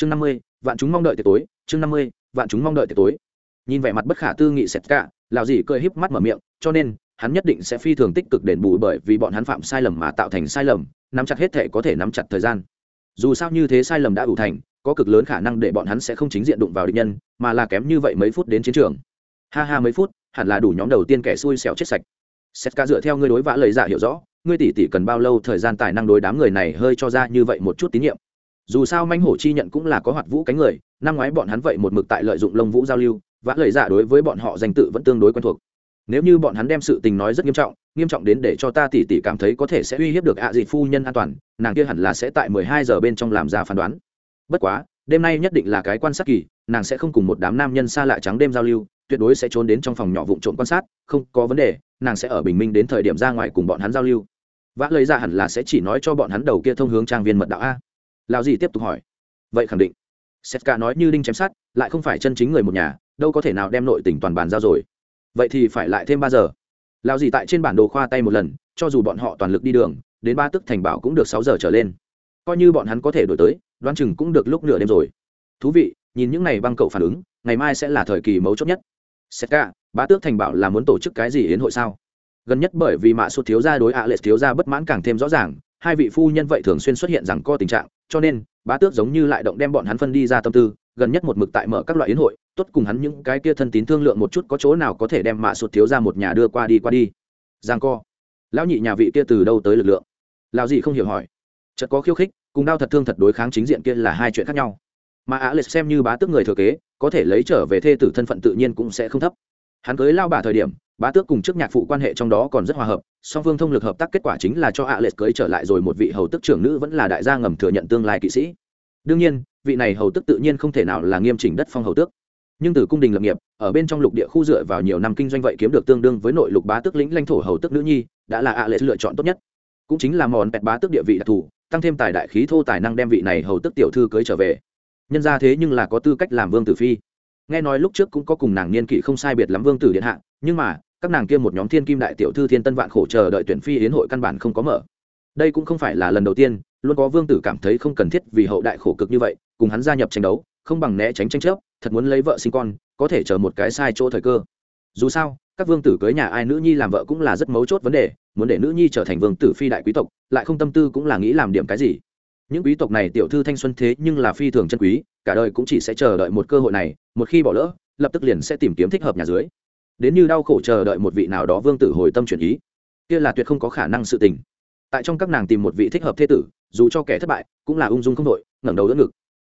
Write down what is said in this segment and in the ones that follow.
chương năm mươi, vạn chúng mong đợi tiệc tối, chương năm mươi, vạn chúng mong đợi tiệc tối. Nhìn vẻ mặt bất khả tư nghị sệt cả lào gì cười híp mắt mở miệng, cho nên, hắn nhất định sẽ phi thường tích cực đền bù bởi vì bọn hắn phạm sai lầm mà tạo thành sai lầm, nắm chặt hết thể có thể nắm chặt thời gian. Dù sao như thế sai lầm đã ủ thành, có cực lớn khả năng để bọn hắn sẽ không chính diện đụng vào địch nhân, mà là kém như vậy mấy phút đến chiến trường. Ha ha mấy phút, hẳn là đủ nhóm đầu tiên kẻ xui xẻo chết sạch. Xét ca dựa theo ngươi đối vã lời giả hiểu rõ, ngươi tỷ tỷ cần bao lâu thời gian tài năng đối đám người này hơi cho ra như vậy một chút tín nhiệm dù sao manh hổ chi nhận cũng là có hoạt vũ cánh người, năm ngoái bọn hắn vậy một mực tại lợi dụng lông vũ giao lưu, vã lời giả đối với bọn họ danh tự vẫn tương đối quen thuộc. Nếu như bọn hắn đem sự tình nói rất nghiêm trọng nghiêm trọng đến để cho ta tỉ tỷ cảm thấy có thể sẽ uy hiếp được ạ à dị phu nhân an toàn, nàng kia hẳn là sẽ tại mười hai giờ bên trong làm ra phán đoán. Bất quá, đêm nay nhất định là cái quan sát kỳ, nàng sẽ không cùng một đám nam nhân xa lạ trắng đêm giao lưu, tuyệt đối sẽ trốn đến trong phòng nhỏ vụn trộm quan sát, không có vấn đề, nàng sẽ ở bình minh đến thời điểm ra ngoài cùng bọn hắn giao lưu. Vã lời ra hẳn là sẽ chỉ nói cho bọn hắn đầu kia thông hướng trang viên mật đạo a lao gì tiếp tục hỏi. Vậy khẳng định. Setka nói như đinh chém sát lại không phải chân chính người một nhà, đâu có thể nào đem nội tình toàn bàn giao rồi. Vậy thì phải lại thêm ba giờ. Lao gì tại trên bản đồ khoa tay một lần, cho dù bọn họ toàn lực đi đường, đến ba tức thành bảo cũng được sáu giờ trở lên. Coi như bọn hắn có thể đổi tới, đoán chừng cũng được lúc nửa đêm rồi. Thú vị, nhìn những này băng cậu phản ứng, ngày mai sẽ là thời kỳ mấu chốt nhất. Setka bá tước thành bảo là muốn tổ chức cái gì yến hội sao? Gần nhất bởi vì mạ sụt thiếu gia đối ạ lệ thiếu gia bất mãn càng thêm rõ ràng, hai vị phu nhân vậy thường xuyên xuất hiện rằng co tình trạng cho nên, bá tước giống như lại động đem bọn hắn phân đi ra tâm tư, gần nhất một mực tại mở các loại yến hội, tốt cùng hắn những cái kia thân tín thương lượng một chút có chỗ nào có thể đem mạ sụt thiếu ra một nhà đưa qua đi qua đi. Giang co. Lão nhị nhà vị kia từ đâu tới lực lượng? Lão gì không hiểu hỏi. Chợt có khiêu khích, cùng đau thật thương thật đối kháng chính diện kia là hai chuyện khác nhau. Mà á lệ xem như bá tước người thừa kế, có thể lấy trở về thê tử thân phận tự nhiên cũng sẽ không thấp. Hắn cưới lao bà thời điểm bá tước cùng trước nhạc phụ quan hệ trong đó còn rất hòa hợp, song phương thông lực hợp tác kết quả chính là cho ạ lệ cưới trở lại rồi một vị hầu tức trưởng nữ vẫn là đại gia ngầm thừa nhận tương lai kỵ sĩ. Đương nhiên, vị này hầu tức tự nhiên không thể nào là nghiêm chỉnh đất phong hầu tước. Nhưng từ cung đình lập nghiệp, ở bên trong lục địa khu dựa vào nhiều năm kinh doanh vậy kiếm được tương đương với nội lục bá tước lĩnh lãnh thổ hầu tước nữ nhi, đã là ạ lệ lựa chọn tốt nhất. Cũng chính là mòn pẹt bá tước địa vị đặc thù, tăng thêm tài đại khí thô tài năng đem vị này hầu tước tiểu thư cưới trở về. Nhân ra thế nhưng là có tư cách làm vương tử phi. Nghe nói lúc trước cũng có cùng nàng niên kỷ không sai biệt lắm vương tử điện hạ, nhưng mà các nàng kia một nhóm thiên kim đại tiểu thư thiên tân vạn khổ chờ đợi tuyển phi hiến hội căn bản không có mở. Đây cũng không phải là lần đầu tiên, luôn có vương tử cảm thấy không cần thiết vì hậu đại khổ cực như vậy, cùng hắn gia nhập tranh đấu, không bằng né tránh tranh chấp, thật muốn lấy vợ sinh con, có thể chờ một cái sai chỗ thời cơ. Dù sao, các vương tử cưới nhà ai nữ nhi làm vợ cũng là rất mấu chốt vấn đề, muốn để nữ nhi trở thành vương tử phi đại quý tộc, lại không tâm tư cũng là nghĩ làm điểm cái gì. Những quý tộc này tiểu thư thanh xuân thế nhưng là phi thường chân quý, cả đời cũng chỉ sẽ chờ đợi một cơ hội này, một khi bỏ lỡ, lập tức liền sẽ tìm kiếm thích hợp nhà dưới đến như đau khổ chờ đợi một vị nào đó vương tử hồi tâm chuyển ý. Kia là tuyệt không có khả năng sự tình. Tại trong các nàng tìm một vị thích hợp thế tử, dù cho kẻ thất bại, cũng là ung dung không đội, ngẩng đầu đỡ ngực.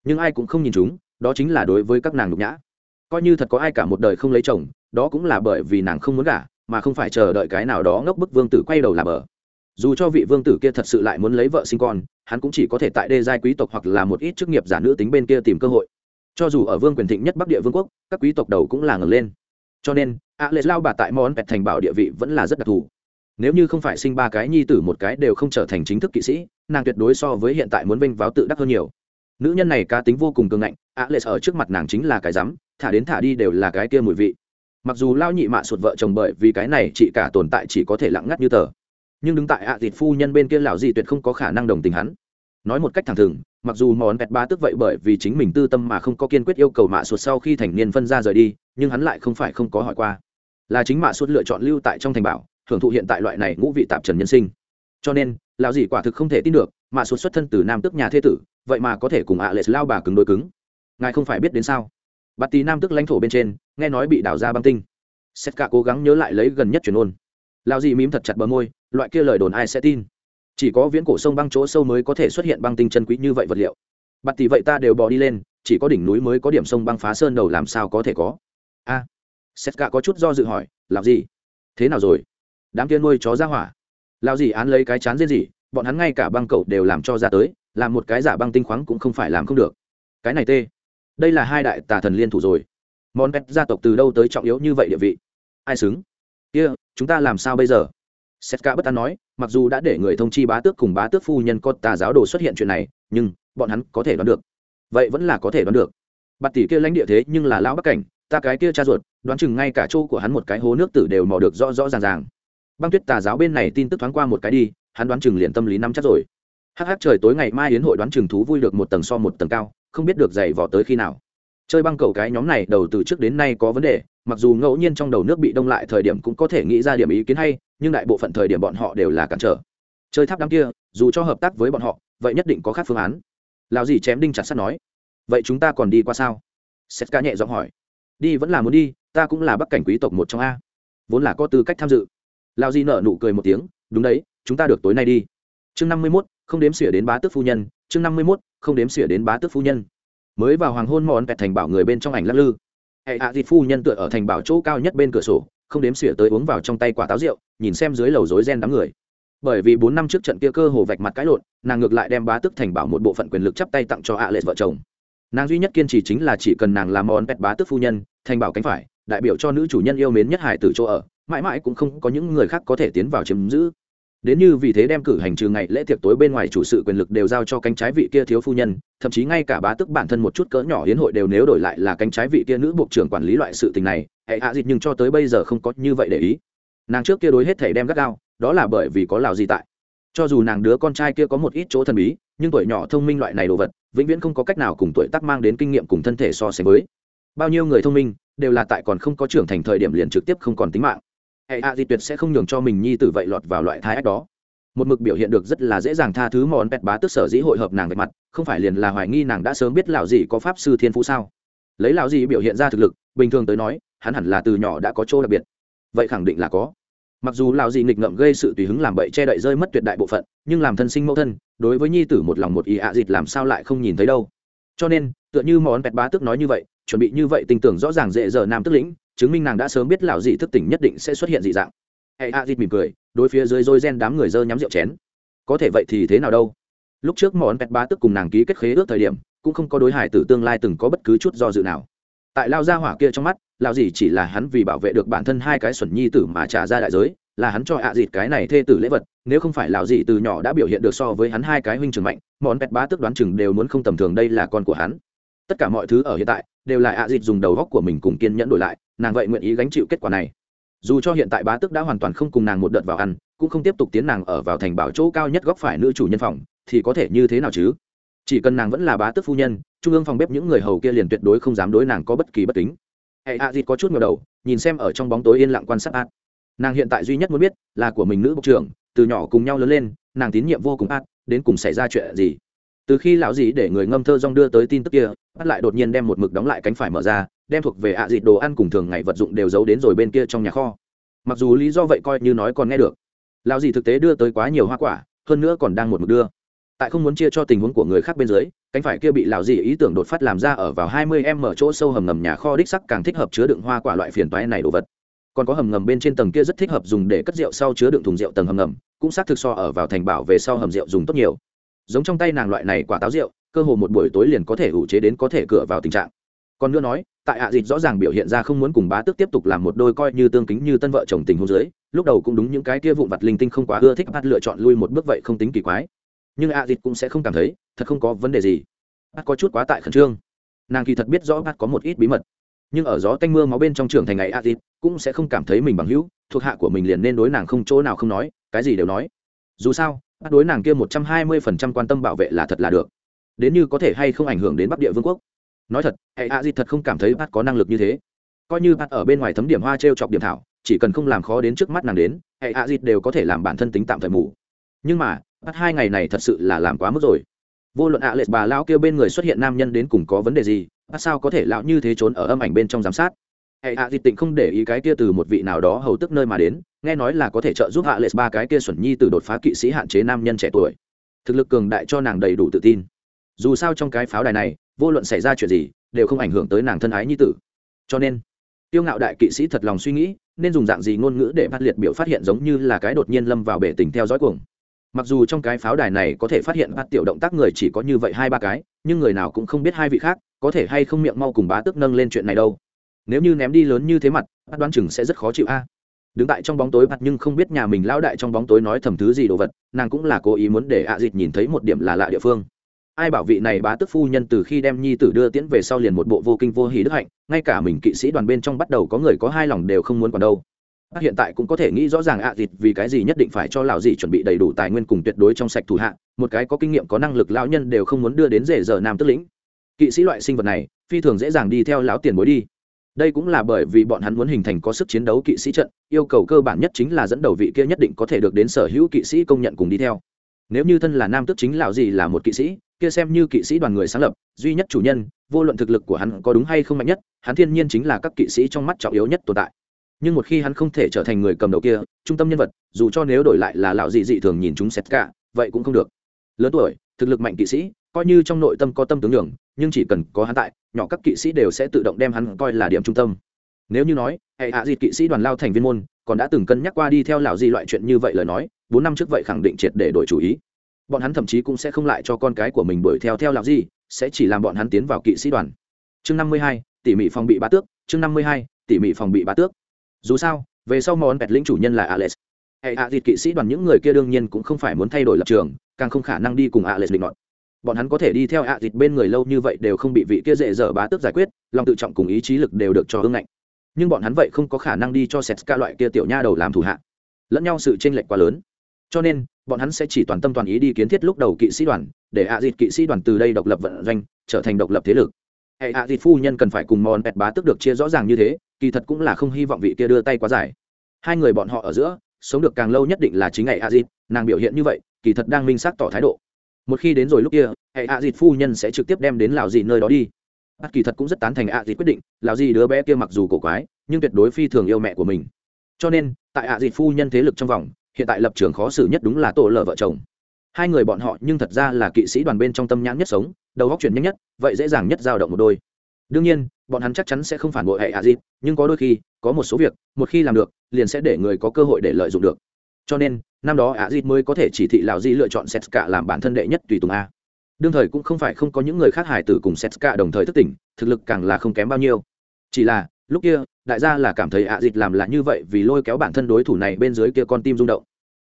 Nhưng ai cũng không nhìn chúng, đó chính là đối với các nàng nhục nhã. Coi như thật có ai cả một đời không lấy chồng, đó cũng là bởi vì nàng không muốn gả, mà không phải chờ đợi cái nào đó ngốc bức vương tử quay đầu là bờ. Dù cho vị vương tử kia thật sự lại muốn lấy vợ sinh con, hắn cũng chỉ có thể tại đê giai quý tộc hoặc là một ít chức nghiệp giả nữ tính bên kia tìm cơ hội. Cho dù ở vương quyền thịnh nhất bắc địa vương quốc, các quý tộc đầu cũng là ngẩng lên cho nên a lệ lao bà tại món pẹt thành bảo địa vị vẫn là rất đặc thù. Nếu như không phải sinh ba cái nhi tử một cái đều không trở thành chính thức kỵ sĩ, nàng tuyệt đối so với hiện tại muốn vinh váo tự đắc hơn nhiều. Nữ nhân này cá tính vô cùng cường ngạnh a lệ ở trước mặt nàng chính là cái rắm, thả đến thả đi đều là cái kia mùi vị. Mặc dù lao nhị mạ sụt vợ chồng bởi vì cái này chị cả tồn tại chỉ có thể lặng ngắt như tờ. Nhưng đứng tại ạ à phu nhân bên kia lão gì tuyệt không có khả năng đồng tình hắn. Nói một cách thẳng thừng, mặc dù món pẹt ba tức vậy bởi vì chính mình tư tâm mà không có kiên quyết yêu cầu mạ sụt sau khi thành niên phân ra rời đi nhưng hắn lại không phải không có hỏi qua. Là chính mạ suốt lựa chọn lưu tại trong thành bảo, hưởng thụ hiện tại loại này ngũ vị tạp trần nhân sinh. Cho nên, lão dì quả thực không thể tin được, mạ suốt xuất thân từ nam tức nhà thế tử, vậy mà có thể cùng ạ à lệ lao bà cứng đôi cứng. Ngài không phải biết đến sao? Bạt tì nam tức lãnh thổ bên trên, nghe nói bị đảo ra băng tinh. Xét cả cố gắng nhớ lại lấy gần nhất truyền ôn. Lao dì mím thật chặt bờ môi, loại kia lời đồn ai sẽ tin? Chỉ có viễn cổ sông băng chỗ sâu mới có thể xuất hiện băng tinh chân quý như vậy vật liệu. Bạt tỷ vậy ta đều bỏ đi lên, chỉ có đỉnh núi mới có điểm sông băng phá sơn đầu làm sao có thể có? A. À, sét cả có chút do dự hỏi làm gì? Thế nào rồi? Đám kia nuôi chó ra hỏa. Lao gì án lấy cái chán riêng gì? Bọn hắn ngay cả băng cậu đều làm cho ra tới làm một cái giả băng tinh khoáng cũng không phải làm không được. Cái này tê. Đây là hai đại tà thần liên thủ rồi. Món pet gia tộc từ đâu tới trọng yếu như vậy địa vị? Ai xứng? Kia、yeah, chúng ta làm sao bây giờ? Sét setka bất an nói mặc dù đã để người thông chi bá tước cùng bá tước phu nhân có tà giáo đồ xuất hiện chuyện này nhưng bọn hắn có thể đoán được. Vậy vẫn là có thể đoán được. Bạt tỷ kia lãnh địa thế nhưng là lão bắc cảnh ta cái kia cha ruột, đoán chừng ngay cả chỗ của hắn một cái hố nước tử đều mò được rõ rõ ràng ràng. Băng tuyết tà giáo bên này tin tức thoáng qua một cái đi, hắn đoán chừng liền tâm lý nắm chắc rồi. Hắc hắc, trời tối ngày mai yến hội đoán chừng thú vui được một tầng so một tầng cao, không biết được dày vỏ tới khi nào. Chơi băng cầu cái nhóm này đầu từ trước đến nay có vấn đề, mặc dù ngẫu nhiên trong đầu nước bị đông lại thời điểm cũng có thể nghĩ ra điểm ý kiến hay, nhưng đại bộ phận thời điểm bọn họ đều là cản trở. Chơi tháp đám kia, dù cho hợp tác với bọn họ, vậy nhất định có khác phương án. Lào gì chém đinh chặt sắt nói, vậy chúng ta còn đi qua sao? Setka nhẹ giọng hỏi đi vẫn là muốn đi, ta cũng là bắc cảnh quý tộc một trong a. Vốn là có tư cách tham dự. Lao di nợ nụ cười một tiếng, đúng đấy, chúng ta được tối nay đi. Chương năm mươi mốt, không đếm xỉa đến bá tước phu nhân, chương năm mươi mốt, không đếm xỉa đến bá tước phu nhân. Mới vào hoàng hôn mòn pẹt thành bảo người bên trong ảnh lắc lư. Hệ hạ thịt phu nhân tựa ở thành bảo chỗ cao nhất bên cửa sổ, không đếm xỉa tới uống vào trong tay quả táo rượu, nhìn xem dưới lầu rối ren đám người. Bởi vì bốn năm trước trận kia cơ hồ vạch mặt cãi lộn, nàng ngược lại đem bá Tước thành bảo một bộ phận quyền lực chắp tay tặng cho hạ lệ vợ chồng. Nàng duy nhất kiên trì chính là chỉ cần nàng làm món pet bá Tước phu nhân thành bảo cánh phải, đại biểu cho nữ chủ nhân yêu mến nhất hải tử chỗ ở, mãi mãi cũng không có những người khác có thể tiến vào chiếm giữ. Đến như vì thế đem cử hành trừ ngày lễ tiệc tối bên ngoài chủ sự quyền lực đều giao cho cánh trái vị kia thiếu phu nhân, thậm chí ngay cả bá tức bản thân một chút cỡ nhỏ hiến hội đều nếu đổi lại là cánh trái vị kia nữ bộ trưởng quản lý loại sự tình này, hệ hạ dịch nhưng cho tới bây giờ không có như vậy để ý. Nàng trước kia đối hết thể đem gắt gao, đó là bởi vì có lào gì tại. Cho dù nàng đứa con trai kia có một ít chỗ thần bí, nhưng tuổi nhỏ thông minh loại này đồ vật, vĩnh viễn không có cách nào cùng tuổi tác mang đến kinh nghiệm cùng thân thể so sánh với bao nhiêu người thông minh, đều là tại còn không có trưởng thành thời điểm liền trực tiếp không còn tính mạng. Hệ hạ di tuyệt sẽ không nhường cho mình nhi tử vậy lọt vào loại thái ách đó. Một mực biểu hiện được rất là dễ dàng tha thứ món bẹt bá tức sở dĩ hội hợp nàng về mặt, không phải liền là hoài nghi nàng đã sớm biết lão gì có pháp sư thiên phú sao? Lấy lão gì biểu hiện ra thực lực, bình thường tới nói, hắn hẳn là từ nhỏ đã có chỗ đặc biệt. Vậy khẳng định là có. Mặc dù lão gì nghịch ngợm gây sự tùy hứng làm bậy che đậy rơi mất tuyệt đại bộ phận, nhưng làm thân sinh mẫu thân, đối với nhi tử một lòng một ý ạ à dịt làm sao lại không nhìn thấy đâu. Cho nên, tựa như món bẹt bá tức nói như vậy chuẩn bị như vậy tình tưởng rõ ràng dễ giờ nam tức lĩnh, chứng minh nàng đã sớm biết lão dị thức tỉnh nhất định sẽ xuất hiện dị dạng. Hệ a dịt mỉm cười, đối phía dưới dôi gen đám người dơ nhắm rượu chén. Có thể vậy thì thế nào đâu? Lúc trước món pet bá tức cùng nàng ký kết khế ước thời điểm, cũng không có đối hải tử tương lai từng có bất cứ chút do dự nào. Tại lao gia hỏa kia trong mắt, lão dị chỉ là hắn vì bảo vệ được bản thân hai cái xuẩn nhi tử mà trả ra đại giới, là hắn cho ạ à dịt cái này thê tử lễ vật, nếu không phải lão dị từ nhỏ đã biểu hiện được so với hắn hai cái huynh trưởng mạnh món pet bá tức đoán chừng đều muốn không tầm thường đây là con của hắn. Tất cả mọi thứ ở hiện tại đều là ạ à dịt dùng đầu góc của mình cùng kiên nhẫn đổi lại, nàng vậy nguyện ý gánh chịu kết quả này. Dù cho hiện tại bá tước đã hoàn toàn không cùng nàng một đợt vào ăn, cũng không tiếp tục tiến nàng ở vào thành bảo chỗ cao nhất góc phải nữ chủ nhân phòng, thì có thể như thế nào chứ? Chỉ cần nàng vẫn là bá tước phu nhân, trung ương phòng bếp những người hầu kia liền tuyệt đối không dám đối nàng có bất kỳ bất kính. Hệ a dịt có chút ngờ đầu, nhìn xem ở trong bóng tối yên lặng quan sát át nàng hiện tại duy nhất muốn biết là của mình nữ bộ trưởng, từ nhỏ cùng nhau lớn lên, nàng tín nhiệm vô cùng át đến cùng xảy ra chuyện gì? Từ khi lão dì để người ngâm thơ rong đưa tới tin tức kia bắt lại đột nhiên đem một mực đóng lại cánh phải mở ra, đem thuộc về ạ à dịt đồ ăn cùng thường ngày vật dụng đều giấu đến rồi bên kia trong nhà kho. Mặc dù lý do vậy coi như nói còn nghe được. Lão dì thực tế đưa tới quá nhiều hoa quả, hơn nữa còn đang một mực đưa. Tại không muốn chia cho tình huống của người khác bên dưới, cánh phải kia bị lão dì ý tưởng đột phát làm ra ở vào hai mươi em mở chỗ sâu hầm ngầm nhà kho đích sắc càng thích hợp chứa đựng hoa quả loại phiền toái này đồ vật. Còn có hầm ngầm bên trên tầng kia rất thích hợp dùng để cất rượu sau chứa đựng thùng rượu tầng hầm ngầm, cũng xác thực so ở vào thành bảo về sau hầm rượu dùng tốt nhiều giống trong tay nàng loại này quả táo rượu cơ hồ một buổi tối liền có thể ủ chế đến có thể cửa vào tình trạng. Còn nữa nói tại hạ à dịch rõ ràng biểu hiện ra không muốn cùng bá tước tiếp tục làm một đôi coi như tương kính như tân vợ chồng tình hôn dưới, lúc đầu cũng đúng những cái kia vụn vặt linh tinh không quá ưa thích bắt lựa chọn lui một bước vậy không tính kỳ quái. Nhưng hạ à dịch cũng sẽ không cảm thấy thật không có vấn đề gì. Bắt có chút quá tại khẩn trương. Nàng kỳ thật biết rõ bắt có một ít bí mật. Nhưng ở gió tanh mưa máu bên trong trường thành ngày hạ dịch cũng sẽ không cảm thấy mình bằng hữu thuộc hạ của mình liền nên đối nàng không chỗ nào không nói cái gì đều nói. Dù sao bắt đối nàng kia một trăm hai mươi phần trăm quan tâm bảo vệ là thật là được. Đến như có thể hay không ảnh hưởng đến bắc địa vương quốc. Nói thật, hệ a di thật không cảm thấy bắt có năng lực như thế. Coi như bắt ở bên ngoài thấm điểm hoa t r e o chọc điểm thảo, chỉ cần không làm khó đến trước mắt nàng đến, hệ a di đều có thể làm bản thân tính tạm thời mù. Nhưng mà bắt hai ngày này thật sự là làm quá mức rồi. Vô luận ạ à lệ bà lão kêu bên người xuất hiện nam nhân đến cùng có vấn đề gì bắt sao có thể lão như thế trốn ở âm ảnh bên trong giám sát? Hệ hạ à dịch tịnh không để ý cái kia từ một vị nào đó hầu tức nơi mà đến, nghe nói là có thể trợ giúp hạ lệ ba cái kia xuẩn nhi từ đột phá kỵ sĩ hạn chế nam nhân trẻ tuổi. Thực lực cường đại cho nàng đầy đủ tự tin. Dù sao trong cái pháo đài này, vô luận xảy ra chuyện gì, đều không ảnh hưởng tới nàng thân ái nhi tử. Cho nên, tiêu ngạo đại kỵ sĩ thật lòng suy nghĩ, nên dùng dạng gì ngôn ngữ để phát liệt biểu phát hiện giống như là cái đột nhiên lâm vào bể tình theo dõi cuồng. Mặc dù trong cái pháo đài này có thể phát hiện bắt tiểu động tác người chỉ có như vậy hai ba cái, nhưng người nào cũng không biết hai vị khác có thể hay không miệng mau cùng bá tức nâng lên chuyện này đâu nếu như ném đi lớn như thế mặt bắt đoán chừng sẽ rất khó chịu a. Đứng tại trong bóng tối bắt nhưng không biết nhà mình lão đại trong bóng tối nói thầm thứ gì đồ vật, nàng cũng là cố ý muốn để ạ à dịch nhìn thấy một điểm là lạ địa phương. Ai bảo vị này bá tức phu nhân từ khi đem nhi tử đưa tiễn về sau liền một bộ vô kinh vô hỷ đức hạnh, ngay cả mình kỵ sĩ đoàn bên trong bắt đầu có người có hai lòng đều không muốn còn đâu. Bác hiện tại cũng có thể nghĩ rõ ràng ạ à vì cái gì nhất định phải cho lão dị chuẩn bị đầy đủ tài nguyên cùng tuyệt đối trong sạch thủ hạ, một cái có kinh nghiệm có năng lực lão nhân đều không muốn đưa đến rể giờ nam tức lĩnh. Kỵ sĩ loại sinh vật này, phi thường dễ dàng đi theo lão tiền bối đi đây cũng là bởi vì bọn hắn muốn hình thành có sức chiến đấu kỵ sĩ trận, yêu cầu cơ bản nhất chính là dẫn đầu vị kia nhất định có thể được đến sở hữu kỵ sĩ công nhận cùng đi theo. Nếu như thân là nam tước chính lão gì là một kỵ sĩ, kia xem như kỵ sĩ đoàn người sáng lập, duy nhất chủ nhân, vô luận thực lực của hắn có đúng hay không mạnh nhất, hắn thiên nhiên chính là các kỵ sĩ trong mắt trọng yếu nhất tồn tại. Nhưng một khi hắn không thể trở thành người cầm đầu kia, trung tâm nhân vật, dù cho nếu đổi lại là lão dị dị thường nhìn chúng xét cả, vậy cũng không được. Lớn tuổi, thực lực mạnh kỵ sĩ, coi như trong nội tâm có tâm tướng đường nhưng chỉ cần có hắn tại, nhỏ các kỵ sĩ đều sẽ tự động đem hắn coi là điểm trung tâm. Nếu như nói, hệ hạ à kỵ sĩ đoàn lao thành viên môn, còn đã từng cân nhắc qua đi theo lão gì loại chuyện như vậy lời nói, bốn năm trước vậy khẳng định triệt để đổi chủ ý. Bọn hắn thậm chí cũng sẽ không lại cho con cái của mình đuổi theo theo lão gì sẽ chỉ làm bọn hắn tiến vào kỵ sĩ đoàn. Chương năm mươi hai, tỉ mỉ phòng bị bá tước, chương năm mươi hai, tỉ mỉ phòng bị bá tước. Dù sao, về sau món bẹt lĩnh chủ nhân là alex. Hệ hạ à kỵ sĩ đoàn những người kia đương nhiên cũng không phải muốn thay đổi lập trường, càng không khả năng đi cùng alex định luận bọn hắn có thể đi theo ạ à bên người lâu như vậy đều không bị vị kia dễ dở bá tước giải quyết, lòng tự trọng cùng ý chí lực đều được cho hưng ngạnh. Nhưng bọn hắn vậy không có khả năng đi cho sét ca loại kia tiểu nha đầu làm thủ hạ. Lẫn nhau sự tranh lệch quá lớn. Cho nên, bọn hắn sẽ chỉ toàn tâm toàn ý đi kiến thiết lúc đầu kỵ sĩ đoàn, để ạ à kỵ sĩ đoàn từ đây độc lập vận doanh, trở thành độc lập thế lực. Hệ ạ dịch phu nhân cần phải cùng mòn pẹt bá tước được chia rõ ràng như thế, kỳ thật cũng là không hy vọng vị kia đưa tay quá dài. Hai người bọn họ ở giữa, sống được càng lâu nhất định là chính ngày a nàng biểu hiện như vậy, kỳ thật đang minh xác tỏ thái độ một khi đến rồi lúc kia, hệ ạ dịt phu nhân sẽ trực tiếp đem đến lào dì nơi đó đi. Bắt kỳ thật cũng rất tán thành ạ dịt quyết định, lào dì đứa bé kia mặc dù cổ quái, nhưng tuyệt đối phi thường yêu mẹ của mình. Cho nên, tại ạ dịt phu nhân thế lực trong vòng, hiện tại lập trường khó xử nhất đúng là tổ lờ vợ chồng. Hai người bọn họ nhưng thật ra là kỵ sĩ đoàn bên trong tâm nhãn nhất sống, đầu góc chuyển nhanh nhất, vậy dễ dàng nhất giao động một đôi. Đương nhiên, bọn hắn chắc chắn sẽ không phản bội hệ ạ dịt, nhưng có đôi khi, có một số việc, một khi làm được, liền sẽ để người có cơ hội để lợi dụng được cho nên, năm đó ạ dịt mới có thể chỉ thị lạo di lựa chọn setska làm bản thân đệ nhất tùy tùng a. Đương thời cũng không phải không có những người khác hải tử cùng setska đồng thời thức tỉnh, thực lực càng là không kém bao nhiêu. Chỉ là, lúc kia, đại gia là cảm thấy ạ dịt làm là như vậy vì lôi kéo bản thân đối thủ này bên dưới kia con tim rung động.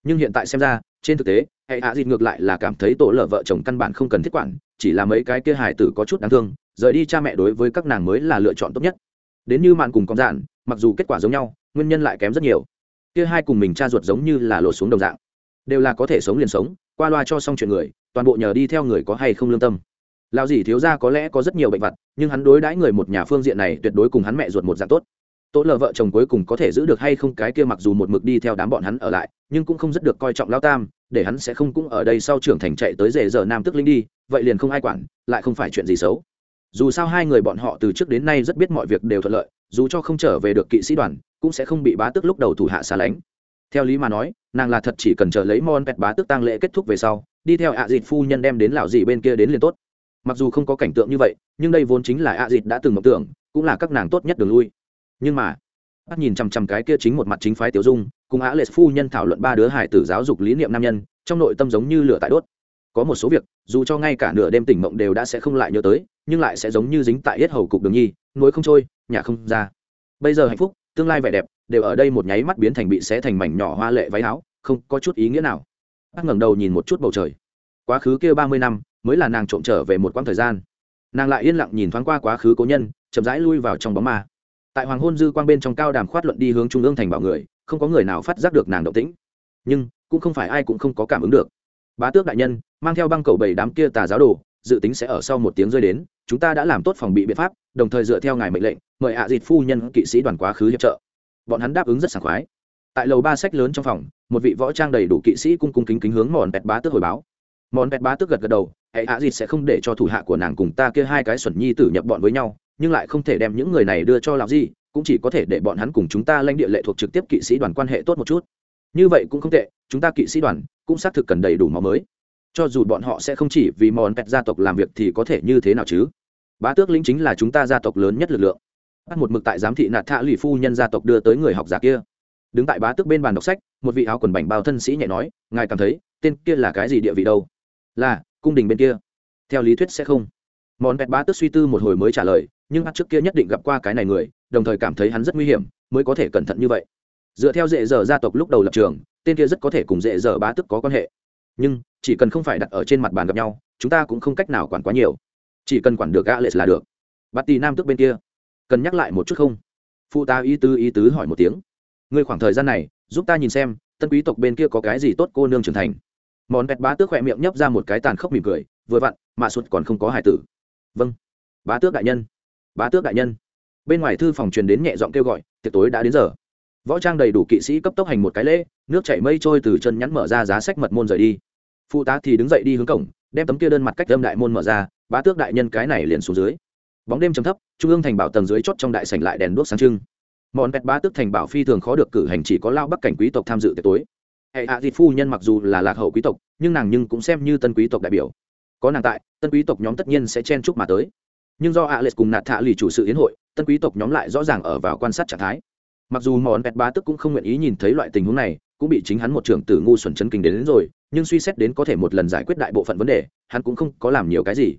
Nhưng hiện tại xem ra, trên thực tế, hệ ạ dịt ngược lại là cảm thấy tổ lở vợ chồng căn bản không cần thiết quản, chỉ là mấy cái kia hải tử có chút đáng thương, rời đi cha mẹ đối với các nàng mới là lựa chọn tốt nhất. Đến như mạn cùng con giản mặc dù kết quả giống nhau, nguyên nhân lại kém rất nhiều kia hai cùng mình cha ruột giống như là lột xuống đồng dạng. Đều là có thể sống liền sống, qua loa cho xong chuyện người, toàn bộ nhờ đi theo người có hay không lương tâm. Lao dì thiếu ra có lẽ có rất nhiều bệnh vặt, nhưng hắn đối đãi người một nhà phương diện này tuyệt đối cùng hắn mẹ ruột một dạng tốt. Tố lờ vợ chồng cuối cùng có thể giữ được hay không cái kia mặc dù một mực đi theo đám bọn hắn ở lại, nhưng cũng không rất được coi trọng lao tam, để hắn sẽ không cũng ở đây sau trưởng thành chạy tới rể giờ nam tức linh đi, vậy liền không ai quản, lại không phải chuyện gì xấu. Dù sao hai người bọn họ từ trước đến nay rất biết mọi việc đều thuận lợi dù cho không trở về được kỵ sĩ đoàn, cũng sẽ không bị bá tước lúc đầu thủ hạ xa lánh. Theo lý mà nói, nàng là thật chỉ cần chờ lấy mon pet bá tước tăng lễ kết thúc về sau, đi theo ạ à dịt phu nhân đem đến lão dị bên kia đến liền tốt. Mặc dù không có cảnh tượng như vậy, nhưng đây vốn chính là ạ à dịt đã từng mộng tưởng, cũng là các nàng tốt nhất đường lui. Nhưng mà bắt nhìn chằm chằm cái kia chính một mặt chính phái tiểu dung, cùng ạ lệ phu nhân thảo luận ba đứa hải tử giáo dục lý niệm nam nhân, trong nội tâm giống như lửa tại đốt. Có một số việc, dù cho ngay cả nửa đêm tỉnh mộng đều đã sẽ không lại nhớ tới, nhưng lại sẽ giống như dính tại hết hầu cục đường nhi nuối không trôi nhà không ra. Bây giờ hạnh phúc, tương lai vẻ đẹp, đều ở đây một nháy mắt biến thành bị xé thành mảnh nhỏ hoa lệ váy áo, không có chút ý nghĩa nào. Bác ngẩng đầu nhìn một chút bầu trời. Quá khứ kia ba mươi năm, mới là nàng trộm trở về một quãng thời gian. Nàng lại yên lặng nhìn thoáng qua quá khứ cố nhân, chậm rãi lui vào trong bóng ma. Tại hoàng hôn dư quang bên trong cao đàm khoát luận đi hướng trung ương thành bảo người, không có người nào phát giác được nàng động tĩnh. Nhưng, cũng không phải ai cũng không có cảm ứng được. Bá tước đại nhân, mang theo băng cầu bảy đám kia tà giáo đồ, dự tính sẽ ở sau một tiếng rơi đến, chúng ta đã làm tốt phòng bị biện pháp đồng thời dựa theo ngài mệnh lệnh, mời ạ à dịt phu nhân kỵ sĩ đoàn quá khứ hiệp trợ. Bọn hắn đáp ứng rất sảng khoái. Tại lầu ba sách lớn trong phòng, một vị võ trang đầy đủ kỵ sĩ cung cung kính kính hướng mòn pẹt bá tước hồi báo. Mòn pẹt bá tước gật gật đầu, hệ ạ dịt sẽ không để cho thủ hạ của nàng cùng ta kia hai cái xuẩn nhi tử nhập bọn với nhau, nhưng lại không thể đem những người này đưa cho làm gì cũng chỉ có thể để bọn hắn cùng chúng ta lãnh địa lệ thuộc trực tiếp kỵ sĩ đoàn quan hệ tốt một chút. Như vậy cũng không tệ, chúng ta kỵ sĩ đoàn cũng xác thực cần đầy đủ máu mới. Cho dù bọn họ sẽ không chỉ vì mòn pẹt gia tộc làm việc thì có thể như thế nào chứ? Bá tước lĩnh chính là chúng ta gia tộc lớn nhất lực lượng. Bắt một mực tại giám thị nạt thạ lụy phu nhân gia tộc đưa tới người học giả kia. Đứng tại bá tước bên bàn đọc sách, một vị áo quần bảnh bao thân sĩ nhẹ nói, ngài cảm thấy, tên kia là cái gì địa vị đâu? Là, cung đình bên kia. Theo lý thuyết sẽ không. Món pẹt bá tước suy tư một hồi mới trả lời, nhưng bắt trước kia nhất định gặp qua cái này người, đồng thời cảm thấy hắn rất nguy hiểm, mới có thể cẩn thận như vậy. Dựa theo dễ dở gia tộc lúc đầu lập trường, tên kia rất có thể cùng dễ dở bá tước có quan hệ. Nhưng, chỉ cần không phải đặt ở trên mặt bàn gặp nhau, chúng ta cũng không cách nào quản quá nhiều chỉ cần quản được gã lệ là được. Bát tì nam tức bên kia. Cần nhắc lại một chút không? Phụ ta ý tứ ý tứ hỏi một tiếng. Ngươi khoảng thời gian này, giúp ta nhìn xem, tân quý tộc bên kia có cái gì tốt cô nương trưởng thành. Món pẹt bá tước khỏe miệng nhấp ra một cái tàn khốc mỉm cười, vừa vặn, mạ sụt còn không có hài tử. Vâng. Bá tước đại nhân. Bá tước đại nhân. Bên ngoài thư phòng truyền đến nhẹ giọng kêu gọi, tiệc tối đã đến giờ. Võ trang đầy đủ kỵ sĩ cấp tốc hành một cái lễ, nước chảy mây trôi từ chân nhắn mở ra giá sách mật môn rời đi. Phụ tá thì đứng dậy đi hướng cổng đem tấm kia đơn mặt cách âm đại môn mở ra, bá tước đại nhân cái này liền xuống dưới. Bóng đêm chấm thấp, trung ương thành bảo tầng dưới chót trong đại sảnh lại đèn đuốc sáng trưng. Mọn vẹt bá tước thành bảo phi thường khó được cử hành chỉ có lao bắc cảnh quý tộc tham dự tiệc tối. Hệ hạ dịt phu nhân mặc dù là lạc hậu quý tộc, nhưng nàng nhưng cũng xem như tân quý tộc đại biểu. Có nàng tại, tân quý tộc nhóm tất nhiên sẽ chen chúc mà tới. Nhưng do hạ lệ cùng nạt thạ lì chủ sự yến hội, tân quý tộc nhóm lại rõ ràng ở vào quan sát trạng thái. Mặc dù món vẹt bá tức cũng không nguyện ý nhìn thấy loại tình huống này cũng bị chính hắn một trưởng tử ngu xuẩn chấn kinh đến, đến rồi nhưng suy xét đến có thể một lần giải quyết đại bộ phận vấn đề hắn cũng không có làm nhiều cái gì.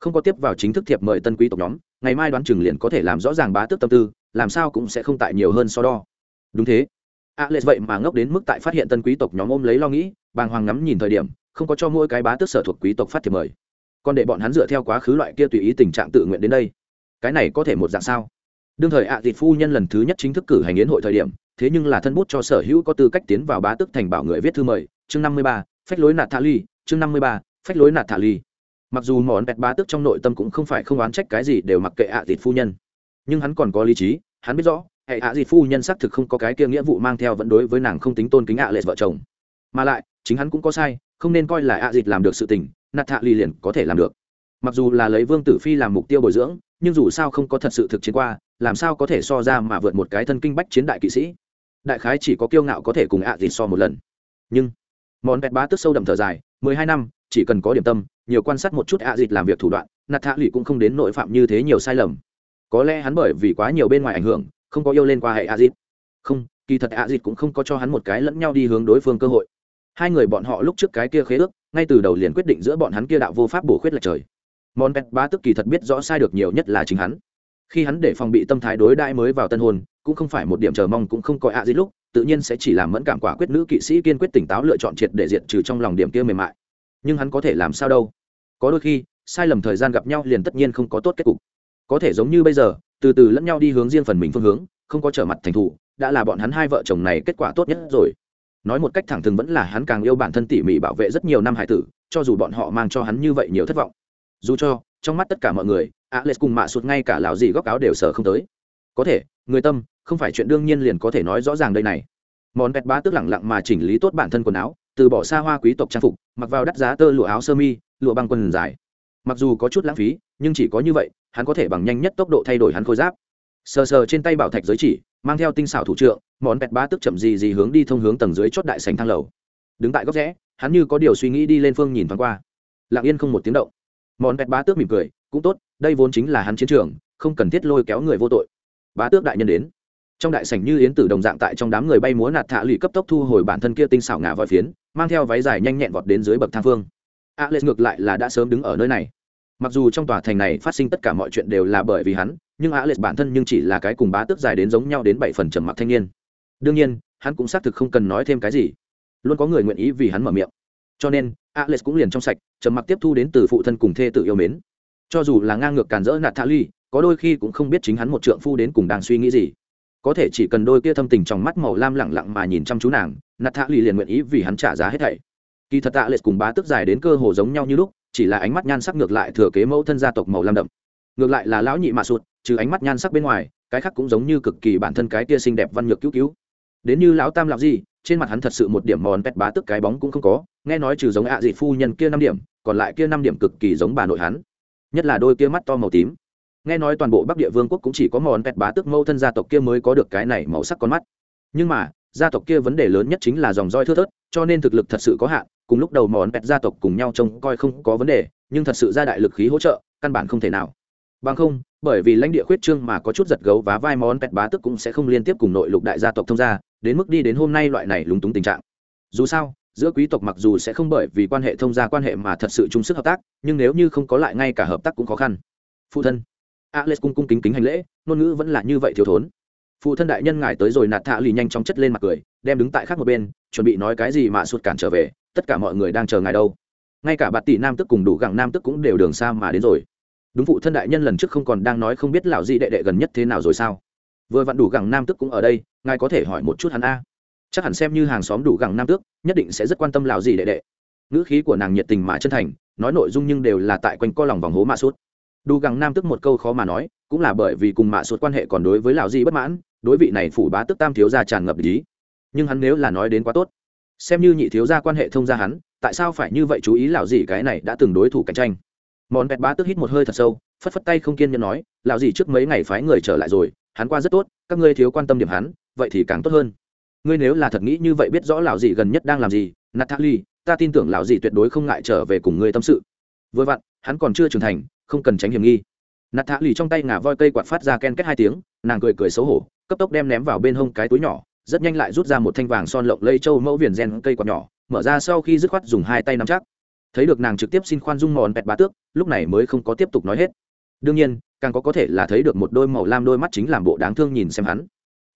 Không có tiếp vào chính thức thiệp mời tân quý tộc nhóm ngày mai đoán chừng liền có thể làm rõ ràng bá tước tâm tư làm sao cũng sẽ không tại nhiều hơn so đo. Đúng thế. A lệ vậy mà ngốc đến mức tại phát hiện tân quý tộc nhóm ôm lấy lo nghĩ bàng hoàng ngắm nhìn thời điểm không có cho mỗi cái bá tước sở thuộc quý tộc phát thiệp mời. Còn để bọn hắn dựa theo quá khứ loại kia tùy ý tình trạng tự nguyện đến đây. Cái này có thể một dạng sao? Đương thời ạ à phu nhân lần thứ nhất chính thức cử hành yến hội thời điểm, thế nhưng là thân bút cho sở hữu có tư cách tiến vào bá tước thành bảo người viết thư mời. Chương năm mươi ba, phách lối nạt thả ly chương năm mươi ba, phách lối nạt thả ly mặc dù món bẹt bá tước trong nội tâm cũng không phải không oán trách cái gì đều mặc kệ ạ à phu nhân. Nhưng hắn còn có lý trí, hắn biết rõ, hệ ạ à phu nhân xác thực không có cái kia nghĩa vụ mang theo vẫn đối với nàng không tính tôn kính ạ lệ vợ chồng. Mà lại, chính hắn cũng có sai, không nên coi là ạ dịt làm được sự tình nạt thạ ly liền có thể làm được. Mặc dù là lấy vương tử phi làm mục tiêu bồi dưỡng, nhưng dù sao không có thật sự thực chiến qua làm sao có thể so ra mà vượt một cái thân kinh bách chiến đại kỵ sĩ? Đại khái chỉ có kiêu ngạo có thể cùng ạ dịt so một lần. Nhưng, món vẹt bá tức sâu đậm thở dài, mười hai năm, chỉ cần có điểm tâm, nhiều quan sát một chút ạ dịt làm việc thủ đoạn, nạt thạ lụy cũng không đến nội phạm như thế nhiều sai lầm. Có lẽ hắn bởi vì quá nhiều bên ngoài ảnh hưởng, không có yêu lên qua hệ ạ dịt. Không, kỳ thật ạ dịt cũng không có cho hắn một cái lẫn nhau đi hướng đối phương cơ hội. Hai người bọn họ lúc trước cái kia khế ước, ngay từ đầu liền quyết định giữa bọn hắn kia đạo vô pháp bổ khuyết lệch trời. Món pet bá tức kỳ thật biết rõ sai được nhiều nhất là chính hắn khi hắn để phòng bị tâm thái đối đãi mới vào tân hôn, cũng không phải một điểm chờ mong cũng không có ạ gì lúc, tự nhiên sẽ chỉ làm mẫn cảm quả quyết nữ kỵ sĩ kiên quyết tỉnh táo lựa chọn triệt để diện trừ trong lòng điểm kia mềm mại. Nhưng hắn có thể làm sao đâu? Có đôi khi, sai lầm thời gian gặp nhau liền tất nhiên không có tốt kết cục. Có thể giống như bây giờ, từ từ lẫn nhau đi hướng riêng phần mình phương hướng, không có trở mặt thành thủ đã là bọn hắn hai vợ chồng này kết quả tốt nhất rồi. Nói một cách thẳng thừng vẫn là hắn càng yêu bản thân tỉ mỉ bảo vệ rất nhiều năm hải tử, cho dù bọn họ mang cho hắn như vậy nhiều thất vọng. Dù cho trong mắt tất cả mọi người a l e cùng mạ sụt ngay cả lão gì góc áo đều sờ không tới. Có thể, người tâm, không phải chuyện đương nhiên liền có thể nói rõ ràng đây này. Món vẹt bá tức lẳng lặng mà chỉnh lý tốt bản thân quần áo, từ bỏ xa hoa quý tộc trang phục, mặc vào đắt giá tơ lụa áo sơ mi, lụa băng quần dài. Mặc dù có chút lãng phí, nhưng chỉ có như vậy, hắn có thể bằng nhanh nhất tốc độ thay đổi hắn khôi giáp. Sờ sờ trên tay bảo thạch giới chỉ, mang theo tinh xảo thủ trượng, món vẹt bá tức chậm gì gì hướng đi thông hướng tầng dưới chót đại sành thang lầu. Đứng tại góc rẽ, hắn như có điều suy nghĩ đi lên phương nhìn thoáng qua. Lặng yên không một tiếng động món vẹt bá tước mỉm cười, cũng tốt, đây vốn chính là hắn chiến trường, không cần thiết lôi kéo người vô tội. Bá tước đại nhân đến. Trong đại sảnh như yến tử đồng dạng tại trong đám người bay múa nạt thạ lụy cấp tốc thu hồi bản thân kia tinh xảo ngà vòi phiến, mang theo váy dài nhanh nhẹn vọt đến dưới bậc thang phương. A lệ ngược lại là đã sớm đứng ở nơi này. Mặc dù trong tòa thành này phát sinh tất cả mọi chuyện đều là bởi vì hắn, nhưng a lệ bản thân nhưng chỉ là cái cùng bá tước dài đến giống nhau đến bảy phần trầm mặc thanh niên. Đương nhiên, hắn cũng xác thực không cần nói thêm cái gì. Luôn có người nguyện ý vì hắn mở miệng. Cho nên a cũng liền trong sạch, trầm mặc tiếp thu đến từ phụ thân cùng thê tự yêu mến. Cho dù là ngang ngược càn rỡ nạt thạ ly có đôi khi cũng không biết chính hắn một trượng phu đến cùng đang suy nghĩ gì. Có thể chỉ cần đôi kia thâm tình trong mắt màu lam lẳng lặng mà nhìn chăm chú nàng nạt thạ ly liền nguyện ý vì hắn trả giá hết thảy. Kỳ thật tạ cùng bá tức dài đến cơ hồ giống nhau như lúc, chỉ là ánh mắt nhan sắc ngược lại thừa kế mẫu thân gia tộc màu lam đậm. Ngược lại là lão nhị mạ sụt, trừ ánh mắt nhan sắc bên ngoài, cái khác cũng giống như cực kỳ bản thân cái tia xinh đẹp văn nhược cứu cứu. Đến như lão tam làm gì trên mặt hắn thật sự một điểm mòn pet bá tức cái bóng cũng không có, nghe nói trừ giống ạ à dị phu nhân kia năm điểm, còn lại kia năm điểm cực kỳ giống bà nội hắn. Nhất là đôi kia mắt to màu tím. Nghe nói toàn bộ bắc địa vương quốc cũng chỉ có mòn pet bá tức mâu thân gia tộc kia mới có được cái này màu sắc con mắt. Nhưng mà, gia tộc kia vấn đề lớn nhất chính là dòng roi thưa thớt, cho nên thực lực thật sự có hạn, cùng lúc đầu mòn pet gia tộc cùng nhau trông coi không có vấn đề, nhưng thật sự ra đại lực khí hỗ trợ, căn bản không thể nào. Bằng không, bởi vì lãnh địa khuyết trương mà có chút giật gấu và vai món pet bá tức cũng sẽ không liên tiếp cùng nội lục đại gia tộc thông gia đến mức đi đến hôm nay loại này lúng túng tình trạng. Dù sao, giữa quý tộc mặc dù sẽ không bởi vì quan hệ thông gia quan hệ mà thật sự chung sức hợp tác, nhưng nếu như không có lại ngay cả hợp tác cũng khó khăn. Phụ thân. Alex cung cung kính kính hành lễ, ngôn ngữ vẫn là như vậy thiếu thốn. Phụ thân đại nhân ngài tới rồi nạt thạ lì nhanh chóng chất lên mặt cười, đem đứng tại khác một bên, chuẩn bị nói cái gì mà sụt cản trở về, tất cả mọi người đang chờ ngài đâu. Ngay cả bạt tỷ nam tức cùng đủ gặng nam tức cũng đều đường xa mà đến rồi. Đúng phụ thân đại nhân lần trước không còn đang nói không biết lão gì đệ đệ gần nhất thế nào rồi sao? Vừa vặn đủ gặng nam tức cũng ở đây ngài có thể hỏi một chút hắn a. Chắc hẳn xem như hàng xóm đủ gặng nam tước, nhất định sẽ rất quan tâm lão gì đệ đệ. Ngữ khí của nàng nhiệt tình mà chân thành, nói nội dung nhưng đều là tại quanh co lòng vòng hố mạ sút. Đủ gẳng nam Tước một câu khó mà nói, cũng là bởi vì cùng mạ sút quan hệ còn đối với lão gì bất mãn, đối vị này phủ bá tức tam thiếu gia tràn ngập lý. Nhưng hắn nếu là nói đến quá tốt, xem như nhị thiếu gia quan hệ thông gia hắn, tại sao phải như vậy chú ý lão gì cái này đã từng đối thủ cạnh tranh? Món Bẹt bá tức hít một hơi thật sâu, phất phất tay không kiên nhẫn nói, lão gì trước mấy ngày phái người trở lại rồi, hắn qua rất tốt, các ngươi thiếu quan tâm điểm hắn vậy thì càng tốt hơn. Ngươi nếu là thật nghĩ như vậy biết rõ lão gì gần nhất đang làm gì, natalie, ta tin tưởng lão gì tuyệt đối không ngại trở về cùng ngươi tâm sự. Vừa vặn, hắn còn chưa trưởng thành, không cần tránh hiểm nghi. Natalie trong tay ngả voi cây quạt phát ra ken kết hai tiếng, nàng cười cười xấu hổ, cấp tốc đem ném vào bên hông cái túi nhỏ, rất nhanh lại rút ra một thanh vàng son lộng lây châu mẫu viền gen cây quạt nhỏ, mở ra sau khi dứt khoát dùng hai tay nắm chắc. Thấy được nàng trực tiếp xin khoan dung mòn bẹt bá tước, lúc này mới không có tiếp tục nói hết. Đương nhiên, càng có có thể là thấy được một đôi màu lam đôi mắt chính làm bộ đáng thương nhìn xem hắn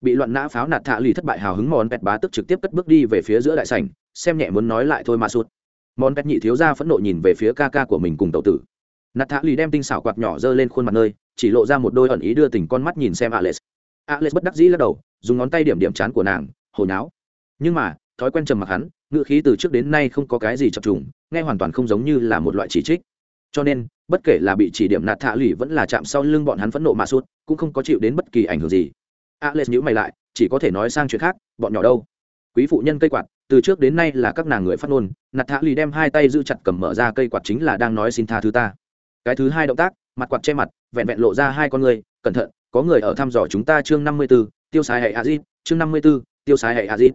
bị loạn nã pháo nạt thạ lì thất bại hào hứng mòn pẹt bá tức trực tiếp cất bước đi về phía giữa đại sảnh, xem nhẹ muốn nói lại thôi mà sụt. Mòn pẹt nhị thiếu ra phẫn nộ nhìn về phía ca ca của mình cùng tậu tử. Nạt thạ lì đem tinh xảo quạt nhỏ giơ lên khuôn mặt nơi, chỉ lộ ra một đôi ẩn ý đưa tình con mắt nhìn xem alex. Alex bất đắc dĩ lắc đầu, dùng ngón tay điểm điểm chán của nàng hồi náo nhưng mà, thói quen trầm mặc hắn ngựa khí từ trước đến nay không có cái gì chập trùng, nghe hoàn toàn không giống như là một loại chỉ trích. Cho nên, bất kể là bị chỉ điểm nạt thạ lì vẫn là chạm sau lưng bọn hắn phẫn nộ mà sụt, cũng không có chịu đến bất kỳ ảnh hưởng gì alex nhữ mày lại chỉ có thể nói sang chuyện khác bọn nhỏ đâu? Quý phụ nhân cây quạt từ trước đến nay là các nàng người phát ngôn nạt thạ lì đem hai tay giữ chặt cầm mở ra cây quạt chính là đang nói xin tha thứ ta. Cái thứ hai động tác mặt quạt che mặt vẹn vẹn lộ ra hai con người cẩn thận có người ở thăm dò chúng ta chương năm mươi 54, tiêu xài hệ azit chương năm mươi 54, tiêu xài hệ azit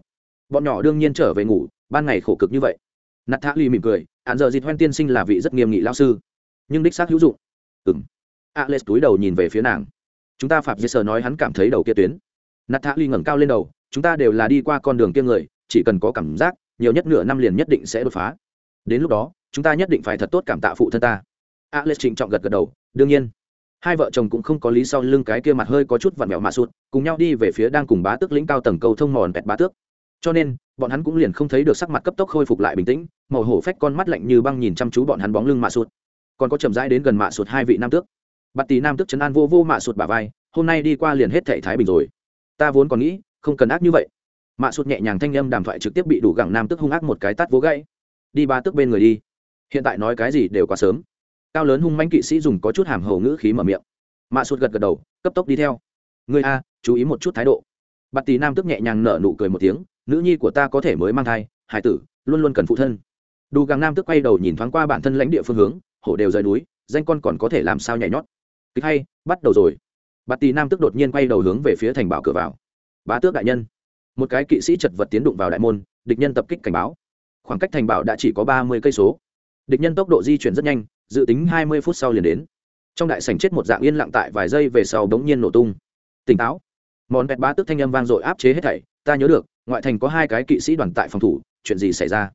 bọn nhỏ đương nhiên trở về ngủ ban ngày khổ cực như vậy. Nạt thạ lì mỉm cười hạn giờ dịt hoen tiên sinh là vị rất nghiêm nghị lao sư. Nhưng đích xác hữu dụng. Ừng alex túi đầu nhìn về phía nàng chúng ta phạm dây sờ nói hắn cảm thấy đầu kia tuyến. Nạt thạ ly ngẩng cao lên đầu, chúng ta đều là đi qua con đường kia người, chỉ cần có cảm giác, nhiều nhất nửa năm liền nhất định sẽ đột phá. Đến lúc đó, chúng ta nhất định phải thật tốt cảm tạ phụ thân ta. Alex trịnh trọng gật gật đầu, đương nhiên. Hai vợ chồng cũng không có lý sau lưng cái kia mặt hơi có chút vặn vẹo mạ sụt, cùng nhau đi về phía đang cùng bá tước lĩnh cao tầng cầu thông mòn vẹt bá tước. Cho nên, bọn hắn cũng liền không thấy được sắc mặt cấp tốc khôi phục lại bình tĩnh, màu hổ phách con mắt lạnh như băng nhìn chăm chú bọn hắn bóng lưng mạ sụt. Còn có chậm rãi đến gần mạ sụt hai vị nam tước bạt tỷ nam tức trấn an vô vô mạ sụt bả vai, hôm nay đi qua liền hết thệ thái bình rồi. Ta vốn còn nghĩ, không cần ác như vậy. Mạ sụt nhẹ nhàng thanh âm đàm thoại trực tiếp bị đủ gẳng nam tức hung ác một cái tát vỗ gãy. Đi ba tức bên người đi. Hiện tại nói cái gì đều quá sớm. Cao lớn hung manh kỵ sĩ dùng có chút hàm hầu ngữ khí mở miệng. Mạ sụt gật gật đầu, cấp tốc đi theo. Người a, chú ý một chút thái độ. Bạt tỷ nam tức nhẹ nhàng nở nụ cười một tiếng, nữ nhi của ta có thể mới mang thai, hải tử, luôn luôn cần phụ thân. Đủ gẳng nam tức quay đầu nhìn thoáng qua bản thân lãnh địa phương hướng, hổ đều rời núi, danh con còn có thể làm sao nhảy nhót kịch hay, bắt đầu rồi. Bà tì nam tức đột nhiên quay đầu hướng về phía thành bảo cửa vào. Bá tước đại nhân. Một cái kỵ sĩ chật vật tiến đụng vào đại môn, địch nhân tập kích cảnh báo. Khoảng cách thành bảo đã chỉ có ba mươi cây số. Địch nhân tốc độ di chuyển rất nhanh, dự tính hai mươi phút sau liền đến. Trong đại sảnh chết một dạng yên lặng tại vài giây về sau bỗng nhiên nổ tung. Tỉnh táo. Món vẹt bá tước thanh âm vang dội áp chế hết thảy, ta nhớ được, ngoại thành có hai cái kỵ sĩ đoàn tại phòng thủ, chuyện gì xảy ra?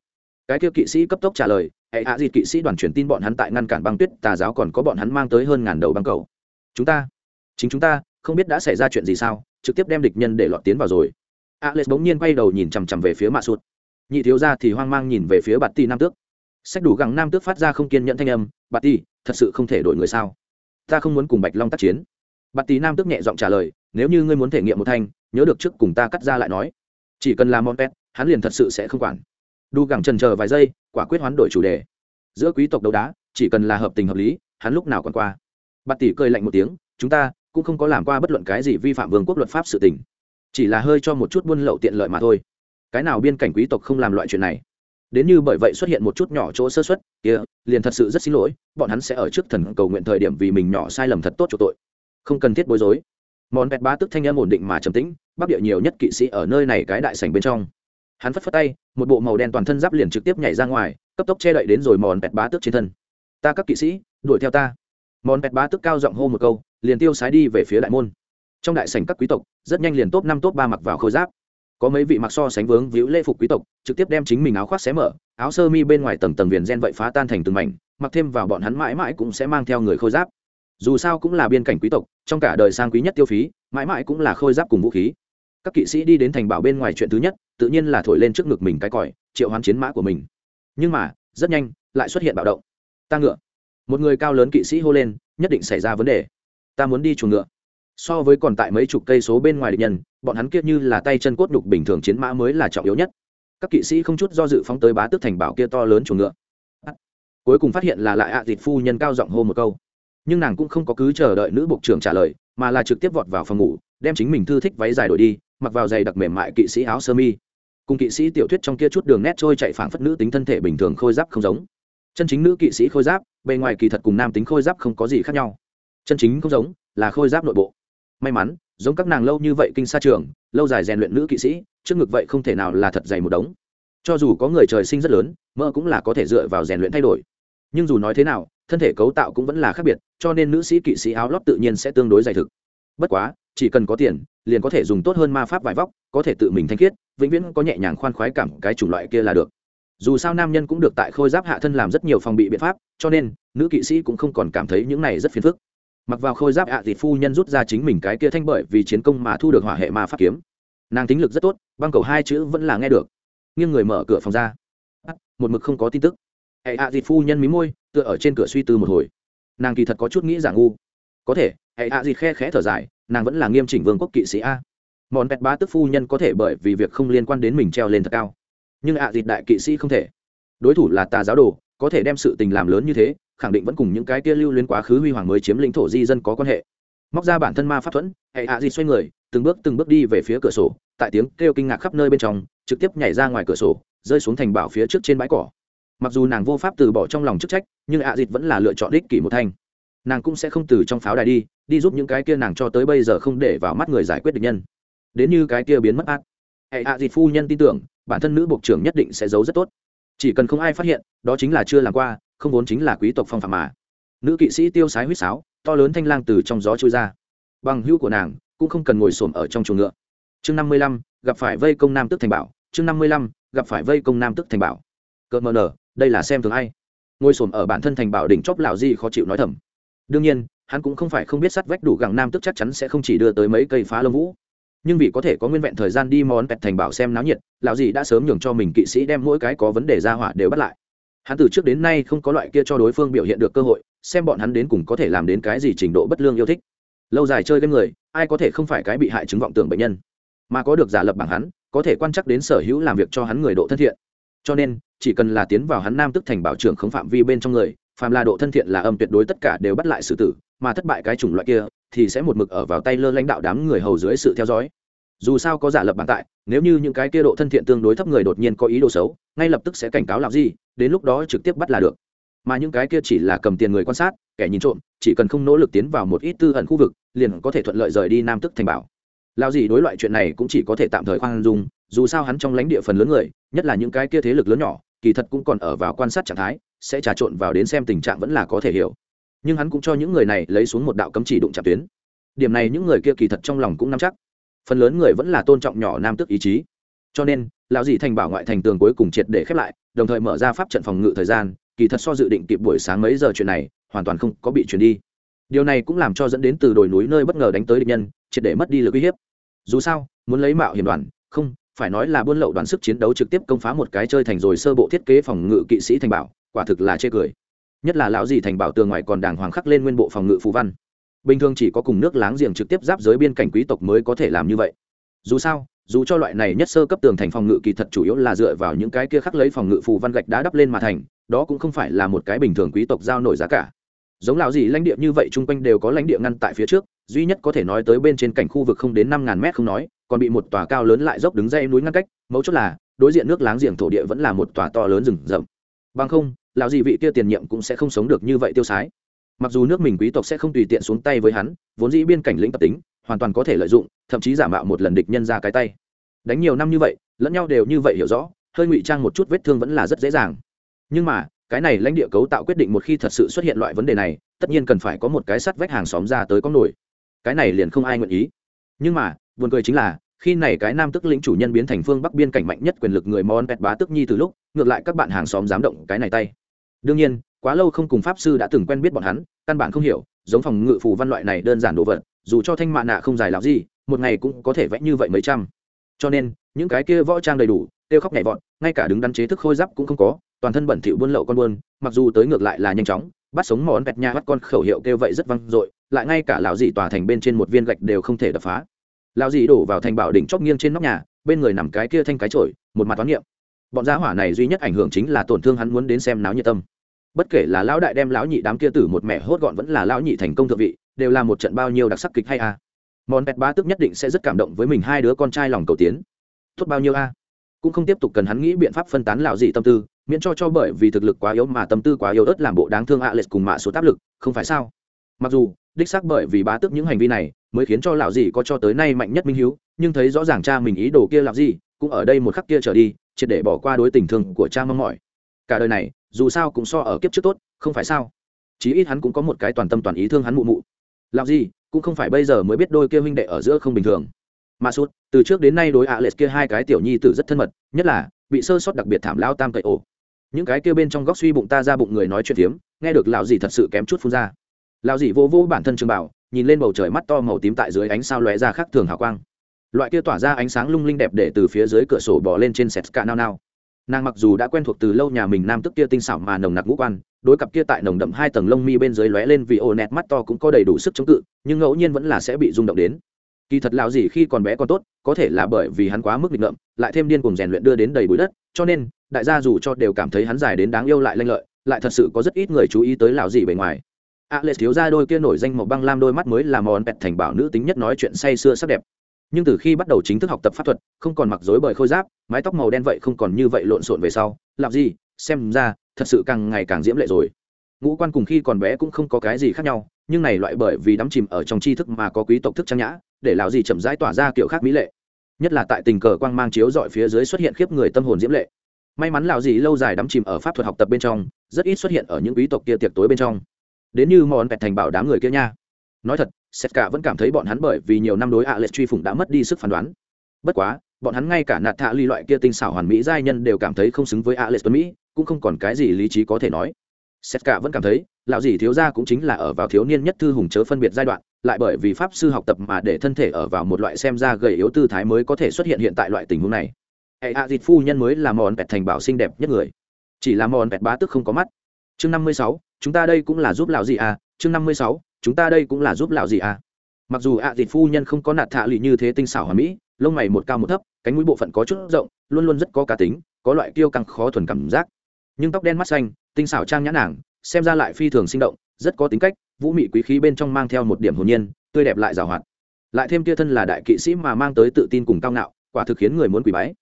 Cái kia kỵ sĩ cấp tốc trả lời, hệ hạ gì kỵ sĩ đoàn truyền tin bọn hắn tại ngăn cản băng tuyết, tà giáo còn có bọn hắn mang tới hơn ngàn đầu băng cầu. Chúng ta? Chính chúng ta, không biết đã xảy ra chuyện gì sao, trực tiếp đem địch nhân để lọt tiến vào rồi. Alex bỗng nhiên quay đầu nhìn chằm chằm về phía mạ sụt. Nhị thiếu ra thì hoang mang nhìn về phía bạt ti nam tước. Sách đủ gẳng nam tước phát ra không kiên nhẫn thanh âm, bạt ti thật sự không thể đổi người sao? Ta không muốn cùng bạch long tác chiến. Bạt ti nam tước nhẹ giọng trả lời, nếu như ngươi muốn thể nghiệm một thanh, nhớ được trước cùng ta cắt ra lại nói. Chỉ cần làm món pet, hắn liền thật sự sẽ không quản đu gẳng trần chờ vài giây, quả quyết hoán đổi chủ đề. Giữa quý tộc đấu đá, chỉ cần là hợp tình hợp lý, hắn lúc nào còn qua. Bạt tỷ cười lạnh một tiếng, chúng ta cũng không có làm qua bất luận cái gì vi phạm vương quốc luật pháp sự tình. Chỉ là hơi cho một chút buôn lậu tiện lợi mà thôi. Cái nào biên cảnh quý tộc không làm loại chuyện này? Đến như bởi vậy xuất hiện một chút nhỏ chỗ sơ xuất kia, liền thật sự rất xin lỗi, bọn hắn sẽ ở trước thần cầu nguyện thời điểm vì mình nhỏ sai lầm thật tốt cho tội. Không cần thiết bối rối. Món vẹt ba tức thanh em ổn định mà trầm tĩnh, bắc địa nhiều nhất kỵ sĩ ở nơi này cái đại sảnh bên trong. Hắn phất phất tay một bộ màu đen toàn thân giáp liền trực tiếp nhảy ra ngoài, cấp tốc che đậy đến rồi mòn pẹt bá tước trên thân. Ta các kỵ sĩ, đuổi theo ta. Mòn pẹt bá tước cao giọng hô một câu, liền tiêu sái đi về phía đại môn. Trong đại sảnh các quý tộc, rất nhanh liền top năm top ba mặc vào khôi giáp. Có mấy vị mặc so sánh vướng víu lễ phục quý tộc, trực tiếp đem chính mình áo khoác xé mở, áo sơ mi bên ngoài tầng tầng viền gen vậy phá tan thành từng mảnh, mặc thêm vào bọn hắn mãi mãi cũng sẽ mang theo người khôi giáp. Dù sao cũng là biên cảnh quý tộc, trong cả đời sang quý nhất tiêu phí, mãi mãi cũng là khôi giáp cùng vũ khí. Các kỵ sĩ đi đến thành bảo bên ngoài chuyện thứ nhất tự nhiên là thổi lên trước ngực mình cái còi, triệu hoán chiến mã của mình. Nhưng mà, rất nhanh, lại xuất hiện bạo động. Ta ngựa. Một người cao lớn kỵ sĩ hô lên, nhất định xảy ra vấn đề. Ta muốn đi chuồng ngựa. So với còn tại mấy chục cây số bên ngoài địch nhân, bọn hắn kiết như là tay chân cốt đục bình thường chiến mã mới là trọng yếu nhất. Các kỵ sĩ không chút do dự phóng tới bá tước thành bảo kia to lớn chuồng ngựa. À. Cuối cùng phát hiện là lại ạ à thịt phu nhân cao giọng hô một câu. Nhưng nàng cũng không có cứ chờ đợi nữ bộ trưởng trả lời, mà là trực tiếp vọt vào phòng ngủ, đem chính mình thư thích váy dài đổi đi, mặc vào giày đặc mềm mại kỵ sĩ áo sơ mi cùng kỵ sĩ tiểu thuyết trong kia chút đường nét trôi chạy phảng phất nữ tính thân thể bình thường khôi giáp không giống. Chân chính nữ kỵ sĩ khôi giáp, bề ngoài kỳ thật cùng nam tính khôi giáp không có gì khác nhau. Chân chính không giống, là khôi giáp nội bộ. May mắn, giống các nàng lâu như vậy kinh sa trường, lâu dài rèn luyện nữ kỵ sĩ, trước ngực vậy không thể nào là thật dày một đống. Cho dù có người trời sinh rất lớn, mơ cũng là có thể dựa vào rèn luyện thay đổi. Nhưng dù nói thế nào, thân thể cấu tạo cũng vẫn là khác biệt, cho nên nữ sĩ kỵ sĩ áo lót tự nhiên sẽ tương đối dày thực. Bất quá, chỉ cần có tiền, liền có thể dùng tốt hơn ma pháp vải vóc có thể tự mình thanh khiết, vĩnh viễn có nhẹ nhàng khoan khoái cảm cái chủng loại kia là được. Dù sao nam nhân cũng được tại khôi giáp hạ thân làm rất nhiều phòng bị biện pháp, cho nên, nữ kỵ sĩ cũng không còn cảm thấy những này rất phiền phức. Mặc vào khôi giáp hạ thì phu nhân rút ra chính mình cái kia thanh bởi vì chiến công mà thu được hỏa hệ ma pháp kiếm. Nàng tính lực rất tốt, băng cầu hai chữ vẫn là nghe được. Nghiêng người mở cửa phòng ra. Một mực không có tin tức. Hệ hạ dịt phu nhân mí môi, tựa ở trên cửa suy tư một hồi. Nàng kỳ thật có chút nghĩ giả ngu. Có thể hệ hạ dịt khe khẽ thở dài, nàng vẫn là nghiêm chỉnh vương quốc kỵ sĩ a. Món pẹt bá tức phu nhân có thể bởi vì việc không liên quan đến mình treo lên thật cao. Nhưng ạ dịt đại kỵ sĩ không thể. Đối thủ là tà giáo đồ, có thể đem sự tình làm lớn như thế, khẳng định vẫn cùng những cái kia lưu liên quá khứ huy hoàng mới chiếm lĩnh thổ di dân có quan hệ. Móc ra bản thân ma pháp thuẫn, hệ ạ dịt xoay người, từng bước từng bước đi về phía cửa sổ, tại tiếng kêu kinh ngạc khắp nơi bên trong, trực tiếp nhảy ra ngoài cửa sổ, rơi xuống thành bảo phía trước trên bãi cỏ. Mặc dù nàng vô pháp từ bỏ trong lòng chức trách, nhưng ạ dịt vẫn là lựa chọn đích kỷ một thanh. Nàng cũng sẽ không từ trong pháo đài đi đi giúp những cái kia nàng cho tới bây giờ không để vào mắt người giải quyết được nhân đến như cái kia biến mất át. Hệ ạ dịt phu nhân tin tưởng, bản thân nữ bộ trưởng nhất định sẽ giấu rất tốt. Chỉ cần không ai phát hiện, đó chính là chưa làm qua, không vốn chính là quý tộc phong phạm mà. Nữ kỵ sĩ tiêu sái huýt sáo, to lớn thanh lang từ trong gió trôi ra. Bằng hữu của nàng cũng không cần ngồi xổm ở trong chuồng ngựa. Chương năm mươi lăm, gặp phải vây công nam tức thành bảo. Chương năm mươi lăm, gặp phải vây công nam tức thành bảo. Cợt mờ nở, đây là xem thường ai. Ngồi xổm ở bản thân thành bảo đỉnh chóp lào gì khó chịu nói thầm. Đương nhiên, hắn cũng không phải không biết sắt vách đủ gẳng nam tức chắc chắn sẽ không chỉ đưa tới mấy cây phá lông vũ nhưng vì có thể có nguyên vẹn thời gian đi món pẹt thành bảo xem náo nhiệt, lão gì đã sớm nhường cho mình kỵ sĩ đem mỗi cái có vấn đề ra hỏa đều bắt lại. Hắn từ trước đến nay không có loại kia cho đối phương biểu hiện được cơ hội, xem bọn hắn đến cùng có thể làm đến cái gì trình độ bất lương yêu thích. Lâu dài chơi game người, ai có thể không phải cái bị hại chứng vọng tưởng bệnh nhân. Mà có được giả lập bằng hắn, có thể quan chắc đến sở hữu làm việc cho hắn người độ thân thiện. Cho nên, chỉ cần là tiến vào hắn nam tức thành bảo trưởng không phạm vi bên trong người, phàm là độ thân thiện là âm tuyệt đối tất cả đều bắt lại xử tử, mà thất bại cái chủng loại kia thì sẽ một mực ở vào tay lơ lãnh đạo đám người hầu dưới sự theo dõi. Dù sao có giả lập bản tại, nếu như những cái kia độ thân thiện tương đối thấp người đột nhiên có ý đồ xấu, ngay lập tức sẽ cảnh cáo làm gì, đến lúc đó trực tiếp bắt là được. Mà những cái kia chỉ là cầm tiền người quan sát, kẻ nhìn trộm, chỉ cần không nỗ lực tiến vào một ít tư ẩn khu vực, liền có thể thuận lợi rời đi nam tức thành bảo. Lao gì đối loại chuyện này cũng chỉ có thể tạm thời khoan dung, dù sao hắn trong lãnh địa phần lớn người, nhất là những cái kia thế lực lớn nhỏ, kỳ thật cũng còn ở vào quan sát trạng thái, sẽ trà trộn vào đến xem tình trạng vẫn là có thể hiểu nhưng hắn cũng cho những người này lấy xuống một đạo cấm chỉ đụng chạm tuyến. Điểm này những người kia kỳ thật trong lòng cũng nắm chắc. Phần lớn người vẫn là tôn trọng nhỏ nam tức ý chí. Cho nên, lão dì thành bảo ngoại thành tường cuối cùng triệt để khép lại, đồng thời mở ra pháp trận phòng ngự thời gian, kỳ thật so dự định kịp buổi sáng mấy giờ chuyện này, hoàn toàn không có bị chuyển đi. Điều này cũng làm cho dẫn đến từ đồi núi nơi bất ngờ đánh tới địch nhân, triệt để mất đi lực uy hiếp. Dù sao, muốn lấy mạo hiểm đoàn, không, phải nói là buôn lậu đoàn sức chiến đấu trực tiếp công phá một cái chơi thành rồi sơ bộ thiết kế phòng ngự kỵ sĩ thành bảo, quả thực là chê cười nhất là lão dì thành bảo tường ngoài còn đàng hoàng khắc lên nguyên bộ phòng ngự phù văn. Bình thường chỉ có cùng nước láng giềng trực tiếp giáp giới biên cảnh quý tộc mới có thể làm như vậy. Dù sao, dù cho loại này nhất sơ cấp tường thành phòng ngự kỳ thật chủ yếu là dựa vào những cái kia khắc lấy phòng ngự phù văn gạch đá đắp lên mà thành, đó cũng không phải là một cái bình thường quý tộc giao nổi giá cả. Giống lão gì lãnh địa như vậy chung quanh đều có lãnh địa ngăn tại phía trước, duy nhất có thể nói tới bên trên cảnh khu vực không đến năm ngàn mét không nói, còn bị một tòa cao lớn lại dốc đứng dây núi ngăn cách, mấu chốt là, đối diện nước láng giềng thổ địa vẫn là một tòa to lớn rừng rậm. Bằng không lão gì vị kia tiền nhiệm cũng sẽ không sống được như vậy tiêu sái. Mặc dù nước mình quý tộc sẽ không tùy tiện xuống tay với hắn, vốn dĩ biên cảnh lĩnh tập tính, hoàn toàn có thể lợi dụng, thậm chí giả mạo một lần địch nhân ra cái tay. Đánh nhiều năm như vậy, lẫn nhau đều như vậy hiểu rõ, hơi ngụy trang một chút vết thương vẫn là rất dễ dàng. Nhưng mà, cái này lãnh địa cấu tạo quyết định một khi thật sự xuất hiện loại vấn đề này, tất nhiên cần phải có một cái sắt vách hàng xóm ra tới có nổi. Cái này liền không ai nguyện ý. Nhưng mà, buồn cười chính là, khi này cái nam tức lĩnh chủ nhân biến thành phương bắc biên cảnh mạnh nhất quyền lực người mon pet bá tức nhi từ lúc, ngược lại các bạn hàng xóm dám động cái này tay đương nhiên, quá lâu không cùng pháp sư đã từng quen biết bọn hắn, căn bản không hiểu, giống phòng ngự phù văn loại này đơn giản đồ vật, dù cho thanh mạ nạ không dài lắm gì, một ngày cũng có thể vẽ như vậy mấy trăm. Cho nên, những cái kia võ trang đầy đủ tiêu khóc nhảy vọt, ngay cả đứng đắn chế thức khôi giáp cũng không có, toàn thân bẩn thỉu buôn lậu con buôn, mặc dù tới ngược lại là nhanh chóng, bắt sống món bẹt nha bắt con khẩu hiệu kêu vậy rất vang dội, lại ngay cả lão dị tòa thành bên trên một viên gạch đều không thể đập phá. Lão dị đổ vào thành bảo đỉnh chóp nghiêng trên nóc nhà, bên người nằm cái kia thanh cái trội một mặt toán niệm bọn gia hỏa này duy nhất ảnh hưởng chính là tổn thương hắn muốn đến xem náo nhiệt tâm. Bất kể là lão đại đem lão nhị đám kia tử một mẹ hốt gọn vẫn là lão nhị thành công thượng vị, đều là một trận bao nhiêu đặc sắc kịch hay a. Món pet bá tức nhất định sẽ rất cảm động với mình hai đứa con trai lòng cầu tiến. Tốt bao nhiêu a. Cũng không tiếp tục cần hắn nghĩ biện pháp phân tán lão dị tâm tư, miễn cho cho bởi vì thực lực quá yếu mà tâm tư quá yếu ớt làm bộ đáng thương ạ à cùng mạ số áp lực, không phải sao? Mặc dù, đích xác bởi vì bá tước những hành vi này mới khiến cho lão dị có cho tới nay mạnh nhất minh hiếu, nhưng thấy rõ ràng cha mình ý đồ kia làm gì, cũng ở đây một khắc kia trở đi triệt để bỏ qua đối tình thương của cha mong mỏi. Cả đời này, dù sao cũng so ở kiếp trước tốt, không phải sao? Chí ít hắn cũng có một cái toàn tâm toàn ý thương hắn mụ mụ. Làm gì, cũng không phải bây giờ mới biết đôi kia huynh đệ ở giữa không bình thường. Mà sút từ trước đến nay đối ạ lệch kia hai cái tiểu nhi tử rất thân mật, nhất là, bị sơ sót đặc biệt thảm lao tam cậy ổ. Những cái kia bên trong góc suy bụng ta ra bụng người nói chuyện tiếm nghe được lão gì thật sự kém chút phun ra. Lão gì vô vô bản thân trường bảo, nhìn lên bầu trời mắt to màu tím tại dưới ánh sao lóe ra khác thường hào quang loại kia tỏa ra ánh sáng lung linh đẹp để từ phía dưới cửa sổ bỏ lên trên sẹt cả nao nao. Nàng mặc dù đã quen thuộc từ lâu nhà mình nam tức kia tinh xảo mà nồng nặc ngũ quan, đối cặp kia tại nồng đậm hai tầng lông mi bên dưới lóe lên vì ồ nẹt mắt to cũng có đầy đủ sức chống cự, nhưng ngẫu nhiên vẫn là sẽ bị rung động đến. Kỳ thật lão gì khi còn bé còn tốt, có thể là bởi vì hắn quá mức nghịch ngợm, lại thêm điên cuồng rèn luyện đưa đến đầy bụi đất, cho nên, đại gia dù cho đều cảm thấy hắn dài đến đáng yêu lại lanh lợi, lại thật sự có rất ít người chú ý tới lão gì bề ngoài. A lệ thiếu ra đôi kia nổi danh một băng lam đôi mắt mới là món bẹt thành bảo nữ tính nhất nói chuyện say sưa sắc đẹp nhưng từ khi bắt đầu chính thức học tập pháp thuật, không còn mặc dối bởi khôi giáp, mái tóc màu đen vậy không còn như vậy lộn xộn về sau. Làm gì xem ra, thật sự càng ngày càng diễm lệ rồi. Ngũ quan cùng khi còn bé cũng không có cái gì khác nhau, nhưng này loại bởi vì đắm chìm ở trong tri thức mà có quý tộc thức trang nhã, để lão gì chậm rãi tỏa ra kiểu khác mỹ lệ. Nhất là tại tình cờ quang mang chiếu dọi phía dưới xuất hiện khiếp người tâm hồn diễm lệ. May mắn lão gì lâu dài đắm chìm ở pháp thuật học tập bên trong, rất ít xuất hiện ở những quý tộc kia tiệc tối bên trong. Đến như món vẹt thành bảo đám người kia nha. Nói thật sét cả vẫn cảm thấy bọn hắn bởi vì nhiều năm đối ạ lệ truy phủng đã mất đi sức phán đoán. Bất quá, bọn hắn ngay cả nạt thạ ly loại kia tinh xảo hoàn mỹ giai nhân đều cảm thấy không xứng với ạ lệ tuấn mỹ, cũng không còn cái gì lý trí có thể nói. Sét cả vẫn cảm thấy, lão gì thiếu gia cũng chính là ở vào thiếu niên nhất thư hùng chớ phân biệt giai đoạn, lại bởi vì pháp sư học tập mà để thân thể ở vào một loại xem ra gầy yếu tư thái mới có thể xuất hiện hiện tại loại tình huống này. Hệ ạ dịt phu nhân mới là mòn vẹt thành bảo xinh đẹp nhất người. Chỉ là mòn vẹt bá tức không có mắt. Chương năm mươi sáu, chúng ta đây cũng là giúp lão gì à chương năm mươi sáu chúng ta đây cũng là giúp lão gì à? Mặc dù ạ à thịt phu nhân không có nạt thạ lì như thế tinh xảo hòa mỹ, lông mày một cao một thấp, cánh mũi bộ phận có chút rộng, luôn luôn rất có cá tính, có loại kiêu căng khó thuần cảm giác. Nhưng tóc đen mắt xanh, tinh xảo trang nhã nàng, xem ra lại phi thường sinh động, rất có tính cách, vũ mị quý khí bên trong mang theo một điểm hồn nhiên, tươi đẹp lại giàu hoạt. Lại thêm kia thân là đại kỵ sĩ mà mang tới tự tin cùng cao ngạo, quả thực khiến người muốn quỳ bái.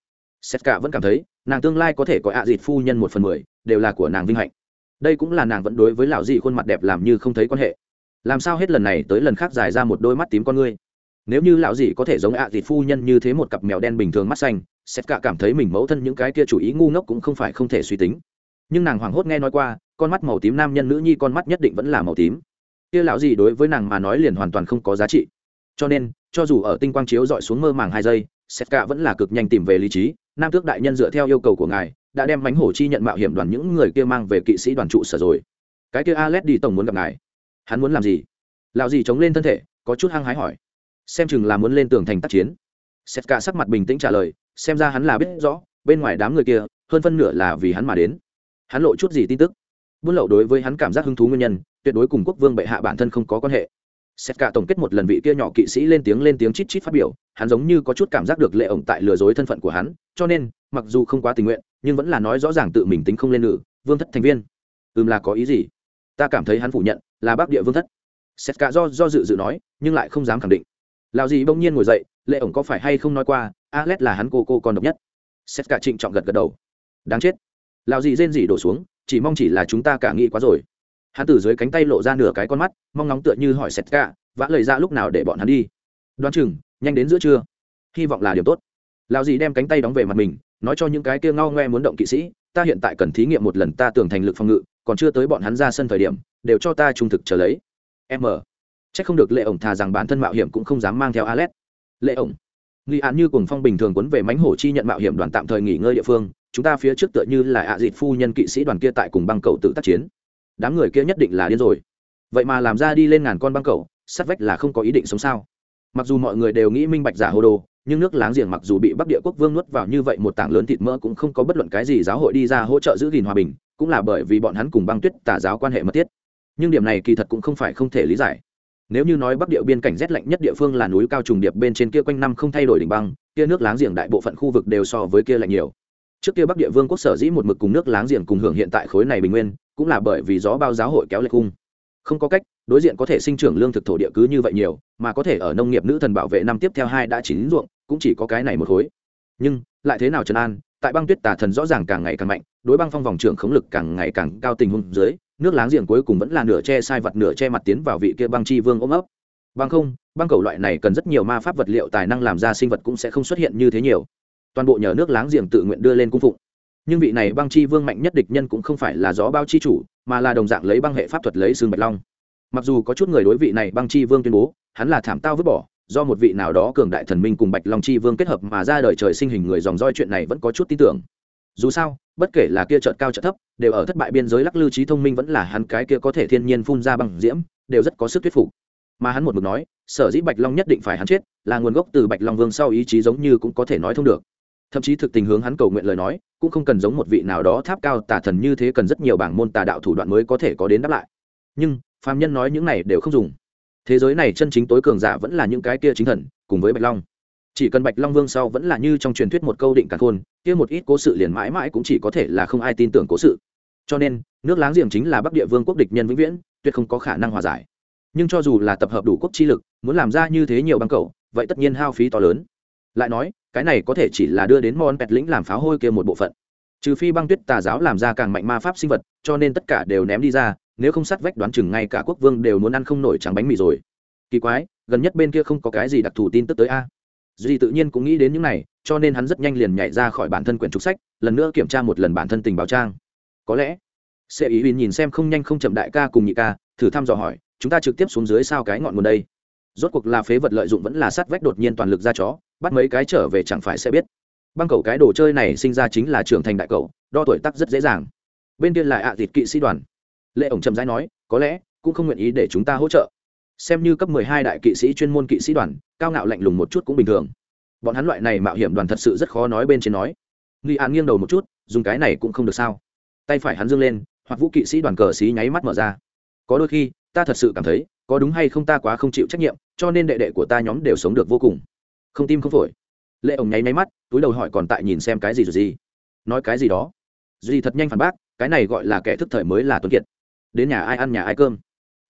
Xét cả vẫn cảm thấy, nàng tương lai có thể có ạ à dịt phu nhân một phần mười, đều là của nàng vinh hạnh. Đây cũng là nàng vẫn đối với lão dị khuôn mặt đẹp làm như không thấy quan hệ làm sao hết lần này tới lần khác dài ra một đôi mắt tím con ngươi? Nếu như lão dị có thể giống ạ à dịt phu nhân như thế một cặp mèo đen bình thường mắt xanh xét cả cảm thấy mình mẫu thân những cái kia chủ ý ngu ngốc cũng không phải không thể suy tính. Nhưng nàng hoảng hốt nghe nói qua, con mắt màu tím nam nhân nữ nhi con mắt nhất định vẫn là màu tím. Kia lão dì đối với nàng mà nói liền hoàn toàn không có giá trị. Cho nên, cho dù ở tinh quang chiếu dọi xuống mơ màng hai giây xét cả vẫn là cực nhanh tìm về lý trí. Nam tước đại nhân dựa theo yêu cầu của ngài, đã đem bánh hổ chi nhận mạo hiểm đoàn những người kia mang về kỵ sĩ đoàn trụ sở rồi. Cái kia alex đi tổng muốn gặp ngài hắn muốn làm gì? Lão gì chống lên thân thể, có chút hăng hái hỏi. Xem chừng là muốn lên tường thành tác chiến. Xét cả sắc mặt bình tĩnh trả lời, xem ra hắn là biết rõ, bên ngoài đám người kia, hơn phân nửa là vì hắn mà đến. Hắn lộ chút gì tin tức? Buôn lậu đối với hắn cảm giác hứng thú nguyên nhân, tuyệt đối cùng quốc vương bệ hạ bản thân không có quan hệ. Xét cả tổng kết một lần vị kia nhỏ kỵ sĩ lên tiếng lên tiếng chít chít phát biểu, hắn giống như có chút cảm giác được lệ ổng tại lừa dối thân phận của hắn, cho nên, mặc dù không quá tình nguyện, nhưng vẫn là nói rõ ràng tự mình tính không lên nữ vương thất thành viên. Ừm là có ý gì? Ta cảm thấy hắn phủ nhận là bắc địa vương thất. Xét cả do do dự dự nói, nhưng lại không dám khẳng định. Lào gì bỗng nhiên ngồi dậy, lệ ổng có phải hay không nói qua, alex là hắn cô cô con độc nhất? Xét cả trịnh trọng gật gật đầu. Đáng chết. Lào gì rên gì đổ xuống, chỉ mong chỉ là chúng ta cả nghĩ quá rồi. Hắn từ dưới cánh tay lộ ra nửa cái con mắt, mong nóng tựa như hỏi xét cả, vã lời ra lúc nào để bọn hắn đi? Đoán chừng, nhanh đến giữa trưa. Hy vọng là điều tốt. Lào gì đem cánh tay đóng về mặt mình, nói cho những cái kia ngao ngoe muốn động kỵ sĩ, ta hiện tại cần thí nghiệm một lần ta tưởng thành lực phòng ngự, còn chưa tới bọn hắn ra sân thời điểm đều cho ta trung thực trở lấy. M. Chắc không được lệ ổng thà rằng bản thân mạo hiểm cũng không dám mang theo alex. Lệ ổng nghi án như cùng phong bình thường quấn về mánh hổ chi nhận mạo hiểm đoàn tạm thời nghỉ ngơi địa phương, chúng ta phía trước tựa như là ạ à dịt phu nhân kỵ sĩ đoàn kia tại cùng băng cầu tự tác chiến. Đám người kia nhất định là điên rồi. Vậy mà làm ra đi lên ngàn con băng cầu, sát vách là không có ý định sống sao? Mặc dù mọi người đều nghĩ minh bạch giả hô đồ, nhưng nước láng giềng mặc dù bị bắc địa quốc vương nuốt vào như vậy một tảng lớn thịt mỡ cũng không có bất luận cái gì giáo hội đi ra hỗ trợ giữ gìn hòa bình, cũng là bởi vì bọn hắn cùng băng tuyết tà giáo quan hệ mật thiết nhưng điểm này kỳ thật cũng không phải không thể lý giải. Nếu như nói bắc địa biên cảnh rét lạnh nhất địa phương là núi cao trùng điệp bên trên kia quanh năm không thay đổi đỉnh băng, kia nước láng giềng đại bộ phận khu vực đều so với kia lạnh nhiều. Trước kia bắc địa vương quốc sở dĩ một mực cùng nước láng giềng cùng hưởng hiện tại khối này bình nguyên, cũng là bởi vì gió bao giáo hội kéo lệch cung. Không có cách, đối diện có thể sinh trưởng lương thực thổ địa cứ như vậy nhiều, mà có thể ở nông nghiệp nữ thần bảo vệ năm tiếp theo hai đã chín ruộng, cũng chỉ có cái này một khối. Nhưng, lại thế nào trần an, tại băng tuyết tà thần rõ ràng càng ngày càng mạnh, đối băng phong vòng trưởng khống lực càng ngày càng cao tình huống dưới nước láng giềng cuối cùng vẫn là nửa che sai vật nửa che mặt tiến vào vị kia băng chi vương ôm ấp. Băng không, băng cầu loại này cần rất nhiều ma pháp vật liệu tài năng làm ra sinh vật cũng sẽ không xuất hiện như thế nhiều. Toàn bộ nhờ nước láng giềng tự nguyện đưa lên cung phụng. Nhưng vị này băng chi vương mạnh nhất địch nhân cũng không phải là gió bao chi chủ, mà là đồng dạng lấy băng hệ pháp thuật lấy xương bạch long. Mặc dù có chút người đối vị này băng chi vương tuyên bố, hắn là thảm tao vứt bỏ, do một vị nào đó cường đại thần minh cùng bạch long chi vương kết hợp mà ra đời trời sinh hình người dòng roi chuyện này vẫn có chút tin tưởng dù sao, bất kể là kia trợt cao trợt thấp, đều ở thất bại biên giới lắc lư trí thông minh vẫn là hắn cái kia có thể thiên nhiên phun ra bằng diễm, đều rất có sức thuyết phục. Mà hắn một mực nói, sở dĩ bạch long nhất định phải hắn chết, là nguồn gốc từ bạch long vương sau ý chí giống như cũng có thể nói thông được. Thậm chí thực tình hướng hắn cầu nguyện lời nói, cũng không cần giống một vị nào đó tháp cao tà thần như thế cần rất nhiều bảng môn tà đạo thủ đoạn mới có thể có đến đáp lại. Nhưng, phàm nhân nói những này đều không dùng. Thế giới này chân chính tối cường giả vẫn là những cái kia chính thần, cùng với bạch long chỉ cần bạch long vương sau vẫn là như trong truyền thuyết một câu định càn khôn, kia một ít cố sự liền mãi mãi cũng chỉ có thể là không ai tin tưởng cố sự. Cho nên, nước láng giềng chính là bắc địa vương quốc địch nhân vĩnh viễn, tuyệt không có khả năng hòa giải. Nhưng cho dù là tập hợp đủ quốc chi lực, muốn làm ra như thế nhiều băng cầu, vậy tất nhiên hao phí to lớn. Lại nói, cái này có thể chỉ là đưa đến món pẹt lĩnh làm pháo hôi kia một bộ phận. Trừ phi băng tuyết tà giáo làm ra càng mạnh ma pháp sinh vật, cho nên tất cả đều ném đi ra, nếu không sát vách đoán chừng ngay cả quốc vương đều muốn ăn không nổi trắng bánh mì rồi. Kỳ quái, gần nhất bên kia không có cái gì đặc thù tin tức tới a duy tự nhiên cũng nghĩ đến những này, cho nên hắn rất nhanh liền nhảy ra khỏi bản thân quyển trục sách, lần nữa kiểm tra một lần bản thân tình báo trang. Có lẽ, sẽ ý huỳnh nhìn xem không nhanh không chậm đại ca cùng nhị ca, thử thăm dò hỏi, chúng ta trực tiếp xuống dưới sao cái ngọn nguồn đây? Rốt cuộc là phế vật lợi dụng vẫn là sát vách đột nhiên toàn lực ra chó, bắt mấy cái trở về chẳng phải sẽ biết. Băng cầu cái đồ chơi này sinh ra chính là trưởng thành đại cầu, đo tuổi tắc rất dễ dàng. Bên kia lại ạ à thịt kỵ sĩ đoàn. Lệ ổng chậm rãi nói, có lẽ cũng không nguyện ý để chúng ta hỗ trợ xem như cấp mười hai đại kỵ sĩ chuyên môn kỵ sĩ đoàn, cao ngạo lạnh lùng một chút cũng bình thường. Bọn hắn loại này mạo hiểm đoàn thật sự rất khó nói bên trên nói. Nghi an nghiêng đầu một chút, dùng cái này cũng không được sao. Tay phải hắn dương lên, hoặc vũ kỵ sĩ đoàn cờ xí nháy mắt mở ra. Có đôi khi, ta thật sự cảm thấy, có đúng hay không ta quá không chịu trách nhiệm, cho nên đệ đệ của ta nhóm đều sống được vô cùng. Không tim không phổi. Lệ ổng nháy nháy mắt, túi đầu hỏi còn tại nhìn xem cái gì rồi gì. Nói cái gì đó. Gì thật nhanh phản bác, cái này gọi là kẻ thức thời mới là tuấn kiệt. Đến nhà ai ăn, nhà ai cơm.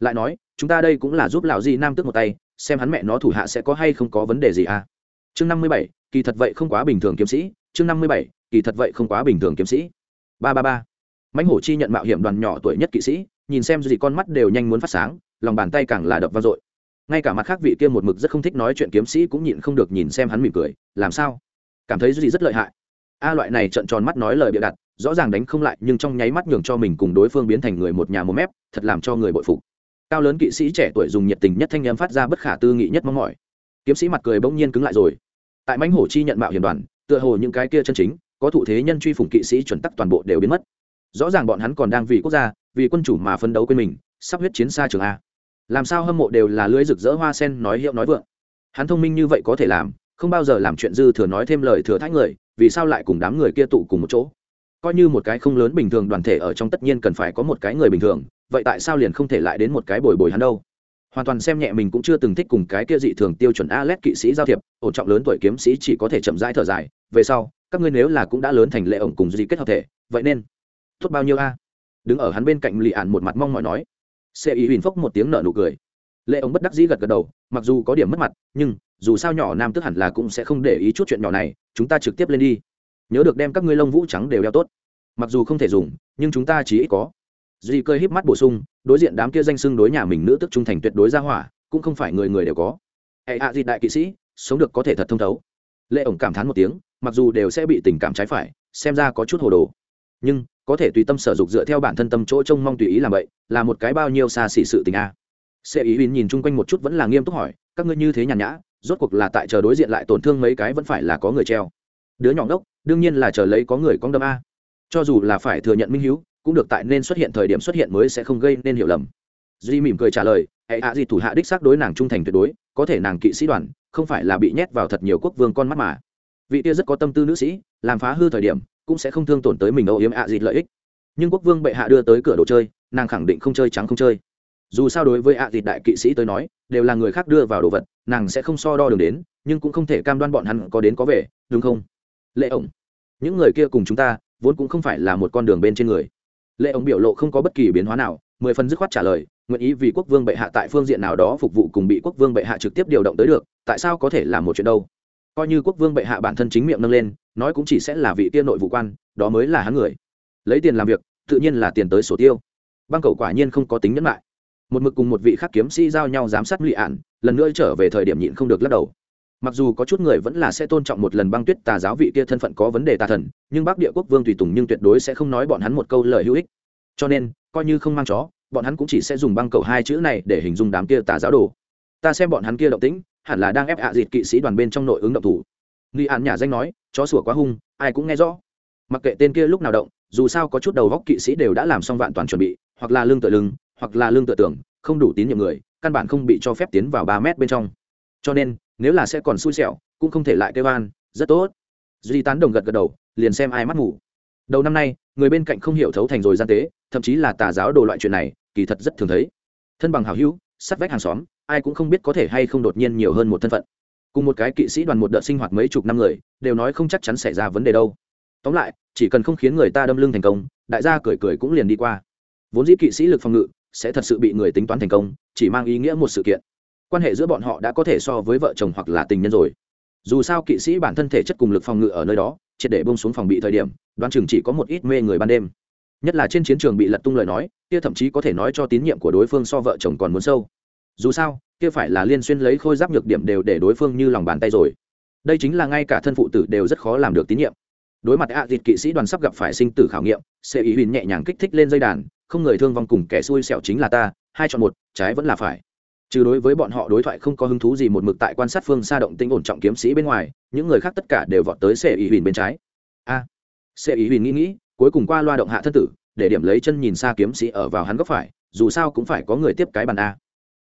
Lại nói chúng ta đây cũng là giúp lão di nam tức một tay, xem hắn mẹ nó thủ hạ sẽ có hay không có vấn đề gì à? Chương năm mươi bảy, kỳ thật vậy không quá bình thường kiếm sĩ. Chương năm mươi bảy, kỳ thật vậy không quá bình thường kiếm sĩ. Ba ba ba. Mãnh hổ chi nhận mạo hiểm đoàn nhỏ tuổi nhất kỵ sĩ, nhìn xem gì con mắt đều nhanh muốn phát sáng, lòng bàn tay càng là đập vang dội. Ngay cả mặt khác vị kia một mực rất không thích nói chuyện kiếm sĩ cũng nhịn không được nhìn xem hắn mỉm cười, làm sao? Cảm thấy gì rất lợi hại. A loại này trận tròn mắt nói lời bịa đặt, rõ ràng đánh không lại, nhưng trong nháy mắt nhường cho mình cùng đối phương biến thành người một nhà một mép, thật làm cho người bội phục cao lớn kỵ sĩ trẻ tuổi dùng nhiệt tình nhất thanh em phát ra bất khả tư nghị nhất mong mỏi. Kiếm sĩ mặt cười bỗng nhiên cứng lại rồi. Tại mãnh hổ chi nhận mạo hiểm đoàn, tựa hồ những cái kia chân chính, có thụ thế nhân truy phủng kỵ sĩ chuẩn tắc toàn bộ đều biến mất. Rõ ràng bọn hắn còn đang vì quốc gia, vì quân chủ mà phấn đấu quên mình, sắp huyết chiến xa trường a. Làm sao hâm mộ đều là lưới rực rỡ hoa sen nói hiệu nói vượng. Hắn thông minh như vậy có thể làm, không bao giờ làm chuyện dư thừa nói thêm lời thừa thách người, vì sao lại cùng đám người kia tụ cùng một chỗ? Coi như một cái không lớn bình thường đoàn thể ở trong tất nhiên cần phải có một cái người bình thường vậy tại sao liền không thể lại đến một cái bồi bồi hắn đâu hoàn toàn xem nhẹ mình cũng chưa từng thích cùng cái kia dị thường tiêu chuẩn Alet kỵ sĩ giao thiệp, ổn trọng lớn tuổi kiếm sĩ chỉ có thể chậm rãi thở dài, về sau, các ngươi nếu là cũng đã lớn thành lệ ổng cùng dị kết hợp thể, vậy nên tốt bao nhiêu a? Đứng ở hắn bên cạnh lì ạn một mặt mong mỏi nói. Xe ý huỳnh phốc một tiếng nở nụ cười. Lệ ổng bất đắc dĩ gật gật đầu, mặc dù có điểm mất mặt, nhưng dù sao nhỏ nam tức hẳn là cũng sẽ không để ý chút chuyện nhỏ này, chúng ta trực tiếp lên đi. Nhớ được đem các ngươi lông vũ trắng đều đeo tốt. Mặc dù không thể dùng, nhưng chúng ta chỉ ít có. Duy cơ híp mắt bổ sung đối diện đám kia danh xưng đối nhà mình nữ tức trung thành tuyệt đối ra hỏa cũng không phải người người đều có. Hệ hạ à đại kỵ sĩ sống được có thể thật thông thấu. Lệ ổng cảm thán một tiếng mặc dù đều sẽ bị tình cảm trái phải xem ra có chút hồ đồ. Nhưng có thể tùy tâm sở dục dựa theo bản thân tâm chỗ trông mong tùy ý làm vậy là một cái bao nhiêu xa xỉ sự tình a. À. sẽ ý huyên nhìn chung quanh một chút vẫn là nghiêm túc hỏi các ngươi như thế nhàn nhã rốt cuộc là tại chờ đối diện lại tổn thương mấy cái vẫn phải là có người treo. Đứa nhỏ ngốc đương nhiên là chờ lấy có người con đâm a. Cho dù là phải thừa nhận minh hiếu, cũng được tại nên xuất hiện thời điểm xuất hiện mới sẽ không gây nên hiểu lầm. Duy mỉm cười trả lời hệ hạ gì thủ hạ đích xác đối nàng trung thành tuyệt đối, có thể nàng kỵ sĩ đoàn, không phải là bị nhét vào thật nhiều quốc vương con mắt mà. Vị tia rất có tâm tư nữ sĩ, làm phá hư thời điểm, cũng sẽ không thương tổn tới mình âu yếm ạ à gì lợi ích. Nhưng quốc vương bệ hạ đưa tới cửa đồ chơi, nàng khẳng định không chơi trắng không chơi. Dù sao đối với ạ à đại kỵ sĩ tới nói, đều là người khác đưa vào đồ vật, nàng sẽ không so đo đường đến, nhưng cũng không thể cam đoan bọn hắn có đến có về, đúng không? Lệ ổng những người kia cùng chúng ta vốn cũng không phải là một con đường bên trên người. Lệ ổng biểu lộ không có bất kỳ biến hóa nào, mười phần dứt khoát trả lời, nguyện ý vì quốc vương bệ hạ tại phương diện nào đó phục vụ cùng bị quốc vương bệ hạ trực tiếp điều động tới được, tại sao có thể là một chuyện đâu? Coi như quốc vương bệ hạ bản thân chính miệng nâng lên, nói cũng chỉ sẽ là vị tiên nội vụ quan, đó mới là hắn người. Lấy tiền làm việc, tự nhiên là tiền tới sổ tiêu. Băng cầu quả nhiên không có tính nhẫn lại một mực cùng một vị khắc kiếm sĩ giao nhau giám sát lụy ạn lần nữa trở về thời điểm nhịn không được lắc đầu mặc dù có chút người vẫn là sẽ tôn trọng một lần băng tuyết tà giáo vị kia thân phận có vấn đề tà thần, nhưng bắc địa quốc vương tùy tùng nhưng tuyệt đối sẽ không nói bọn hắn một câu lời hữu ích. Cho nên, coi như không mang chó, bọn hắn cũng chỉ sẽ dùng băng cầu hai chữ này để hình dung đám kia tà giáo đồ. Ta xem bọn hắn kia động tĩnh, hẳn là đang ép hạ à dịt kỵ sĩ đoàn bên trong nội ứng động thủ. Nghi án nhà danh nói, chó sủa quá hung, ai cũng nghe rõ. Mặc kệ tên kia lúc nào động, dù sao có chút đầu góc kỵ sĩ đều đã làm xong vạn toàn chuẩn bị, hoặc là lương tựa lưng, hoặc là lương tựa tưởng không đủ tín nhiệm người, căn bản không bị cho phép tiến vào ba mét bên trong. Cho nên nếu là sẽ còn xui xẻo, cũng không thể lại kêu an, rất tốt. Duy tán đồng gật gật đầu, liền xem ai mắt ngủ đầu năm nay, người bên cạnh không hiểu thấu thành rồi gian tế, thậm chí là tà giáo đồ loại chuyện này, kỳ thật rất thường thấy. Thân bằng hào hữu, sắt vách hàng xóm, ai cũng không biết có thể hay không đột nhiên nhiều hơn một thân phận. Cùng một cái kỵ sĩ đoàn một đợt sinh hoạt mấy chục năm người, đều nói không chắc chắn xảy ra vấn đề đâu. Tóm lại, chỉ cần không khiến người ta đâm lưng thành công, đại gia cười cười cũng liền đi qua. Vốn dĩ kỵ sĩ lực phòng ngự, sẽ thật sự bị người tính toán thành công, chỉ mang ý nghĩa một sự kiện quan hệ giữa bọn họ đã có thể so với vợ chồng hoặc là tình nhân rồi. Dù sao kỵ sĩ bản thân thể chất cùng lực phòng ngự ở nơi đó, triệt để bông xuống phòng bị thời điểm đoán chừng chỉ có một ít mê người ban đêm. Nhất là trên chiến trường bị lật tung lời nói, kia thậm chí có thể nói cho tín nhiệm của đối phương so vợ chồng còn muốn sâu. Dù sao, kia phải là liên xuyên lấy khôi giáp nhược điểm đều để đối phương như lòng bàn tay rồi. Đây chính là ngay cả thân phụ tử đều rất khó làm được tín nhiệm. Đối mặt ạ à kỵ sĩ đoàn sắp gặp phải sinh tử khảo nghiệm sẽ ý huỳnh nhẹ nhàng kích thích lên dây đàn, không người thương vong cùng kẻ xui xẻo chính là ta, hai chọn một, trái vẫn là phải trừ đối với bọn họ đối thoại không có hứng thú gì một mực tại quan sát phương xa động tĩnh ổn trọng kiếm sĩ bên ngoài những người khác tất cả đều vọt tới xe ý huỳnh bên trái. A! À, sẽ ý huỳnh nghĩ nghĩ cuối cùng qua loa động hạ thân tử để điểm lấy chân nhìn xa kiếm sĩ ở vào hắn góc phải dù sao cũng phải có người tiếp cái bàn a.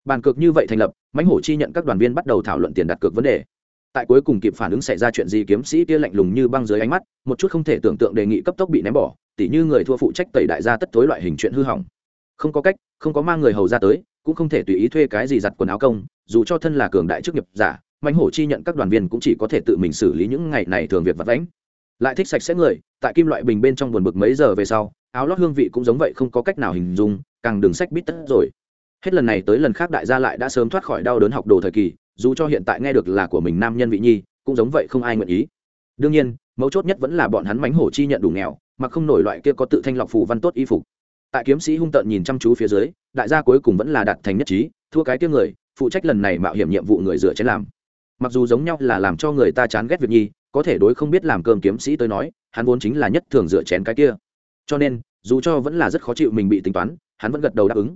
Bàn cược như vậy thành lập mãnh hổ chi nhận các đoàn viên bắt đầu thảo luận tiền đặt cược vấn đề. Tại cuối cùng kịp phản ứng xảy ra chuyện gì kiếm sĩ kia lạnh lùng như băng dưới ánh mắt một chút không thể tưởng tượng đề nghị cấp tốc bị ném bỏ tỉ như người thua phụ trách tẩy đại gia tất tối loại hình chuyện hư hỏng. Không có cách không có mang người hầu ra tới cũng không thể tùy ý thuê cái gì giặt quần áo công, dù cho thân là cường đại chức nghiệp giả mạnh hổ chi nhận các đoàn viên cũng chỉ có thể tự mình xử lý những ngày này thường việc vặt vãnh. Lại thích sạch sẽ người, tại kim loại bình bên trong buồn bực mấy giờ về sau, áo lót hương vị cũng giống vậy không có cách nào hình dung, càng đường sách bít tất rồi. Hết lần này tới lần khác đại gia lại đã sớm thoát khỏi đau đớn học đồ thời kỳ, dù cho hiện tại nghe được là của mình nam nhân vị nhi, cũng giống vậy không ai nguyện ý. Đương nhiên, mấu chốt nhất vẫn là bọn hắn mánh hổ chi nhận đủ nghèo, mà không nổi loại kia có tự thanh lọc phù văn tốt y phục tại kiếm sĩ hung tợn nhìn chăm chú phía dưới, đại gia cuối cùng vẫn là đạt thành nhất trí, thua cái tiếng người, phụ trách lần này mạo hiểm nhiệm vụ người dựa chén làm. Mặc dù giống nhau là làm cho người ta chán ghét việc nhi, có thể đối không biết làm cơm kiếm sĩ tới nói, hắn vốn chính là nhất thường dựa chén cái kia. Cho nên, dù cho vẫn là rất khó chịu mình bị tính toán, hắn vẫn gật đầu đáp ứng.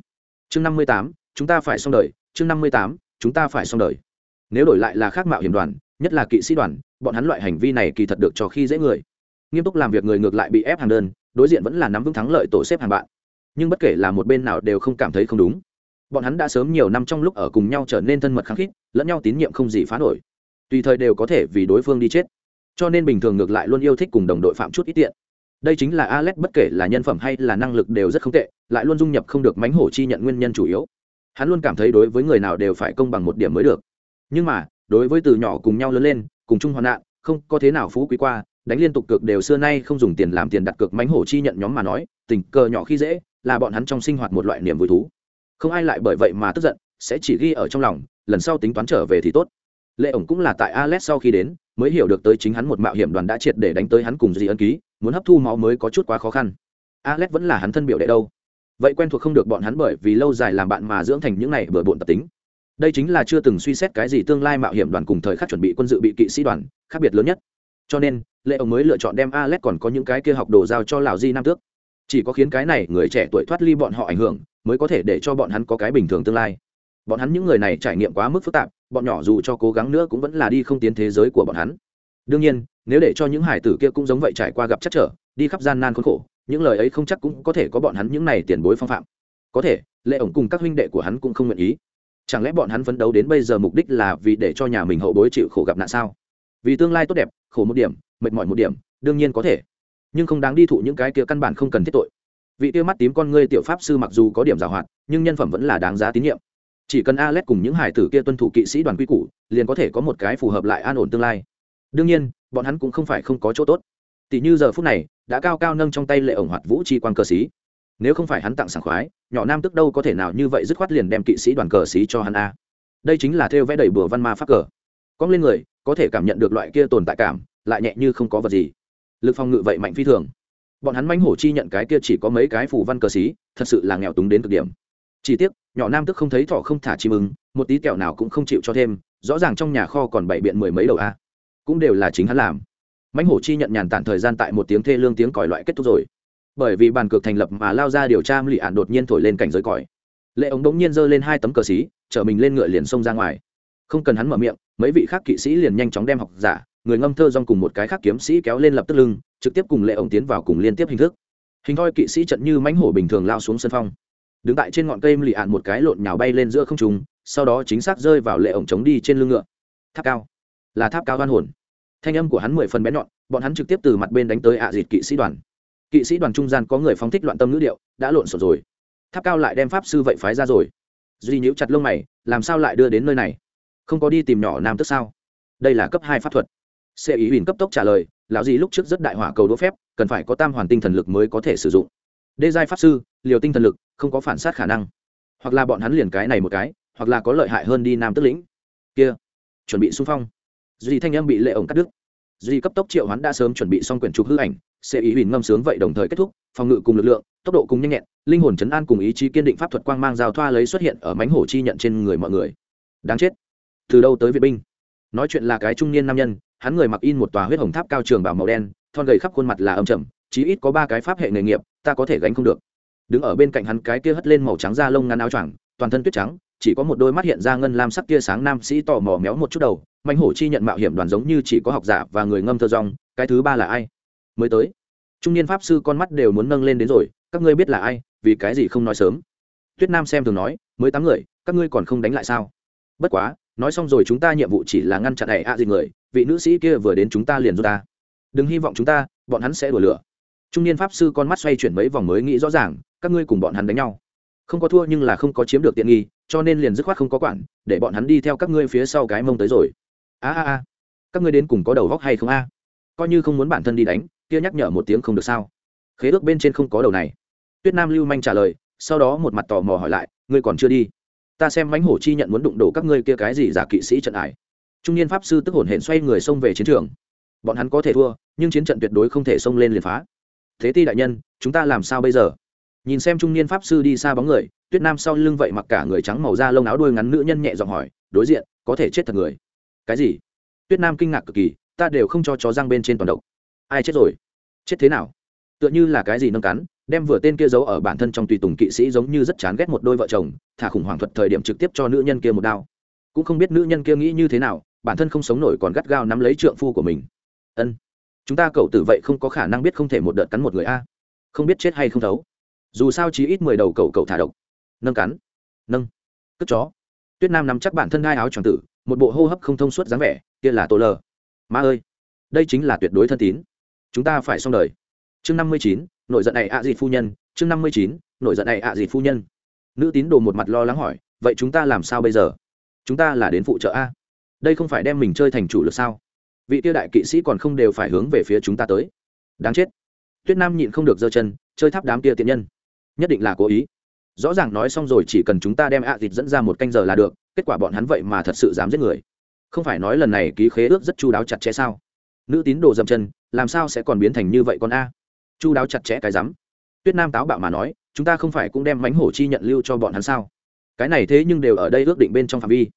Chương năm mươi tám, chúng ta phải xong đời. Chương năm mươi tám, chúng ta phải xong đời. Nếu đổi lại là khác mạo hiểm đoàn, nhất là kỵ sĩ đoàn, bọn hắn loại hành vi này kỳ thật được cho khi dễ người. Nghiêm túc làm việc người ngược lại bị ép hàng đơn, đối diện vẫn là nắm vững thắng lợi tổ xếp hàng bạn nhưng bất kể là một bên nào đều không cảm thấy không đúng. Bọn hắn đã sớm nhiều năm trong lúc ở cùng nhau trở nên thân mật khăng khít, lẫn nhau tín nhiệm không gì phá nổi. Tùy thời đều có thể vì đối phương đi chết. Cho nên bình thường ngược lại luôn yêu thích cùng đồng đội phạm chút ít tiện. Đây chính là alex, bất kể là nhân phẩm hay là năng lực đều rất không tệ, lại luôn dung nhập không được mánh hổ chi nhận nguyên nhân chủ yếu. Hắn luôn cảm thấy đối với người nào đều phải công bằng một điểm mới được. Nhưng mà, đối với từ nhỏ cùng nhau lớn lên, cùng chung hoạn nạn, không có thế nào phú quý qua, đánh liên tục cược đều xưa nay không dùng tiền làm tiền đặt cược mánh hổ chi nhận nhóm mà nói, tình cờ nhỏ khi dễ là bọn hắn trong sinh hoạt một loại niềm vui thú. Không ai lại bởi vậy mà tức giận, sẽ chỉ ghi ở trong lòng, lần sau tính toán trở về thì tốt. Lệ ổng cũng là tại alex sau khi đến, mới hiểu được tới chính hắn một mạo hiểm đoàn đã triệt để đánh tới hắn cùng di ân ký, muốn hấp thu máu mới có chút quá khó khăn. Alex vẫn là hắn thân biểu đệ đâu. Vậy quen thuộc không được bọn hắn bởi vì lâu dài làm bạn mà dưỡng thành những này bừa bộn tập tính. Đây chính là chưa từng suy xét cái gì tương lai mạo hiểm đoàn cùng thời khắc chuẩn bị quân dự bị kỵ sĩ đoàn, khác biệt lớn nhất. Cho nên, lệ ổng mới lựa chọn đem alex còn có những cái kia học đồ giao cho lào di nam tước chỉ có khiến cái này người trẻ tuổi thoát ly bọn họ ảnh hưởng, mới có thể để cho bọn hắn có cái bình thường tương lai. Bọn hắn những người này trải nghiệm quá mức phức tạp, bọn nhỏ dù cho cố gắng nữa cũng vẫn là đi không tiến thế giới của bọn hắn. Đương nhiên, nếu để cho những hải tử kia cũng giống vậy trải qua gặp chắc trở, đi khắp gian nan khốn khổ, những lời ấy không chắc cũng có thể có bọn hắn những này tiền bối phong phạm. Có thể, lệ ổng cùng các huynh đệ của hắn cũng không nguyện ý. Chẳng lẽ bọn hắn phấn đấu đến bây giờ mục đích là vì để cho nhà mình hậu bối chịu khổ gặp nạn sao? Vì tương lai tốt đẹp, khổ một điểm, mệt mỏi một điểm, đương nhiên có thể nhưng không đáng đi thụ những cái kia căn bản không cần thiết tội. Vị kia mắt tím con ngươi tiểu pháp sư mặc dù có điểm giả hoạt, nhưng nhân phẩm vẫn là đáng giá tín nhiệm. Chỉ cần alet cùng những hải tử kia tuân thủ kỵ sĩ đoàn quy củ, liền có thể có một cái phù hợp lại an ổn tương lai. Đương nhiên, bọn hắn cũng không phải không có chỗ tốt. Tỷ như giờ phút này, đã cao cao nâng trong tay lệ ổng hoạt vũ chi quan cờ sĩ. Nếu không phải hắn tặng sảng khoái, nhỏ nam tức đâu có thể nào như vậy dứt khoát liền đem kỵ sĩ đoàn cờ sĩ cho hắn a. Đây chính là theo vẽ đầy bừa văn ma pháp cờ. Cong lên người, có thể cảm nhận được loại kia tồn tại cảm, lại nhẹ như không có vật gì lực phòng ngự vậy mạnh phi thường. Bọn hắn manh hổ chi nhận cái kia chỉ có mấy cái phủ văn cờ xí, thật sự là nghèo túng đến cực điểm. Chỉ tiếc, nhỏ nam tức không thấy thỏ không thả chim ứng một tí kẹo nào cũng không chịu cho thêm, rõ ràng trong nhà kho còn bảy biện mười mấy đầu a. Cũng đều là chính hắn làm. Mãnh hổ chi nhận nhàn tản thời gian tại một tiếng thê lương tiếng còi loại kết thúc rồi. Bởi vì bàn cược thành lập mà lao ra điều tra lị ạn đột nhiên thổi lên cảnh giới còi. Lệ ống đống nhiên giơ lên hai tấm cờ xí, chở mình lên ngựa liền xông ra ngoài. Không cần hắn mở miệng, mấy vị khác kỵ sĩ liền nhanh chóng đem học giả người ngâm thơ dong cùng một cái khác kiếm sĩ kéo lên lập tức lưng, trực tiếp cùng lệ ổng tiến vào cùng liên tiếp hình thức. Hình thoi kỵ sĩ trận như mãnh hổ bình thường lao xuống sân phong. Đứng tại trên ngọn cây lì ạn một cái lộn nhào bay lên giữa không trùng sau đó chính xác rơi vào lệ ổng chống đi trên lưng ngựa. Tháp cao. Là tháp cao hoan hồn. Thanh âm của hắn mười phần bén nhọn, bọn hắn trực tiếp từ mặt bên đánh tới ạ à dịt kỵ sĩ đoàn. Kỵ sĩ đoàn trung gian có người phóng thích loạn tâm ngữ điệu, đã lộn xộn rồi. Tháp cao lại đem pháp sư vậy phái ra rồi. Duy nhíu chặt lông mày, làm sao lại đưa đến nơi này? Không có đi tìm nhỏ nam tức sao? Đây là cấp hai pháp thuật xe ý huỳnh cấp tốc trả lời, lão gì lúc trước rất đại hỏa cầu đỗ phép, cần phải có tam hoàn tinh thần lực mới có thể sử dụng. Đê giai pháp sư, liều tinh thần lực, không có phản sát khả năng. Hoặc là bọn hắn liền cái này một cái, hoặc là có lợi hại hơn đi nam tức lĩnh. Kia, chuẩn bị xung phong. Duy thanh âm bị lệ ổng cắt đứt. Duy cấp tốc triệu hắn đã sớm chuẩn bị xong quyển trục hư ảnh sẽ ý huỳnh ngâm sướng vậy đồng thời kết thúc, phòng ngự cùng lực lượng, tốc độ cùng nhanh nhẹn, linh hồn chấn an cùng ý chí kiên định pháp thuật quang mang giao thoa lấy xuất hiện ở mánh hổ chi nhận trên người mọi người. Đáng chết. Từ đâu tới viện binh? Nói chuyện là cái trung niên nam nhân hắn người mặc in một tòa huyết hồng tháp cao trường bảo màu đen, thon gầy khắp khuôn mặt là âm trầm, chí ít có ba cái pháp hệ nghề nghiệp, ta có thể gánh không được. Đứng ở bên cạnh hắn cái kia hất lên màu trắng da lông ngắn áo choàng, toàn thân tuyết trắng, chỉ có một đôi mắt hiện ra ngân lam sắc tia sáng nam sĩ tò mò méo một chút đầu manh hổ chi nhận mạo hiểm đoàn giống như chỉ có học giả và người ngâm thơ rong, cái thứ ba là ai? Mới tới. Trung niên pháp sư con mắt đều muốn nâng lên đến rồi, các ngươi biết là ai, vì cái gì không nói sớm? Tuyết nam xem thường nói, mới tám người, các ngươi còn không đánh lại sao? Bất quá, nói xong rồi chúng ta nhiệm vụ chỉ là ngăn chặn này ạ gì người vị nữ sĩ kia vừa đến chúng ta liền giúp ta. Đừng hy vọng chúng ta, bọn hắn sẽ đùa lửa. Trung niên pháp sư con mắt xoay chuyển mấy vòng mới nghĩ rõ ràng, các ngươi cùng bọn hắn đánh nhau. Không có thua nhưng là không có chiếm được tiện nghi, cho nên liền dứt khoát không có quản, để bọn hắn đi theo các ngươi phía sau cái mông tới rồi. A a a. Các ngươi đến cùng có đầu góc hay không a? Coi như không muốn bản thân đi đánh, kia nhắc nhở một tiếng không được sao? Khế ước bên trên không có đầu này. Tuyết nam lưu manh trả lời, sau đó một mặt tò mò hỏi lại, ngươi còn chưa đi? Ta xem mánh hổ chi nhận muốn đụng đổ các ngươi kia cái gì giả kỵ sĩ trận ải trung niên pháp sư tức hổn hển xoay người xông về chiến trường. Bọn hắn có thể thua, nhưng chiến trận tuyệt đối không thể xông lên liền phá. Thế ti đại nhân, chúng ta làm sao bây giờ? Nhìn xem trung niên pháp sư đi xa bóng người, tuyết nam sau lưng vậy mặc cả người trắng màu da lông áo đuôi ngắn nữ nhân nhẹ giọng hỏi, đối diện, có thể chết thật người? Cái gì? Tuyết nam kinh ngạc cực kỳ, ta đều không cho chó răng bên trên toàn độc. Ai chết rồi? Chết thế nào? Tựa như là cái gì nâng cắn, đem vừa tên kia giấu ở bản thân trong tùy tùng kỵ sĩ giống như rất chán ghét một đôi vợ chồng, thả khủng hoảng thuật thời điểm trực tiếp cho nữ nhân kia một đao. Cũng không biết nữ nhân kia nghĩ như thế nào bản thân không sống nổi còn gắt gao nắm lấy trượng phu của mình. Ân, chúng ta cậu tử vậy không có khả năng biết không thể một đợt cắn một người a. Không biết chết hay không thấu. Dù sao chỉ ít mười đầu cậu cậu thả độc. Nâng cắn. Nâng. Cất chó. Tuyết nam nắm chắc bản thân hai áo tròn tử, một bộ hô hấp không thông suốt dáng vẻ, kia là tô lờ. Ma ơi, đây chính là tuyệt đối thân tín. Chúng ta phải xong đời. Chương năm mươi chín nội giận này ạ à gì phu nhân. Chương năm mươi chín nội giận này ạ à gì phu nhân. Nữ tín đồ một mặt lo lắng hỏi, vậy chúng ta làm sao bây giờ? Chúng ta là đến phụ trợ a đây không phải đem mình chơi thành chủ lực sao? Vị tiêu đại kỵ sĩ còn không đều phải hướng về phía chúng ta tới. Đáng chết. Tuyết nam nhịn không được giơ chân, chơi tháp đám kia tiện nhân. Nhất định là cố ý. Rõ ràng nói xong rồi chỉ cần chúng ta đem ạ à dẫn ra một canh giờ là được, kết quả bọn hắn vậy mà thật sự dám giết người. Không phải nói lần này ký khế ước rất chu đáo chặt chẽ sao? Nữ tín đồ dầm chân, làm sao sẽ còn biến thành như vậy con a? Chu đáo chặt chẽ cái rắm. Tuyết nam táo bạo mà nói, chúng ta không phải cũng đem mánh hổ chi nhận lưu cho bọn hắn sao? Cái này thế nhưng đều ở đây ước định bên trong phạm vi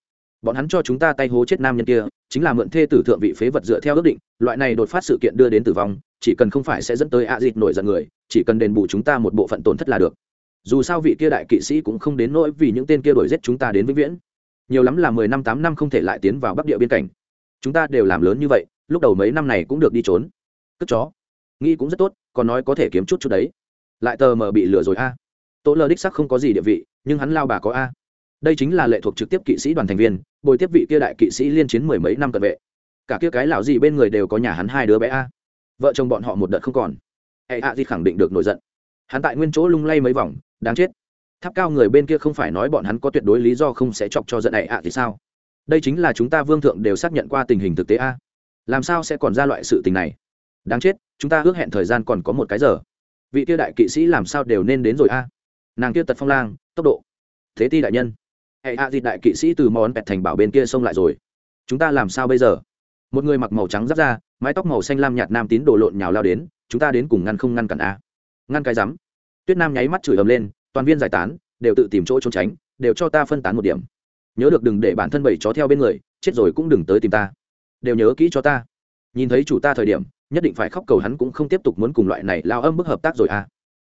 bọn hắn cho chúng ta tay hố chết nam nhân kia, chính là mượn thê tử thượng vị phế vật dựa theo ước định, loại này đột phát sự kiện đưa đến tử vong, chỉ cần không phải sẽ dẫn tới a dịt nổi giận người, chỉ cần đền bù chúng ta một bộ phận tổn thất là được. Dù sao vị kia đại kỵ sĩ cũng không đến nỗi vì những tên kia đuổi giết chúng ta đến vĩnh viễn. Nhiều lắm là mười năm, tám năm không thể lại tiến vào bắc địa biên cảnh. Chúng ta đều làm lớn như vậy, lúc đầu mấy năm này cũng được đi trốn. Cất chó. Nghĩ cũng rất tốt, còn nói có thể kiếm chút chút đấy. Lại tờ mờ bị lừa rồi a. À. tố lơ đích sắc không có gì địa vị, nhưng hắn lao bà có a đây chính là lệ thuộc trực tiếp kỵ sĩ đoàn thành viên, bồi tiếp vị kia đại kỵ sĩ liên chiến mười mấy năm cận vệ. Cả kia cái lão gì bên người đều có nhà hắn hai đứa bé a. Vợ chồng bọn họ một đợt không còn. Hệ a, di khẳng định được nổi giận. Hắn tại nguyên chỗ lung lay mấy vòng, đáng chết. Tháp cao người bên kia không phải nói bọn hắn có tuyệt đối lý do không sẽ chọc cho giận hệ a, thì sao? Đây chính là chúng ta vương thượng đều xác nhận qua tình hình thực tế a. Làm sao sẽ còn ra loại sự tình này? Đáng chết, chúng ta ước hẹn thời gian còn có một cái giờ. Vị kia đại kỵ sĩ làm sao đều nên đến rồi a? Nàng kia tật phong lang, tốc độ. Thế ti đại nhân hệ a à đại kỵ sĩ từ món bẹt thành bảo bên kia xông lại rồi. Chúng ta làm sao bây giờ? Một người mặc màu trắng giáp ra mái tóc màu xanh lam nhạt nam tín đổ lộn nhào lao đến, chúng ta đến cùng ngăn không ngăn cản a. Ngăn cái rắm. Tuyết nam nháy mắt chửi ầm lên, toàn viên giải tán, đều tự tìm chỗ trốn tránh, đều cho ta phân tán một điểm. Nhớ được đừng để bản thân bảy chó theo bên người, chết rồi cũng đừng tới tìm ta. Đều nhớ kỹ cho ta. Nhìn thấy chủ ta thời điểm, nhất định phải khóc cầu hắn cũng không tiếp tục muốn cùng loại này lao âm bức hợp tác rồi à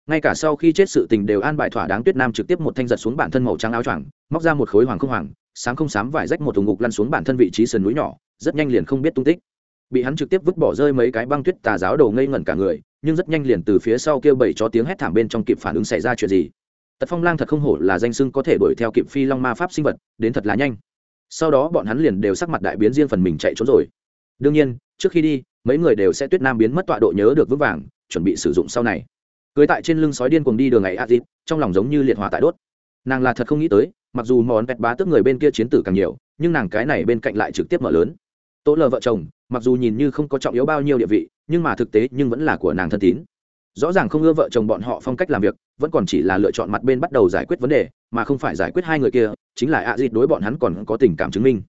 ngay cả sau khi chết sự tình đều an bài thỏa đáng tuyết nam trực tiếp một thanh giật xuống bản thân màu trắng áo choàng, móc ra một khối hoàng không hoàng, sáng không sám vải rách một thùng ngục lăn xuống bản thân vị trí sườn núi nhỏ, rất nhanh liền không biết tung tích. Bị hắn trực tiếp vứt bỏ rơi mấy cái băng tuyết tà giáo đầu ngây ngẩn cả người, nhưng rất nhanh liền từ phía sau kêu bảy cho tiếng hét thảm bên trong kịp phản ứng xảy ra chuyện gì. Tật phong lang thật không hổ là danh sưng có thể đuổi theo kịp phi long ma pháp sinh vật, đến thật là nhanh. Sau đó bọn hắn liền đều sắc mặt đại biến riêng phần mình chạy trốn rồi. Đương nhiên, trước khi đi, mấy người đều sẽ tuyết nam biến mất tọa độ nhớ được vững vàng, chuẩn bị sử dụng sau này cưới tại trên lưng sói điên cuồng đi đường ngày a dịp, trong lòng giống như liệt hỏa tại đốt. Nàng là thật không nghĩ tới, mặc dù món vẹt bá tức người bên kia chiến tử càng nhiều, nhưng nàng cái này bên cạnh lại trực tiếp mở lớn. Tố lờ vợ chồng, mặc dù nhìn như không có trọng yếu bao nhiêu địa vị, nhưng mà thực tế nhưng vẫn là của nàng thân tín. Rõ ràng không ưa vợ chồng bọn họ phong cách làm việc, vẫn còn chỉ là lựa chọn mặt bên bắt đầu giải quyết vấn đề, mà không phải giải quyết hai người kia, chính là ạ à dịt đối bọn hắn còn có tình cảm chứng minh.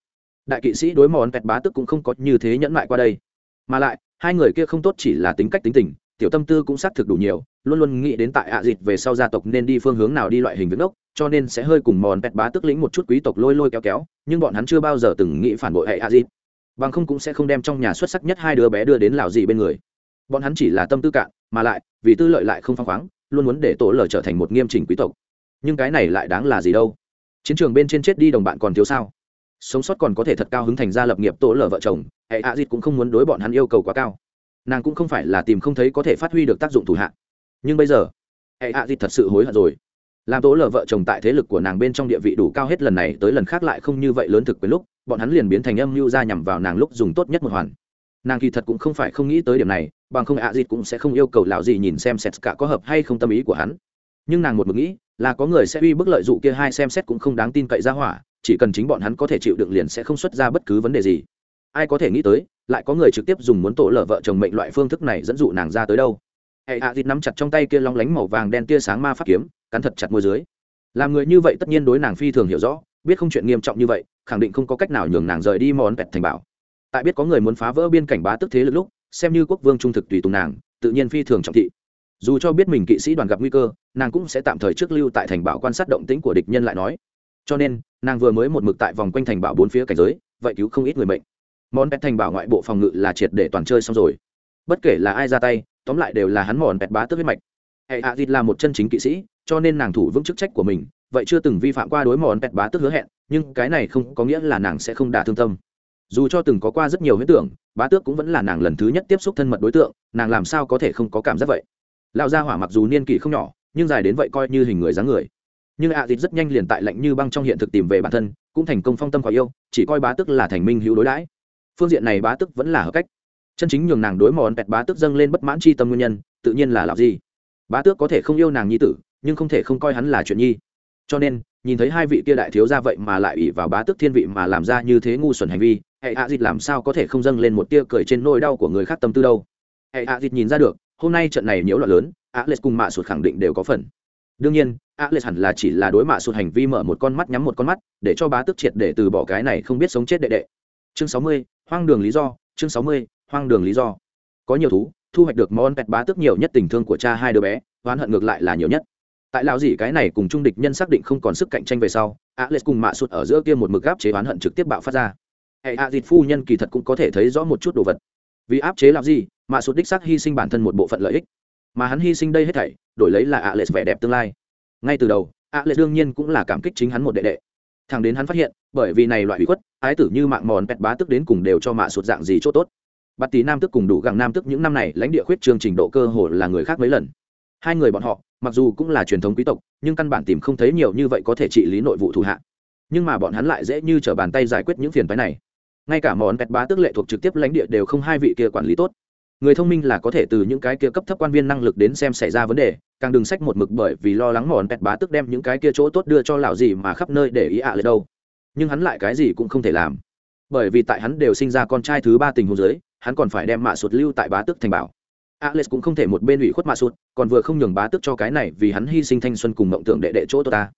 Đại kỵ sĩ đối món vẹt bá tức cũng không có như thế nhẫn mại qua đây. Mà lại, hai người kia không tốt chỉ là tính cách tính tình, tiểu tâm tư cũng xác thực đủ nhiều luôn luôn nghĩ đến tại ạ à dịt về sau gia tộc nên đi phương hướng nào đi loại hình vững ốc cho nên sẽ hơi cùng mòn pẹt bá tức lĩnh một chút quý tộc lôi lôi kéo kéo, nhưng bọn hắn chưa bao giờ từng nghĩ phản bội hệ ạ dịt. Bằng không cũng sẽ không đem trong nhà xuất sắc nhất hai đứa bé đưa đến lào dị bên người. Bọn hắn chỉ là tâm tư cạn, mà lại, vì tư lợi lại không phăng khoáng, luôn muốn để tổ lở trở thành một nghiêm chỉnh quý tộc. Nhưng cái này lại đáng là gì đâu? Chiến trường bên trên chết đi đồng bạn còn thiếu sao? Sống sót còn có thể thật cao hứng thành gia lập nghiệp tổ lở vợ chồng, hệ hạ dịt cũng không muốn đối bọn hắn yêu cầu quá cao. Nàng cũng không phải là tìm không thấy có thể phát huy được tác dụng thủ hạ nhưng bây giờ hệ hạ dịt thật sự hối hận rồi. Làm tố lờ vợ chồng tại thế lực của nàng bên trong địa vị đủ cao hết lần này tới lần khác lại không như vậy lớn thực với lúc, bọn hắn liền biến thành âm mưu ra nhằm vào nàng lúc dùng tốt nhất một hoàn. Nàng kỳ thật cũng không phải không nghĩ tới điểm này, bằng không ạ à dịt cũng sẽ không yêu cầu lão gì nhìn xem xét cả có hợp hay không tâm ý của hắn. Nhưng nàng một mực nghĩ là có người sẽ uy bức lợi dụ kia hai xem xét cũng không đáng tin cậy ra hỏa, chỉ cần chính bọn hắn có thể chịu đựng liền sẽ không xuất ra bất cứ vấn đề gì. Ai có thể nghĩ tới, lại có người trực tiếp dùng muốn tổ lở vợ chồng mệnh loại phương thức này dẫn dụ nàng ra tới đâu? Hệ hạ thịt nắm chặt trong tay kia long lánh màu vàng đen tia sáng ma pháp kiếm, cắn thật chặt môi dưới. Làm người như vậy tất nhiên đối nàng phi thường hiểu rõ, biết không chuyện nghiêm trọng như vậy, khẳng định không có cách nào nhường nàng rời đi món pẹt thành bảo. Tại biết có người muốn phá vỡ biên cảnh bá tức thế lực lúc, xem như quốc vương trung thực tùy tùng nàng, tự nhiên phi thường trọng thị. Dù cho biết mình kỵ sĩ đoàn gặp nguy cơ, nàng cũng sẽ tạm thời trước lưu tại thành bảo quan sát động tĩnh của địch nhân lại nói. Cho nên, nàng vừa mới một mực tại vòng quanh thành bảo bốn phía cảnh giới, vậy cứu không ít người mệnh. Món pet thành bảo ngoại bộ phòng ngự là triệt để toàn chơi xong rồi. Bất kể là ai ra tay tóm lại đều là hắn mòn bẹt bá tức huyết mạch. Hệ hạ dịt là một chân chính kỵ sĩ, cho nên nàng thủ vững chức trách của mình, vậy chưa từng vi phạm qua đối mòn bẹt bá tức hứa hẹn, nhưng cái này không có nghĩa là nàng sẽ không đả thương tâm. Dù cho từng có qua rất nhiều huyết tưởng, bá tước cũng vẫn là nàng lần thứ nhất tiếp xúc thân mật đối tượng, nàng làm sao có thể không có cảm giác vậy? Lão gia hỏa mặc dù niên kỷ không nhỏ, nhưng dài đến vậy coi như hình người dáng người. Nhưng ạ à dịt rất nhanh liền tại lạnh như băng trong hiện thực tìm về bản thân, cũng thành công phong tâm khỏi yêu, chỉ coi bá tức là thành minh hữu đối đãi. Phương diện này bá tức vẫn là hợp cách chân chính nhường nàng đối mòn pẹt bá tước dâng lên bất mãn chi tâm nguyên nhân, tự nhiên là làm gì? Bá tước có thể không yêu nàng nhi tử, nhưng không thể không coi hắn là chuyện nhi. Cho nên, nhìn thấy hai vị kia đại thiếu ra vậy mà lại ủy vào bá tước thiên vị mà làm ra như thế ngu xuẩn hành vi, hệ hạ dịt làm sao có thể không dâng lên một tia cười trên nỗi đau của người khác tâm tư đâu? Hệ hạ dịt nhìn ra được, hôm nay trận này nhiễu loạn lớn a l e cùng mạ sụt khẳng định đều có phần. Đương nhiên a l e hẳn là chỉ là đối mạ sụt hành vi mở một con mắt nhắm một con mắt, để cho bá tước triệt để từ bỏ cái này không biết sống chết đệ đệ. Chương sáu mươi, hoang đường lý do, chương sáu mươi hoang đường lý do. Có nhiều thú, thu hoạch được món pẹt bá tước nhiều nhất tình thương của cha hai đứa bé, oán hận ngược lại là nhiều nhất. Tại lão gì cái này cùng trung địch nhân xác định không còn sức cạnh tranh về sau a l e cùng mạ sụt ở giữa kia một mực gáp chế oán hận trực tiếp bạo phát ra. Hệ a dịt phu nhân kỳ thật cũng có thể thấy rõ một chút đồ vật. Vì áp chế làm gì Mạ sụt đích xác hy sinh bản thân một bộ phận lợi ích. Mà hắn hy sinh đây hết thảy, đổi lấy là ạ lệ vẻ đẹp tương lai. Ngay từ đầu ạ lệ đương nhiên cũng là cảm kích chính hắn một đệ đệ. Thằng đến hắn phát hiện, bởi vì này loại hủy khuất, ái tử như mạng mòn pẹt bá tức đến cùng đều cho mạ sụt dạng gì chỗ tốt bát tí nam tức cùng đủ gặng nam tức những năm này lãnh địa khuyết trường trình độ cơ hồ là người khác mấy lần. Hai người bọn họ, mặc dù cũng là truyền thống quý tộc, nhưng căn bản tìm không thấy nhiều như vậy có thể trị lý nội vụ thủ hạ. Nhưng mà bọn hắn lại dễ như t bàn tay giải quyết những phiền phái này. Ngay cả món pẹt bá tức lệ thuộc trực tiếp lãnh địa đều không hai vị kia quản lý tốt. Người thông minh là có thể từ những cái kia cấp thấp quan viên năng lực đến xem xảy ra vấn đề, càng đừng sách một mực bởi vì lo lắng mòn pẹt bá tức đem những cái kia chỗ tốt đưa cho lão gì mà khắp nơi để ý ạ à đâu. Nhưng hắn lại cái gì cũng không thể làm. Bởi vì tại hắn đều sinh ra con trai thứ ba tình huống giới hắn còn phải đem mạ sụt lưu tại bá Tước thành bảo. Alex cũng không thể một bên ủy khuất mạ sụt, còn vừa không nhường bá tước cho cái này vì hắn hy sinh thanh xuân cùng mộng tưởng đệ đệ chỗ tôi ta.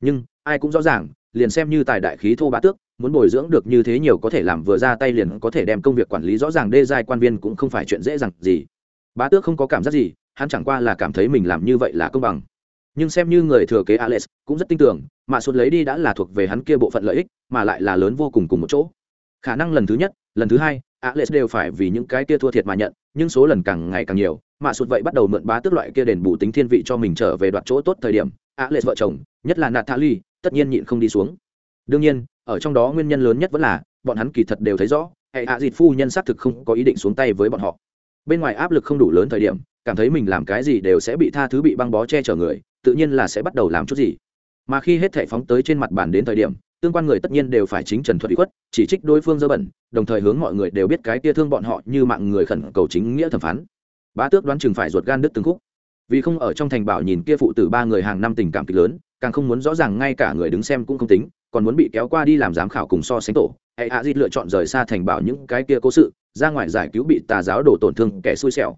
Nhưng, ai cũng rõ ràng, liền xem như tài đại khí thô bá tước, muốn bồi dưỡng được như thế nhiều có thể làm vừa ra tay liền có thể đem công việc quản lý rõ ràng đê giai quan viên cũng không phải chuyện dễ dàng gì. Bá tước không có cảm giác gì, hắn chẳng qua là cảm thấy mình làm như vậy là công bằng. Nhưng xem như người thừa kế alex, cũng rất tin tưởng mà sụt lấy đi đã là thuộc về hắn kia bộ phận lợi ích, mà lại là lớn vô cùng cùng một chỗ. Khả năng lần thứ nhất, lần thứ hai alex đều phải vì những cái kia thua thiệt mà nhận, nhưng số lần càng ngày càng nhiều, mà sụt vậy bắt đầu mượn bá tước loại kia đền bù tính thiên vị cho mình trở về đoạt chỗ tốt thời điểm alex vợ chồng, nhất là natalie, tất nhiên nhịn không đi xuống. Đương nhiên, ở trong đó nguyên nhân lớn nhất vẫn là, bọn hắn kỳ thật đều thấy rõ, hệ hạ dịt phu nhân xác thực không có ý định xuống tay với bọn họ. Bên ngoài áp lực không đủ lớn thời điểm, cảm thấy mình làm cái gì đều sẽ bị tha thứ bị băng bó che chở người, tự nhiên là sẽ bắt đầu làm chút gì. Mà khi hết thể phóng tới trên mặt bàn đến thời điểm tương quan người tất nhiên đều phải chính trần thuật bị khuất, chỉ trích đối phương dơ bẩn, đồng thời hướng mọi người đều biết cái kia thương bọn họ như mạng người khẩn cầu chính nghĩa thẩm phán. Bá tước đoán chừng phải ruột gan đứt từng khúc. Vì không ở trong thành bảo nhìn kia phụ tử ba người hàng năm tình cảm kịch lớn, càng không muốn rõ ràng ngay cả người đứng xem cũng không tính, còn muốn bị kéo qua đi làm giám khảo cùng so sánh tổ. Hệ hạ dịt lựa chọn rời xa thành bảo những cái kia cố sự, ra ngoài giải cứu bị tà giáo đổ tổn thương kẻ xui xẻo.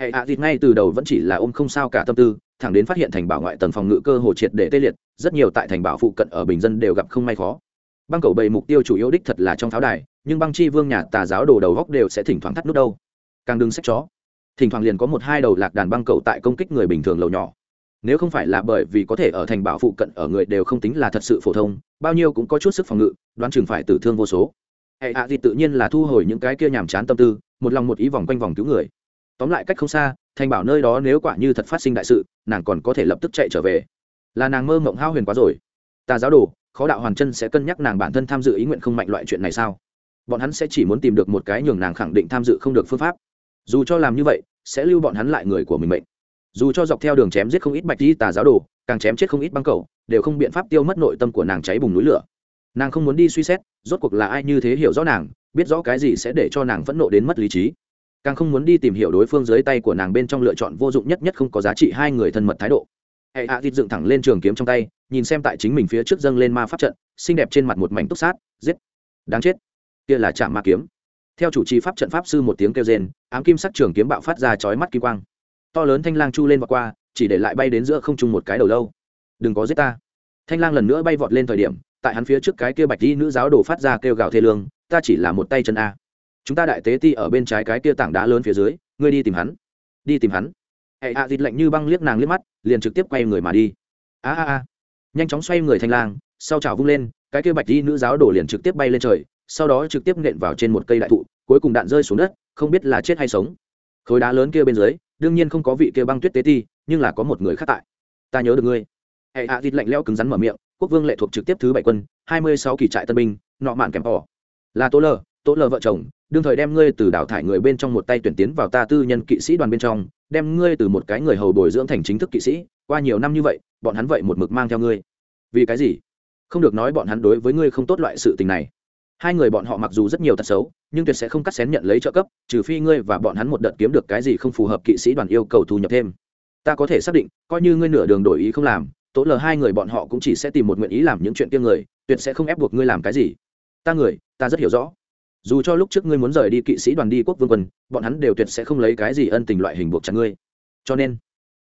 Hệ hạ dịt ngay từ đầu vẫn chỉ là ôm không sao cả tâm tư thẳng đến phát hiện thành bảo ngoại tầng phòng ngự cơ hồ triệt để tê liệt, rất nhiều tại thành bảo phụ cận ở bình dân đều gặp không may khó. Băng cầu bầy mục tiêu chủ yếu đích thật là trong pháo đài, nhưng băng chi vương nhà tà giáo đồ đầu góc đều sẽ thỉnh thoảng thắt nút đâu. Càng đừng sách chó. Thỉnh thoảng liền có một hai đầu lạc đàn băng cầu tại công kích người bình thường lầu nhỏ. Nếu không phải là bởi vì có thể ở thành bảo phụ cận ở người đều không tính là thật sự phổ thông, bao nhiêu cũng có chút sức phòng ngự, đoán chừng phải tử thương vô số. Hệ hạ à thì tự nhiên là thu hồi những cái kia nhàm chán tâm tư, một lòng một ý vòng quanh vòng cứu người tóm lại cách không xa, thành bảo nơi đó nếu quả như thật phát sinh đại sự, nàng còn có thể lập tức chạy trở về. Là nàng mơ mộng hao huyền quá rồi. Tà giáo đồ, khó đạo hoàn chân sẽ cân nhắc nàng bản thân tham dự ý nguyện không mạnh loại chuyện này sao? Bọn hắn sẽ chỉ muốn tìm được một cái nhường nàng khẳng định tham dự không được phương pháp. Dù cho làm như vậy, sẽ lưu bọn hắn lại người của mình mệnh. Dù cho dọc theo đường chém giết không ít bạch đi tà giáo đồ, càng chém chết không ít băng cầu, đều không biện pháp tiêu mất nội tâm của nàng cháy bùng núi lửa. Nàng không muốn đi suy xét, rốt cuộc là ai như thế hiểu rõ nàng, biết rõ cái gì sẽ để cho nàng phẫn nộ đến mất lý trí càng không muốn đi tìm hiểu đối phương dưới tay của nàng bên trong lựa chọn vô dụng nhất nhất không có giá trị hai người thân mật thái độ. Hệ hạ thịt dựng thẳng lên trường kiếm trong tay, nhìn xem tại chính mình phía trước dâng lên ma pháp trận, xinh đẹp trên mặt một mảnh túc sát, giết. Đáng chết. Kia là chạm ma kiếm. Theo chủ trì pháp trận pháp sư một tiếng kêu rên, ám kim sắc trường kiếm bạo phát ra chói mắt kim quang. To lớn thanh lang chu lên và qua, chỉ để lại bay đến giữa không trung một cái đầu lâu. Đừng có giết ta. Thanh lang lần nữa bay vọt lên thời điểm, tại hắn phía trước cái kia bạch đi nữ giáo đồ phát ra kêu gào thê lương, ta chỉ là một tay chân a chúng ta đại tế ti ở bên trái cái kia tảng đá lớn phía dưới, ngươi đi tìm hắn. Đi tìm hắn. Hệ hạ à dịt lạnh như băng liếc nàng liếc mắt, liền trực tiếp quay người mà đi. A a a. Nhanh chóng xoay người thanh lang sau chảo vung lên, cái kia bạch đi nữ giáo đổ liền trực tiếp bay lên trời, sau đó trực tiếp nện vào trên một cây đại thụ, cuối cùng đạn rơi xuống đất, không biết là chết hay sống. Khối đá lớn kia bên dưới, đương nhiên không có vị kia băng tuyết tế ti, nhưng là có một người khác tại. Ta nhớ được ngươi. Hệ hạ dịt lạnh leo cứng rắn mở miệng, quốc vương lệ thuộc trực tiếp thứ bảy quân, hai mươi sáu kỳ trại tân binh, nọ mạn kèm tỏ là tô lờ tố lờ vợ chồng, đương thời đem ngươi từ đào thải người bên trong một tay tuyển tiến vào ta tư nhân kỵ sĩ đoàn bên trong, đem ngươi từ một cái người hầu bồi dưỡng thành chính thức kỵ sĩ, qua nhiều năm như vậy, bọn hắn vậy một mực mang theo ngươi. Vì cái gì? Không được nói bọn hắn đối với ngươi không tốt loại sự tình này. Hai người bọn họ mặc dù rất nhiều tật xấu, nhưng tuyệt sẽ không cắt xén nhận lấy trợ cấp, trừ phi ngươi và bọn hắn một đợt kiếm được cái gì không phù hợp kỵ sĩ đoàn yêu cầu thu nhập thêm. Ta có thể xác định, coi như ngươi nửa đường đổi ý không làm, tố lờ hai người bọn họ cũng chỉ sẽ tìm một nguyện ý làm những chuyện kiêng người, tuyệt sẽ không ép buộc ngươi làm cái gì. Ta người, ta rất hiểu rõ dù cho lúc trước ngươi muốn rời đi kỵ sĩ đoàn đi quốc vương quân, bọn hắn đều tuyệt sẽ không lấy cái gì ân tình loại hình buộc chặt ngươi. Cho nên,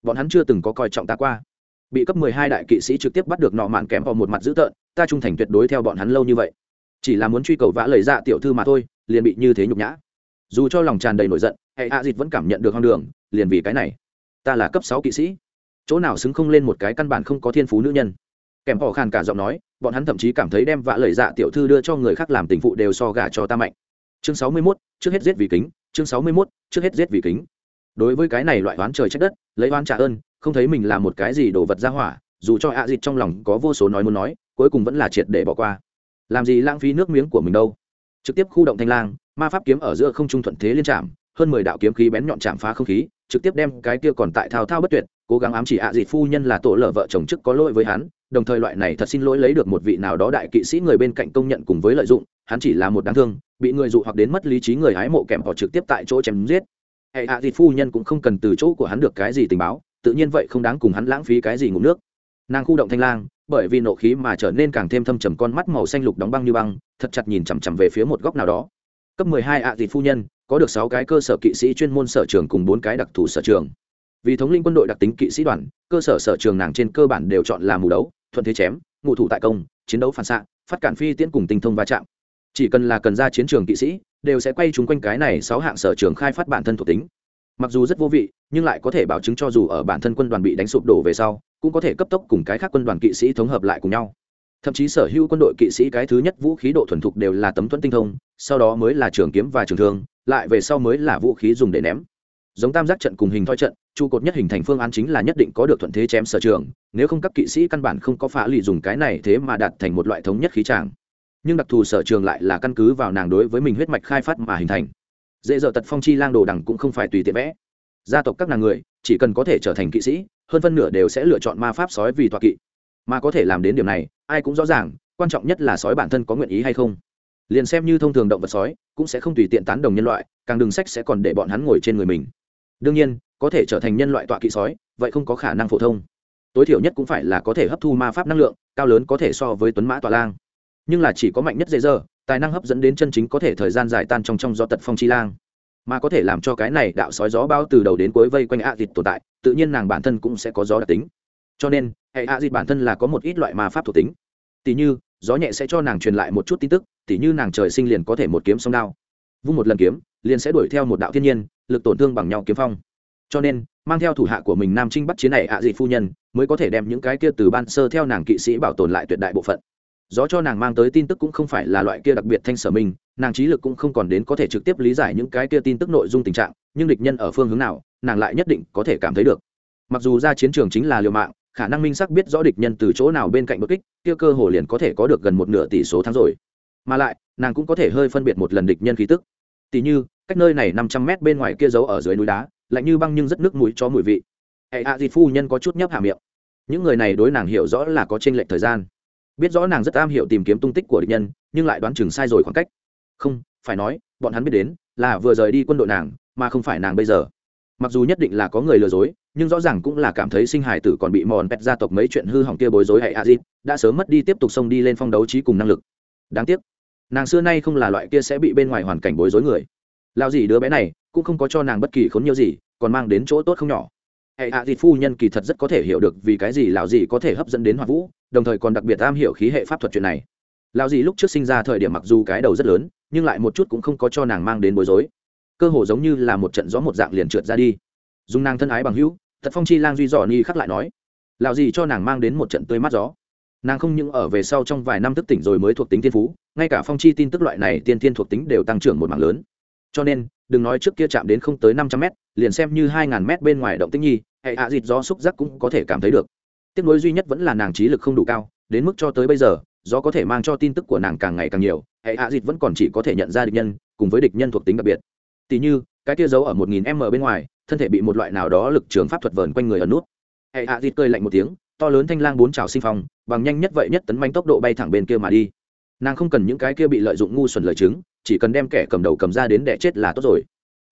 bọn hắn chưa từng có coi trọng ta qua. Bị cấp mười hai đại kỵ sĩ trực tiếp bắt được nọ mạn kém vào một mặt dữ tợn, ta trung thành tuyệt đối theo bọn hắn lâu như vậy. Chỉ là muốn truy cầu vã lời dạ tiểu thư mà thôi, liền bị như thế nhục nhã. Dù cho lòng tràn đầy nổi giận, hệ a dịt vẫn cảm nhận được hoang đường, liền vì cái này. Ta là cấp sáu kỵ sĩ. Chỗ nào xứng không lên một cái căn bản không có thiên phú nữ nhân. Kèm họ khàn cả giọng nói bọn hắn thậm chí cảm thấy đem vạ lời dạ tiểu thư đưa cho người khác làm tình phụ đều so gả cho ta mạnh. Chương sáu mươi 61, trước hết giết vì kính chương sáu mươi 61, trước hết giết vì kính. Đối với cái này loại oán trời trách đất lấy oán trả ơn không thấy mình là một cái gì đồ vật ra hỏa dù cho ạ à dịt trong lòng có vô số nói muốn nói cuối cùng vẫn là triệt để bỏ qua. Làm gì lãng phí nước miếng của mình đâu? Trực tiếp khu động thanh lang ma pháp kiếm ở giữa không trung thuận thế liên trạm hơn mười đạo kiếm khí bén nhọn chạm phá không khí trực tiếp đem cái kia còn tại thao thao bất tuyệt, cố gắng ám chỉ ạ à dịt phu nhân là tổ lở vợ chồng chức có lỗi với hắn, đồng thời loại này thật xin lỗi lấy được một vị nào đó đại kỵ sĩ người bên cạnh công nhận cùng với lợi dụng, hắn chỉ là một đáng thương, bị người dụ hoặc đến mất lý trí người hái mộ kèm họ trực tiếp tại chỗ chém giết. Hệ hạ dịt phu nhân cũng không cần từ chỗ của hắn được cái gì tình báo, tự nhiên vậy không đáng cùng hắn lãng phí cái gì ngủ nước. Nàng khu động thanh lang, bởi vì nộ khí mà trở nên càng thêm thâm trầm con mắt màu xanh lục đóng băng như băng, thật chặt nhìn chằm chằm về phía một góc nào đó. Cấp mười hai ạ dịt phu nhân có được sáu cái cơ sở kỵ sĩ chuyên môn sở trường cùng bốn cái đặc thù sở trường. Vì thống linh quân đội đặc tính kỵ sĩ đoàn, cơ sở sở trường nàng trên cơ bản đều chọn là mù đấu, thuận thế chém ngụ thủ tại công, chiến đấu phản xạ, phát cản phi tiễn cùng tinh thông va chạm. Chỉ cần là cần ra chiến trường kỵ sĩ, đều sẽ quay chúng quanh cái này sáu hạng sở trường khai phát bản thân thuộc tính. Mặc dù rất vô vị, nhưng lại có thể bảo chứng cho dù ở bản thân quân đoàn bị đánh sụp đổ về sau, cũng có thể cấp tốc cùng cái khác quân đoàn kỵ sĩ thống hợp lại cùng nhau. Thậm chí sở hữu quân đội kỵ sĩ cái thứ nhất vũ khí độ thuần thục đều là tấm thuẫn tinh thông, sau đó mới là trường kiếm và trường thương lại về sau mới là vũ khí dùng để ném. Giống tam giác trận cùng hình thoi trận, trụ cột nhất hình thành phương án chính là nhất định có được thuận thế chém sở trường, nếu không các kỵ sĩ căn bản không có phá lì dùng cái này thế mà đạt thành một loại thống nhất khí tràng. Nhưng đặc thù sở trường lại là căn cứ vào nàng đối với mình huyết mạch khai phát mà hình thành. Dễ dở tật phong chi lang đồ đằng cũng không phải tùy tiện vẽ. Gia tộc các nàng người, chỉ cần có thể trở thành kỵ sĩ, hơn phân nửa đều sẽ lựa chọn ma pháp sói vì tọa kỵ. Mà có thể làm đến điểm này, ai cũng rõ ràng, quan trọng nhất là sói bản thân có nguyện ý hay không liền xem như thông thường động vật sói, cũng sẽ không tùy tiện tán đồng nhân loại, càng đường sách sẽ còn để bọn hắn ngồi trên người mình. Đương nhiên, có thể trở thành nhân loại tọa kỵ sói, vậy không có khả năng phổ thông. Tối thiểu nhất cũng phải là có thể hấp thu ma pháp năng lượng, cao lớn có thể so với tuấn mã tọa lang. Nhưng là chỉ có mạnh nhất dễ dơ tài năng hấp dẫn đến chân chính có thể thời gian dài tan trong trong do tật phong chi lang. Mà có thể làm cho cái này đạo sói gió bao từ đầu đến cuối vây quanh ạ dịt tồn tại, tự nhiên nàng bản thân cũng sẽ có gió đặc tính. Cho nên, hệ ạ dịt bản thân là có một ít loại ma pháp thuộc tính. Tỉ như gió nhẹ sẽ cho nàng truyền lại một chút tin tức, tỉ như nàng trời sinh liền có thể một kiếm song đao. Vung một lần kiếm, liền sẽ đuổi theo một đạo thiên nhiên, lực tổn thương bằng nhau kiếm phong. Cho nên, mang theo thủ hạ của mình nam trinh bắt chiến này ạ dị phu nhân, mới có thể đem những cái kia từ ban sơ theo nàng kỵ sĩ bảo tồn lại tuyệt đại bộ phận. Gió cho nàng mang tới tin tức cũng không phải là loại kia đặc biệt thanh sở mình, nàng trí lực cũng không còn đến có thể trực tiếp lý giải những cái kia tin tức nội dung tình trạng, nhưng địch nhân ở phương hướng nào, nàng lại nhất định có thể cảm thấy được. Mặc dù ra chiến trường chính là liều mạng khả năng minh sắc biết rõ địch nhân từ chỗ nào bên cạnh bất kích, kia cơ hồ liền có thể có được gần một nửa tỷ số thắng rồi. Mà lại, nàng cũng có thể hơi phân biệt một lần địch nhân khí tức. Tỷ như, cách nơi này năm trăm mét bên ngoài kia giấu ở dưới núi đá, lạnh như băng nhưng rất nước mũi cho mùi vị. Hệ hạ dịt phu nhân có chút nhấp hạ miệng. Những người này đối nàng hiểu rõ là có tranh lệch thời gian. Biết rõ nàng rất am hiểu tìm kiếm tung tích của địch nhân, nhưng lại đoán chừng sai rồi khoảng cách. Không, phải nói, bọn hắn biết đến là vừa rời đi quân đội nàng, mà không phải nàng bây giờ. Mặc dù nhất định là có người lừa dối nhưng rõ ràng cũng là cảm thấy sinh hải tử còn bị mòn pet gia tộc mấy chuyện hư hỏng kia bối rối hệ a dịp đã sớm mất đi tiếp tục xông đi lên phong đấu trí cùng năng lực. Đáng tiếc, nàng xưa nay không là loại kia sẽ bị bên ngoài hoàn cảnh bối rối người. Lao gì đứa bé này, cũng không có cho nàng bất kỳ khốn nhiều gì, còn mang đến chỗ tốt không nhỏ. Hệ hạ dịp phu nhân kỳ thật rất có thể hiểu được vì cái gì lão gì có thể hấp dẫn đến hoa vũ, đồng thời còn đặc biệt am hiểu khí hệ pháp thuật chuyện này. Lão gì lúc trước sinh ra thời điểm mặc dù cái đầu rất lớn, nhưng lại một chút cũng không có cho nàng mang đến bối rối. Cơ hồ giống như là một trận gió một dạng liền trượt ra đi. Dùng nàng thân ái bằng hữu thật phong chi lang duy dò ni khắc lại nói, lão gì cho nàng mang đến một trận tươi mát gió? Nàng không những ở về sau trong vài năm thức tỉnh rồi mới thuộc tính thiên phú, ngay cả phong chi tin tức loại này tiên thiên thuộc tính đều tăng trưởng một mạng lớn. Cho nên, đừng nói trước kia chạm đến không tới năm trăm mét, liền xem như hai ngàn mét bên ngoài động tĩnh nhi, hệ hạ dịt gió xúc giác cũng có thể cảm thấy được. Tiếc nuối duy nhất vẫn là nàng trí lực không đủ cao, đến mức cho tới bây giờ, gió có thể mang cho tin tức của nàng càng ngày càng nhiều, hệ hạ dịt vẫn còn chỉ có thể nhận ra địch nhân, cùng với địch nhân thuộc tính đặc biệt. Tỷ như, cái kia giấu ở một nghìn m bên ngoài thân thể bị một loại nào đó lực trường pháp thuật vờn quanh người ẩn nút. Hệ hạ dịt cười lạnh một tiếng, to lớn thanh lang bốn trào sinh phong, bằng nhanh nhất vậy nhất tấn manh tốc độ bay thẳng bên kia mà đi. Nàng không cần những cái kia bị lợi dụng ngu xuẩn lời chứng, chỉ cần đem kẻ cầm đầu cầm ra đến đẻ chết là tốt rồi.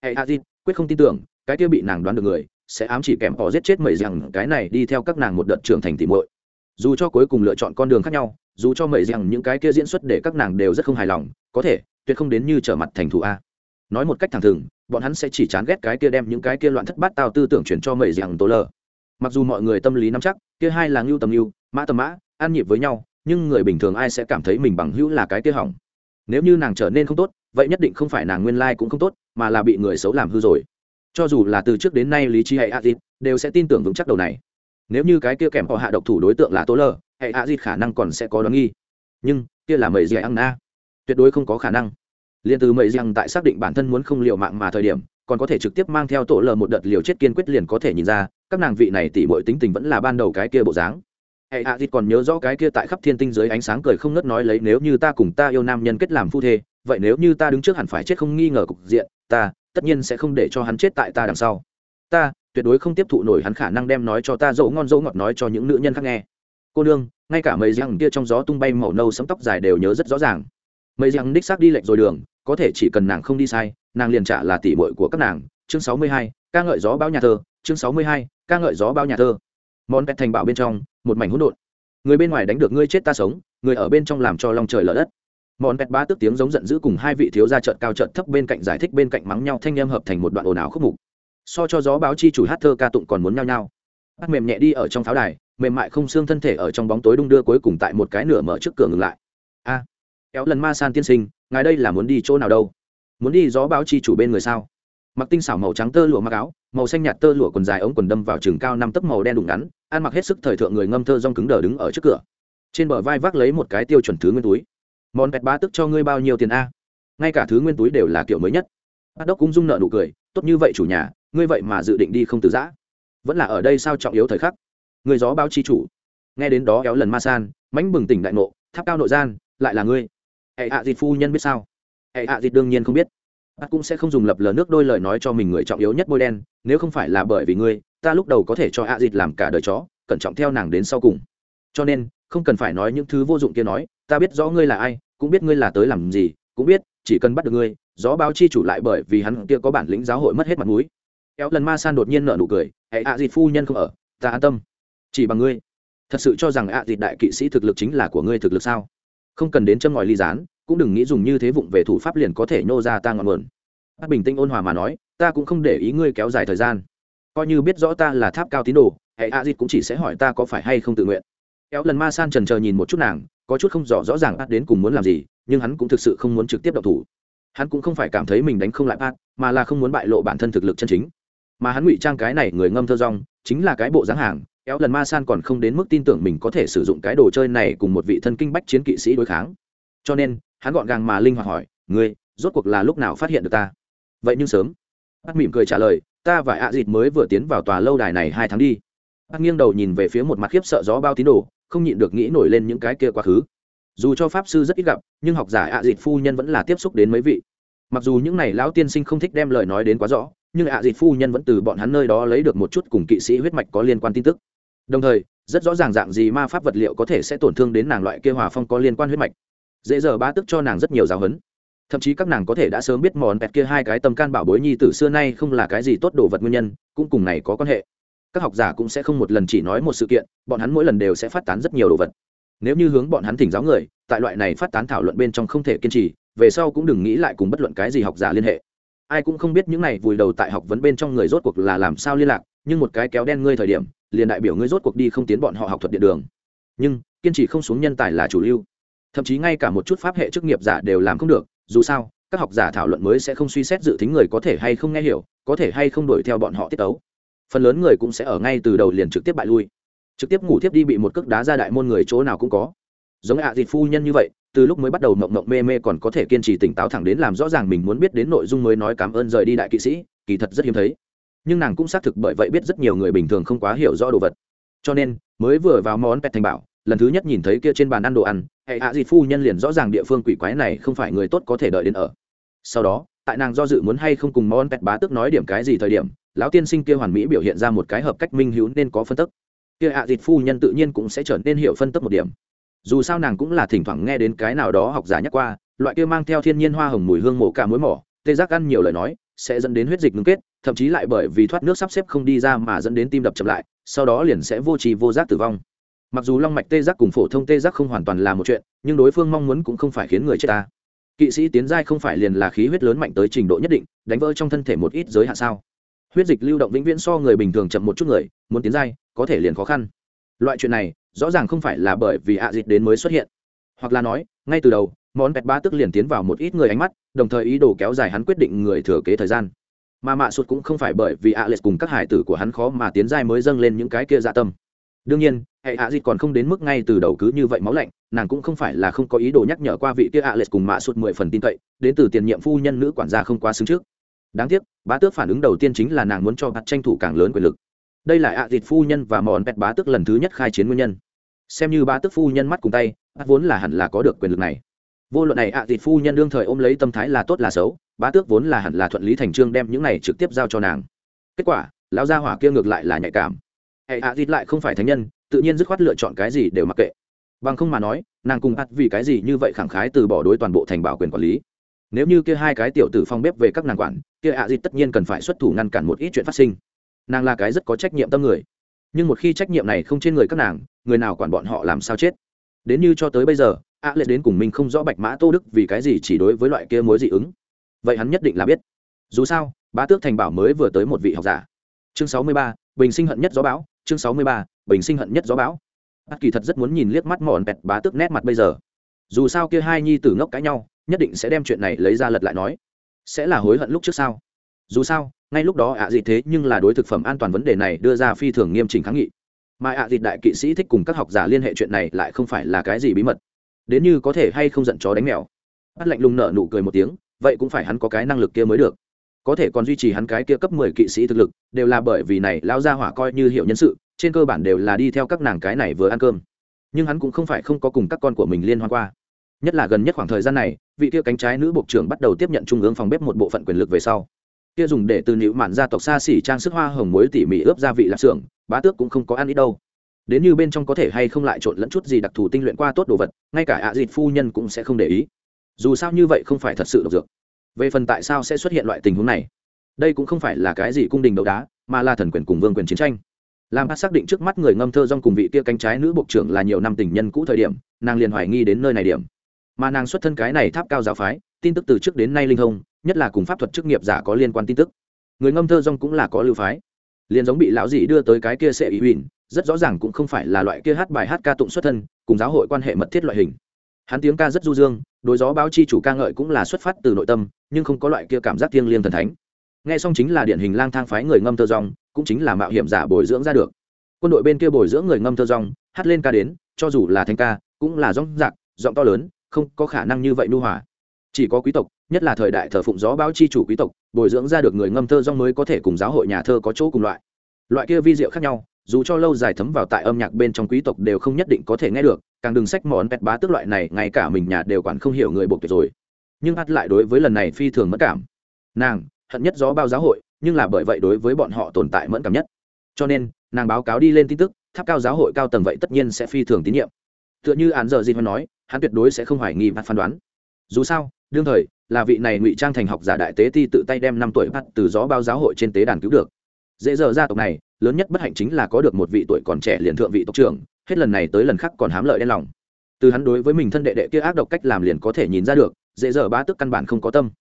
Hệ hạ dịt, quyết không tin tưởng, cái kia bị nàng đoán được người, sẽ ám chỉ kèm họ giết chết mẩy rằng cái này đi theo các nàng một đợt trưởng thành tỉ muội. Dù cho cuối cùng lựa chọn con đường khác nhau, dù cho mẩy rằng những cái kia diễn xuất để các nàng đều rất không hài lòng, có thể, tuyệt không đến như trở mặt thành thủ a. Nói một cách thẳng thừng bọn hắn sẽ chỉ chán ghét cái kia đem những cái kia loạn thất bát tao tư tưởng chuyển cho mẩy rằng tô lờ. Mặc dù mọi người tâm lý nắm chắc, kia hai là ngưu tầm ngưu, mã tầm mã an nhịp với nhau, nhưng người bình thường ai sẽ cảm thấy mình bằng hữu là cái kia hỏng? Nếu như nàng trở nên không tốt, vậy nhất định không phải nàng nguyên lai cũng không tốt, mà là bị người xấu làm hư rồi. Cho dù là từ trước đến nay lý trí hay adit đều sẽ tin tưởng vững chắc đầu này. Nếu như cái kia kèm họ hạ độc thủ đối tượng là tố lờ hay adit khả năng còn sẽ có đoán nghi. Nhưng, kia là mầy dì ăn na. Tuyệt đối không có khả năng liền từ mầy rằng tại xác định bản thân muốn không liều mạng mà thời điểm, còn có thể trực tiếp mang theo tổ lờ một đợt liều chết kiên quyết liền có thể nhìn ra, các nàng vị này tỉ bội tính tình vẫn là ban đầu cái kia bộ dáng. Hệ hạ thịt còn nhớ rõ cái kia tại khắp thiên tinh dưới ánh sáng cười không ngớt nói lấy, nếu như ta cùng ta yêu nam nhân kết làm phu thê, vậy nếu như ta đứng trước hẳn phải chết không nghi ngờ cục diện, ta tất nhiên sẽ không để cho hắn chết tại ta đằng sau. Ta tuyệt đối không tiếp thụ nổi hắn khả năng đem nói cho ta dỗ ngon dỗ ngọt nói cho những nữ nhân khác nghe. Cô nương, ngay cả mấy răng kia trong gió tung bay màu nâu sấm tóc dài đều nhớ rất rõ ràng. Mấy răng đích xác đi lệch rồi đường có thể chỉ cần nàng không đi sai, nàng liền trả là tỷ bội của các nàng. Chương sáu mươi hai, ca ngợi gió bao nhà thơ. Chương sáu mươi hai, ca ngợi gió bao nhà thơ. Món pet thành bạo bên trong, một mảnh hỗn độn. Người bên ngoài đánh được ngươi chết ta sống, người ở bên trong làm cho long trời lở đất. Món pet ba tức tiếng giống giận dữ cùng hai vị thiếu gia trợn cao trợn thấp bên cạnh giải thích bên cạnh mắng nhau thanh em hợp thành một đoạn ồn ào khúc mục. So cho gió báo chi chủ hát thơ ca tụng còn muốn nhau nhau bắt mềm nhẹ đi ở trong pháo đài, mềm mại không xương thân thể ở trong bóng tối đung đưa cuối cùng tại một cái nửa mở trước cửa ngừng lại. Éo lần ma san tiên sinh ngài đây là muốn đi chỗ nào đâu? Muốn đi gió báo chi chủ bên người sao? Mặc tinh xảo màu trắng tơ lụa mặc áo màu xanh nhạt tơ lụa quần dài ống quần đâm vào trường cao năm tấc màu đen đụng ngắn ăn mặc hết sức thời thượng người ngâm thơ rong cứng đờ đứng ở trước cửa. Trên bờ vai vác lấy một cái tiêu chuẩn thứ nguyên túi. Món pẹt ba tức cho ngươi bao nhiêu tiền a? Ngay cả thứ nguyên túi đều là kiểu mới nhất. Bắt đốc cũng dung nợ nụ cười tốt như vậy chủ nhà ngươi vậy mà dự định đi không từ giã. Vẫn là ở đây sao trọng yếu thời khắc? Người gió báo chi chủ. Nghe đến đó Éo lần ma san mãnh bừng tỉnh đại nộ, tháp cao nội gian lại là ngươi hệ hạ dịt phu nhân biết sao? Hệ hạ dịt đương nhiên không biết. Bác cũng sẽ không dùng lập lờ nước đôi lời nói cho mình người trọng yếu nhất bôi đen, nếu không phải là bởi vì ngươi, ta lúc đầu có thể cho hạ dịt làm cả đời chó, cẩn trọng theo nàng đến sau cùng. Cho nên, không cần phải nói những thứ vô dụng kia nói, ta biết rõ ngươi là ai, cũng biết ngươi là tới làm gì, cũng biết, chỉ cần bắt được ngươi, gió báo chi chủ lại bởi vì hắn kia có bản lĩnh giáo hội mất hết mặt mũi. Kéo lần ma san đột nhiên nở nụ cười hệ hạ dịt phu nhân không ở, ta an tâm. Chỉ bằng ngươi. Thật sự cho rằng ạ dịt đại kỵ sĩ thực lực chính là của ngươi thực lực sao? Không cần đến châm ngòi ly gián, cũng đừng nghĩ dùng như thế vụng về thủ pháp liền có thể nhô ra ta ngọn nguồn. Bác bình tĩnh ôn hòa mà nói, ta cũng không để ý ngươi kéo dài thời gian. Coi như biết rõ ta là tháp cao tín đồ, hệ a dịt cũng chỉ sẽ hỏi ta có phải hay không tự nguyện. Kéo lần ma san trần chờ nhìn một chút nàng, có chút không rõ rõ ràng bắt đến cùng muốn làm gì, nhưng hắn cũng thực sự không muốn trực tiếp độc thủ. Hắn cũng không phải cảm thấy mình đánh không lại pat mà là không muốn bại lộ bản thân thực lực chân chính. Mà hắn ngụy trang cái này người ngâm thơ rong, chính là cái bộ dáng hàng Éo lần ma san còn không đến mức tin tưởng mình có thể sử dụng cái đồ chơi này cùng một vị thân kinh bách chiến kỵ sĩ đối kháng. Cho nên, hắn gọn gàng mà linh hoạt hỏi, ngươi, rốt cuộc là lúc nào phát hiện được ta? Vậy nhưng sớm. Bác mỉm cười trả lời, ta và ạ dịt mới vừa tiến vào tòa lâu đài này hai tháng đi. Bác nghiêng đầu nhìn về phía một mặt khiếp sợ gió bao tín đồ, không nhịn được nghĩ nổi lên những cái kia quá khứ. Dù cho pháp sư rất ít gặp, nhưng học giả ạ dịt phu nhân vẫn là tiếp xúc đến mấy vị. Mặc dù những n à y lão tiên sinh không thích đem lời nói đến quá rõ, nhưng ạ dịt phu nhân vẫn từ bọn hắn nơi đó lấy được một chút cùng kỵ sĩ huyết mạch có liên quan tin tức đồng thời, rất rõ ràng dạng gì ma pháp vật liệu có thể sẽ tổn thương đến nàng loại kia hòa phong có liên quan huyết mạch. Dễ dở ba tức cho nàng rất nhiều giáo huấn. Thậm chí các nàng có thể đã sớm biết món pẹt kia hai cái tâm can bảo bối nhi từ xưa nay không là cái gì tốt đồ vật nguyên nhân, cũng cùng này có quan hệ. Các học giả cũng sẽ không một lần chỉ nói một sự kiện, bọn hắn mỗi lần đều sẽ phát tán rất nhiều đồ vật. Nếu như hướng bọn hắn thỉnh giáo người, tại loại này phát tán thảo luận bên trong không thể kiên trì, về sau cũng đừng nghĩ lại cùng bất luận cái gì học giả liên hệ. Ai cũng không biết những này vùi đầu tại học vấn bên trong người rốt cuộc là làm sao liên lạc, nhưng một cái kéo đen ngươi thời điểm liền đại biểu ngươi rốt cuộc đi không tiến bọn họ học thuật điện đường. Nhưng, kiên trì không xuống nhân tài là chủ lưu. Thậm chí ngay cả một chút pháp hệ chức nghiệp giả đều làm không được, dù sao, các học giả thảo luận mới sẽ không suy xét dự tính người có thể hay không nghe hiểu, có thể hay không đuổi theo bọn họ tiết tấu. Phần lớn người cũng sẽ ở ngay từ đầu liền trực tiếp bại lui. Trực tiếp ngủ tiếp đi bị một cước đá ra đại môn người chỗ nào cũng có. Giống ạ à dịt phu nhân như vậy, từ lúc mới bắt đầu mộng mộng mê mê còn có thể kiên trì tỉnh táo thẳng đến làm rõ ràng mình muốn biết đến nội dung mới nói cảm ơn rời đi đại kỵ sĩ, kỳ thật rất hiếm thấy nhưng nàng cũng xác thực bởi vậy biết rất nhiều người bình thường không quá hiểu rõ đồ vật. Cho nên, mới vừa vào món pet thành bảo, lần thứ nhất nhìn thấy kia trên bàn ăn đồ ăn, hệ hạ dịt phu nhân liền rõ ràng địa phương quỷ quái này không phải người tốt có thể đợi đến ở. Sau đó, tại nàng do dự muốn hay không cùng món pet bá tức nói điểm cái gì thời điểm, lão tiên sinh kia hoàn mỹ biểu hiện ra một cái hợp cách minh hữu nên có phân tức. Kia hạ dịt phu nhân tự nhiên cũng sẽ trở nên hiểu phân tức một điểm. Dù sao nàng cũng là thỉnh thoảng nghe đến cái nào đó học giả nhắc qua, loại kia mang theo thiên nhiên hoa hồng mùi hương mổ cả mối mỏ, tê giác ăn nhiều lời nói, sẽ dẫn đến huyết dịch ngưng kết thậm chí lại bởi vì thoát nước sắp xếp không đi ra mà dẫn đến tim đập chậm lại, sau đó liền sẽ vô trì vô giác tử vong. Mặc dù long mạch tê giác cùng phổ thông tê giác không hoàn toàn là một chuyện, nhưng đối phương mong muốn cũng không phải khiến người chết ta. Kỵ sĩ tiến giai không phải liền là khí huyết lớn mạnh tới trình độ nhất định, đánh vỡ trong thân thể một ít giới hạn sao? Huyết dịch lưu động vĩnh viễn so người bình thường chậm một chút người, muốn tiến giai, có thể liền khó khăn. Loại chuyện này, rõ ràng không phải là bởi vì ạ à dịch đến mới xuất hiện. Hoặc là nói, ngay từ đầu, món pẹt ba tức liền tiến vào một ít người ánh mắt, đồng thời ý đồ kéo dài hắn quyết định người thừa kế thời gian mà mạ sụt cũng không phải bởi vì ạ à lệch cùng các hải tử của hắn khó mà tiến giai mới dâng lên những cái kia dạ tâm. Đương nhiên, hệ ạ dịt còn không đến mức ngay từ đầu cứ như vậy máu lạnh, nàng cũng không phải là không có ý đồ nhắc nhở qua vị kia ạ lệch cùng mạ sụt mười phần tin cậy, đến từ tiền nhiệm phu nhân nữ quản gia không quá xứng trước. Đáng tiếc, bá tước phản ứng đầu tiên chính là nàng muốn cho bạt tranh thủ càng lớn quyền lực. Đây là ạ dịt phu nhân và mòn bẹt bá tước lần thứ nhất khai chiến nguyên nhân. Xem như bá tước phu nhân mắt cùng tay, bát vốn là hẳn là có được quyền lực này vô luận này ạ, thịt phu nhân đương thời ôm lấy tâm thái là tốt là xấu, bá tước vốn là hẳn là thuận lý thành trương đem những này trực tiếp giao cho nàng. Kết quả, lão gia hỏa kia ngược lại là nhạy cảm. Hệ ạ, thịt lại không phải thánh nhân, tự nhiên dứt khoát lựa chọn cái gì đều mặc kệ. Bằng không mà nói, nàng cùng ắt vì cái gì như vậy khẳng khái từ bỏ đối toàn bộ thành bảo quyền quản lý. Nếu như kia hai cái tiểu tử phong bếp về các nàng quản, kia ạ dịch tất nhiên cần phải xuất thủ ngăn cản một ít chuyện phát sinh. Nàng là cái rất có trách nhiệm tâm người. Nhưng một khi trách nhiệm này không trên người các nàng, người nào quản bọn họ làm sao chết? Đến như cho tới bây giờ a lệ đến cùng mình không rõ bạch mã tô đức vì cái gì chỉ đối với loại kia mối dị ứng. Vậy hắn nhất định là biết. Dù sao, bá tước thành bảo mới vừa tới một vị học giả. Chương sáu mươi ba, bình sinh hận nhất gió bão, chương sáu mươi ba, bình sinh hận nhất gió bão. Ắt kỳ thật rất muốn nhìn liếc mắt mòn bẹt bá tước nét mặt bây giờ. Dù sao kia hai nhi tử ngốc cãi nhau, nhất định sẽ đem chuyện này lấy ra lật lại nói. Sẽ là hối hận lúc trước sao? Dù sao, ngay lúc đó ạ à gì thế nhưng là đối thực phẩm an toàn vấn đề này đưa ra phi thường nghiêm chỉnh kháng nghị. Mà ạ à đại kỵ sĩ thích cùng các học giả liên hệ chuyện này lại không phải là cái gì bí mật đến như có thể hay không giận chó đánh mèo. Bắt lạnh lùng nợ nụ cười một tiếng, vậy cũng phải hắn có cái năng lực kia mới được. Có thể còn duy trì hắn cái kia cấp mười kỵ sĩ thực lực, đều là bởi vì này lao ra hỏa coi như hiệu nhân sự, trên cơ bản đều là đi theo các nàng cái này vừa ăn cơm. Nhưng hắn cũng không phải không có cùng các con của mình liên hoan qua. Nhất là gần nhất khoảng thời gian này, vị kia cánh trái nữ bộ trưởng bắt đầu tiếp nhận trung ương phòng bếp một bộ phận quyền lực về sau. Kia dùng để từ nữ mạn gia tộc xa xỉ trang sức hoa hồng muối tỉ mỉ ướp gia vị lạp xưởng, bá tước cũng không có ăn ít đâu đến như bên trong có thể hay không lại trộn lẫn chút gì đặc thù tinh luyện qua tốt đồ vật, ngay cả ạ à dịt phu nhân cũng sẽ không để ý. Dù sao như vậy không phải thật sự độc dược. Về phần tại sao sẽ xuất hiện loại tình huống này, đây cũng không phải là cái gì cung đình đấu đá, mà là thần quyền cùng vương quyền chiến tranh. Làm hát xác định trước mắt người ngâm thơ dong cùng vị kia cánh trái nữ bộ trưởng là nhiều năm tình nhân cũ thời điểm, nàng liền hoài nghi đến nơi này điểm. Mà nàng xuất thân cái này tháp cao giáo phái, tin tức từ trước đến nay linh thông, nhất là cùng pháp thuật chức nghiệp giả có liên quan tin tức. Người ngâm thơ dong cũng là có lưu phái. Liền giống bị lão dị đưa tới cái kia sẽ ý huỳnh rất rõ ràng cũng không phải là loại kia hát bài hát ca tụng xuất thân, cùng giáo hội quan hệ mật thiết loại hình. Hắn tiếng ca rất du dương, đối gió báo chi chủ ca ngợi cũng là xuất phát từ nội tâm, nhưng không có loại kia cảm giác thiêng liêng thần thánh. Nghe xong chính là điển hình lang thang phái người ngâm thơ rong cũng chính là mạo hiểm giả bồi dưỡng ra được. Quân đội bên kia bồi dưỡng người ngâm thơ rong hát lên ca đến, cho dù là thanh ca, cũng là rong giặc giọng to lớn, không có khả năng như vậy nu hòa. Chỉ có quý tộc, nhất là thời đại thờ phụng gió báo chi chủ quý tộc, bồi dưỡng ra được người ngâm thơ rong mới có thể cùng giáo hội nhà thơ có chỗ cùng loại. Loại kia vi diệu khác nhau dù cho lâu dài thấm vào tại âm nhạc bên trong quý tộc đều không nhất định có thể nghe được, càng đừng sách món pet bá tức loại này, ngay cả mình nhà đều quản không hiểu người buộc tuyệt rồi. Nhưng hát lại đối với lần này phi thường mất cảm. Nàng, hận nhất gió bao giáo hội, nhưng là bởi vậy đối với bọn họ tồn tại mẫn cảm nhất. Cho nên, nàng báo cáo đi lên tin tức, tháp cao giáo hội cao tầng vậy tất nhiên sẽ phi thường tín nhiệm. Tựa như án giờ gì nói, hắn tuyệt đối sẽ không hoài nghi bắt phán đoán. Dù sao, đương thời, là vị này ngụy trang thành học giả đại tế ti tự tay đem năm tuổi bắt từ gió bao giáo hội trên tế đàn cứu được. Dễ dở gia tộc này lớn nhất bất hạnh chính là có được một vị tuổi còn trẻ liền thượng vị tộc trưởng, hết lần này tới lần khác còn hám lợi đen lòng. Từ hắn đối với mình thân đệ đệ kia ác độc cách làm liền có thể nhìn ra được, dễ dở bá tức căn bản không có tâm.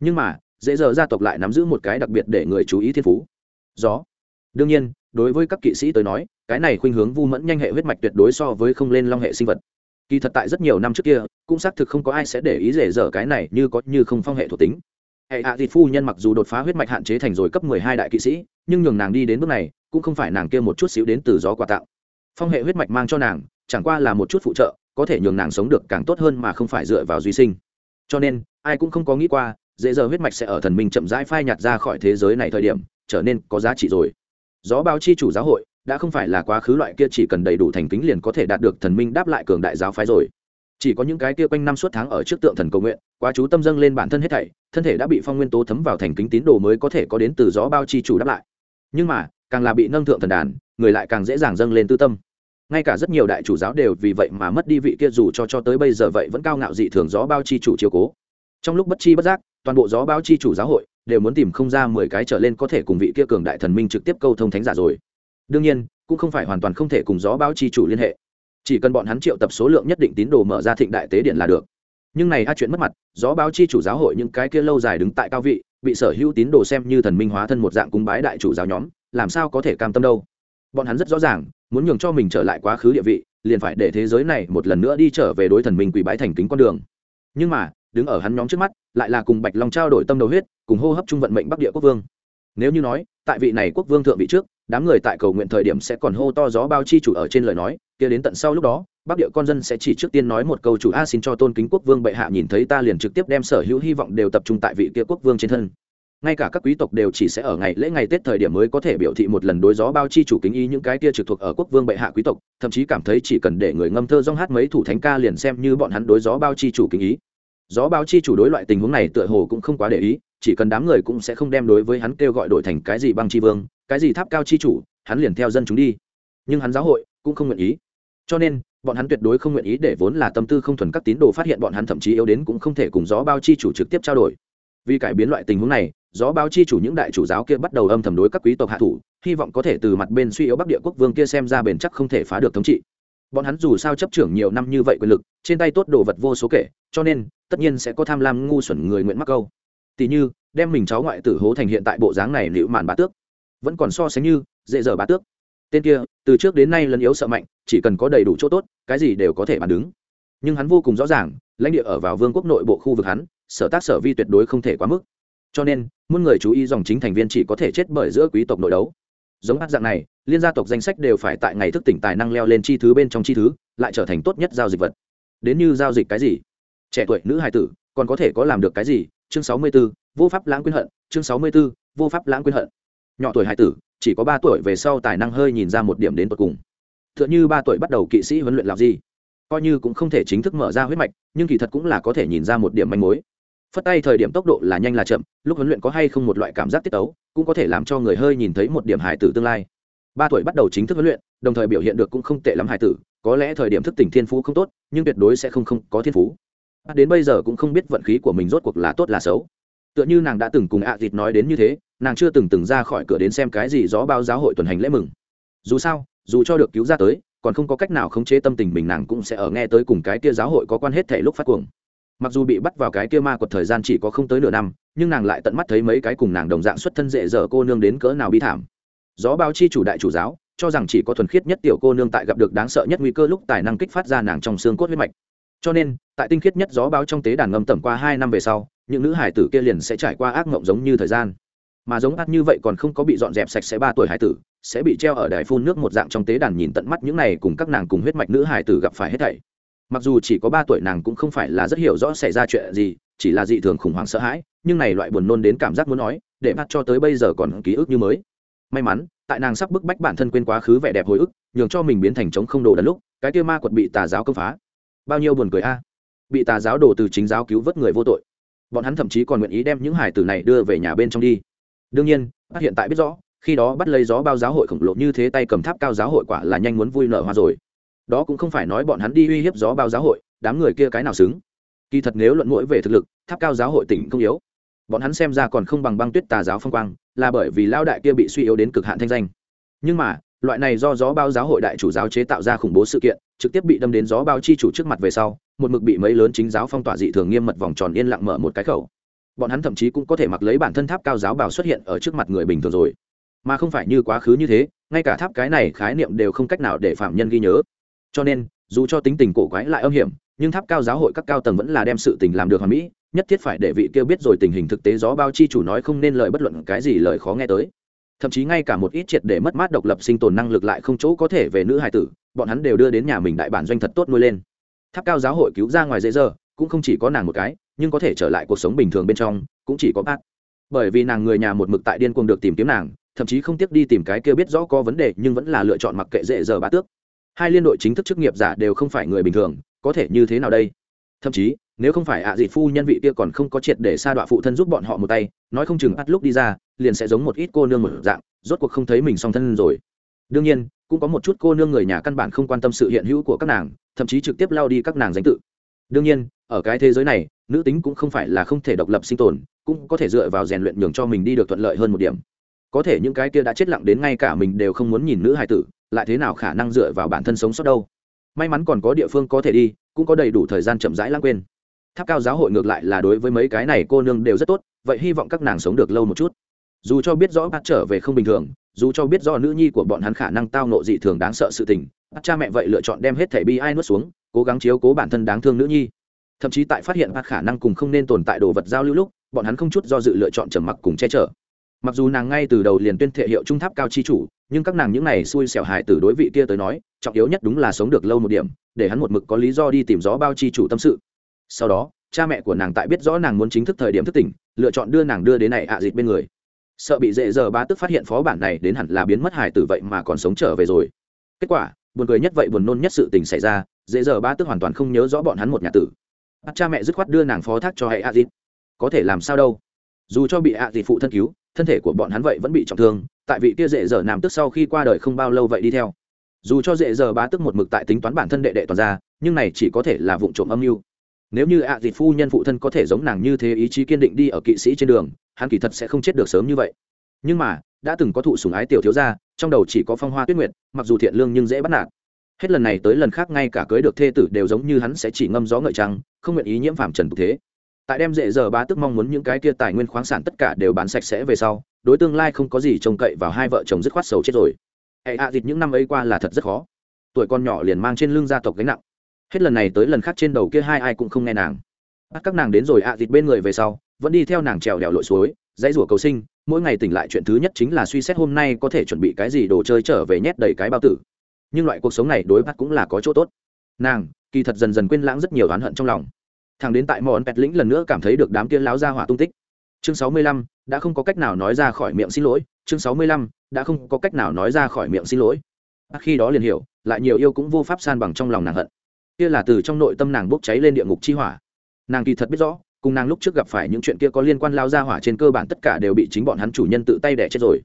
Nhưng mà, dễ dở gia tộc lại nắm giữ một cái đặc biệt để người chú ý thiên phú. Gió. Đương nhiên, đối với các kỵ sĩ tới nói, cái này khuynh hướng vu mẫn nhanh hệ huyết mạch tuyệt đối so với không lên long hệ sinh vật. Kỳ thật tại rất nhiều năm trước kia, cũng xác thực không có ai sẽ để ý dễ dở cái này như có như không phong hệ thuộc tính. Hệ hạ à phu nhân mặc dù đột phá huyết mạch hạn chế thành rồi cấp mười hai đại kỵ sĩ, nhưng nhường nàng đi đến bước này cũng không phải nàng kia một chút xíu đến từ gió quà tặng, phong hệ huyết mạch mang cho nàng chẳng qua là một chút phụ trợ có thể nhường nàng sống được càng tốt hơn mà không phải dựa vào duy sinh. Cho nên ai cũng không có nghĩ qua dễ giờ huyết mạch sẽ ở thần minh chậm rãi phai nhạt ra khỏi thế giới này thời điểm trở nên có giá trị rồi. Gió báo chi chủ giáo hội đã không phải là quá khứ loại kia chỉ cần đầy đủ thành kính liền có thể đạt được thần minh đáp lại cường đại giáo phái rồi. Chỉ có những cái kia quanh năm suốt tháng ở trước tượng thần cầu nguyện quá chú tâm dâng lên bản thân hết thảy thân thể đã bị phong nguyên tố thấm vào thành kính tín đồ mới có thể có đến từ gió bao chi chủ đáp lại nhưng mà, càng là bị nâng thượng thần đàn, người lại càng dễ dàng dâng lên tư tâm. Ngay cả rất nhiều đại chủ giáo đều vì vậy mà mất đi vị kia dù cho cho tới bây giờ vậy vẫn cao ngạo dị thường gió bao chi chủ chiếu cố. Trong lúc bất chi bất giác, toàn bộ gió bao chi chủ giáo hội đều muốn tìm không ra mười cái trở lên có thể cùng vị kia cường đại thần minh trực tiếp câu thông thánh giả rồi. Đương nhiên, cũng không phải hoàn toàn không thể cùng gió bao chi chủ liên hệ. Chỉ cần bọn hắn triệu tập số lượng nhất định tín đồ mở ra thịnh đại tế điện là được. Nhưng này a chuyện mất mặt, gió báo chi chủ giáo hội những cái kia lâu dài đứng tại cao vị bị sở hữu tín đồ xem như thần minh hóa thân một dạng cúng bái đại chủ giáo nhóm, làm sao có thể cam tâm đâu? Bọn hắn rất rõ ràng, muốn nhường cho mình trở lại quá khứ địa vị, liền phải để thế giới này một lần nữa đi trở về đối thần minh quỷ bái thành kính con đường. Nhưng mà, đứng ở hắn nhóm trước mắt, lại là cùng bạch long trao đổi tâm đầu huyết, cùng hô hấp trung vận mệnh bắc địa quốc vương. Nếu như nói, tại vị này quốc vương thượng vị trước, đám người tại cầu nguyện thời điểm sẽ còn hô to gió bao chi chủ ở trên lời nói, kia đến tận sau lúc đó bắc địa con dân sẽ chỉ trước tiên nói một câu chủ, a, xin cho tôn kính quốc vương bệ hạ nhìn thấy ta liền trực tiếp đem sở hữu hy vọng đều tập trung tại vị kia quốc vương trên thân. Ngay cả các quý tộc đều chỉ sẽ ở ngày lễ ngày tết thời điểm mới có thể biểu thị một lần đối gió bao chi chủ kính ý những cái kia trực thuộc ở quốc vương bệ hạ quý tộc, thậm chí cảm thấy chỉ cần để người ngâm thơ rong hát mấy thủ thánh ca liền xem như bọn hắn đối gió bao chi chủ kính ý. Gió bao chi chủ đối loại tình huống này tựa hồ cũng không quá để ý, chỉ cần đám người cũng sẽ không đem đối với hắn kêu gọi đổi thành cái gì băng chi vương, cái gì tháp cao chi chủ, hắn liền theo dân chúng đi. Nhưng hắn giáo hội cũng không nguyện ý cho nên, bọn hắn tuyệt đối không nguyện ý để vốn là tâm tư không thuần các tín đồ phát hiện bọn hắn thậm chí yếu đến cũng không thể cùng gió bao chi chủ trực tiếp trao đổi. Vì cải biến loại tình huống này, gió báo chi chủ những đại chủ giáo kia bắt đầu âm thầm đối các quý tộc hạ thủ, hy vọng có thể từ mặt bên suy yếu bắc địa quốc vương kia xem ra bền chắc không thể phá được thống trị. Bọn hắn dù sao chấp trưởng nhiều năm như vậy quyền lực, trên tay tốt đồ vật vô số kể, cho nên, tất nhiên sẽ có tham lam ngu xuẩn người nguyện mắc câu. Tỉ như, đem mình cháu ngoại tử hố thành hiện tại bộ dáng này liệu màn bá tước. Vẫn còn so sánh như, dễ dở bá tước tên kia từ trước đến nay lấn yếu sợ mạnh chỉ cần có đầy đủ chỗ tốt cái gì đều có thể bàn đứng. Nhưng hắn vô cùng rõ ràng lãnh địa ở vào vương quốc nội bộ khu vực hắn sở tác sở vi tuyệt đối không thể quá mức. Cho nên muôn người chú ý dòng chính thành viên chỉ có thể chết bởi giữa quý tộc nội đấu. Giống hát dạng này liên gia tộc danh sách đều phải tại ngày thức tỉnh tài năng leo lên chi thứ bên trong chi thứ lại trở thành tốt nhất giao dịch vật. Đến như giao dịch cái gì? Trẻ tuổi nữ hài tử còn có thể có làm được cái gì? Chương sáu mươi 64, vô pháp lãng quyên hận. Chương sáu mươi 64, vô pháp lãng quyên hận. Nhỏ tuổi hài tử chỉ có ba tuổi về sau tài năng hơi nhìn ra một điểm đến tột cùng. T h ư ợ n h ư ba tuổi bắt đầu kỵ sĩ huấn luyện làm gì coi như cũng không thể chính thức mở ra huyết mạch, nhưng kỳ thật cũng là có thể nhìn ra một điểm manh mối. Phất tay thời điểm tốc độ là nhanh là chậm, lúc huấn luyện có hay không một loại cảm giác tiết tấu, cũng có thể làm cho người hơi nhìn thấy một điểm hài tử tương lai. Ba tuổi bắt đầu chính thức huấn luyện, đồng thời biểu hiện được cũng không tệ lắm hài tử, có lẽ thời điểm thức tỉnh thiên phú không tốt, nhưng tuyệt đối sẽ không không có thiên phú. Đến bây giờ cũng không biết vận khí của mình rốt cuộc là tốt là xấu tựa như nàng đã từng cùng ạ à dịt nói đến như thế, nàng chưa từng từng ra khỏi cửa đến xem cái gì gió bao giáo hội tuần hành lễ mừng. Dù sao, dù cho được cứu ra tới, còn không có cách nào khống chế tâm tình mình, nàng cũng sẽ ở nghe tới cùng cái kia giáo hội có quan hết thể lúc phát cuồng. Mặc dù bị bắt vào cái kia ma quật thời gian chỉ có không tới nửa năm, nhưng nàng lại tận mắt thấy mấy cái cùng nàng đồng dạng xuất thân dễ dở cô nương đến cỡ nào bi thảm. Gió bao chi chủ đại chủ giáo, cho rằng chỉ có thuần khiết nhất tiểu cô nương tại gặp được đáng sợ nhất nguy cơ lúc tài năng kích phát ra nàng trong xương cốt huyết mạch. Cho nên tại tinh khiết nhất gió báo trong tế đàn ngâm tẩm qua hai năm về sau, những nữ hải tử kia liền sẽ trải qua ác mộng giống như thời gian. Mà giống ác như vậy còn không có bị dọn dẹp sạch sẽ ba tuổi hải tử, sẽ bị treo ở đài phun nước một dạng trong tế đàn nhìn tận mắt những này cùng các nàng cùng huyết mạch nữ hải tử gặp phải hết thảy. Mặc dù chỉ có ba tuổi nàng cũng không phải là rất hiểu rõ xảy ra chuyện gì, chỉ là dị thường khủng hoảng sợ hãi, nhưng này loại buồn nôn đến cảm giác muốn nói, để mắt cho tới bây giờ còn ký ức như mới. May mắn, tại nàng sắp bức bách bản thân quên quá khứ vẻ đẹp hồi ức, nhường cho mình biến thành trống không đồ đần lúc, cái kia ma quật bị tà giáo công phá. Bao nhiêu buồn cười a bị tà giáo đổ từ chính giáo cứu vớt người vô tội. Bọn hắn thậm chí còn nguyện ý đem những hải tử này đưa về nhà bên trong đi. Đương nhiên bắt hiện tại biết rõ, khi đó bắt lấy gió bao giáo hội khổng lồ như thế tay cầm tháp cao giáo hội quả là nhanh muốn vui nở hoa rồi. Đó cũng không phải nói bọn hắn đi uy hiếp gió bao giáo hội, đám người kia cái nào xứng? Kỳ thật nếu luận mũi về thực lực, tháp cao giáo hội tỉnh không yếu. Bọn hắn xem ra còn không bằng băng tuyết tà giáo phong quang, là bởi vì lao đại kia bị suy yếu đến cực hạn thanh danh. Nhưng mà, loại này do gió bao giáo hội đại chủ giáo chế tạo ra khủng bố sự kiện trực tiếp bị đâm đến gió bao chi chủ trước mặt về sau, một mực bị mấy lớn chính giáo phong tỏa dị thường nghiêm mật vòng tròn yên lặng mở một cái khẩu. Bọn hắn thậm chí cũng có thể mặc lấy bản thân tháp cao giáo bảo xuất hiện ở trước mặt người bình thường rồi. Mà không phải như quá khứ như thế, ngay cả tháp cái này khái niệm đều không cách nào để phạm nhân ghi nhớ. Cho nên, dù cho tính tình cổ quái lại âm hiểm, nhưng tháp cao giáo hội các cao tầng vẫn là đem sự tình làm được hoàn mỹ, nhất thiết phải để vị kêu biết rồi tình hình thực tế gió bao chi chủ nói không nên lời bất luận cái gì lời khó nghe tới. Thậm chí ngay cả một ít triệt để mất mát độc lập sinh tồn năng lực lại không chỗ có thể về nữ hài tử bọn hắn đều đưa đến nhà mình đại bản doanh thật tốt nuôi lên. Tháp cao giáo hội cứu ra ngoài dễ dơ cũng không chỉ có nàng một cái, nhưng có thể trở lại cuộc sống bình thường bên trong, cũng chỉ có bác. Bởi vì nàng người nhà một mực tại điên cuồng được tìm kiếm nàng, thậm chí không tiếc đi tìm cái kia biết rõ có vấn đề nhưng vẫn là lựa chọn mặc kệ dễ dở bá tước. Hai liên đội chính thức chức nghiệp giả đều không phải người bình thường, có thể như thế nào đây? Thậm chí, nếu không phải ạ à dị phu nhân vị kia còn không có triệt để sa đọa phụ thân giúp bọn họ một tay, nói không chừng bắt lúc đi ra, liền sẽ giống một ít cô nương một dạng, rốt cuộc không thấy mình song thân rồi. Đương nhiên cũng có một chút cô nương người nhà căn bản không quan tâm sự hiện hữu của các nàng, thậm chí trực tiếp lao đi các nàng danh tự. Đương nhiên, ở cái thế giới này, nữ tính cũng không phải là không thể độc lập sinh tồn, cũng có thể dựa vào rèn luyện nhường cho mình đi được thuận lợi hơn một điểm. Có thể những cái kia đã chết lặng đến ngay cả mình đều không muốn nhìn nữ hài tử, lại thế nào khả năng dựa vào bản thân sống sót đâu? May mắn còn có địa phương có thể đi, cũng có đầy đủ thời gian chậm rãi lãng quên. Tháp cao giáo hội ngược lại là đối với mấy cái này cô nương đều rất tốt, vậy hy vọng các nàng sống được lâu một chút. Dù cho biết rõ bác trở về không bình thường dù cho biết do nữ nhi của bọn hắn khả năng tao nộ dị thường đáng sợ sự tình, bắt cha mẹ vậy lựa chọn đem hết thẻ bi ai nuốt xuống, cố gắng chiếu cố bản thân đáng thương nữ nhi. Thậm chí tại phát hiện bắt khả năng cùng không nên tồn tại đồ vật giao lưu lúc, bọn hắn không chút do dự lựa chọn trầm mặc cùng che chở. Mặc dù nàng ngay từ đầu liền tuyên thệ hiệu trung tháp cao chi chủ, nhưng các nàng những này xui xẻo hại từ đối vị kia tới nói, trọng yếu nhất đúng là sống được lâu một điểm, để hắn một mực có lý do đi tìm gió bao chi chủ tâm sự. Sau đó, cha mẹ của nàng tại biết rõ nàng muốn chính thức thời điểm thức tỉnh, lựa chọn đưa nàng đưa đến này ạ à dịt bên người sợ bị dễ giờ ba tức phát hiện phó bản này đến hẳn là biến mất hài tử vậy mà còn sống trở về rồi. Kết quả, buồn cười nhất vậy buồn nôn nhất sự tình xảy ra, dễ giờ ba tức hoàn toàn không nhớ rõ bọn hắn một nhà tử. Bắt cha mẹ dứt khoát đưa nàng phó thác cho hệ a dịt. Có thể làm sao đâu. Dù cho bị a dịt phụ thân cứu, thân thể của bọn hắn vậy vẫn bị trọng thương, tại vị kia dễ giờ nam tức sau khi qua đời không bao lâu vậy đi theo. Dù cho dễ giờ ba tức một mực tại tính toán bản thân đệ đệ toàn ra nhưng này chỉ có thể là vụ trộm âm mưu. Nếu như ạ dịt phu nhân phụ thân có thể giống nàng như thế ý chí kiên định đi ở kỵ sĩ trên đường hắn kỳ thật sẽ không chết được sớm như vậy. Nhưng mà, đã từng có thụ sùng ái tiểu thiếu gia, trong đầu chỉ có phong hoa tuyết nguyệt, mặc dù thiện lương nhưng dễ bắt nạt. Hết lần này tới lần khác ngay cả cưới được thê tử đều giống như hắn sẽ chỉ ngâm gió ngợi trăng, không nguyện ý nhiễm phạm trần tục thế. Tại đem dễ giờ ba tức mong muốn những cái kia tài nguyên khoáng sản tất cả đều bán sạch sẽ về sau, đối tương lai không có gì trông cậy vào hai vợ chồng dứt khoát sầu chết rồi. Hệ hạ dịch những năm ấy qua là thật rất khó. Tuổi con nhỏ liền mang trên lưng gia tộc gánh nặng. Hết lần này tới lần khác trên đầu kia hai ai cũng không nghe nàng bắt các nàng đến rồi ạ à bên người về sau, vẫn đi theo nàng trèo đèo lội suối, dãy rủa cầu sinh, mỗi ngày tỉnh lại chuyện thứ nhất chính là suy xét hôm nay có thể chuẩn bị cái gì đồ chơi trở về nhét đầy cái bao tử. Nhưng loại cuộc sống này đối bắt cũng là có chỗ tốt. Nàng, kỳ thật dần dần quên lãng rất nhiều oán hận trong lòng. Thằng đến tại món pẹt lĩnh lần nữa cảm thấy được đám kia láo ra hỏa tung tích. Chương sáu mươi lăm, đã không có cách nào nói ra khỏi miệng xin lỗi. Chương sáu mươi lăm, đã không có cách nào nói ra khỏi miệng xin lỗi. À, khi đó liền hiểu, lại nhiều yêu cũng vô pháp san bằng trong lòng nàng hận. Kia là từ trong nội tâm nàng bốc cháy lên địa ngục chi hỏa nàng kỳ thật biết rõ, cùng nàng lúc trước gặp phải những chuyện kia có liên quan lao ra hỏa trên cơ bản tất cả đều bị chính bọn hắn chủ nhân tự tay đẻ chết rồi.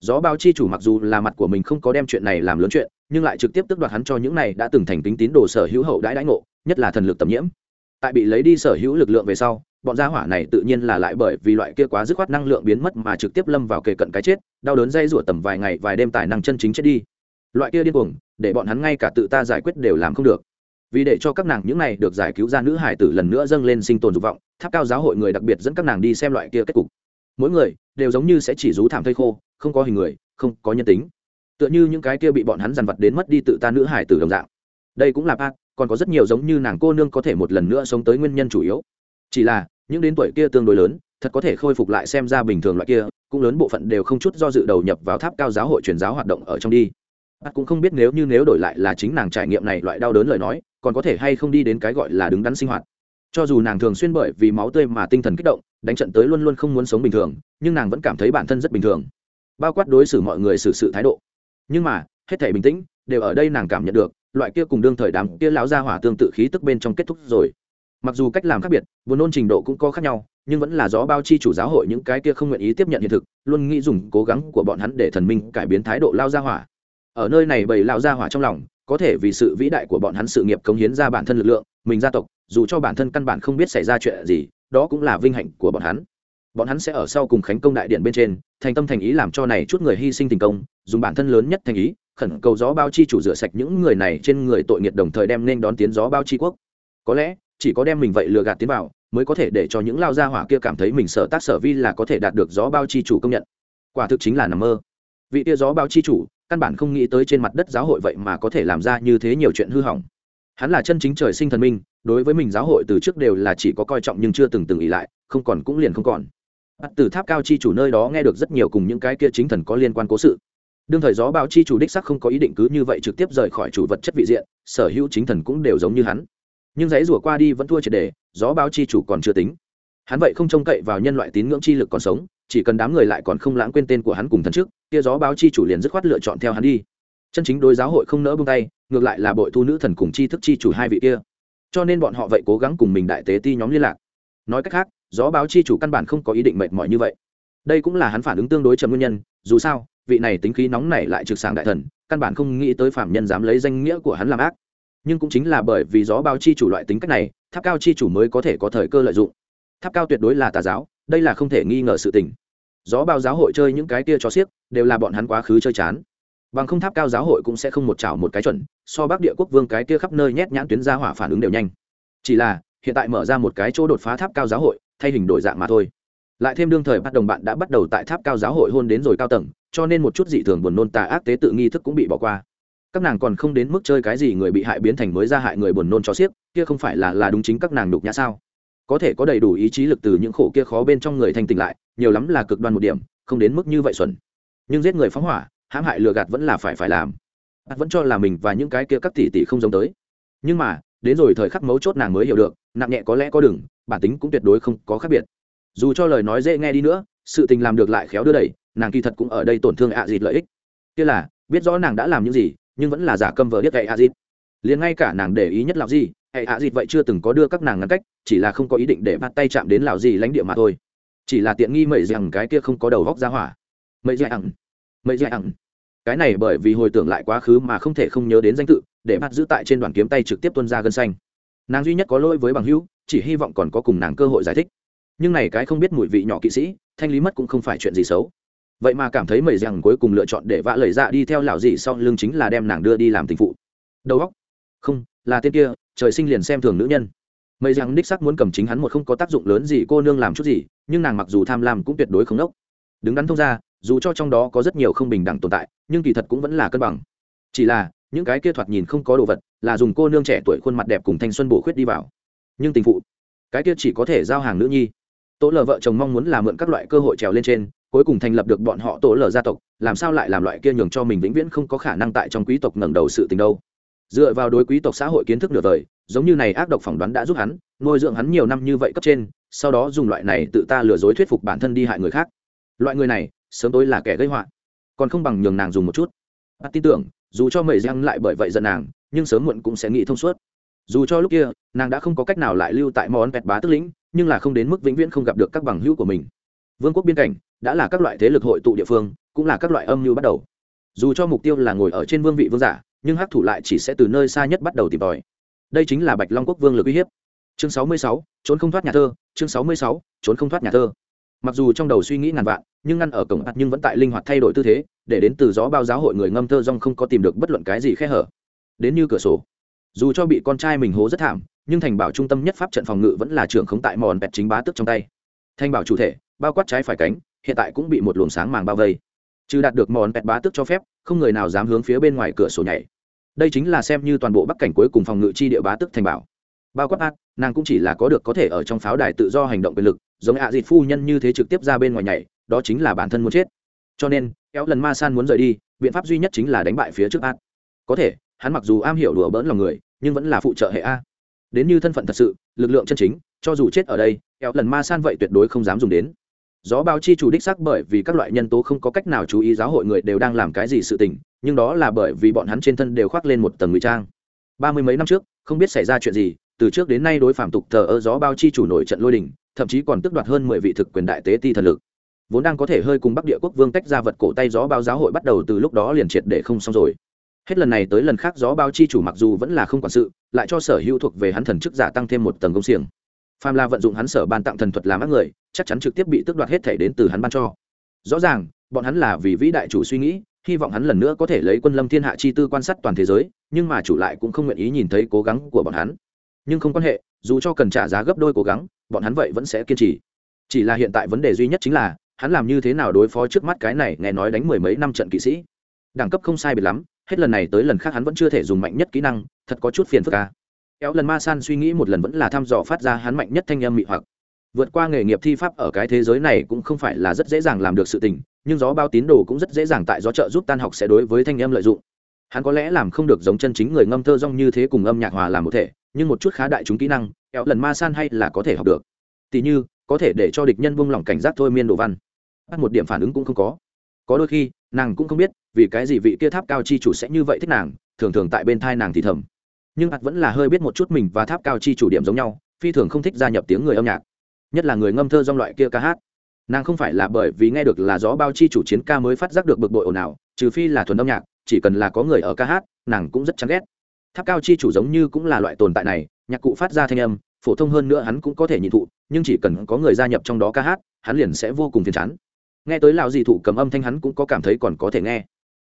Gió bao chi chủ mặc dù là mặt của mình không có đem chuyện này làm lớn chuyện, nhưng lại trực tiếp tước đoạt hắn cho những này đã từng thành tính tín đồ sở hữu hậu đãi đãi ngộ, nhất là thần lực tầm nhiễm. Tại bị lấy đi sở hữu lực lượng về sau, bọn gia hỏa này tự nhiên là lại bởi vì loại kia quá dứt khoát năng lượng biến mất mà trực tiếp lâm vào kề cận cái chết, đau đớn dây rủa tầm vài ngày vài đêm tài năng chân chính chết đi. Loại kia điên cuồng, để bọn hắn ngay cả tự ta giải quyết đều làm không được vì để cho các nàng những này được giải cứu ra nữ hải tử lần nữa dâng lên sinh tồn dục vọng, tháp cao giáo hội người đặc biệt dẫn các nàng đi xem loại kia kết cục. Mỗi người đều giống như sẽ chỉ rú thảm thây khô, không có hình người, không có nhân tính. Tựa như những cái kia bị bọn hắn dằn vặt đến mất đi tự ta nữ hải tử đồng dạng. Đây cũng là ba còn có rất nhiều giống như nàng cô nương có thể một lần nữa sống tới nguyên nhân chủ yếu. Chỉ là, những đến tuổi kia tương đối lớn, thật có thể khôi phục lại xem ra bình thường loại kia, cũng lớn bộ phận đều không chút do dự đầu nhập vào tháp cao giáo hội truyền giáo hoạt động ở trong đi. Bắt cũng không biết nếu như nếu đổi lại là chính nàng trải nghiệm này loại đau đớn lời nói còn có thể hay không đi đến cái gọi là đứng đắn sinh hoạt. Cho dù nàng thường xuyên bởi vì máu tươi mà tinh thần kích động, đánh trận tới luôn luôn không muốn sống bình thường, nhưng nàng vẫn cảm thấy bản thân rất bình thường. Bao quát đối xử mọi người xử sự thái độ. Nhưng mà, hết thể bình tĩnh, đều ở đây nàng cảm nhận được, loại kia cùng đương thời đám kia lão gia hỏa tương tự khí tức bên trong kết thúc rồi. Mặc dù cách làm khác biệt, buồn nôn trình độ cũng có khác nhau, nhưng vẫn là gió bao chi chủ giáo hội những cái kia không nguyện ý tiếp nhận hiện thực, luôn nghĩ dùng cố gắng của bọn hắn để thần minh cải biến thái độ lao gia hỏa. Ở nơi này bầy lao gia hỏa trong lòng có thể vì sự vĩ đại của bọn hắn sự nghiệp cống hiến ra bản thân lực lượng, mình gia tộc, dù cho bản thân căn bản không biết xảy ra chuyện gì, đó cũng là vinh hạnh của bọn hắn. Bọn hắn sẽ ở sau cùng khánh công đại điện bên trên, thành tâm thành ý làm cho này chút người hy sinh tình công, dùng bản thân lớn nhất thành ý, khẩn cầu gió bao chi chủ rửa sạch những người này trên người tội nghiệt đồng thời đem nên đón tiến gió bao chi quốc. Có lẽ, chỉ có đem mình vậy lừa gạt tiến vào, mới có thể để cho những lao gia hỏa kia cảm thấy mình sở tác sở vi là có thể đạt được gió bao chi chủ công nhận. Quả thực chính là nằm mơ. Vị tia gió bao chi chủ căn bản không nghĩ tới trên mặt đất giáo hội vậy mà có thể làm ra như thế nhiều chuyện hư hỏng. Hắn là chân chính trời sinh thần minh, đối với mình giáo hội từ trước đều là chỉ có coi trọng nhưng chưa từng từng ý lại, không còn cũng liền không còn. Bắt từ tháp cao chi chủ nơi đó nghe được rất nhiều cùng những cái kia chính thần có liên quan cố sự. Đương thời gió báo chi chủ đích sắc không có ý định cứ như vậy trực tiếp rời khỏi chủ vật chất vị diện, sở hữu chính thần cũng đều giống như hắn. Nhưng giấy rủa qua đi vẫn thua triệt đề, gió báo chi chủ còn chưa tính. Hắn vậy không trông cậy vào nhân loại tín ngưỡng chi lực còn sống chỉ cần đám người lại còn không lãng quên tên của hắn cùng thần trước, kia gió báo chi chủ liền dứt khoát lựa chọn theo hắn đi. Chân chính đối giáo hội không nỡ bông tay, ngược lại là bội thu nữ thần cùng chi thức chi chủ hai vị kia. Cho nên bọn họ vậy cố gắng cùng mình đại tế ti nhóm liên lạc. Nói cách khác, gió báo chi chủ căn bản không có ý định mệt mỏi như vậy. Đây cũng là hắn phản ứng tương đối chậm nguyên nhân, dù sao, vị này tính khí nóng này lại trực sàng đại thần, căn bản không nghĩ tới phạm nhân dám lấy danh nghĩa của hắn làm ác. Nhưng cũng chính là bởi vì gió báo chi chủ loại tính cách này, tháp cao chi chủ mới có thể có thời cơ lợi dụng. Tháp cao tuyệt đối là tà giáo đây là không thể nghi ngờ sự tình. Gió bao giáo hội chơi những cái kia cho xiếc, đều là bọn hắn quá khứ chơi chán. Bằng không tháp cao giáo hội cũng sẽ không một chảo một cái chuẩn, so bắc địa quốc vương cái kia khắp nơi nhét nhãn tuyến ra hỏa phản ứng đều nhanh. Chỉ là, hiện tại mở ra một cái chỗ đột phá tháp cao giáo hội, thay hình đổi dạng mà thôi. Lại thêm đương thời bắt đồng bạn đã bắt đầu tại tháp cao giáo hội hôn đến rồi cao tầng, cho nên một chút dị thường buồn nôn tà ác tế tự nghi thức cũng bị bỏ qua. Các nàng còn không đến mức chơi cái gì người bị hại biến thành mới ra hại người buồn nôn cho xiếc, kia không phải là là đúng chính các nàng đục nhã sao? Có thể có đầy đủ ý chí lực từ những khổ kia khó bên trong người thanh tỉnh lại, nhiều lắm là cực đoan một điểm, không đến mức như vậy xuẩn. Nhưng giết người phóng hỏa, hãm hại lừa gạt vẫn là phải phải làm. Bác vẫn cho là mình và những cái kia các tỷ tỷ không giống tới. Nhưng mà, đến rồi thời khắc mấu chốt nàng mới hiểu được, nặng nhẹ có lẽ có đừng, bản tính cũng tuyệt đối không có khác biệt. Dù cho lời nói dễ nghe đi nữa, sự tình làm được lại khéo đưa đẩy, nàng kỳ thật cũng ở đây tổn thương ạ à dịt lợi ích. Kia là, biết rõ nàng đã làm những gì, nhưng vẫn là giả câm vờ biết gậy ạ dịt. Liền ngay cả nàng để ý nhất là gì hệ hạ dịt vậy chưa từng có đưa các nàng ngăn cách, chỉ là không có ý định để bắt tay chạm đến lào gì lãnh địa mà thôi. Chỉ là tiện nghi mậy rằng cái kia không có đầu góc ra hỏa. Mậy rằng ẳng mậy dạy cái này bởi vì hồi tưởng lại quá khứ mà không thể không nhớ đến danh tự, để bắt giữ tại trên đoàn kiếm tay trực tiếp tuân ra gân xanh. Nàng duy nhất có lỗi với bằng hữu, chỉ hy vọng còn có cùng nàng cơ hội giải thích. Nhưng này cái không biết mùi vị nhỏ kỵ sĩ, thanh lý mất cũng không phải chuyện gì xấu. Vậy mà cảm thấy mầy rằng cuối cùng lựa chọn để vã lời dạ đi theo lão gì sau lưng chính là đem nàng đưa đi làm tình phụ. Đầu óc. Không là tên kia, trời sinh liền xem thường nữ nhân. Mây rằng đích sắc muốn cầm chính hắn một không có tác dụng lớn gì, cô nương làm chút gì, nhưng nàng mặc dù tham lam cũng tuyệt đối không nốc. Đứng đắn thông ra dù cho trong đó có rất nhiều không bình đẳng tồn tại, nhưng kỳ thật cũng vẫn là cân bằng. Chỉ là, những cái kia thoạt nhìn không có đồ vật, là dùng cô nương trẻ tuổi khuôn mặt đẹp cùng thanh xuân bổ khuyết đi vào. Nhưng tình phụ, cái kia chỉ có thể giao hàng nữ nhi. Tố lờ vợ chồng mong muốn làm mượn các loại cơ hội trèo lên trên, cuối cùng thành lập được bọn họ tố lờ gia tộc, làm sao lại làm loại kia nhường cho mình vĩnh viễn không có khả năng tại trong quý tộc ngẩng đầu sự tình đâu dựa vào đối quý tộc xã hội kiến thức nửa đời giống như này ác độc phỏng đoán đã giúp hắn nuôi dưỡng hắn nhiều năm như vậy cấp trên, sau đó dùng loại này tự ta lừa dối thuyết phục bản thân đi hại người khác. Loại người này, sớm tối là kẻ gây họa. Còn không bằng nhường nàng dùng một chút. Bắt tin tưởng, dù cho mầy răng lại bởi vậy giận nàng, nhưng sớm muộn cũng sẽ nghĩ thông suốt. Dù cho lúc kia, nàng đã không có cách nào lại lưu tại món pẹt bá tức lĩnh, nhưng là không đến mức vĩnh viễn không gặp được các bằng hữu của mình. Vương quốc biên cảnh, đã là các loại thế lực hội tụ địa phương, cũng là các loại âm mưu bắt đầu. Dù cho mục tiêu là ngồi ở trên vương vị vương giả nhưng hắc thủ lại chỉ sẽ từ nơi xa nhất bắt đầu tìm tòi. Đây chính là bạch long quốc vương lực uy hiếp. Chương sáu mươi sáu, trốn không thoát nhà thơ. Chương sáu mươi sáu, trốn không thoát nhà thơ. Mặc dù trong đầu suy nghĩ ngàn vạn, nhưng ngăn ở cổng hạt nhưng vẫn tại linh hoạt thay đổi tư thế, để đến từ gió bao giáo hội người ngâm thơ rong không có tìm được bất luận cái gì khe hở. Đến như cửa sổ. Dù cho bị con trai mình hố rất thảm, nhưng thành bảo trung tâm nhất pháp trận phòng ngự vẫn là trưởng khống tại mòn bẹt chính bá tức trong tay. Thành bảo chủ thể, bao quát trái phải cánh, hiện tại cũng bị một luồng sáng màng bao vây. Trừ đạt được mòn bẹt bá tức cho phép không người nào dám hướng phía bên ngoài cửa sổ nhảy. Đây chính là xem như toàn bộ bắc cảnh cuối cùng phòng ngự chi địa bá tức thành bảo. Bao quát ác, nàng cũng chỉ là có được có thể ở trong pháo đài tự do hành động quyền lực, giống ạ à dịt phu nhân như thế trực tiếp ra bên ngoài nhảy, đó chính là bản thân muốn chết. Cho nên, kéo lần ma san muốn rời đi, biện pháp duy nhất chính là đánh bại phía trước ác. Có thể, hắn mặc dù am hiểu đùa bỡn lòng người, nhưng vẫn là phụ trợ hệ a. Đến như thân phận thật sự, lực lượng chân chính, cho dù chết ở đây, kéo lần ma san vậy tuyệt đối không dám dùng đến gió bao chi chủ đích xác bởi vì các loại nhân tố không có cách nào chú ý giáo hội người đều đang làm cái gì sự tình, nhưng đó là bởi vì bọn hắn trên thân đều khoác lên một tầng ngụy trang. Ba mươi mấy năm trước, không biết xảy ra chuyện gì, từ trước đến nay đối phạm tục thờ ơ gió bao chi chủ nổi trận lôi đình, thậm chí còn tước đoạt hơn mười vị thực quyền đại tế ti thần lực. Vốn đang có thể hơi cùng bắc địa quốc vương tách ra vật cổ tay gió bao giáo hội bắt đầu từ lúc đó liền triệt để không xong rồi. Hết lần này tới lần khác gió bao chi chủ mặc dù vẫn là không quản sự, lại cho sở hữu thuộc về hắn thần chức giả tăng thêm một tầng công xiềng phàm là vận dụng hắn sở ban tặng thần thuật làm ác người, chắc chắn trực tiếp bị tước đoạt hết thể đến từ hắn ban cho. Rõ ràng, bọn hắn là vì vĩ đại chủ suy nghĩ, hy vọng hắn lần nữa có thể lấy quân lâm thiên hạ chi tư quan sát toàn thế giới, nhưng mà chủ lại cũng không nguyện ý nhìn thấy cố gắng của bọn hắn. Nhưng không quan hệ, dù cho cần trả giá gấp đôi cố gắng, bọn hắn vậy vẫn sẽ kiên trì. Chỉ là hiện tại vấn đề duy nhất chính là, hắn làm như thế nào đối phó trước mắt cái này nghe nói đánh mười mấy năm trận kỵ sĩ. Đẳng cấp không sai biệt lắm, hết lần này tới lần khác hắn vẫn chưa thể dùng mạnh nhất kỹ năng, thật có chút phiền phức ca kéo lần ma san suy nghĩ một lần vẫn là thăm dò phát ra hắn mạnh nhất thanh âm mị hoặc. Vượt qua nghề nghiệp thi pháp ở cái thế giới này cũng không phải là rất dễ dàng làm được sự tình, nhưng gió bao tín đồ cũng rất dễ dàng tại gió trợ giúp tan học sẽ đối với thanh âm lợi dụng. Hắn có lẽ làm không được giống chân chính người ngâm thơ rong như thế cùng âm nhạc hòa làm một thể, nhưng một chút khá đại chúng kỹ năng, kéo lần ma san hay là có thể học được. Tỉ như, có thể để cho địch nhân buông lỏng cảnh giác thôi miên đồ văn. Bắt một điểm phản ứng cũng không có. Có đôi khi, nàng cũng không biết vì cái gì vị kia tháp cao chi chủ sẽ như vậy thích nàng, thường thường tại bên thai nàng thì thầm nhưng ạt vẫn là hơi biết một chút mình và tháp cao chi chủ điểm giống nhau, phi thường không thích gia nhập tiếng người âm nhạc, nhất là người ngâm thơ dong loại kia ca hát. Nàng không phải là bởi vì nghe được là gió bao chi chủ chiến ca mới phát giác được bực bội ồn ào, trừ phi là thuần âm nhạc, chỉ cần là có người ở ca hát, nàng cũng rất chán ghét. Tháp cao chi chủ giống như cũng là loại tồn tại này, nhạc cụ phát ra thanh âm, phổ thông hơn nữa hắn cũng có thể nhịn thụ, nhưng chỉ cần có người gia nhập trong đó ca hát, hắn liền sẽ vô cùng phiền chán. Nghe tới lão dì thụ cầm âm thanh hắn cũng có cảm thấy còn có thể nghe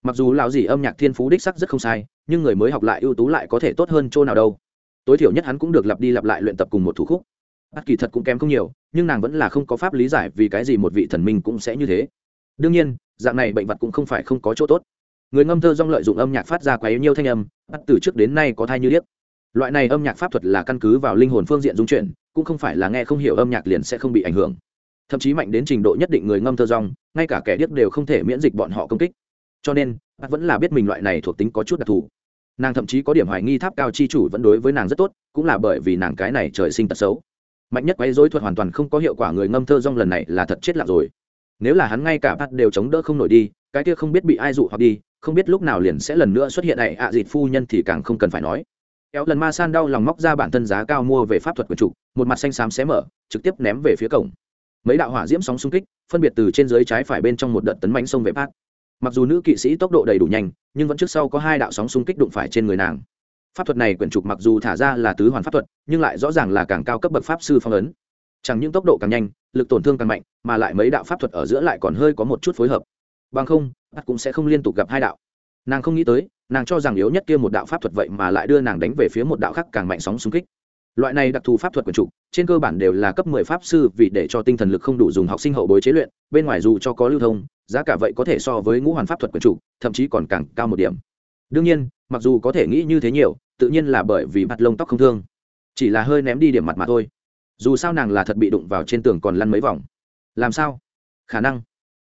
mặc dù lão dì âm nhạc thiên phú đích sắc rất không sai, nhưng người mới học lại ưu tú lại có thể tốt hơn chỗ nào đâu. Tối thiểu nhất hắn cũng được lặp đi lặp lại luyện tập cùng một thủ khúc. Bắt kỳ thật cũng kém không nhiều, nhưng nàng vẫn là không có pháp lý giải vì cái gì một vị thần minh cũng sẽ như thế. Đương nhiên, dạng này bệnh vật cũng không phải không có chỗ tốt. Người ngâm thơ dong lợi dụng âm nhạc phát ra quá yếu nhiều thanh âm, bắt từ trước đến nay có thai như điếc. Loại này âm nhạc pháp thuật là căn cứ vào linh hồn phương diện dung chuyển, cũng không phải là nghe không hiểu âm nhạc liền sẽ không bị ảnh hưởng. Thậm chí mạnh đến trình độ nhất định người ngâm thơ rong, ngay cả kẻ điếc đều không thể miễn dịch bọn họ công kích cho nên, bác vẫn là biết mình loại này thuộc tính có chút đặc thù. Nàng thậm chí có điểm hoài nghi tháp cao chi chủ vẫn đối với nàng rất tốt, cũng là bởi vì nàng cái này trời sinh tật xấu. Mạnh nhất quấy dối thuật hoàn toàn không có hiệu quả người ngâm thơ rong lần này là thật chết lạc rồi. Nếu là hắn ngay cả bác đều chống đỡ không nổi đi, cái kia không biết bị ai dụ hoặc đi, không biết lúc nào liền sẽ lần nữa xuất hiện này, ạ à dịt phu nhân thì càng không cần phải nói. Kéo lần ma san đau lòng móc ra bản thân giá cao mua về pháp thuật quần trục một mặt xanh xám xé mở, trực tiếp ném về phía cổng. Mấy đạo hỏa diễm sóng xung kích, phân biệt từ trên dưới trái phải bên trong một đợt tấn bánh sông về bác mặc dù nữ kỵ sĩ tốc độ đầy đủ nhanh, nhưng vẫn trước sau có hai đạo sóng xung kích đụng phải trên người nàng. Pháp thuật này quyển trục mặc dù thả ra là tứ hoàn pháp thuật, nhưng lại rõ ràng là càng cao cấp bậc pháp sư phong ấn. Chẳng những tốc độ càng nhanh, lực tổn thương càng mạnh, mà lại mấy đạo pháp thuật ở giữa lại còn hơi có một chút phối hợp. Bằng không bắt cũng sẽ không liên tục gặp hai đạo. Nàng không nghĩ tới, nàng cho rằng yếu nhất kia một đạo pháp thuật vậy mà lại đưa nàng đánh về phía một đạo khác càng mạnh sóng xung kích loại này đặc thù pháp thuật quyền trục trên cơ bản đều là cấp mười pháp sư vì để cho tinh thần lực không đủ dùng học sinh hậu bối chế luyện bên ngoài dù cho có lưu thông giá cả vậy có thể so với ngũ hoàn pháp thuật quyền trục thậm chí còn càng cao một điểm. Đương nhiên mặc dù có thể nghĩ như thế nhiều tự nhiên là bởi vì mặt lông tóc không thương. Chỉ là hơi ném đi điểm mặt mà thôi. Dù sao nàng là thật bị đụng vào trên tường còn lăn mấy vòng. Làm sao? Khả năng.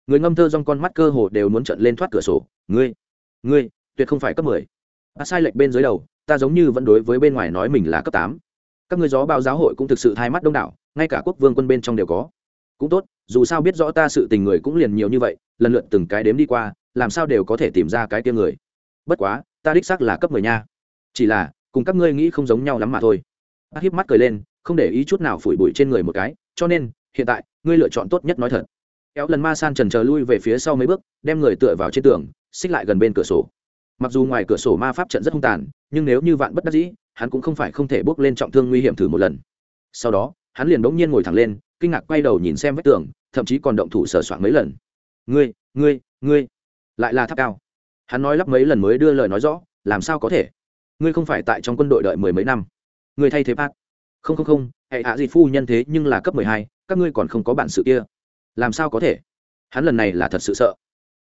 Người ngâm thơ dong con mắt cơ hồ đều muốn trận lên thoát cửa sổ. Ngươi ngươi tuyệt không phải cấp mười. À, sai lệch bên dưới đầu ta giống như vẫn đối với bên ngoài nói mình là cấp tám các người gió bao giáo hội cũng thực sự thay mắt đông đảo, ngay cả quốc vương quân bên trong đều có. Cũng tốt, dù sao biết rõ ta sự tình người cũng liền nhiều như vậy, lần lượt từng cái đếm đi qua, làm sao đều có thể tìm ra cái tiêm người. Bất quá, ta đích xác là cấp mười nha. Chỉ là, cùng các ngươi nghĩ không giống nhau lắm mà thôi. Bác hiếp mắt cười lên, không để ý chút nào phủi bụi trên người một cái, cho nên, hiện tại, ngươi lựa chọn tốt nhất nói thật. Kéo lần ma san trần chờ lui về phía sau mấy bước, đem người tựa vào trên tường, xích lại gần bên cửa sổ mặc dù ngoài cửa sổ ma pháp trận rất hung tàn, nhưng nếu như vạn bất đắc dĩ, hắn cũng không phải không thể bước lên trọng thương nguy hiểm thử một lần. Sau đó, hắn liền bỗng nhiên ngồi thẳng lên, kinh ngạc quay đầu nhìn xem vách tường, thậm chí còn động thủ sờ soạn mấy lần. Ngươi ngươi ngươi! Lại là tháp cao. Hắn nói lắp mấy lần mới đưa lời nói rõ, làm sao có thể? Ngươi không phải tại trong quân đội đợi mười mấy năm. Ngươi thay thế bác không không không, hệ hạ gì phu nhân thế nhưng là cấp mười hai, các ngươi còn không có bản sự kia. Làm sao có thể? Hắn lần này là thật sự sợ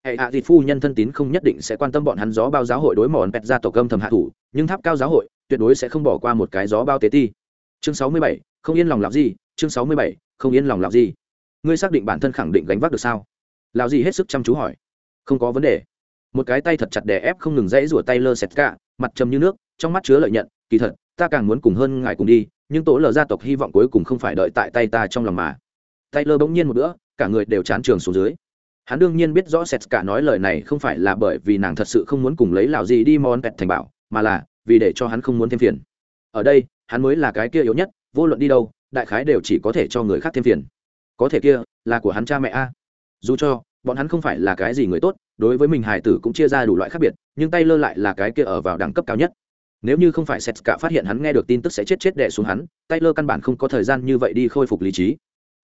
hệ hạ dịt phu nhân thân tín không nhất định sẽ quan tâm bọn hắn gió bao giáo hội đối mòn pẹt ra tổ cơm thầm hạ thủ, nhưng tháp cao giáo hội tuyệt đối sẽ không bỏ qua một cái gió bao tế ti. Chương sáu mươi bảy, không yên lòng làm gì chương sáu mươi bảy, không yên lòng làm gì ngươi xác định bản thân khẳng định gánh vác được sao? Lão gì hết sức chăm chú hỏi. Không có vấn đề. Một cái tay thật chặt đè ép không ngừng dãy rủa tay lơ xẹt cả, mặt trầm như nước, trong mắt chứa lợi nhận, kỳ thật, ta càng muốn cùng hơn ngài cùng đi, nhưng tổ lờ gia tộc hy vọng cuối cùng không phải đợi tại tay ta trong lòng mà. Tay lơ bỗng nhiên một bữa, cả người đều chán trường xuống dưới hắn đương nhiên biết rõ sét cả nói lời này không phải là bởi vì nàng thật sự không muốn cùng lấy lào gì đi mòn pẹt thành bảo, mà là vì để cho hắn không muốn thêm phiền. Ở đây, hắn mới là cái kia yếu nhất, vô luận đi đâu, đại khái đều chỉ có thể cho người khác thêm phiền. Có thể kia, là của hắn cha mẹ a. Dù cho, bọn hắn không phải là cái gì người tốt, đối với mình hài tử cũng chia ra đủ loại khác biệt, nhưng tay lơ lại là cái kia ở vào đẳng cấp cao nhất. Nếu như không phải sét cả phát hiện hắn nghe được tin tức sẽ chết chết đẻ xuống hắn tay lơ căn bản không có thời gian như vậy đi khôi phục lý trí.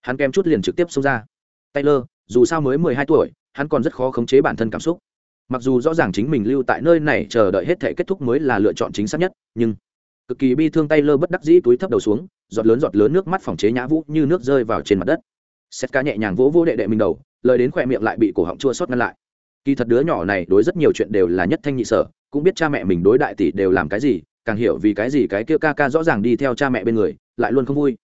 Hắn kém chút liền trực tiếp xông ra. Taylor dù sao mới mười hai tuổi, hắn còn rất khó khống chế bản thân cảm xúc. Mặc dù rõ ràng chính mình lưu tại nơi này chờ đợi hết thể kết thúc mới là lựa chọn chính xác nhất, nhưng cực kỳ bi thương Tay lơ bất đắc dĩ túi thấp đầu xuống, giọt lớn giọt lớn nước mắt phòng chế nhã vũ như nước rơi vào trên mặt đất. Sét ca nhẹ nhàng vỗ vỗ đệ đệ mình đầu, lời đến khỏe miệng lại bị cổ họng chua xót ngăn lại. Kỳ thật đứa nhỏ này đối rất nhiều chuyện đều là nhất thanh nhị sở, cũng biết cha mẹ mình đối đại tỷ đều làm cái gì, càng hiểu vì cái gì cái kia ca ca rõ ràng đi theo cha mẹ bên người, lại luôn không vui.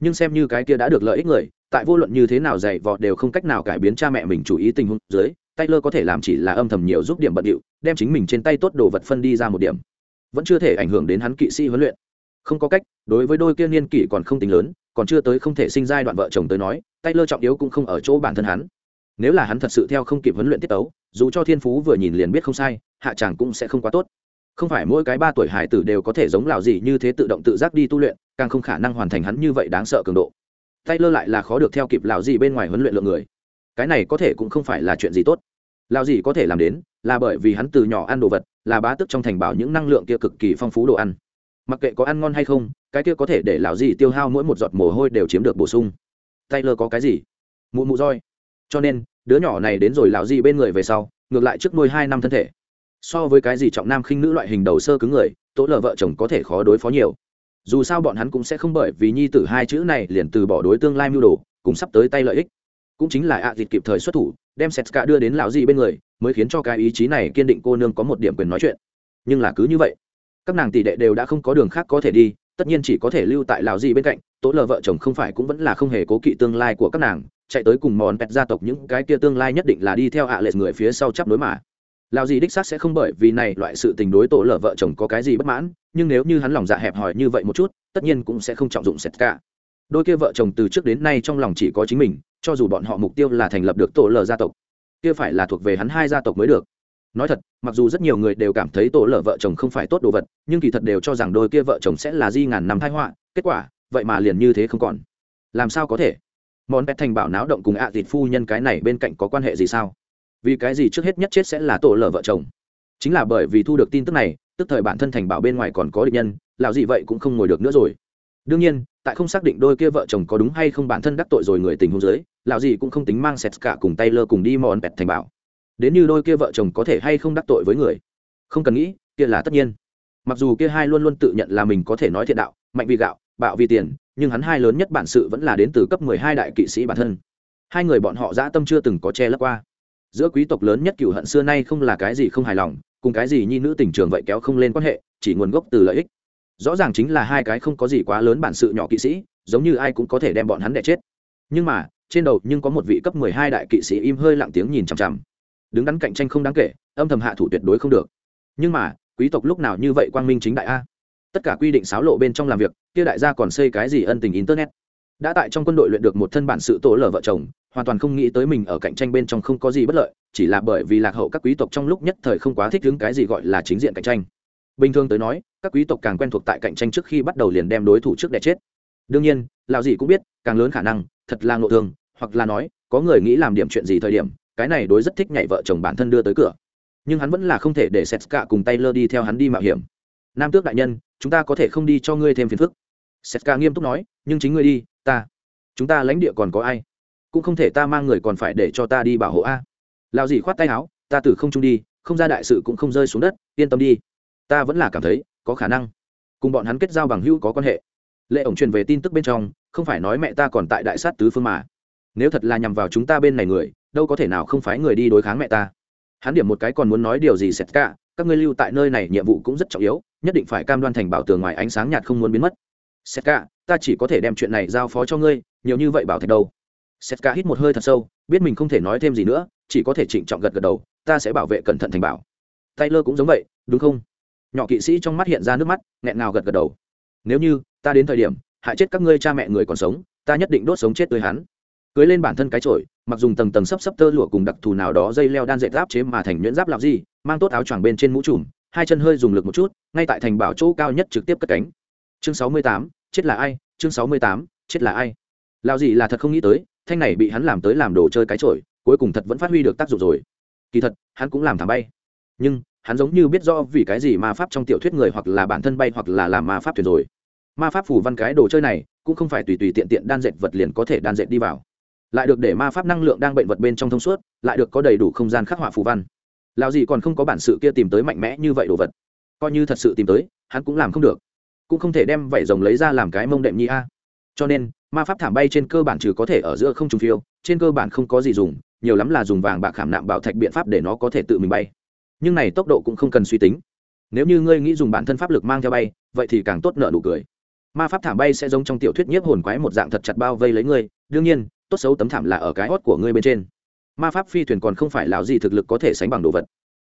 Nhưng xem như cái kia đã được lợi ích người tại vô luận như thế nào dạy vọt đều không cách nào cải biến cha mẹ mình chủ ý tình huống dưới, Taylor có thể làm chỉ là âm thầm nhiều giúp điểm bận điệu, đem chính mình trên tay tốt đồ vật phân đi ra một điểm. Vẫn chưa thể ảnh hưởng đến hắn kỵ sĩ huấn luyện. Không có cách, đối với đôi kia niên kỷ còn không tính lớn, còn chưa tới không thể sinh giai đoạn vợ chồng tới nói, Taylor trọng yếu cũng không ở chỗ bản thân hắn. Nếu là hắn thật sự theo không kịp huấn luyện tiết tấu, dù cho thiên phú vừa nhìn liền biết không sai, hạ chàng cũng sẽ không quá tốt. Không phải mỗi cái ba tuổi hải tử đều có thể giống lào gì như thế tự động tự giác đi tu luyện, càng không khả năng hoàn thành hắn như vậy đáng sợ cường độ tay lơ lại là khó được theo kịp lão gì bên ngoài huấn luyện lượng người. Cái này có thể cũng không phải là chuyện gì tốt. Lão gì có thể làm đến là bởi vì hắn từ nhỏ ăn đồ vật, là bá tức trong thành bảo những năng lượng kia cực kỳ phong phú đồ ăn. Mặc kệ có ăn ngon hay không, cái kia có thể để lão gì tiêu hao mỗi một giọt mồ hôi đều chiếm được bổ sung. Tay lơ có cái gì? Mụ mụ roi. Cho nên, đứa nhỏ này đến rồi lão gì bên người về sau, ngược lại trước nuôi hai năm thân thể. So với cái gì trọng nam khinh nữ loại hình đầu sơ cứng người, tố lờ vợ chồng có thể khó đối phó nhiều dù sao bọn hắn cũng sẽ không bởi vì nhi tử hai chữ này liền từ bỏ đối tương lai mưu đồ, cùng sắp tới tay lợi ích. Cũng chính là ạ à dịt kịp thời xuất thủ, đem sét cả đưa đến lão dị bên người, mới khiến cho cái ý chí này kiên định cô nương có một điểm quyền nói chuyện. Nhưng là cứ như vậy, các nàng tỷ đệ đều đã không có đường khác có thể đi, tất nhiên chỉ có thể lưu tại lão dị bên cạnh, tố lờ vợ chồng không phải cũng vẫn là không hề cố kỵ tương lai của các nàng, chạy tới cùng mòn pet gia tộc những cái kia tương lai nhất định là đi theo ạ lệ người phía sau chắp đối mà lao gì đích xác sẽ không bởi vì này loại sự tình đối tổ lở vợ chồng có cái gì bất mãn, nhưng nếu như hắn lòng dạ hẹp hòi như vậy một chút, tất nhiên cũng sẽ không trọng dụng sệt cả. Đôi kia vợ chồng từ trước đến nay trong lòng chỉ có chính mình, cho dù bọn họ mục tiêu là thành lập được tổ lở gia tộc, kia phải là thuộc về hắn hai gia tộc mới được. Nói thật, mặc dù rất nhiều người đều cảm thấy tổ lở vợ chồng không phải tốt đồ vật, nhưng kỳ thật đều cho rằng đôi kia vợ chồng sẽ là di ngàn năm thái họa, kết quả, vậy mà liền như thế không còn. Làm sao có thể? Món pet thành bảo náo động cùng ạ à thịt phu nhân cái này bên cạnh có quan hệ gì sao? Vì cái gì trước hết nhất chết sẽ là tổ lở vợ chồng? Chính là bởi vì thu được tin tức này, tức thời bản thân thành bảo bên ngoài còn có địch nhân, lão gì vậy cũng không ngồi được nữa rồi. Đương nhiên, tại không xác định đôi kia vợ chồng có đúng hay không bản thân đắc tội rồi người tình hôn giới lão gì cũng không tính mang sẹt cả cùng tay lơ cùng đi mòn bẹt thành bảo. Đến như đôi kia vợ chồng có thể hay không đắc tội với người? Không cần nghĩ, kia là tất nhiên. Mặc dù kia hai luôn luôn tự nhận là mình có thể nói thiện đạo, mạnh vì gạo, bạo vì tiền, nhưng hắn hai lớn nhất bản sự vẫn là đến từ cấp mười hai đại kỵ sĩ bản thân. Hai người bọn họ dã tâm chưa từng có che lấp qua giữa quý tộc lớn nhất cựu hận xưa nay không là cái gì không hài lòng, cùng cái gì nhi nữ tình trường vậy kéo không lên quan hệ, chỉ nguồn gốc từ lợi ích. Rõ ràng chính là hai cái không có gì quá lớn bản sự nhỏ kỵ sĩ, giống như ai cũng có thể đem bọn hắn đẻ chết. Nhưng mà, trên đầu nhưng có một vị cấp mười hai đại kỵ sĩ im hơi lặng tiếng nhìn chằm chằm. Đứng đắn cạnh tranh không đáng kể, âm thầm hạ thủ tuyệt đối không được. Nhưng mà, quý tộc lúc nào như vậy quang minh chính đại a? Tất cả quy định xáo lộ bên trong làm việc, kia đại gia còn xây cái gì ân tình internet? Đã tại trong quân đội luyện được một thân bản sự tổ lở vợ chồng hoàn toàn không nghĩ tới mình ở cạnh tranh bên trong không có gì bất lợi chỉ là bởi vì lạc hậu các quý tộc trong lúc nhất thời không quá thích ứng cái gì gọi là chính diện cạnh tranh bình thường tới nói các quý tộc càng quen thuộc tại cạnh tranh trước khi bắt đầu liền đem đối thủ trước đẻ chết đương nhiên lào gì cũng biết càng lớn khả năng thật là ngộ thường hoặc là nói có người nghĩ làm điểm chuyện gì thời điểm cái này đối rất thích nhảy vợ chồng bản thân đưa tới cửa nhưng hắn vẫn là không thể để Setska cùng Taylor đi theo hắn đi mạo hiểm. Nam tước đại nhân, chúng ta có thể không đi cho ngươi thêm phiền phức. Setska nghiêm túc nói, nhưng chính ngươi đi, ta, chúng ta lãnh địa còn có ai? Cũng không thể ta mang người còn phải để cho ta đi bảo hộ a. Lão gì khoát tay áo, ta tử không trung đi, không ra đại sự cũng không rơi xuống đất, yên tâm đi. Ta vẫn là cảm thấy có khả năng cùng bọn hắn kết giao bằng hữu có quan hệ. Lệ ổng truyền về tin tức bên trong, không phải nói mẹ ta còn tại đại sát tứ phương mà. Nếu thật là nhằm vào chúng ta bên này người, đâu có thể nào không phái người đi đối kháng mẹ ta hắn điểm một cái còn muốn nói điều gì sệt cả các ngươi lưu tại nơi này nhiệm vụ cũng rất trọng yếu nhất định phải cam đoan thành bảo tường ngoài ánh sáng nhạt không muốn biến mất sét cả ta chỉ có thể đem chuyện này giao phó cho ngươi, nhiều như vậy bảo thạch đâu? Sét cả hít một hơi thật sâu, biết mình không thể nói thêm gì nữa, chỉ có thể trịnh trọng gật gật đầu, ta sẽ bảo vệ cẩn thận thành bảo. Taylor cũng giống vậy, đúng không? Nhỏ kỵ sĩ trong mắt hiện ra nước mắt, nghẹn ngào gật gật đầu. Nếu như ta đến thời điểm, hại chết các ngươi cha mẹ người còn sống, ta nhất định đốt sống chết tươi hắn. Cưới lên bản thân cái chổi, mặc dùng tầng tầng sấp sấp tơ lụa cùng đặc thù nào đó dây leo đan dệt giáp chế mà thành nhuyễn giáp làm gì mang tốt áo choàng bên trên mũ trùm, hai chân hơi dùng lực một chút, ngay tại thành bảo chỗ cao nhất trực tiếp cất cánh chương sáu mươi tám, chết là ai? Chương sáu mươi tám, chết là ai? Lao gì là thật không nghĩ tới, thanh này bị hắn làm tới làm đồ chơi cái chổi, cuối cùng thật vẫn phát huy được tác dụng rồi. Kỳ thật, hắn cũng làm thảm bay. Nhưng, hắn giống như biết do vì cái gì ma pháp trong tiểu thuyết người hoặc là bản thân bay hoặc là làm ma pháp thuyền rồi. Ma pháp phủ văn cái đồ chơi này, cũng không phải tùy tùy tiện tiện đan dệt vật liền có thể đan dệt đi vào. Lại được để ma pháp năng lượng đang bệnh vật bên trong thông suốt, lại được có đầy đủ không gian khắc họa phù văn. Lao gì còn không có bản sự kia tìm tới mạnh mẽ như vậy đồ vật. Coi như thật sự tìm tới, hắn cũng làm không được cũng không thể đem vảy rồng lấy ra làm cái mông đệm nhi a. Cho nên, ma pháp thảm bay trên cơ bản trừ có thể ở giữa không trùng phiêu, trên cơ bản không có gì dùng, nhiều lắm là dùng vàng bạc khảm nạm bảo thạch biện pháp để nó có thể tự mình bay. Nhưng này tốc độ cũng không cần suy tính. Nếu như ngươi nghĩ dùng bản thân pháp lực mang theo bay, vậy thì càng tốt nợ nụ cười. Ma pháp thảm bay sẽ giống trong tiểu thuyết nhiếp hồn quái một dạng thật chặt bao vây lấy ngươi, đương nhiên, tốt xấu tấm thảm là ở cái hót của ngươi bên trên. Ma pháp phi thuyền còn không phải lào gì thực lực có thể sánh bằng đồ vật.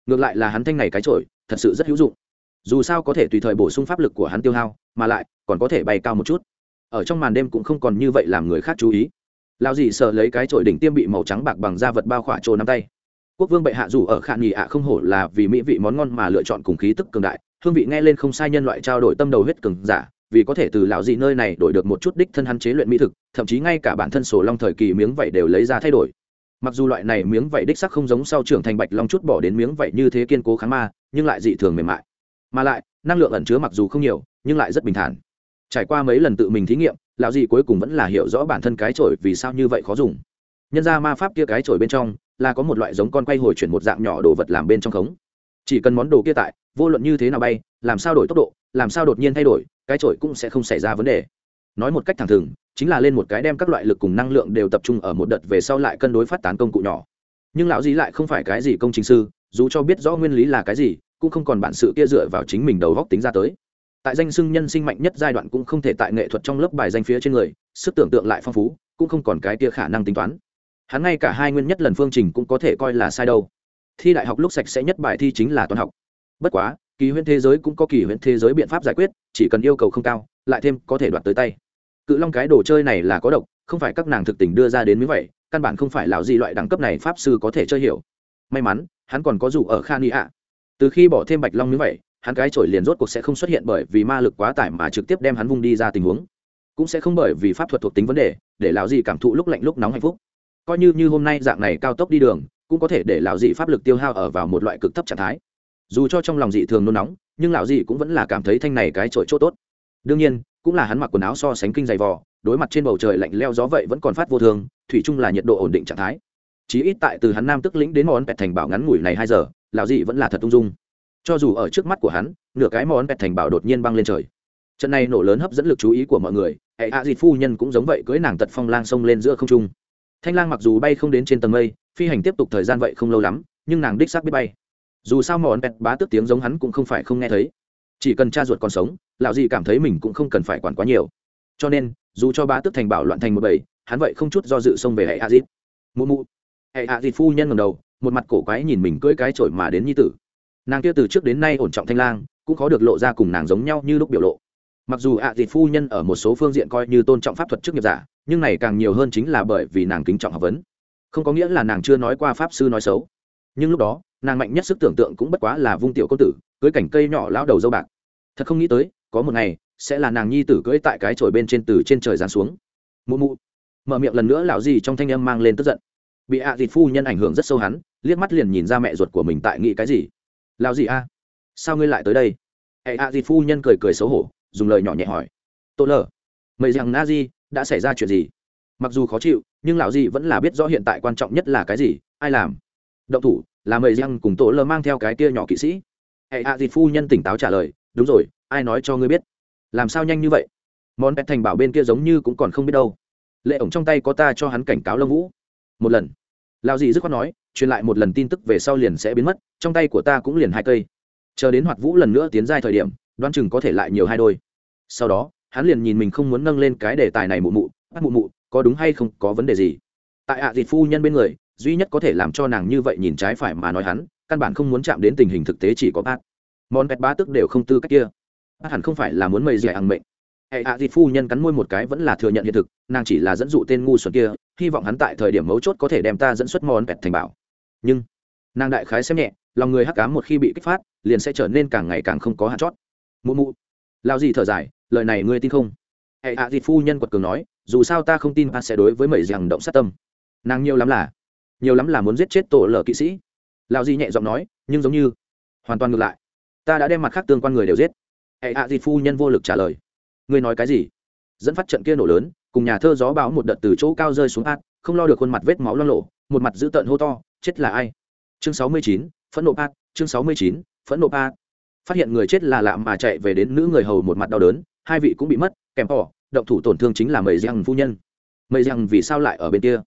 Ngược lại là hắn thanh này cái trội thật sự rất hữu dụng dù sao có thể tùy thời bổ sung pháp lực của hắn tiêu hao, mà lại, còn có thể bay cao một chút. Ở trong màn đêm cũng không còn như vậy làm người khác chú ý. Lao dì sợ lấy cái trội đỉnh tiêm bị màu trắng bạc bằng da vật bao khỏa trồ năm tay. Quốc vương bệ hạ dù ở khả nghỉ ạ không hổ là vì mỹ vị món ngon mà lựa chọn cùng khí tức cường đại, hương vị nghe lên không sai nhân loại trao đổi tâm đầu huyết cường giả, vì có thể từ lão dị nơi này đổi được một chút đích thân hắn chế luyện mỹ thực, thậm chí ngay cả bản thân sổ long thời kỳ miếng vảy đều lấy ra thay đổi. Mặc dù loại này miếng vảy đích sắc không giống sau trưởng thành bạch long chút bỏ đến miếng vảy như thế kiên cố kháng ma, nhưng lại dị thường mềm mại mà lại, năng lượng ẩn chứa mặc dù không nhiều, nhưng lại rất bình thản. Trải qua mấy lần tự mình thí nghiệm, lão dì cuối cùng vẫn là hiểu rõ bản thân cái chổi vì sao như vậy khó dùng. Nhân ra ma pháp kia cái chổi bên trong, là có một loại giống con quay hồi chuyển một dạng nhỏ đồ vật làm bên trong khống. Chỉ cần món đồ kia tại, vô luận như thế nào bay, làm sao đổi tốc độ, làm sao đột nhiên thay đổi, cái chổi cũng sẽ không xảy ra vấn đề. Nói một cách thẳng thừng, chính là lên một cái đem các loại lực cùng năng lượng đều tập trung ở một đợt về sau lại cân đối phát tán công cụ nhỏ. Nhưng lão dì lại không phải cái gì công trình sư, dù cho biết rõ nguyên lý là cái gì cũng không còn bản sự kia dựa vào chính mình đầu góc tính ra tới. Tại danh xưng nhân sinh mạnh nhất giai đoạn cũng không thể tại nghệ thuật trong lớp bài danh phía trên người, sức tưởng tượng lại phong phú, cũng không còn cái kia khả năng tính toán. Hắn ngay cả hai nguyên nhất lần phương trình cũng có thể coi là sai đâu. Thi đại học lúc sạch sẽ nhất bài thi chính là toán học. Bất quá, kỳ huyễn thế giới cũng có kỳ huyễn thế giới biện pháp giải quyết, chỉ cần yêu cầu không cao, lại thêm có thể đoạt tới tay. Cự long cái đồ chơi này là có độc, không phải các nàng thực tình đưa ra đến mới vậy, căn bản không phải lão gì loại đẳng cấp này pháp sư có thể chơi hiểu. May mắn, hắn còn có dù ở khan ạ từ khi bỏ thêm bạch long như vậy, hắn cái chổi liền rốt cuộc sẽ không xuất hiện bởi vì ma lực quá tải mà trực tiếp đem hắn vung đi ra tình huống. Cũng sẽ không bởi vì pháp thuật thuộc tính vấn đề, để lão dị cảm thụ lúc lạnh lúc nóng hạnh phúc. Coi như như hôm nay dạng này cao tốc đi đường, cũng có thể để lão dị pháp lực tiêu hao ở vào một loại cực thấp trạng thái. Dù cho trong lòng dị thường nôn nóng, nhưng lão dị cũng vẫn là cảm thấy thanh này cái trội chỗ tốt. Đương nhiên, cũng là hắn mặc quần áo so sánh kinh dày vò, đối mặt trên bầu trời lạnh leo gió vậy vẫn còn phát vô thường, thủy chung là nhiệt độ ổn định trạng thái. Chí ít tại từ hắn nam tức lĩnh đến món pẹt thành bảo ngắn ngủi này hai giờ lão dị vẫn là thật ung dung. Cho dù ở trước mắt của hắn, nửa cái món pẹt thành bảo đột nhiên băng lên trời. Trận này nổ lớn hấp dẫn lực chú ý của mọi người, hệ hạ dịt phu nhân cũng giống vậy cưới nàng tật phong lang sông lên giữa không trung. Thanh lang mặc dù bay không đến trên tầng mây, phi hành tiếp tục thời gian vậy không lâu lắm, nhưng nàng đích xác biết bay. Dù sao món pẹt bá tức tiếng giống hắn cũng không phải không nghe thấy. Chỉ cần cha ruột còn sống, lão dị cảm thấy mình cũng không cần phải quản quá nhiều. Cho nên, dù cho bá tức thành bảo loạn thành một bầy, hắn vậy không chút do dự xông về hệ hạ dịt. Mụ mụ. Hệ hạ dịt phu nhân ngầm đầu một mặt cổ quái nhìn mình cưỡi cái chổi mà đến nhi tử. Nàng kia từ trước đến nay ổn trọng thanh lang, cũng khó được lộ ra cùng nàng giống nhau như lúc biểu lộ. Mặc dù ạ à phu nhân ở một số phương diện coi như tôn trọng pháp thuật chức nghiệp giả, nhưng này càng nhiều hơn chính là bởi vì nàng kính trọng học vấn. Không có nghĩa là nàng chưa nói qua pháp sư nói xấu. Nhưng lúc đó, nàng mạnh nhất sức tưởng tượng cũng bất quá là vung tiểu công tử cưới cảnh cây nhỏ lão đầu dâu bạc. Thật không nghĩ tới, có một ngày, sẽ là nàng nhi tử cưỡi tại cái chổi bên trên từ trên trời giáng xuống. Mụ mụ. Mở miệng lần nữa, lão gì trong thanh âm mang lên tức giận. Bị ạ à phu nhân ảnh hưởng rất sâu hắn liếc mắt liền nhìn ra mẹ ruột của mình tại nghĩ cái gì. Lão gì a? Sao ngươi lại tới đây? Hệ a di phu nhân cười cười xấu hổ, dùng lời nhỏ nhẹ hỏi. Tô lờ. Mày rằng na di, đã xảy ra chuyện gì? Mặc dù khó chịu, nhưng lão di vẫn là biết rõ hiện tại quan trọng nhất là cái gì, ai làm? Động thủ, là mày rằng cùng tô lờ mang theo cái kia nhỏ kỵ sĩ. Hệ a di phu nhân tỉnh táo trả lời, đúng rồi, ai nói cho ngươi biết? Làm sao nhanh như vậy? Món pet thành bảo bên kia giống như cũng còn không biết đâu. Lệ ổng trong tay có ta cho hắn cảnh cáo lâm vũ. Một lần lao gì dứt khoát nói, truyền lại một lần tin tức về sau liền sẽ biến mất, trong tay của ta cũng liền hai cây. Chờ đến hoạt vũ lần nữa tiến giai thời điểm, đoán chừng có thể lại nhiều hai đôi. Sau đó, hắn liền nhìn mình không muốn nâng lên cái đề tài này mụ mụ, bắt mụ mụ, có đúng hay không, có vấn đề gì? Tại ạ à dịt phu nhân bên người, duy nhất có thể làm cho nàng như vậy nhìn trái phải mà nói hắn, căn bản không muốn chạm đến tình hình thực tế chỉ có bát. Món pet bá tức đều không tư cách kia. Bát hẳn không phải là muốn mầy dẻ hàng mệnh hệ ạ dịt phu nhân cắn môi một cái vẫn là thừa nhận hiện thực, nàng chỉ là dẫn dụ tên ngu xuẩn kia, hy vọng hắn tại thời điểm mấu chốt có thể đem ta dẫn xuất món pẹt thành bảo. Nhưng, nàng đại khái xem nhẹ, lòng người hắc cám một khi bị kích phát, liền sẽ trở nên càng ngày càng không có hạt chót. Mụ mụ lao gì thở dài, lời này ngươi tin không? Hệ hạ à phu nhân quật cường nói, dù sao ta không tin hắn sẽ đối với mẩy rằng động sát tâm. Nàng nhiều lắm là, nhiều lắm là muốn giết chết tổ lở kỵ sĩ. Lao gì nhẹ giọng nói, nhưng giống như, hoàn toàn ngược lại. Ta đã đem mặt khác tương quan người đều giết. Hệ hạ à phu nhân vô lực trả lời ngươi nói cái gì? Dẫn phát trận kia nổ lớn, cùng nhà thơ gió báo một đợt từ chỗ cao rơi xuống át, không lo được khuôn mặt vết máu lo lộ, một mặt dữ tợn hô to, chết là ai? Chương sáu mươi chín, phẫn nộ át chương sáu mươi chín, phẫn nộ át phát hiện người chết là lạ mà chạy về đến nữ người hầu một mặt đau đớn, hai vị cũng bị mất, kèm bỏ động thủ tổn thương chính là mầy giang phu nhân. Mầy giang vì sao lại ở bên kia?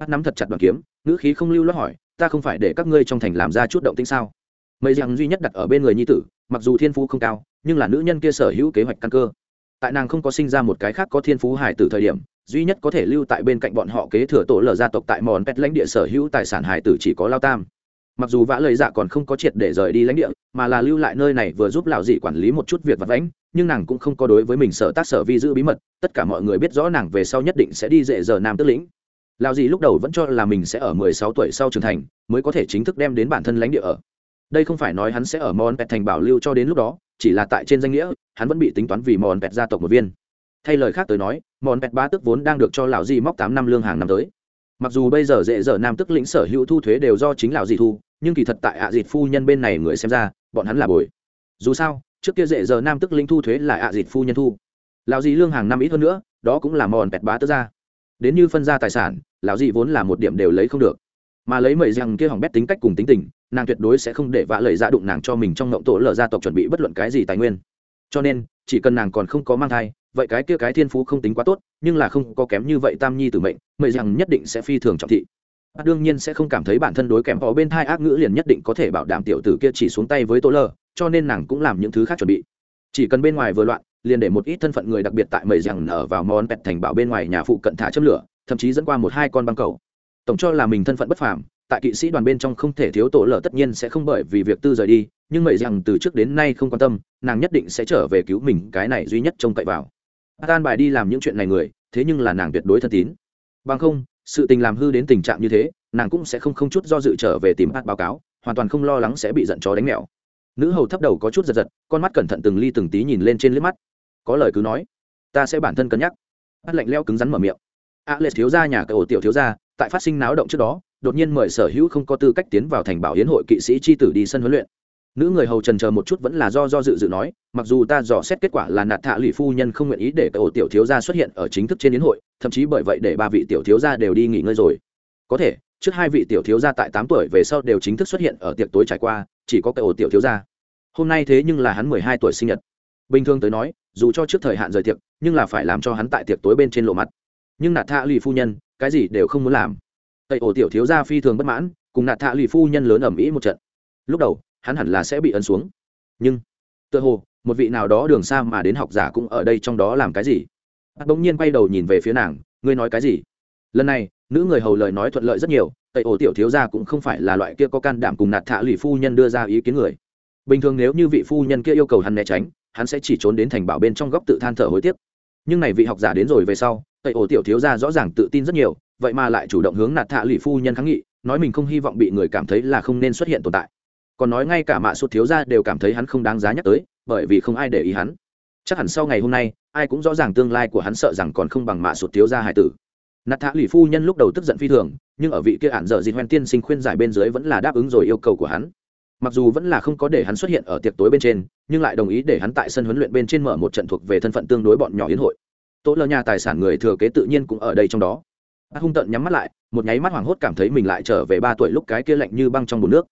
Bắt nắm thật chặt đoàn kiếm nữ khí không lưu lo hỏi, ta không phải để các ngươi trong thành làm ra chút động tĩnh sao? Mầy giang duy nhất đặt ở bên người nhi tử, mặc dù thiên phú không cao, nhưng là nữ nhân kia sở hữu kế hoạch căn cơ tại nàng không có sinh ra một cái khác có thiên phú hải tử thời điểm, duy nhất có thể lưu tại bên cạnh bọn họ kế thừa tổ lờ gia tộc tại mòn pet lãnh địa sở hữu tài sản hải tử chỉ có lao tam. Mặc dù vã lời dạ còn không có triệt để rời đi lãnh địa, mà là lưu lại nơi này vừa giúp lão dị quản lý một chút việc vật vãnh, nhưng nàng cũng không có đối với mình sở tác sở vi giữ bí mật, tất cả mọi người biết rõ nàng về sau nhất định sẽ đi dễ giờ nam tức lĩnh. Lão dị lúc đầu vẫn cho là mình sẽ ở mười sáu tuổi sau trưởng thành, mới có thể chính thức đem đến bản thân lãnh địa ở. Đây không phải nói hắn sẽ ở mòn pet thành bảo lưu cho đến lúc đó chỉ là tại trên danh nghĩa, hắn vẫn bị tính toán vì mòn pẹt gia tộc một viên. Thay lời khác tới nói, mòn pẹt ba tức vốn đang được cho lão di móc tám năm lương hàng năm tới. Mặc dù bây giờ dễ dở nam tức lĩnh sở hữu thu thuế đều do chính lão di thu, nhưng kỳ thật tại ạ dịt phu nhân bên này người xem ra, bọn hắn là bồi. Dù sao, trước kia dễ dở nam tức lĩnh thu thuế là ạ dịt phu nhân thu. Lão di lương hàng năm ít hơn nữa, đó cũng là mòn bẹt bá tức ra. Đến như phân ra tài sản, lão di vốn là một điểm đều lấy không được mà lấy mẩy rằng kia hỏng bét tính cách cùng tính tình, nàng tuyệt đối sẽ không để vạ lời ra đụng nàng cho mình trong ngộng tổ lở gia tộc chuẩn bị bất luận cái gì tài nguyên. Cho nên, chỉ cần nàng còn không có mang thai, vậy cái kia cái thiên phú không tính quá tốt, nhưng là không có kém như vậy tam nhi tử mệnh, mẩy rằng nhất định sẽ phi thường trọng thị. Đương nhiên sẽ không cảm thấy bản thân đối kèm có bên thai ác ngữ liền nhất định có thể bảo đảm tiểu tử kia chỉ xuống tay với tô lơ cho nên nàng cũng làm những thứ khác chuẩn bị. Chỉ cần bên ngoài vừa loạn, liền để một ít thân phận người đặc biệt tại mầy rằng ở vào món pẹt thành bảo bên ngoài nhà phụ cận thả châm lửa, thậm chí dẫn qua một hai con băng cầu tổng cho là mình thân phận bất phàm tại kỵ sĩ đoàn bên trong không thể thiếu tổ lở tất nhiên sẽ không bởi vì việc tư rời đi nhưng mậy rằng từ trước đến nay không quan tâm nàng nhất định sẽ trở về cứu mình cái này duy nhất trông cậy vào. Tan bài đi làm những chuyện này người thế nhưng là nàng tuyệt đối thân tín. Bằng không sự tình làm hư đến tình trạng như thế nàng cũng sẽ không không chút do dự trở về tìm hát báo cáo hoàn toàn không lo lắng sẽ bị giận chó đánh mèo. Nữ hầu thấp đầu có chút giật giật con mắt cẩn thận từng ly từng tí nhìn lên trên liếc mắt. Có lời cứ nói ta sẽ bản thân cân nhắc. Hát lạnh leo cứng rắn mở miệng. A à, lệ thiếu gia nhà cậu tiểu thiếu gia tại phát sinh náo động trước đó, đột nhiên mời sở hữu không có tư cách tiến vào thành bảo hiến hội kỵ sĩ tri tử đi sân huấn luyện. Nữ người hầu trần chờ một chút vẫn là do do dự dự nói, mặc dù ta dò xét kết quả là nạt thạ lụy phu nhân không nguyện ý để cậu tiểu thiếu gia xuất hiện ở chính thức trên yến hội, thậm chí bởi vậy để ba vị tiểu thiếu gia đều đi nghỉ ngơi rồi. Có thể, trước hai vị tiểu thiếu gia tại tám tuổi về sau đều chính thức xuất hiện ở tiệc tối trải qua, chỉ có cậu tiểu thiếu gia. Hôm nay thế nhưng là hắn mười hai tuổi sinh nhật. Bình thường tới nói, dù cho trước thời hạn rời tiệc, nhưng là phải làm cho hắn tại tiệc tối bên trên lộ mặt. Nhưng nạt thạ lụy phu nhân cái gì đều không muốn làm. Tây ổ tiểu thiếu gia phi thường bất mãn, cùng nạt thạ lì phu nhân lớn ẩm ĩ một trận. Lúc đầu, hắn hẳn là sẽ bị ấn xuống. Nhưng, tựa hồ, một vị nào đó đường xa mà đến học giả cũng ở đây trong đó làm cái gì? Bắt bỗng nhiên quay đầu nhìn về phía nàng, ngươi nói cái gì? Lần này, nữ người hầu lời nói thuận lợi rất nhiều, tây ổ tiểu thiếu gia cũng không phải là loại kia có can đảm cùng nạt thạ lì phu nhân đưa ra ý kiến người. Bình thường nếu như vị phu nhân kia yêu cầu hắn né tránh, hắn sẽ chỉ trốn đến thành bảo bên trong góc tự than thở hối tiếc. Nhưng này vị học giả đến rồi về sau tây ổ tiểu thiếu gia rõ ràng tự tin rất nhiều, vậy mà lại chủ động hướng nạt thạ lì phu nhân kháng nghị, nói mình không hy vọng bị người cảm thấy là không nên xuất hiện tồn tại. Còn nói ngay cả mạ sụt thiếu gia đều cảm thấy hắn không đáng giá nhắc tới, bởi vì không ai để ý hắn. Chắc hẳn sau ngày hôm nay, ai cũng rõ ràng tương lai của hắn sợ rằng còn không bằng mạ sụt thiếu gia hải tử. Nạt thạ lì phu nhân lúc đầu tức giận phi thường, nhưng ở vị kia ản dở dịt hoen tiên sinh khuyên giải bên dưới vẫn là đáp ứng rồi yêu cầu của hắn. Mặc dù vẫn là không có để hắn xuất hiện ở tiệc tối bên trên, nhưng lại đồng ý để hắn tại sân huấn luyện bên trên mở một trận thuộc về thân phận tương đối bọn nhỏ yến hội tố lơ nhà tài sản người thừa kế tự nhiên cũng ở đây trong đó. A hung tận nhắm mắt lại, một nháy mắt hoảng hốt cảm thấy mình lại trở về ba tuổi lúc cái kia lạnh như băng trong bùn nước.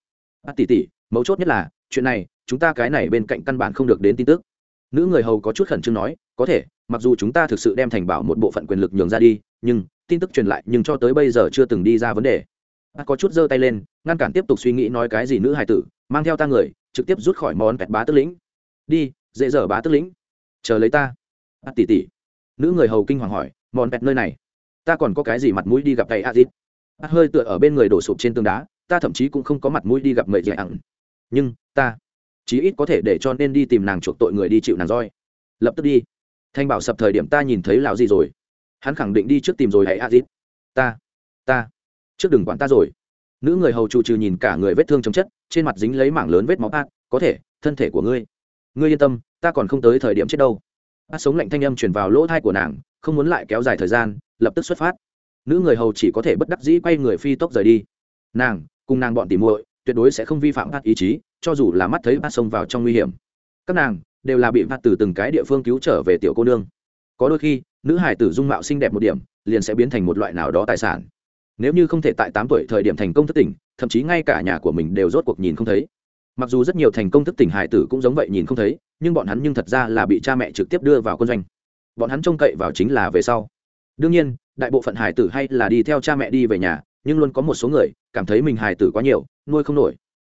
A tỉ tỉ mấu chốt nhất là, chuyện này, chúng ta cái này bên cạnh căn bản không được đến tin tức. Nữ người hầu có chút khẩn trương nói, có thể, mặc dù chúng ta thực sự đem thành bảo một bộ phận quyền lực nhường ra đi, nhưng, tin tức truyền lại, nhưng cho tới bây giờ chưa từng đi ra vấn đề. A có chút giơ tay lên, ngăn cản tiếp tục suy nghĩ nói cái gì nữ hài tử, mang theo ta người, trực tiếp rút khỏi món pẹt bá tức lĩnh. Đi, dễ dở bá tức lĩnh. Chờ lấy ta. A tỉ tỉ nữ người hầu kinh hoàng hỏi món pẹt nơi này, ta còn có cái gì mặt mũi đi gặp thầy adit bác hơi tựa ở bên người đổ sụp trên tường đá, ta thậm chí cũng không có mặt mũi đi gặp người dạy ẳng nhưng, ta, chí ít có thể để cho nên đi tìm nàng chuộc tội người đi chịu nàng roi. Lập tức đi. Thanh bảo sập thời điểm ta nhìn thấy lão gì rồi. Hắn khẳng định đi trước tìm rồi hãy adit ta ta, trước đừng quản ta rồi. Nữ người hầu trụ trừ nhìn cả người vết thương chấm chất, trên mặt dính lấy mảng lớn vết máu ác có thể, thân thể của ngươi ngươi yên tâm, ta còn không tới thời điểm chết đâu bát sống lạnh thanh âm chuyển vào lỗ thai của nàng, không muốn lại kéo dài thời gian, lập tức xuất phát. Nữ người hầu chỉ có thể bất đắc dĩ quay người phi tốc rời đi. Nàng, cùng nàng bọn tìm muội, tuyệt đối sẽ không vi phạm bát ý chí, cho dù là mắt thấy bát xông vào trong nguy hiểm. Các nàng, đều là bị bát từ từng cái địa phương cứu trở về tiểu cô nương. Có đôi khi, nữ hải tử dung mạo xinh đẹp một điểm, liền sẽ biến thành một loại nào đó tài sản. Nếu như không thể tại tám tuổi thời điểm thành công thất tỉnh, thậm chí ngay cả nhà của mình đều rốt cuộc nhìn không thấy mặc dù rất nhiều thành công thức tỉnh hải tử cũng giống vậy nhìn không thấy, nhưng bọn hắn nhưng thật ra là bị cha mẹ trực tiếp đưa vào quân doanh. Bọn hắn trông cậy vào chính là về sau. Đương nhiên, đại bộ phận hải tử hay là đi theo cha mẹ đi về nhà, nhưng luôn có một số người cảm thấy mình hải tử quá nhiều, nuôi không nổi.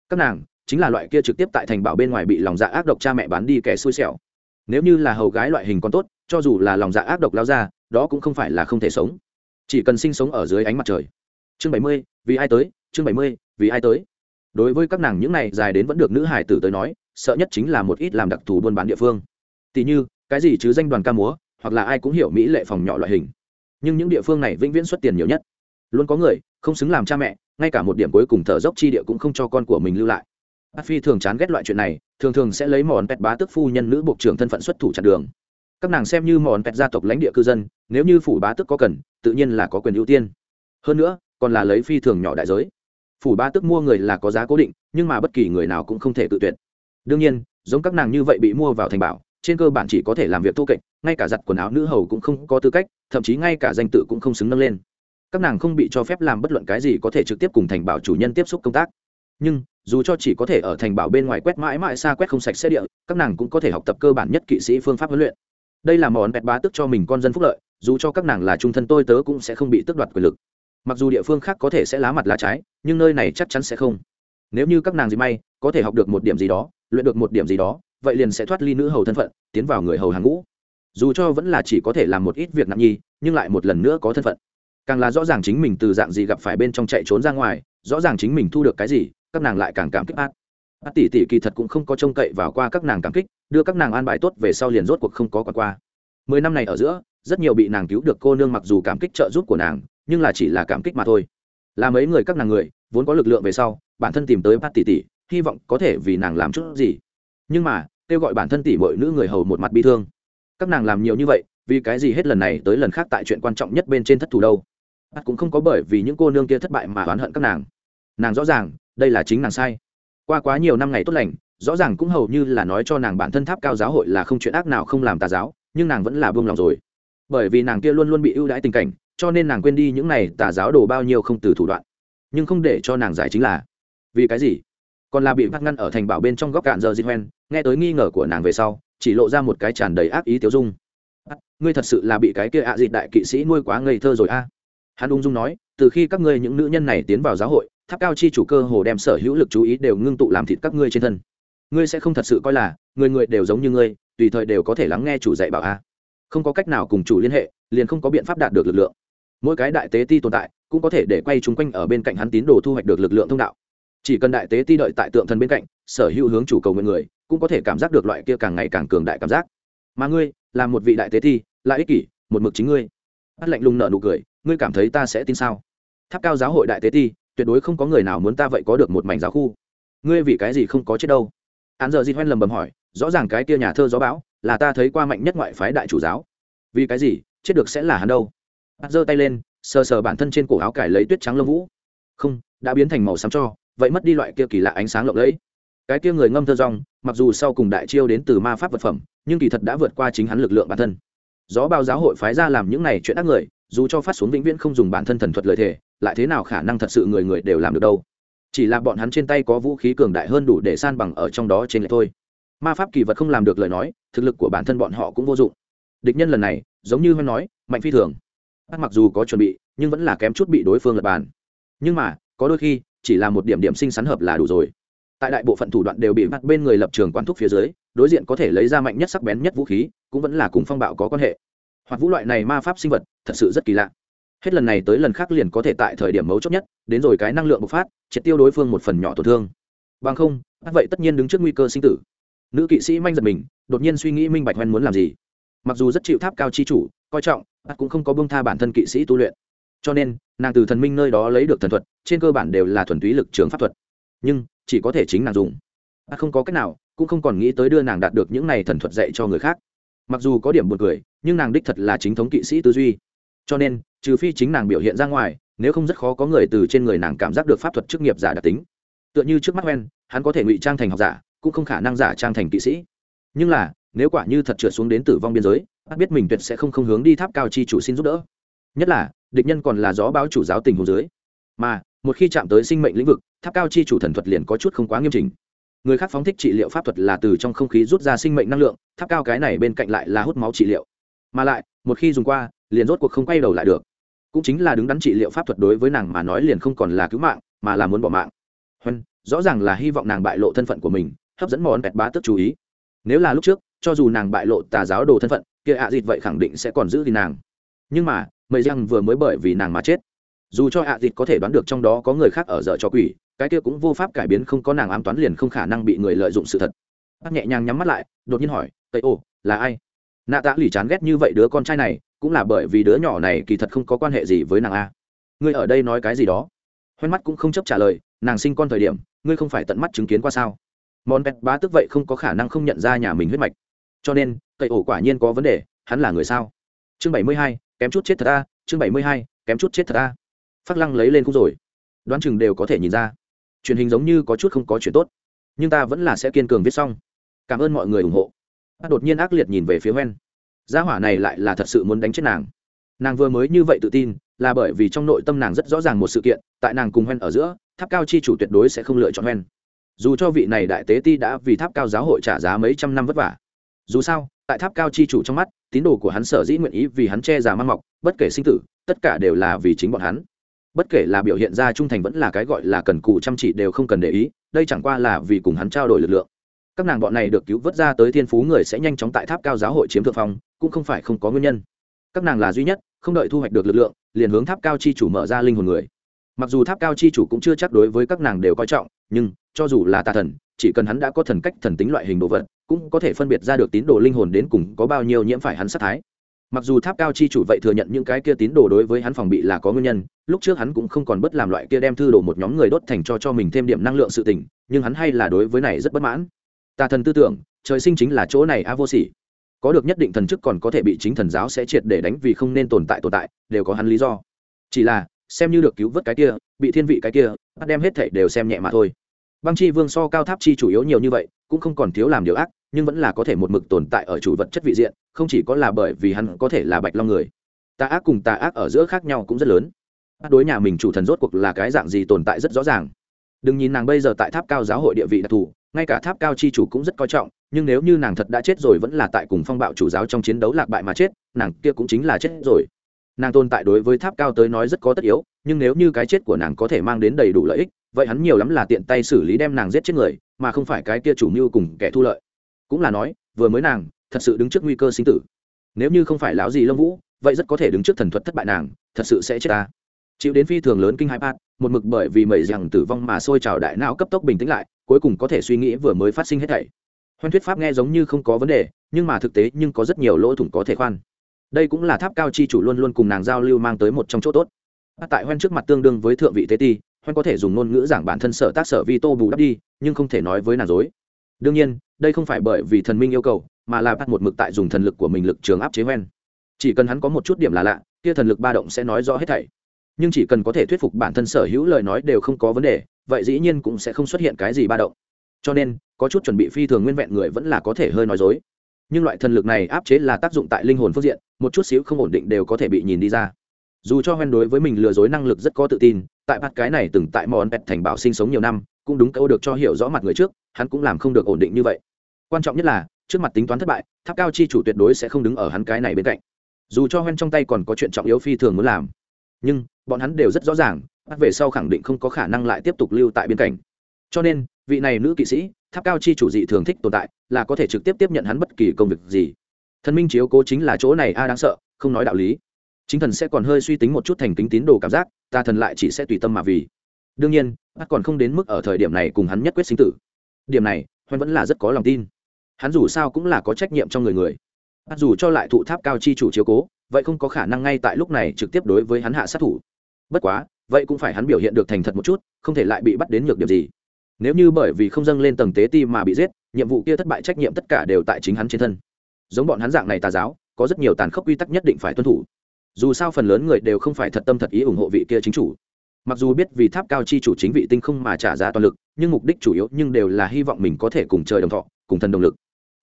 Các nàng chính là loại kia trực tiếp tại thành bảo bên ngoài bị lòng dạ ác độc cha mẹ bán đi kẻ xui xẻo. Nếu như là hầu gái loại hình còn tốt, cho dù là lòng dạ ác độc lao ra, đó cũng không phải là không thể sống. Chỉ cần sinh sống ở dưới ánh mặt trời. Chương bảy mươi, vì ai tới? Chương bảy mươi, vì ai tới? Đối với các nàng những này dài đến vẫn được nữ hải tử tới nói, sợ nhất chính là một ít làm đặc thù buôn bán địa phương. Tỉ như, cái gì chứ danh đoàn ca múa, hoặc là ai cũng hiểu mỹ lệ phòng nhỏ loại hình. Nhưng những địa phương này vĩnh viễn xuất tiền nhiều nhất. Luôn có người, không xứng làm cha mẹ, ngay cả một điểm cuối cùng thở dốc chi địa cũng không cho con của mình lưu lại. A phi thường chán ghét loại chuyện này, thường thường sẽ lấy mòn pẹt bá tức phu nhân nữ buộc trưởng thân phận xuất thủ chặn đường. Các nàng xem như mòn pẹt gia tộc lãnh địa cư dân, nếu như phủ bá tức có cần, tự nhiên là có quyền ưu tiên. Hơn nữa, còn là lấy phi thường nhỏ đại giới phủ ba tức mua người là có giá cố định, nhưng mà bất kỳ người nào cũng không thể tự tuyệt. Đương nhiên, giống các nàng như vậy bị mua vào thành bảo, trên cơ bản chỉ có thể làm việc thô kệch, ngay cả giặt quần áo nữ hầu cũng không có tư cách, thậm chí ngay cả danh tự cũng không xứng nâng lên. Các nàng không bị cho phép làm bất luận cái gì có thể trực tiếp cùng thành bảo chủ nhân tiếp xúc công tác. Nhưng, dù cho chỉ có thể ở thành bảo bên ngoài quét mãi mãi xa quét không sạch xe địa, các nàng cũng có thể học tập cơ bản nhất kỵ sĩ phương pháp huấn luyện. Đây là món bẹt bá tức cho mình con dân phúc lợi, dù cho các nàng là trung thân tôi tớ cũng sẽ không bị tước đoạt quyền lực mặc dù địa phương khác có thể sẽ lá mặt lá trái, nhưng nơi này chắc chắn sẽ không. Nếu như các nàng gì may, có thể học được một điểm gì đó, luyện được một điểm gì đó, vậy liền sẽ thoát ly nữ hầu thân phận, tiến vào người hầu hàng ngũ. Dù cho vẫn là chỉ có thể làm một ít việc nặng nhi, nhưng lại một lần nữa có thân phận. Càng là rõ ràng chính mình từ dạng gì gặp phải bên trong chạy trốn ra ngoài, rõ ràng chính mình thu được cái gì, các nàng lại càng cảm kích át. Át tỷ tỷ kỳ thật cũng không có trông cậy vào qua các nàng cảm kích, đưa các nàng an bài tốt về sau liền rốt cuộc không có quả qua. Mười năm này ở giữa, rất nhiều bị nàng cứu được cô nương mặc dù cảm kích trợ giúp của nàng nhưng là chỉ là cảm kích mà thôi. Là mấy người các nàng người, vốn có lực lượng về sau, bản thân tìm tới bát tỷ tỷ, hy vọng có thể vì nàng làm chút gì. Nhưng mà, kêu gọi bản thân tỷ mọi nữ người hầu một mặt bi thương. Các nàng làm nhiều như vậy, vì cái gì hết lần này tới lần khác tại chuyện quan trọng nhất bên trên thất thủ đâu? Bắt cũng không có bởi vì những cô nương kia thất bại mà oán hận các nàng. Nàng rõ ràng, đây là chính nàng sai. Qua quá nhiều năm ngày tốt lành, rõ ràng cũng hầu như là nói cho nàng bản thân tháp cao giáo hội là không chuyện ác nào không làm tà giáo, nhưng nàng vẫn là buông lòng rồi. Bởi vì nàng kia luôn luôn bị ưu đãi tình cảnh cho nên nàng quên đi những này tà giáo đồ bao nhiêu không từ thủ đoạn. Nhưng không để cho nàng giải chính là, vì cái gì? Còn là bị bắt ngăn ở thành bảo bên trong góc cạn giờ di hoen nghe tới nghi ngờ của nàng về sau, chỉ lộ ra một cái tràn đầy ác ý tiêu dung. Ngươi thật sự là bị cái kia ạ à dịt đại kỵ sĩ nuôi quá ngây thơ rồi a. Hắn ung dung nói, từ khi các ngươi những nữ nhân này tiến vào giáo hội, tháp cao chi chủ cơ hồ đem sở hữu lực chú ý đều ngưng tụ làm thịt các ngươi trên thân. Ngươi sẽ không thật sự coi là, người người đều giống như ngươi, tùy thời đều có thể lắng nghe chủ dạy bảo a. Không có cách nào cùng chủ liên hệ, liền không có biện pháp đạt được lực lượng mỗi cái đại tế ti tồn tại cũng có thể để quay chung quanh ở bên cạnh hắn tín đồ thu hoạch được lực lượng thông đạo. Chỉ cần đại tế ti đợi tại tượng thần bên cạnh, sở hữu hướng chủ cầu nguyện người cũng có thể cảm giác được loại kia càng ngày càng cường đại cảm giác. Mà ngươi là một vị đại tế ti, là ích kỷ, một mực chính ngươi. Bắt lạnh lùng nợ nụ cười, ngươi cảm thấy ta sẽ tin sao? Tháp cao giáo hội đại tế ti, tuyệt đối không có người nào muốn ta vậy có được một mảnh giáo khu. Ngươi vì cái gì không có chết đâu? Án giờ di hoen lầm bầm hỏi, rõ ràng cái kia nhà thơ gió bão là ta thấy qua mạnh nhất ngoại phái đại chủ giáo. Vì cái gì, chết được sẽ là hắn đâu? Bắt giơ tay lên, sờ sờ bản thân trên cổ áo cải lấy tuyết trắng lông vũ. Không, đã biến thành màu xám cho, vậy mất đi loại kia kỳ lạ ánh sáng lộng lẫy. Cái kia người ngâm thơ rong, mặc dù sau cùng đại chiêu đến từ ma pháp vật phẩm, nhưng kỳ thật đã vượt qua chính hắn lực lượng bản thân. Gió bao giáo hội phái ra làm những này chuyện ác người, dù cho phát xuống vĩnh viễn không dùng bản thân thần thuật lời thề, lại thế nào khả năng thật sự người người đều làm được đâu? Chỉ là bọn hắn trên tay có vũ khí cường đại hơn đủ để san bằng ở trong đó trên lệ thôi. Ma pháp kỳ vật không làm được lời nói, thực lực của bản thân bọn họ cũng vô dụng. Địch nhân lần này, giống như hắn nói, mạnh phi thường bắt mặc dù có chuẩn bị, nhưng vẫn là kém chút bị đối phương lật bàn. Nhưng mà, có đôi khi, chỉ là một điểm điểm sinh sắn hợp là đủ rồi. Tại đại bộ phận thủ đoạn đều bị bắt bên người lập trường quán thúc phía dưới, đối diện có thể lấy ra mạnh nhất sắc bén nhất vũ khí, cũng vẫn là cùng phong bạo có quan hệ. Hoặc vũ loại này ma pháp sinh vật, thật sự rất kỳ lạ. Hết lần này tới lần khác liền có thể tại thời điểm mấu chốt nhất, đến rồi cái năng lượng bộc phát, triệt tiêu đối phương một phần nhỏ tổn thương. Bằng không bắt vậy tất nhiên đứng trước nguy cơ sinh tử. Nữ kỵ sĩ manh giật mình, đột nhiên suy nghĩ minh bạch hoen muốn làm gì. Mặc dù rất chịu tháp cao chi chủ, coi trọng bắt cũng không có bông tha bản thân kỵ sĩ tu luyện. Cho nên, nàng từ thần minh nơi đó lấy được thần thuật, trên cơ bản đều là thuần túy lực trường pháp thuật. Nhưng, chỉ có thể chính nàng dùng. Bắt không có cách nào, cũng không còn nghĩ tới đưa nàng đạt được những này thần thuật dạy cho người khác. Mặc dù có điểm buồn cười, nhưng nàng đích thật là chính thống kỵ sĩ tư duy. Cho nên, trừ phi chính nàng biểu hiện ra ngoài, nếu không rất khó có người từ trên người nàng cảm giác được pháp thuật chức nghiệp giả đặc tính. Tựa như trước mắt wen hắn có thể ngụy trang thành học giả, cũng không khả năng giả trang thành kỵ sĩ. Nhưng là, nếu quả như thật trượt xuống đến tử vong biên giới bắt biết mình tuyệt sẽ không không hướng đi tháp cao chi chủ xin giúp đỡ. Nhất là, địch nhân còn là gió báo chủ giáo tình hồ dưới. Mà, một khi chạm tới sinh mệnh lĩnh vực, tháp cao chi chủ thần thuật liền có chút không quá nghiêm chỉnh. Người khác phóng thích trị liệu pháp thuật là từ trong không khí rút ra sinh mệnh năng lượng, tháp cao cái này bên cạnh lại là hút máu trị liệu. Mà lại, một khi dùng qua, liền rốt cuộc không quay đầu lại được. Cũng chính là đứng đắn trị liệu pháp thuật đối với nàng mà nói liền không còn là cứu mạng, mà là muốn bỏ mạng. Huân, rõ ràng là hy vọng nàng bại lộ thân phận của mình, hấp dẫn món bẹt bá tức chú ý. Nếu là lúc trước, cho dù nàng bại lộ tà giáo đồ thân phận kia ạ à dịt vậy khẳng định sẽ còn giữ thì nàng. Nhưng mà mây giang vừa mới bởi vì nàng mà chết. Dù cho ạ à dịt có thể đoán được trong đó có người khác ở dở cho quỷ, cái kia cũng vô pháp cải biến không có nàng ám toán liền không khả năng bị người lợi dụng sự thật. Bác nhẹ nhàng nhắm mắt lại, đột nhiên hỏi, tây ô, là ai? Nạ tạ lì chán ghét như vậy đứa con trai này, cũng là bởi vì đứa nhỏ này kỳ thật không có quan hệ gì với nàng a. Ngươi ở đây nói cái gì đó? Hoen mắt cũng không chấp trả lời, nàng sinh con thời điểm, ngươi không phải tận mắt chứng kiến qua sao? Món pet bá tức vậy không có khả năng không nhận ra nhà mình huyết mạch. Cho nên cậy ổ quả nhiên có vấn đề, hắn là người sao? Chương bảy mươi hai, kém chút chết thật a, chương bảy mươi hai, kém chút chết thật a. Phát lăng lấy lên khúc rồi. Đoán chừng đều có thể nhìn ra. Truyền hình giống như có chút không có chuyện tốt. Nhưng ta vẫn là sẽ kiên cường viết xong. Cảm ơn mọi người ủng hộ. Ta đột nhiên ác liệt nhìn về phía wen gia hỏa này lại là thật sự muốn đánh chết nàng. Nàng vừa mới như vậy tự tin, là bởi vì trong nội tâm nàng rất rõ ràng một sự kiện, tại nàng cùng wen ở giữa, tháp cao chi chủ tuyệt đối sẽ không lựa chọn wen dù cho vị này đại tế ti đã vì tháp cao giáo hội trả giá mấy trăm năm vất vả. Dù sao tại tháp cao chi chủ trong mắt, tín đồ của hắn sở dĩ nguyện ý vì hắn che già mang mọc, bất kể sinh tử, tất cả đều là vì chính bọn hắn. Bất kể là biểu hiện ra trung thành vẫn là cái gọi là cần cù chăm chỉ đều không cần để ý, đây chẳng qua là vì cùng hắn trao đổi lực lượng. Các nàng bọn này được cứu vớt ra tới thiên phú người sẽ nhanh chóng tại tháp cao giáo hội chiếm thượng phong, cũng không phải không có nguyên nhân. Các nàng là duy nhất, không đợi thu hoạch được lực lượng, liền hướng tháp cao chi chủ mở ra linh hồn người. Mặc dù tháp cao chi chủ cũng chưa chắc đối với các nàng đều coi trọng, nhưng, cho dù là tà thần, chỉ cần hắn đã có thần cách thần tính loại hình đồ vật cũng có thể phân biệt ra được tín đồ linh hồn đến cùng có bao nhiêu nhiễm phải hắn sát thái. Mặc dù tháp cao chi chủ vậy thừa nhận những cái kia tín đồ đối với hắn phòng bị là có nguyên nhân, lúc trước hắn cũng không còn bất làm loại kia đem thư đồ một nhóm người đốt thành cho cho mình thêm điểm năng lượng sự tình, nhưng hắn hay là đối với này rất bất mãn. Tà thần tư tưởng, trời sinh chính là chỗ này a vô sỉ. Có được nhất định thần chức còn có thể bị chính thần giáo sẽ triệt để đánh vì không nên tồn tại tồn tại, đều có hắn lý do. Chỉ là, xem như được cứu vớt cái kia, bị thiên vị cái kia, bắt đem hết thảy đều xem nhẹ mà thôi. Băng chi vương so cao tháp chi chủ yếu nhiều như vậy, cũng không còn thiếu làm điều ác nhưng vẫn là có thể một mực tồn tại ở chủ vật chất vị diện, không chỉ có là bởi vì hắn có thể là bạch long người. Tà ác cùng tà ác ở giữa khác nhau cũng rất lớn. Đối nhà mình chủ thần rốt cuộc là cái dạng gì tồn tại rất rõ ràng. Đừng nhìn nàng bây giờ tại tháp cao giáo hội địa vị đặc thù, ngay cả tháp cao chi chủ cũng rất coi trọng, nhưng nếu như nàng thật đã chết rồi vẫn là tại cùng phong bạo chủ giáo trong chiến đấu lạc bại mà chết, nàng kia cũng chính là chết rồi. Nàng tồn tại đối với tháp cao tới nói rất có tất yếu, nhưng nếu như cái chết của nàng có thể mang đến đầy đủ lợi ích, vậy hắn nhiều lắm là tiện tay xử lý đem nàng giết chết người, mà không phải cái kia chủ mưu cùng kẻ thu lợi cũng là nói, vừa mới nàng, thật sự đứng trước nguy cơ sinh tử. Nếu như không phải lão gì lông vũ, vậy rất có thể đứng trước thần thuật thất bại nàng, thật sự sẽ chết ta. Chịu đến phi thường lớn kinh hai bát, một mực bởi vì mẩy rằng tử vong mà sôi trào đại não cấp tốc bình tĩnh lại, cuối cùng có thể suy nghĩ vừa mới phát sinh hết thảy. Hoan thuyết pháp nghe giống như không có vấn đề, nhưng mà thực tế nhưng có rất nhiều lỗ thủng có thể khoan. Đây cũng là tháp cao chi chủ luôn luôn cùng nàng giao lưu mang tới một trong chỗ tốt. Tại hoan trước mặt tương đương với thượng vị thế ti, hoan có thể dùng ngôn ngữ giảng bản thân sở tác sở vi tô bù đắp đi, nhưng không thể nói với nàng dối đương nhiên, đây không phải bởi vì thần minh yêu cầu, mà là bắt một mực tại dùng thần lực của mình lực trường áp chế hoen. Chỉ cần hắn có một chút điểm là lạ, kia thần lực ba động sẽ nói rõ hết thảy. Nhưng chỉ cần có thể thuyết phục bản thân sở hữu lời nói đều không có vấn đề, vậy dĩ nhiên cũng sẽ không xuất hiện cái gì ba động. Cho nên, có chút chuẩn bị phi thường nguyên vẹn người vẫn là có thể hơi nói dối. Nhưng loại thần lực này áp chế là tác dụng tại linh hồn phương diện, một chút xíu không ổn định đều có thể bị nhìn đi ra. Dù cho hoen đối với mình lừa dối năng lực rất có tự tin, tại bắt cái này từng tại mòn pẹt thành bảo sinh sống nhiều năm cũng đúng câu được cho hiểu rõ mặt người trước, hắn cũng làm không được ổn định như vậy. Quan trọng nhất là, trước mặt tính toán thất bại, tháp cao chi chủ tuyệt đối sẽ không đứng ở hắn cái này bên cạnh. Dù cho hoen trong tay còn có chuyện trọng yếu phi thường muốn làm, nhưng, bọn hắn đều rất rõ ràng, bắt về sau khẳng định không có khả năng lại tiếp tục lưu tại biên cảnh cho nên, vị này nữ kỵ sĩ, tháp cao chi chủ dị thường thích tồn tại, là có thể trực tiếp tiếp nhận hắn bất kỳ công việc gì. Thần minh chiếu cố chính là chỗ này a, đáng sợ, không nói đạo lý. Chính thần sẽ còn hơi suy tính một chút thành kính tín đồ cảm giác, ta thần lại chỉ sẽ tùy tâm mà vì. Đương nhiên bắt còn không đến mức ở thời điểm này cùng hắn nhất quyết sinh tử. Điểm này, hoan vẫn là rất có lòng tin. Hắn dù sao cũng là có trách nhiệm trong người người. Bắt dù cho lại thụ tháp cao chi chủ chiếu cố, vậy không có khả năng ngay tại lúc này trực tiếp đối với hắn hạ sát thủ. Bất quá, vậy cũng phải hắn biểu hiện được thành thật một chút, không thể lại bị bắt đến nhược điểm gì. Nếu như bởi vì không dâng lên tầng tế ti mà bị giết, nhiệm vụ kia thất bại trách nhiệm tất cả đều tại chính hắn trên thân. Giống bọn hắn dạng này tà giáo, có rất nhiều tàn khốc quy tắc nhất định phải tuân thủ. Dù sao phần lớn người đều không phải thật tâm thật ý ủng hộ vị kia chính chủ mặc dù biết vì tháp cao chi chủ chính vị tinh không mà trả giá toàn lực, nhưng mục đích chủ yếu nhưng đều là hy vọng mình có thể cùng trời đồng thọ, cùng thần đồng lực.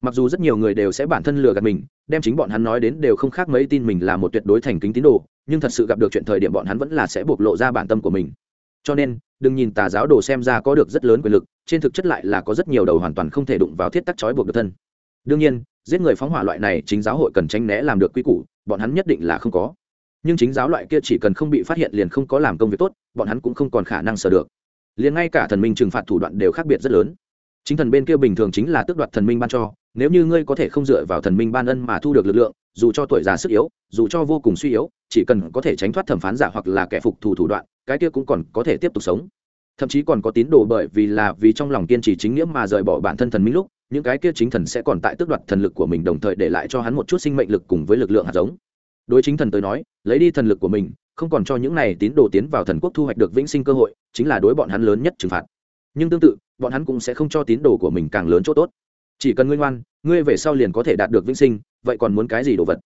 Mặc dù rất nhiều người đều sẽ bản thân lừa gạt mình, đem chính bọn hắn nói đến đều không khác mấy tin mình là một tuyệt đối thành kính tín đồ, nhưng thật sự gặp được chuyện thời điểm bọn hắn vẫn là sẽ bộc lộ ra bản tâm của mình. Cho nên, đừng nhìn tà giáo đồ xem ra có được rất lớn quyền lực, trên thực chất lại là có rất nhiều đầu hoàn toàn không thể đụng vào thiết tắc trói buộc được thân. Đương nhiên, giết người phóng hỏa loại này chính giáo hội cần tránh né làm được quy củ, bọn hắn nhất định là không có nhưng chính giáo loại kia chỉ cần không bị phát hiện liền không có làm công việc tốt, bọn hắn cũng không còn khả năng sở được. Liền ngay cả thần minh trừng phạt thủ đoạn đều khác biệt rất lớn. Chính thần bên kia bình thường chính là tước đoạt thần minh ban cho, nếu như ngươi có thể không dựa vào thần minh ban ân mà thu được lực lượng, dù cho tuổi già sức yếu, dù cho vô cùng suy yếu, chỉ cần có thể tránh thoát thẩm phán giả hoặc là kẻ phục thủ thủ đoạn, cái kia cũng còn có thể tiếp tục sống. Thậm chí còn có tín đồ bởi vì là vì trong lòng kiên trì chính nghĩa mà rời bỏ bản thân thần minh lúc, những cái kia chính thần sẽ còn tại tước đoạt thần lực của mình đồng thời để lại cho hắn một chút sinh mệnh lực cùng với lực lượng hạt giống đối chính thần tới nói, lấy đi thần lực của mình, không còn cho những này tín đồ tiến vào thần quốc thu hoạch được vĩnh sinh cơ hội, chính là đối bọn hắn lớn nhất trừng phạt. Nhưng tương tự, bọn hắn cũng sẽ không cho tín đồ của mình càng lớn chỗ tốt. Chỉ cần ngươi ngoan, ngươi về sau liền có thể đạt được vĩnh sinh, vậy còn muốn cái gì đồ vật?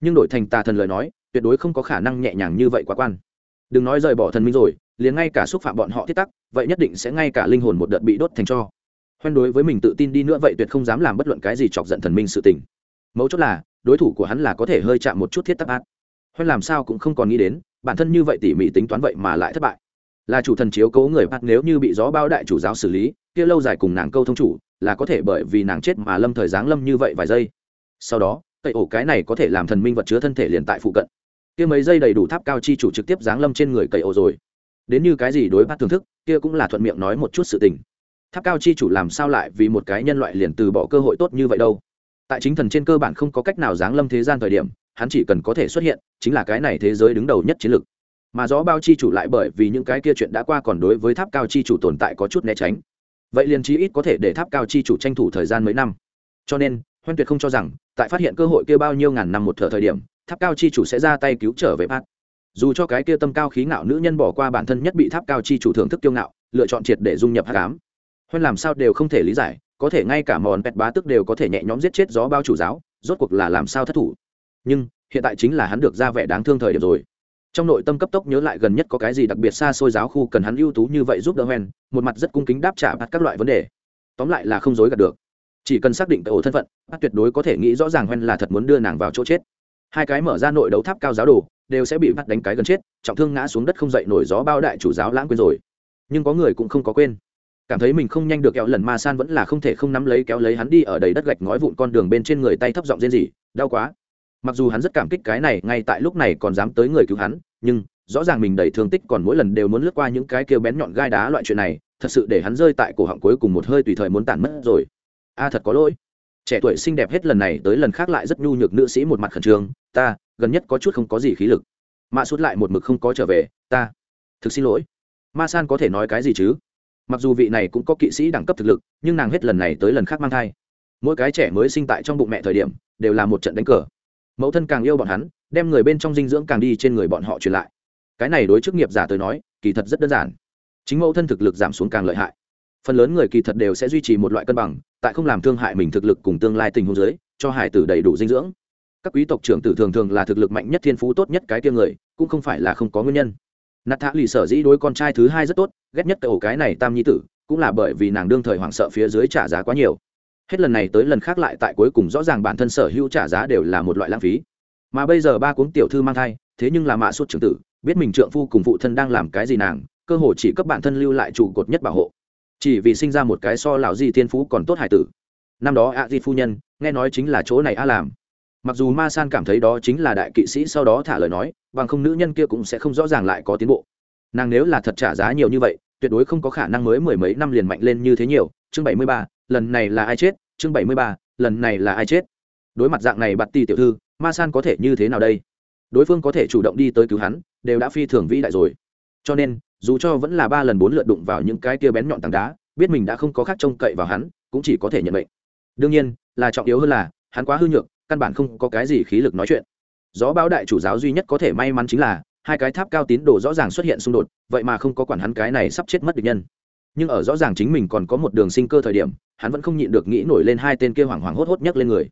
Nhưng đổi thành tà thần lời nói, tuyệt đối không có khả năng nhẹ nhàng như vậy quá quan. Đừng nói rời bỏ thần minh rồi, liền ngay cả xúc phạm bọn họ thiết tắc, vậy nhất định sẽ ngay cả linh hồn một đợt bị đốt thành cho. Hoen đối với mình tự tin đi nữa vậy tuyệt không dám làm bất luận cái gì chọc giận thần minh sự tình. Mấu chốt là đối thủ của hắn là có thể hơi chạm một chút thiết tắc át hoen làm sao cũng không còn nghĩ đến, bản thân như vậy tỉ mỉ tính toán vậy mà lại thất bại. Là chủ thần chiếu cố người bắt nếu như bị gió bao đại chủ giáo xử lý, kia lâu dài cùng nàng câu thông chủ, là có thể bởi vì nàng chết mà lâm thời giáng lâm như vậy vài giây. Sau đó, tẩy ổ cái này có thể làm thần minh vật chứa thân thể liền tại phụ cận. Kia mấy giây đầy đủ tháp cao chi chủ trực tiếp giáng lâm trên người cậy ổ rồi. Đến như cái gì đối bắt thưởng thức, kia cũng là thuận miệng nói một chút sự tình. Tháp cao chi chủ làm sao lại vì một cái nhân loại liền từ bỏ cơ hội tốt như vậy đâu? Tại chính thần trên cơ bản không có cách nào giáng lâm thế gian thời điểm, hắn chỉ cần có thể xuất hiện, chính là cái này thế giới đứng đầu nhất chiến lược. Mà gió bao chi chủ lại bởi vì những cái kia chuyện đã qua còn đối với tháp cao chi chủ tồn tại có chút né tránh. Vậy liền chí ít có thể để tháp cao chi chủ tranh thủ thời gian mấy năm. Cho nên, hoan tuyệt không cho rằng, tại phát hiện cơ hội kia bao nhiêu ngàn năm một thở thời điểm, tháp cao chi chủ sẽ ra tay cứu trở về bác dù cho cái kia tâm cao khí ngạo nữ nhân bỏ qua bản thân nhất bị tháp cao chi chủ thưởng thức kiêu ngạo, lựa chọn triệt để dung nhập hát cám hoan làm sao đều không thể lý giải có thể ngay cả mòn pẹt bá tức đều có thể nhẹ nhõm giết chết gió bao chủ giáo, rốt cuộc là làm sao thất thủ? Nhưng, hiện tại chính là hắn được ra vẻ đáng thương thời điểm rồi. Trong nội tâm cấp tốc nhớ lại gần nhất có cái gì đặc biệt xa xôi giáo khu cần hắn ưu tú như vậy giúp đỡ hoen, một mặt rất cung kính đáp trả bắt các loại vấn đề. Tóm lại là không dối gạt được. Chỉ cần xác định tại ổ thân phận bắt tuyệt đối có thể nghĩ rõ ràng hoen là thật muốn đưa nàng vào chỗ chết. Hai cái mở ra nội đấu tháp cao giáo đồ, đều sẽ bị bắt đánh cái gần chết, trọng thương ngã xuống đất không dậy nổi gió bao đại chủ giáo lãng quên rồi. Nhưng có người cũng không có quên cảm thấy mình không nhanh được kéo lần ma san vẫn là không thể không nắm lấy kéo lấy hắn đi ở đầy đất gạch ngói vụn con đường bên trên người tay thấp giọng rên rỉ, đau quá. Mặc dù hắn rất cảm kích cái này, ngay tại lúc này còn dám tới người cứu hắn, nhưng rõ ràng mình đầy thương tích còn mỗi lần đều muốn lướt qua những cái kêu bén nhọn gai đá loại chuyện này, thật sự để hắn rơi tại cổ họng cuối cùng một hơi tùy thời muốn tản mất rồi. A, thật có lỗi. Trẻ tuổi xinh đẹp hết lần này tới lần khác lại rất nhu nhược nữ sĩ một mặt khẩn trương, ta, gần nhất có chút không có gì khí lực. Mạ sút lại một mực không có trở về, ta, thực xin lỗi. Ma san có thể nói cái gì chứ? Mặc dù vị này cũng có kỵ sĩ đẳng cấp thực lực, nhưng nàng hết lần này tới lần khác mang thai. Mỗi cái trẻ mới sinh tại trong bụng mẹ thời điểm, đều là một trận đánh cờ. Mẫu thân càng yêu bọn hắn, đem người bên trong dinh dưỡng càng đi trên người bọn họ truyền lại. Cái này đối chức nghiệp giả tới nói, kỳ thật rất đơn giản. Chính mẫu thân thực lực giảm xuống càng lợi hại. Phần lớn người kỳ thật đều sẽ duy trì một loại cân bằng, tại không làm thương hại mình thực lực cùng tương lai tình huống giới cho hải tử đầy đủ dinh dưỡng. Các quý tộc trưởng tử thường thường là thực lực mạnh nhất thiên phú tốt nhất cái tiêm người, cũng không phải là không có nguyên nhân. Nạt thả lì sở dĩ đối con trai thứ hai rất tốt ghét nhất cái ổ cái này tam nhi tử, cũng là bởi vì nàng đương thời hoảng sợ phía dưới trả giá quá nhiều. Hết lần này tới lần khác lại tại cuối cùng rõ ràng bản thân sở hữu trả giá đều là một loại lãng phí. Mà bây giờ ba cuốn tiểu thư mang thai, thế nhưng là mạ suốt trưởng tử, biết mình trượng phu cùng phụ thân đang làm cái gì nàng, cơ hồ chỉ cấp bản thân lưu lại trụ cột nhất bảo hộ. Chỉ vì sinh ra một cái so lão di thiên phú còn tốt hải tử. Năm đó a di phu nhân, nghe nói chính là chỗ này a làm. Mặc dù ma san cảm thấy đó chính là đại kỵ sĩ sau đó thả lời nói, bằng không nữ nhân kia cũng sẽ không rõ ràng lại có tiến bộ. Nàng nếu là thật trả giá nhiều như vậy tuyệt đối không có khả năng mới mười mấy năm liền mạnh lên như thế nhiều. Chương bảy mươi ba, lần này là ai chết? Chương bảy mươi ba, lần này là ai chết? Đối mặt dạng này bạt ti tiểu thư, ma san có thể như thế nào đây? Đối phương có thể chủ động đi tới cứu hắn, đều đã phi thường vĩ đại rồi. Cho nên, dù cho vẫn là ba lần bốn lượt đụng vào những cái tia bén nhọn tảng đá, biết mình đã không có khác trông cậy vào hắn, cũng chỉ có thể nhận bệnh đương nhiên, là trọng yếu hơn là, hắn quá hư nhược, căn bản không có cái gì khí lực nói chuyện. Gió báo đại chủ giáo duy nhất có thể may mắn chính là hai cái tháp cao tín đồ rõ ràng xuất hiện xung đột, vậy mà không có quản hắn cái này sắp chết mất địch nhân. Nhưng ở rõ ràng chính mình còn có một đường sinh cơ thời điểm, hắn vẫn không nhịn được nghĩ nổi lên hai tên kia hoảng hoảng hốt hốt nhấc lên người.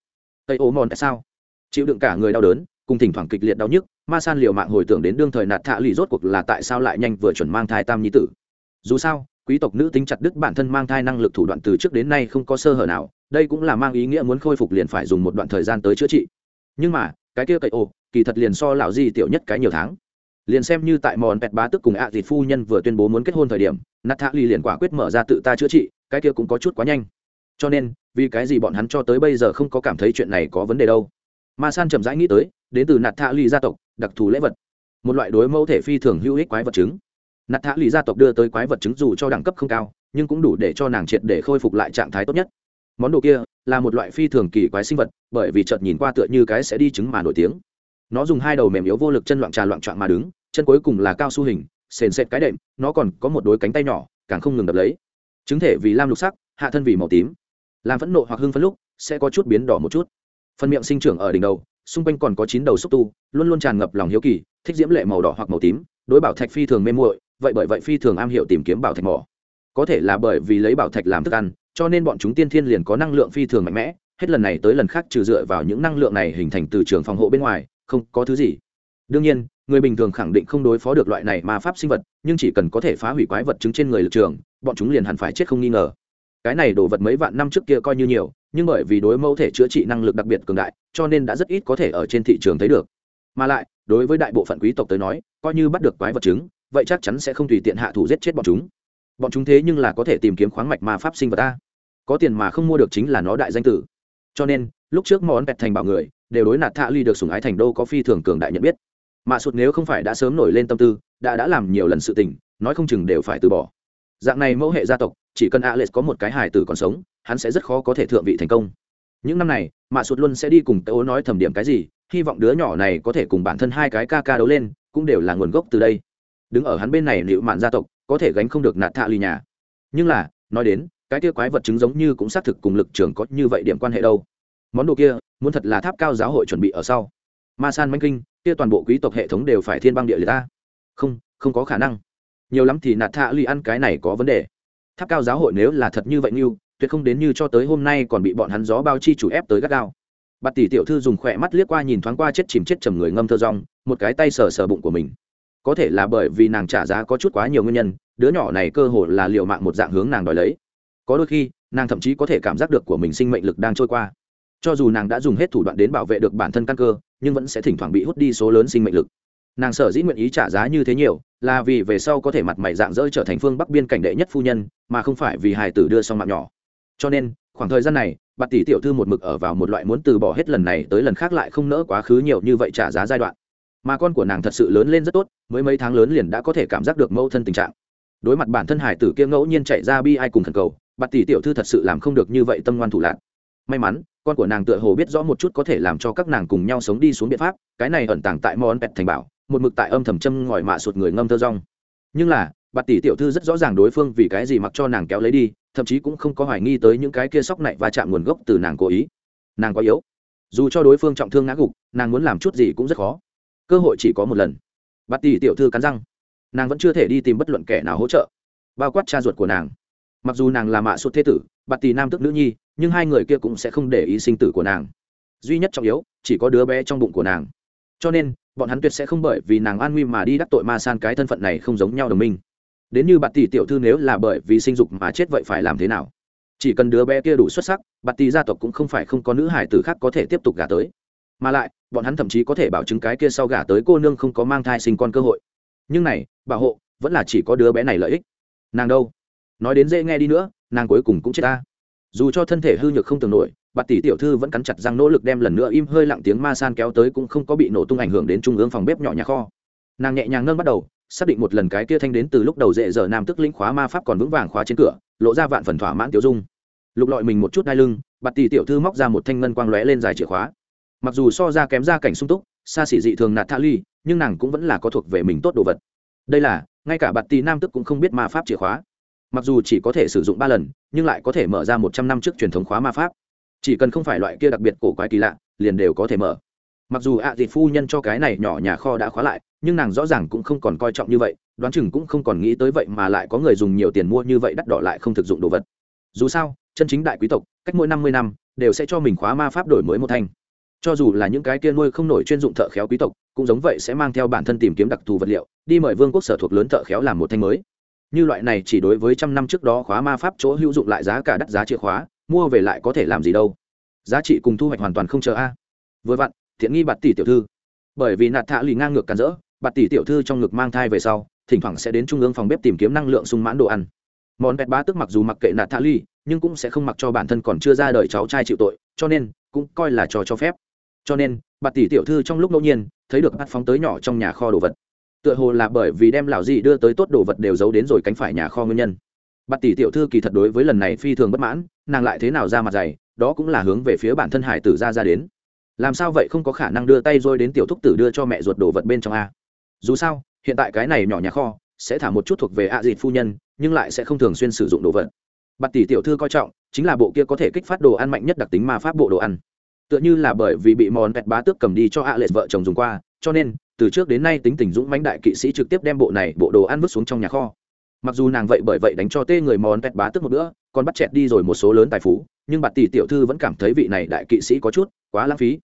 Tây ô mòn tại sao? Chịu đựng cả người đau đớn, cùng thỉnh thoảng kịch liệt đau nhức, ma san liều mạng hồi tưởng đến đương thời nạt thạ lì rốt cuộc là tại sao lại nhanh vừa chuẩn mang thai tam nhi tử. Dù sao, quý tộc nữ tính chặt đứt bản thân mang thai năng lực thủ đoạn từ trước đến nay không có sơ hở nào, đây cũng là mang ý nghĩa muốn khôi phục liền phải dùng một đoạn thời gian tới chữa trị. Nhưng mà, cái kia cậy ô, kỳ thật liền so lão di tiểu nhất cái nhiều tháng liền xem như tại mòn pẹt bá tức cùng ạ à phu nhân vừa tuyên bố muốn kết hôn thời điểm, nát thạ ly liền quả quyết mở ra tự ta chữa trị, cái kia cũng có chút quá nhanh. Cho nên, vì cái gì bọn hắn cho tới bây giờ không có cảm thấy chuyện này có vấn đề đâu? Ma san chậm rãi nghĩ tới, đến từ nạt thạ ly gia tộc, đặc thù lễ vật. Một loại đối mẫu thể phi thường hữu ích quái vật chứng nạt thạ ly gia tộc đưa tới quái vật chứng dù cho đẳng cấp không cao, nhưng cũng đủ để cho nàng triệt để khôi phục lại trạng thái tốt nhất. Món đồ kia là một loại phi thường kỳ quái sinh vật, bởi vì chợt nhìn qua tựa như cái sẽ đi chứng mà nổi tiếng nó dùng hai đầu mềm yếu vô lực chân loạn trà loạn trọn mà đứng, chân cuối cùng là cao su hình, sền sệt cái đệm, nó còn có một đôi cánh tay nhỏ, càng không ngừng đập lấy. Chứng thể vì lam lục sắc, hạ thân vì màu tím. Làm phẫn nộ hoặc hưng phấn lúc, sẽ có chút biến đỏ một chút. Phần miệng sinh trưởng ở đỉnh đầu, xung quanh còn có chín đầu xúc tu, luôn luôn tràn ngập lòng hiếu kỳ, thích diễm lệ màu đỏ hoặc màu tím, đối bảo thạch phi thường mê muội, vậy bởi vậy phi thường am hiểu tìm kiếm bảo thạch mỏ. Có thể là bởi vì lấy bảo thạch làm thức ăn, cho nên bọn chúng tiên thiên liền có năng lượng phi thường mạnh mẽ, hết lần này tới lần khác trừ dựa vào những năng lượng này hình thành từ trường phòng hộ bên ngoài không có thứ gì. Đương nhiên, người bình thường khẳng định không đối phó được loại này mà pháp sinh vật, nhưng chỉ cần có thể phá hủy quái vật chứng trên người lực trường, bọn chúng liền hẳn phải chết không nghi ngờ. Cái này đổ vật mấy vạn năm trước kia coi như nhiều, nhưng bởi vì đối mẫu thể chữa trị năng lực đặc biệt cường đại, cho nên đã rất ít có thể ở trên thị trường thấy được. Mà lại, đối với đại bộ phận quý tộc tới nói, coi như bắt được quái vật chứng, vậy chắc chắn sẽ không tùy tiện hạ thủ giết chết bọn chúng. Bọn chúng thế nhưng là có thể tìm kiếm khoáng mạch ma pháp sinh vật ta. Có tiền mà không mua được chính là nó đại danh tử. Cho nên, lúc trước món bẹt thành bảo người đều đối nạt thạ ly được sủng ái thành đô có phi thường cường đại nhận biết. Mạ sụt nếu không phải đã sớm nổi lên tâm tư, đã đã làm nhiều lần sự tình, nói không chừng đều phải từ bỏ. Dạng này mẫu hệ gia tộc, chỉ cần alex có một cái hài tử còn sống, hắn sẽ rất khó có thể thượng vị thành công. Những năm này mạ sụt luôn sẽ đi cùng tớ nói thầm điểm cái gì, hy vọng đứa nhỏ này có thể cùng bản thân hai cái ca ca đấu lên, cũng đều là nguồn gốc từ đây. Đứng ở hắn bên này liệu mạn gia tộc, có thể gánh không được nạt thạ ly nhà. Nhưng là, nói đến, cái kia quái vật chứng giống như cũng xác thực cùng lực trường có như vậy điểm quan hệ đâu. Món đồ kia muốn thật là tháp cao giáo hội chuẩn bị ở sau. Ma san manh kinh, kia toàn bộ quý tộc hệ thống đều phải thiên băng địa liệt ta. Không không có khả năng. Nhiều lắm thì nạt thạ lì ăn cái này có vấn đề. Tháp cao giáo hội nếu là thật như vậy như tuyệt không đến như cho tới hôm nay còn bị bọn hắn gió bao chi chủ ép tới gắt gao. Bạt tỷ tiểu thư dùng khỏe mắt liếc qua nhìn thoáng qua chết chìm chết trầm người ngâm thơ rong, một cái tay sờ sờ bụng của mình. Có thể là bởi vì nàng trả giá có chút quá nhiều nguyên nhân, đứa nhỏ này cơ hồ là liệu mạng một dạng hướng nàng đòi lấy. Có đôi khi, nàng thậm chí có thể cảm giác được của mình sinh mệnh lực đang trôi qua cho dù nàng đã dùng hết thủ đoạn đến bảo vệ được bản thân căn cơ, nhưng vẫn sẽ thỉnh thoảng bị hút đi số lớn sinh mệnh lực. Nàng sở dĩ nguyện ý trả giá như thế nhiều, là vì về sau có thể mặt mày dạng dỡ trở thành phương bắc biên cảnh đệ nhất phu nhân, mà không phải vì hài tử đưa xong mạng nhỏ. Cho nên, khoảng thời gian này bà tỷ tiểu thư một mực ở vào một loại muốn từ bỏ hết lần này tới lần khác lại không nỡ quá khứ nhiều như vậy trả giá giai đoạn. Mà con của nàng thật sự lớn lên rất tốt, mới mấy tháng lớn liền đã có thể cảm giác được mâu thân tình trạng. Đối mặt bản thân hải tử kia ngẫu nhiên chạy ra bi ai cùng thần cầu bà tỷ tiểu thư thật sự làm không được như vậy tâm ngoan thủ lạc. May mắn con của nàng tựa hồ biết rõ một chút có thể làm cho các nàng cùng nhau sống đi xuống biện pháp, cái này ẩn tàng tại món pẹt thành bảo, một mực tại âm thầm châm ngòi mạ sụt người ngâm thơ rong. Nhưng là, bạt tỷ tiểu thư rất rõ ràng đối phương vì cái gì mặc cho nàng kéo lấy đi, thậm chí cũng không có hoài nghi tới những cái kia sóc này và chạm nguồn gốc từ nàng cố ý. Nàng quá yếu. Dù cho đối phương trọng thương ngã gục, nàng muốn làm chút gì cũng rất khó. Cơ hội chỉ có một lần. Bạt tỷ tiểu thư cắn răng. Nàng vẫn chưa thể đi tìm bất luận kẻ nào hỗ trợ. Bao quát cha ruột của nàng mặc dù nàng là mạ sụt thế tử, bạt tỷ nam tức nữ nhi, nhưng hai người kia cũng sẽ không để ý sinh tử của nàng. Duy nhất trọng yếu, chỉ có đứa bé trong bụng của nàng. Cho nên, bọn hắn tuyệt sẽ không bởi vì nàng an nguy mà đi đắc tội ma san cái thân phận này không giống nhau đồng minh. Đến như bạt tỷ tiểu thư nếu là bởi vì sinh dục mà chết vậy phải làm thế nào? Chỉ cần đứa bé kia đủ xuất sắc, bạt tỷ gia tộc cũng không phải không có nữ hải tử khác có thể tiếp tục gả tới. Mà lại, bọn hắn thậm chí có thể bảo chứng cái kia sau gả tới cô nương không có mang thai sinh con cơ hội. Nhưng này, bảo hộ, vẫn là chỉ có đứa bé này lợi ích. Nàng đâu? Nói đến dễ nghe đi nữa, nàng cuối cùng cũng chết ta. Dù cho thân thể hư nhược không tưởng nổi, bạt tỷ tiểu thư vẫn cắn chặt răng nỗ lực đem lần nữa im hơi lặng tiếng ma san kéo tới cũng không có bị nổ tung ảnh hưởng đến trung ương phòng bếp nhỏ nhà kho. Nàng nhẹ nhàng nâng bắt đầu, xác định một lần cái kia thanh đến từ lúc đầu dễ giờ nam tức lĩnh khóa ma pháp còn vững vàng khóa trên cửa, lộ ra vạn phần thỏa mãn tiểu dung. Lục lọi mình một chút đai lưng, bạt tỷ tiểu thư móc ra một thanh ngân quang lóe lên dài chìa khóa. Mặc dù so ra kém ra cảnh sung túc, xa xỉ dị thường nạt tha ly, nhưng nàng cũng vẫn là có thuộc về mình tốt đồ vật. Đây là, ngay cả bạt tỷ nam tức cũng không biết ma pháp chìa khóa mặc dù chỉ có thể sử dụng ba lần, nhưng lại có thể mở ra một trăm năm trước truyền thống khóa ma pháp. Chỉ cần không phải loại kia đặc biệt cổ quái kỳ lạ, liền đều có thể mở. Mặc dù ạ à dịt phu nhân cho cái này nhỏ nhà kho đã khóa lại, nhưng nàng rõ ràng cũng không còn coi trọng như vậy, đoán chừng cũng không còn nghĩ tới vậy mà lại có người dùng nhiều tiền mua như vậy đắt đỏ lại không thực dụng đồ vật. Dù sao, chân chính đại quý tộc, cách mỗi năm mươi năm, đều sẽ cho mình khóa ma pháp đổi mới một thanh. Cho dù là những cái kia nuôi không nổi chuyên dụng thợ khéo quý tộc, cũng giống vậy sẽ mang theo bản thân tìm kiếm đặc thù vật liệu, đi mời vương quốc sở thuộc lớn thợ khéo làm một thanh mới như loại này chỉ đối với trăm năm trước đó khóa ma pháp chỗ hữu dụng lại giá cả đắt giá chìa khóa, mua về lại có thể làm gì đâu. Giá trị cùng thu hoạch hoàn toàn không chờ a. À. Vừa vặn, thiện nghi bạt tỷ tiểu thư. Bởi vì nạt thạ lì ngang ngược cản rỡ, bạt tỷ tiểu thư trong ngực mang thai về sau, thỉnh thoảng sẽ đến trung ương phòng bếp tìm kiếm năng lượng sung mãn đồ ăn. Món bẹt bá tức mặc dù mặc kệ nạt thạ lì, nhưng cũng sẽ không mặc cho bản thân còn chưa ra đời cháu trai chịu tội, cho nên cũng coi là trò cho phép. Cho nên, bạt tỷ tiểu thư trong lúc ngẫu nhiên, thấy được bắt phóng tới nhỏ trong nhà kho đồ vật tựa hồ là bởi vì đem lão dị đưa tới tốt đồ vật đều giấu đến rồi cánh phải nhà kho nguyên nhân. Bạt tỷ tiểu thư kỳ thật đối với lần này phi thường bất mãn, nàng lại thế nào ra mặt dày, đó cũng là hướng về phía bản thân hải tử ra ra đến. Làm sao vậy không có khả năng đưa tay rồi đến tiểu thúc tử đưa cho mẹ ruột đồ vật bên trong a? Dù sao, hiện tại cái này nhỏ nhà kho, sẽ thả một chút thuộc về ạ dịt phu nhân, nhưng lại sẽ không thường xuyên sử dụng đồ vật. Bạt tỷ tiểu thư coi trọng, chính là bộ kia có thể kích phát đồ ăn mạnh nhất đặc tính ma pháp bộ đồ ăn. Tựa như là bởi vì bị mòn vẹt bá tước cầm đi cho ạ lệ vợ chồng dùng qua, cho nên từ trước đến nay tính tình dũng mãnh đại kỵ sĩ trực tiếp đem bộ này bộ đồ ăn vứt xuống trong nhà kho. Mặc dù nàng vậy bởi vậy đánh cho tê người mòn vẹt bá tước một bữa, còn bắt chẹt đi rồi một số lớn tài phú, nhưng bạt tỷ tiểu thư vẫn cảm thấy vị này đại kỵ sĩ có chút quá lãng phí.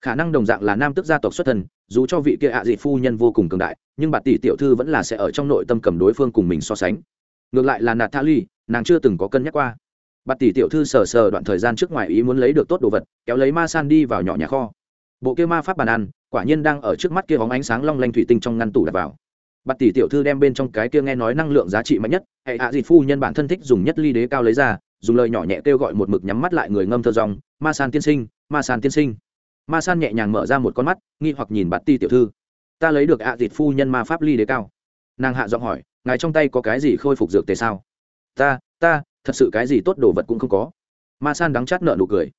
Khả năng đồng dạng là nam tước gia tộc xuất thân, dù cho vị kia ạ à dị phu nhân vô cùng cường đại, nhưng bạt tỷ tiểu thư vẫn là sẽ ở trong nội tâm cầm đối phương cùng mình so sánh. Ngược lại là nạt tha ly nàng chưa từng có cân nhắc qua. Bạt tỷ tiểu thư sờ sờ đoạn thời gian trước ngoài ý muốn lấy được tốt đồ vật, kéo lấy ma san đi vào nhỏ nhà kho. Bộ kia ma pháp bàn ăn quả nhiên đang ở trước mắt kia bóng ánh sáng long lanh thủy tinh trong ngăn tủ đặt vào. Bạt tỷ tiểu thư đem bên trong cái kia nghe nói năng lượng giá trị mạnh nhất, hệ hạ à dị phu nhân bản thân thích dùng nhất ly đế cao lấy ra, dùng lời nhỏ nhẹ kêu gọi một mực nhắm mắt lại người ngâm thơ dòng, ma san tiên sinh, ma san tiên sinh. Ma san nhẹ nhàng mở ra một con mắt, nghi hoặc nhìn bạt tỷ tiểu thư. Ta lấy được ạ à dịt phu nhân ma pháp ly đế cao. Nàng hạ giọng hỏi, ngài trong tay có cái gì khôi phục dược tề sao? Ta ta, thật sự cái gì tốt đồ vật cũng không có. Ma san đắng chát nợ nụ cười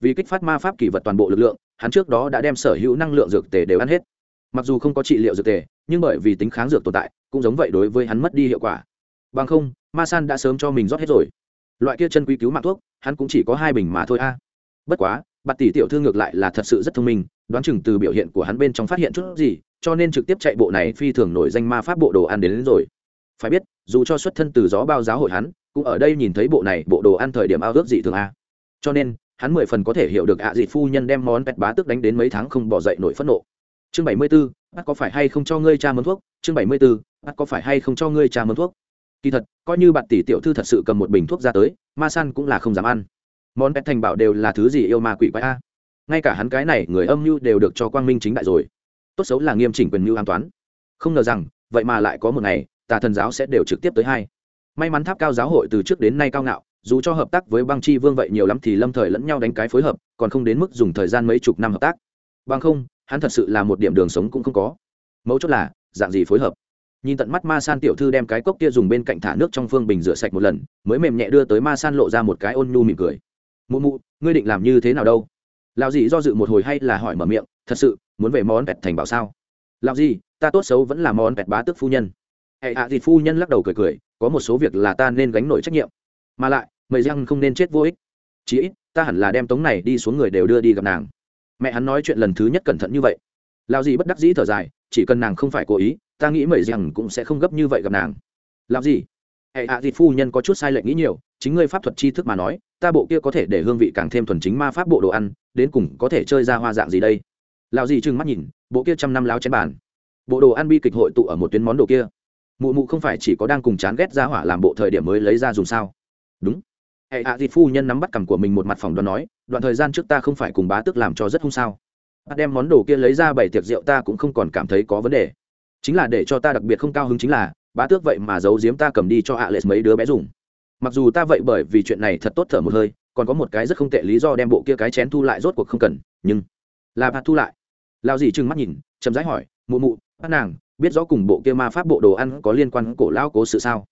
vì kích phát ma pháp kỷ vật toàn bộ lực lượng hắn trước đó đã đem sở hữu năng lượng dược tề đều ăn hết. Mặc dù không có trị liệu dược tề nhưng bởi vì tính kháng dược tồn tại cũng giống vậy đối với hắn mất đi hiệu quả. Bằng không ma san đã sớm cho mình rót hết rồi. Loại kia chân quý cứu mạng thuốc hắn cũng chỉ có hai bình mà thôi a. Bất quá bạt tỷ tiểu thư ngược lại là thật sự rất thông minh đoán chừng từ biểu hiện của hắn bên trong phát hiện chút gì cho nên trực tiếp chạy bộ này phi thường nổi danh ma pháp bộ đồ ăn đến, đến rồi. Phải biết dù cho xuất thân từ gió bao giáo hội hắn cũng ở đây nhìn thấy bộ này bộ đồ ăn thời điểm ao ước dị thường a. Cho nên hắn mười phần có thể hiểu được ạ à dị phu nhân đem món pet bá tức đánh đến mấy tháng không bỏ dậy nổi phẫn nộ. Chương bảy mươi b ố có phải hay không cho ngươi cha mớn thuốc? Chương bảy mươi b ố có phải hay không cho ngươi cha mớn thuốc? Kỳ thật, coi như bạn tỷ tiểu thư thật sự cầm một bình thuốc ra tới, ma san cũng là không dám ăn. Món pet thành bảo đều là thứ gì yêu ma quỷ quái a? Ngay cả hắn cái này người âm mưu đều được cho quang minh chính đại rồi. Tốt xấu là nghiêm chỉnh quyền mưu an toán không ngờ rằng, vậy mà lại có một ngày, tà thần giáo sẽ đều trực tiếp tới hai. May mắn tháp cao giáo hội từ trước đến nay cao ngạo dù cho hợp tác với băng chi vương vậy nhiều lắm thì lâm thời lẫn nhau đánh cái phối hợp, còn không đến mức dùng thời gian mấy chục năm hợp tác. Bằng không, hắn thật sự là một điểm đường sống cũng không có. Mấu chốt là, dạng gì phối hợp? Nhìn tận mắt ma san tiểu thư đem cái cốc kia dùng bên cạnh thả nước trong phương bình rửa sạch một lần, mới mềm nhẹ đưa tới ma san lộ ra một cái ôn nhu mỉm cười. Mụ mụ, ngươi định làm như thế nào đâu? Lão gì do dự một hồi hay là hỏi mở miệng, thật sự, muốn về món vẹt thành bảo sao? Lão gì ta tốt xấu vẫn là món vẹt bá tước phu nhân. Hệ hạ à phu nhân lắc đầu cười cười, có một số việc là ta nên gánh nổi trách nhiệm. Mà lại mày răng không nên chết vô ích. Chí ít, ta hẳn là đem tống này đi xuống người đều đưa đi gặp nàng. Mẹ hắn nói chuyện lần thứ nhất cẩn thận như vậy. Lao gì bất đắc dĩ thở dài, chỉ cần nàng không phải cố ý, ta nghĩ mày răng cũng sẽ không gấp như vậy gặp nàng. Làm gì hệ hạ à phu nhân có chút sai lệch nghĩ nhiều, chính ngươi pháp thuật tri thức mà nói, ta bộ kia có thể để hương vị càng thêm thuần chính ma pháp bộ đồ ăn, đến cùng có thể chơi ra hoa dạng gì đây? Lao gì trừng mắt nhìn, bộ kia trăm năm láo chén bàn. Bộ đồ ăn bi kịch hội tụ ở một tuyến món đồ kia. Mụ mụ không phải chỉ có đang cùng chán ghét ra hỏa làm bộ thời điểm mới lấy ra dùng sao? Đúng hệ hạ dịt phu nhân nắm bắt cằm của mình một mặt phòng đoán nói, đoạn thời gian trước ta không phải cùng bá tước làm cho rất không sao? Bắt đem món đồ kia lấy ra bảy tiệc rượu ta cũng không còn cảm thấy có vấn đề. Chính là để cho ta đặc biệt không cao hứng chính là, bá tước vậy mà giấu giếm ta cầm đi cho hạ lệ mấy đứa bé dùng. Mặc dù ta vậy bởi vì chuyện này thật tốt thở một hơi, còn có một cái rất không tệ lý do đem bộ kia cái chén thu lại rốt cuộc không cần, nhưng là bạt thu lại. Lao gì trừng mắt nhìn, chậm rãi hỏi, mụ mụ, bác nàng, biết rõ cùng bộ kia ma pháp bộ đồ ăn có liên quan cổ lao cố sự sao?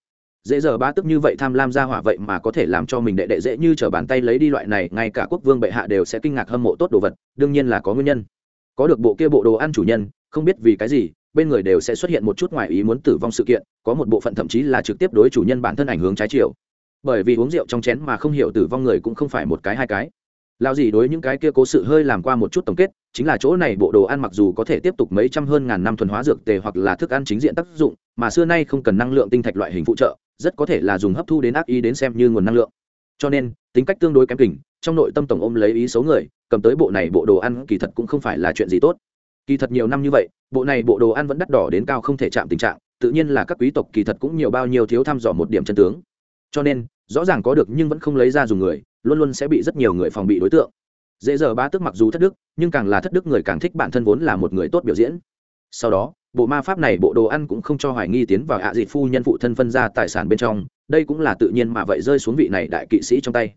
Dễ giờ ba tức như vậy tham lam ra hỏa vậy mà có thể làm cho mình đệ đệ dễ như t r ở bàn tay lấy đi loại này, ngay cả quốc vương bệ hạ đều sẽ kinh ngạc hâm mộ tốt đồ vật, đương nhiên là có nguyên nhân. Có được bộ kia bộ đồ ăn chủ nhân, không biết vì cái gì, bên người đều sẽ xuất hiện một chút ngoài ý muốn tử vong sự kiện, có một bộ phận thậm chí là trực tiếp đối chủ nhân bản thân ảnh hướng trái chiều. Bởi vì uống rượu trong chén mà không hiểu tử vong người cũng không phải một cái hai cái. Lao gì đối những cái kia cố sự hơi làm qua một chút tổng kết, chính là chỗ này bộ đồ ăn mặc dù có thể tiếp tục mấy trăm hơn ngàn năm thuần hóa dược tề hoặc là thức ăn chính diện tác dụng, mà xưa nay không cần năng lượng tinh thạch loại hình phụ trợ rất có thể là dùng hấp thu đến ác ý đến xem như nguồn năng lượng. Cho nên, tính cách tương đối kém kỉnh, trong nội tâm tổng ôm lấy ý xấu người, cầm tới bộ này bộ đồ ăn kỳ thật cũng không phải là chuyện gì tốt. Kỳ thật nhiều năm như vậy, bộ này bộ đồ ăn vẫn đắt đỏ đến cao không thể chạm tình trạng, tự nhiên là các quý tộc kỳ thật cũng nhiều bao nhiêu thiếu thăm dò một điểm chân tướng. Cho nên, rõ ràng có được nhưng vẫn không lấy ra dùng người, luôn luôn sẽ bị rất nhiều người phòng bị đối tượng. Dễ giờ ba tức mặc dù thất đức, nhưng càng là thất đức người càng thích bản thân vốn là một người tốt biểu diễn sau đó, bộ ma pháp này bộ đồ ăn cũng không cho hoài nghi tiến vào ạ à dịt phu nhân phụ thân phân ra tài sản bên trong, đây cũng là tự nhiên mà vậy rơi xuống vị này đại kỵ sĩ trong tay.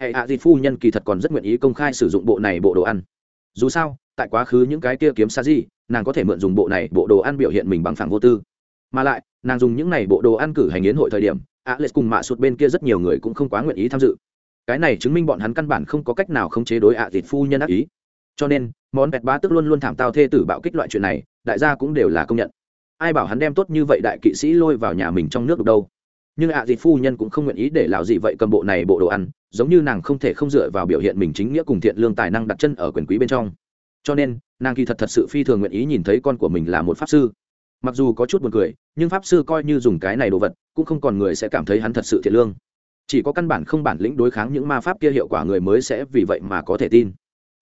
Hệ ạ à dịt phu nhân kỳ thật còn rất nguyện ý công khai sử dụng bộ này bộ đồ ăn. Dù sao, tại quá khứ những cái kia kiếm sa gì nàng có thể mượn dùng bộ này bộ đồ ăn biểu hiện mình bằng phẳng vô tư. Mà lại, nàng dùng những này bộ đồ ăn cử hành yến hội thời điểm, ạ lệ cùng mạ sụt bên kia rất nhiều người cũng không quá nguyện ý tham dự. Cái này chứng minh bọn hắn căn bản không có cách nào khống chế đối ạ à phu nhân ác ý cho nên, món vẹt bá tức luôn luôn thảm tao thê tử bạo kích loại chuyện này, đại gia cũng đều là công nhận. Ai bảo hắn đem tốt như vậy đại kỵ sĩ lôi vào nhà mình trong nước được đâu? Nhưng ạ à phu nhân cũng không nguyện ý để lào gì vậy cầm bộ này bộ đồ ăn, giống như nàng không thể không dựa vào biểu hiện mình chính nghĩa cùng thiện lương tài năng đặt chân ở quyền quý bên trong. Cho nên, nàng kỳ thật thật sự phi thường nguyện ý nhìn thấy con của mình là một pháp sư. Mặc dù có chút buồn cười, nhưng pháp sư coi như dùng cái này đồ vật, cũng không còn người sẽ cảm thấy hắn thật sự thiện lương. Chỉ có căn bản không bản lĩnh đối kháng những ma pháp kia hiệu quả người mới sẽ vì vậy mà có thể tin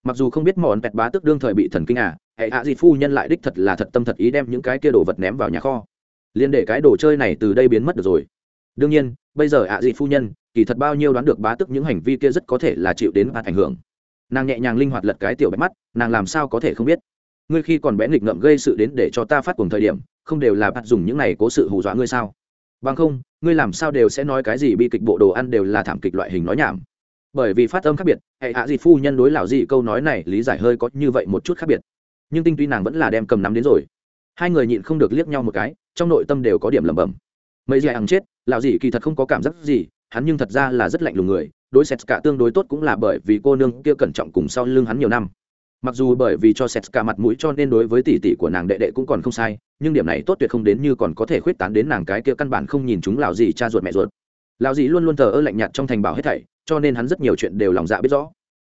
mặc dù không biết mòn pẹt bá tức đương thời bị thần kinh à hệ hạ gì phu nhân lại đích thật là thật tâm thật ý đem những cái kia đồ vật ném vào nhà kho. Liên để cái đồ chơi này từ đây biến mất được rồi. Đương nhiên, bây giờ ạ dị phu nhân, kỳ thật bao nhiêu đoán được bá tức những hành vi kia rất có thể là chịu đến phạt ảnh hưởng. Nàng nhẹ nhàng linh hoạt lật cái tiểu bạch mắt, nàng làm sao có thể không biết? Ngươi khi còn bé nghịch ngợm gây sự đến để cho ta phát cùng thời điểm, không đều là bắt dùng những này cố sự hù dọa ngươi sao? Bằng không, ngươi làm sao đều sẽ nói cái gì bi kịch bộ đồ ăn đều là thảm kịch loại hình nói nhảm bởi vì phát âm khác biệt, hệ hạ gì phu nhân đối lão gì câu nói này lý giải hơi có như vậy một chút khác biệt. Nhưng tinh túy nàng vẫn là đem cầm nắm đến rồi. Hai người nhịn không được liếc nhau một cái, trong nội tâm đều có điểm lẩm bẩm. Mấy dạy ăn chết, lão gì kỳ thật không có cảm giác gì, hắn nhưng thật ra là rất lạnh lùng người, đối xét cả tương đối tốt cũng là bởi vì cô nương kia cẩn trọng cùng sau lưng hắn nhiều năm. Mặc dù bởi vì cho sét cả mặt mũi cho nên đối với tỷ tỷ của nàng đệ đệ cũng còn không sai, nhưng điểm này tốt tuyệt không đến như còn có thể khuyết tán đến nàng cái kia căn bản không nhìn chúng lào gì cha ruột mẹ ruột. Lào gì luôn luôn thờ ơ lạnh nhạt trong thành bảo hết thảy cho nên hắn rất nhiều chuyện đều lòng dạ biết rõ.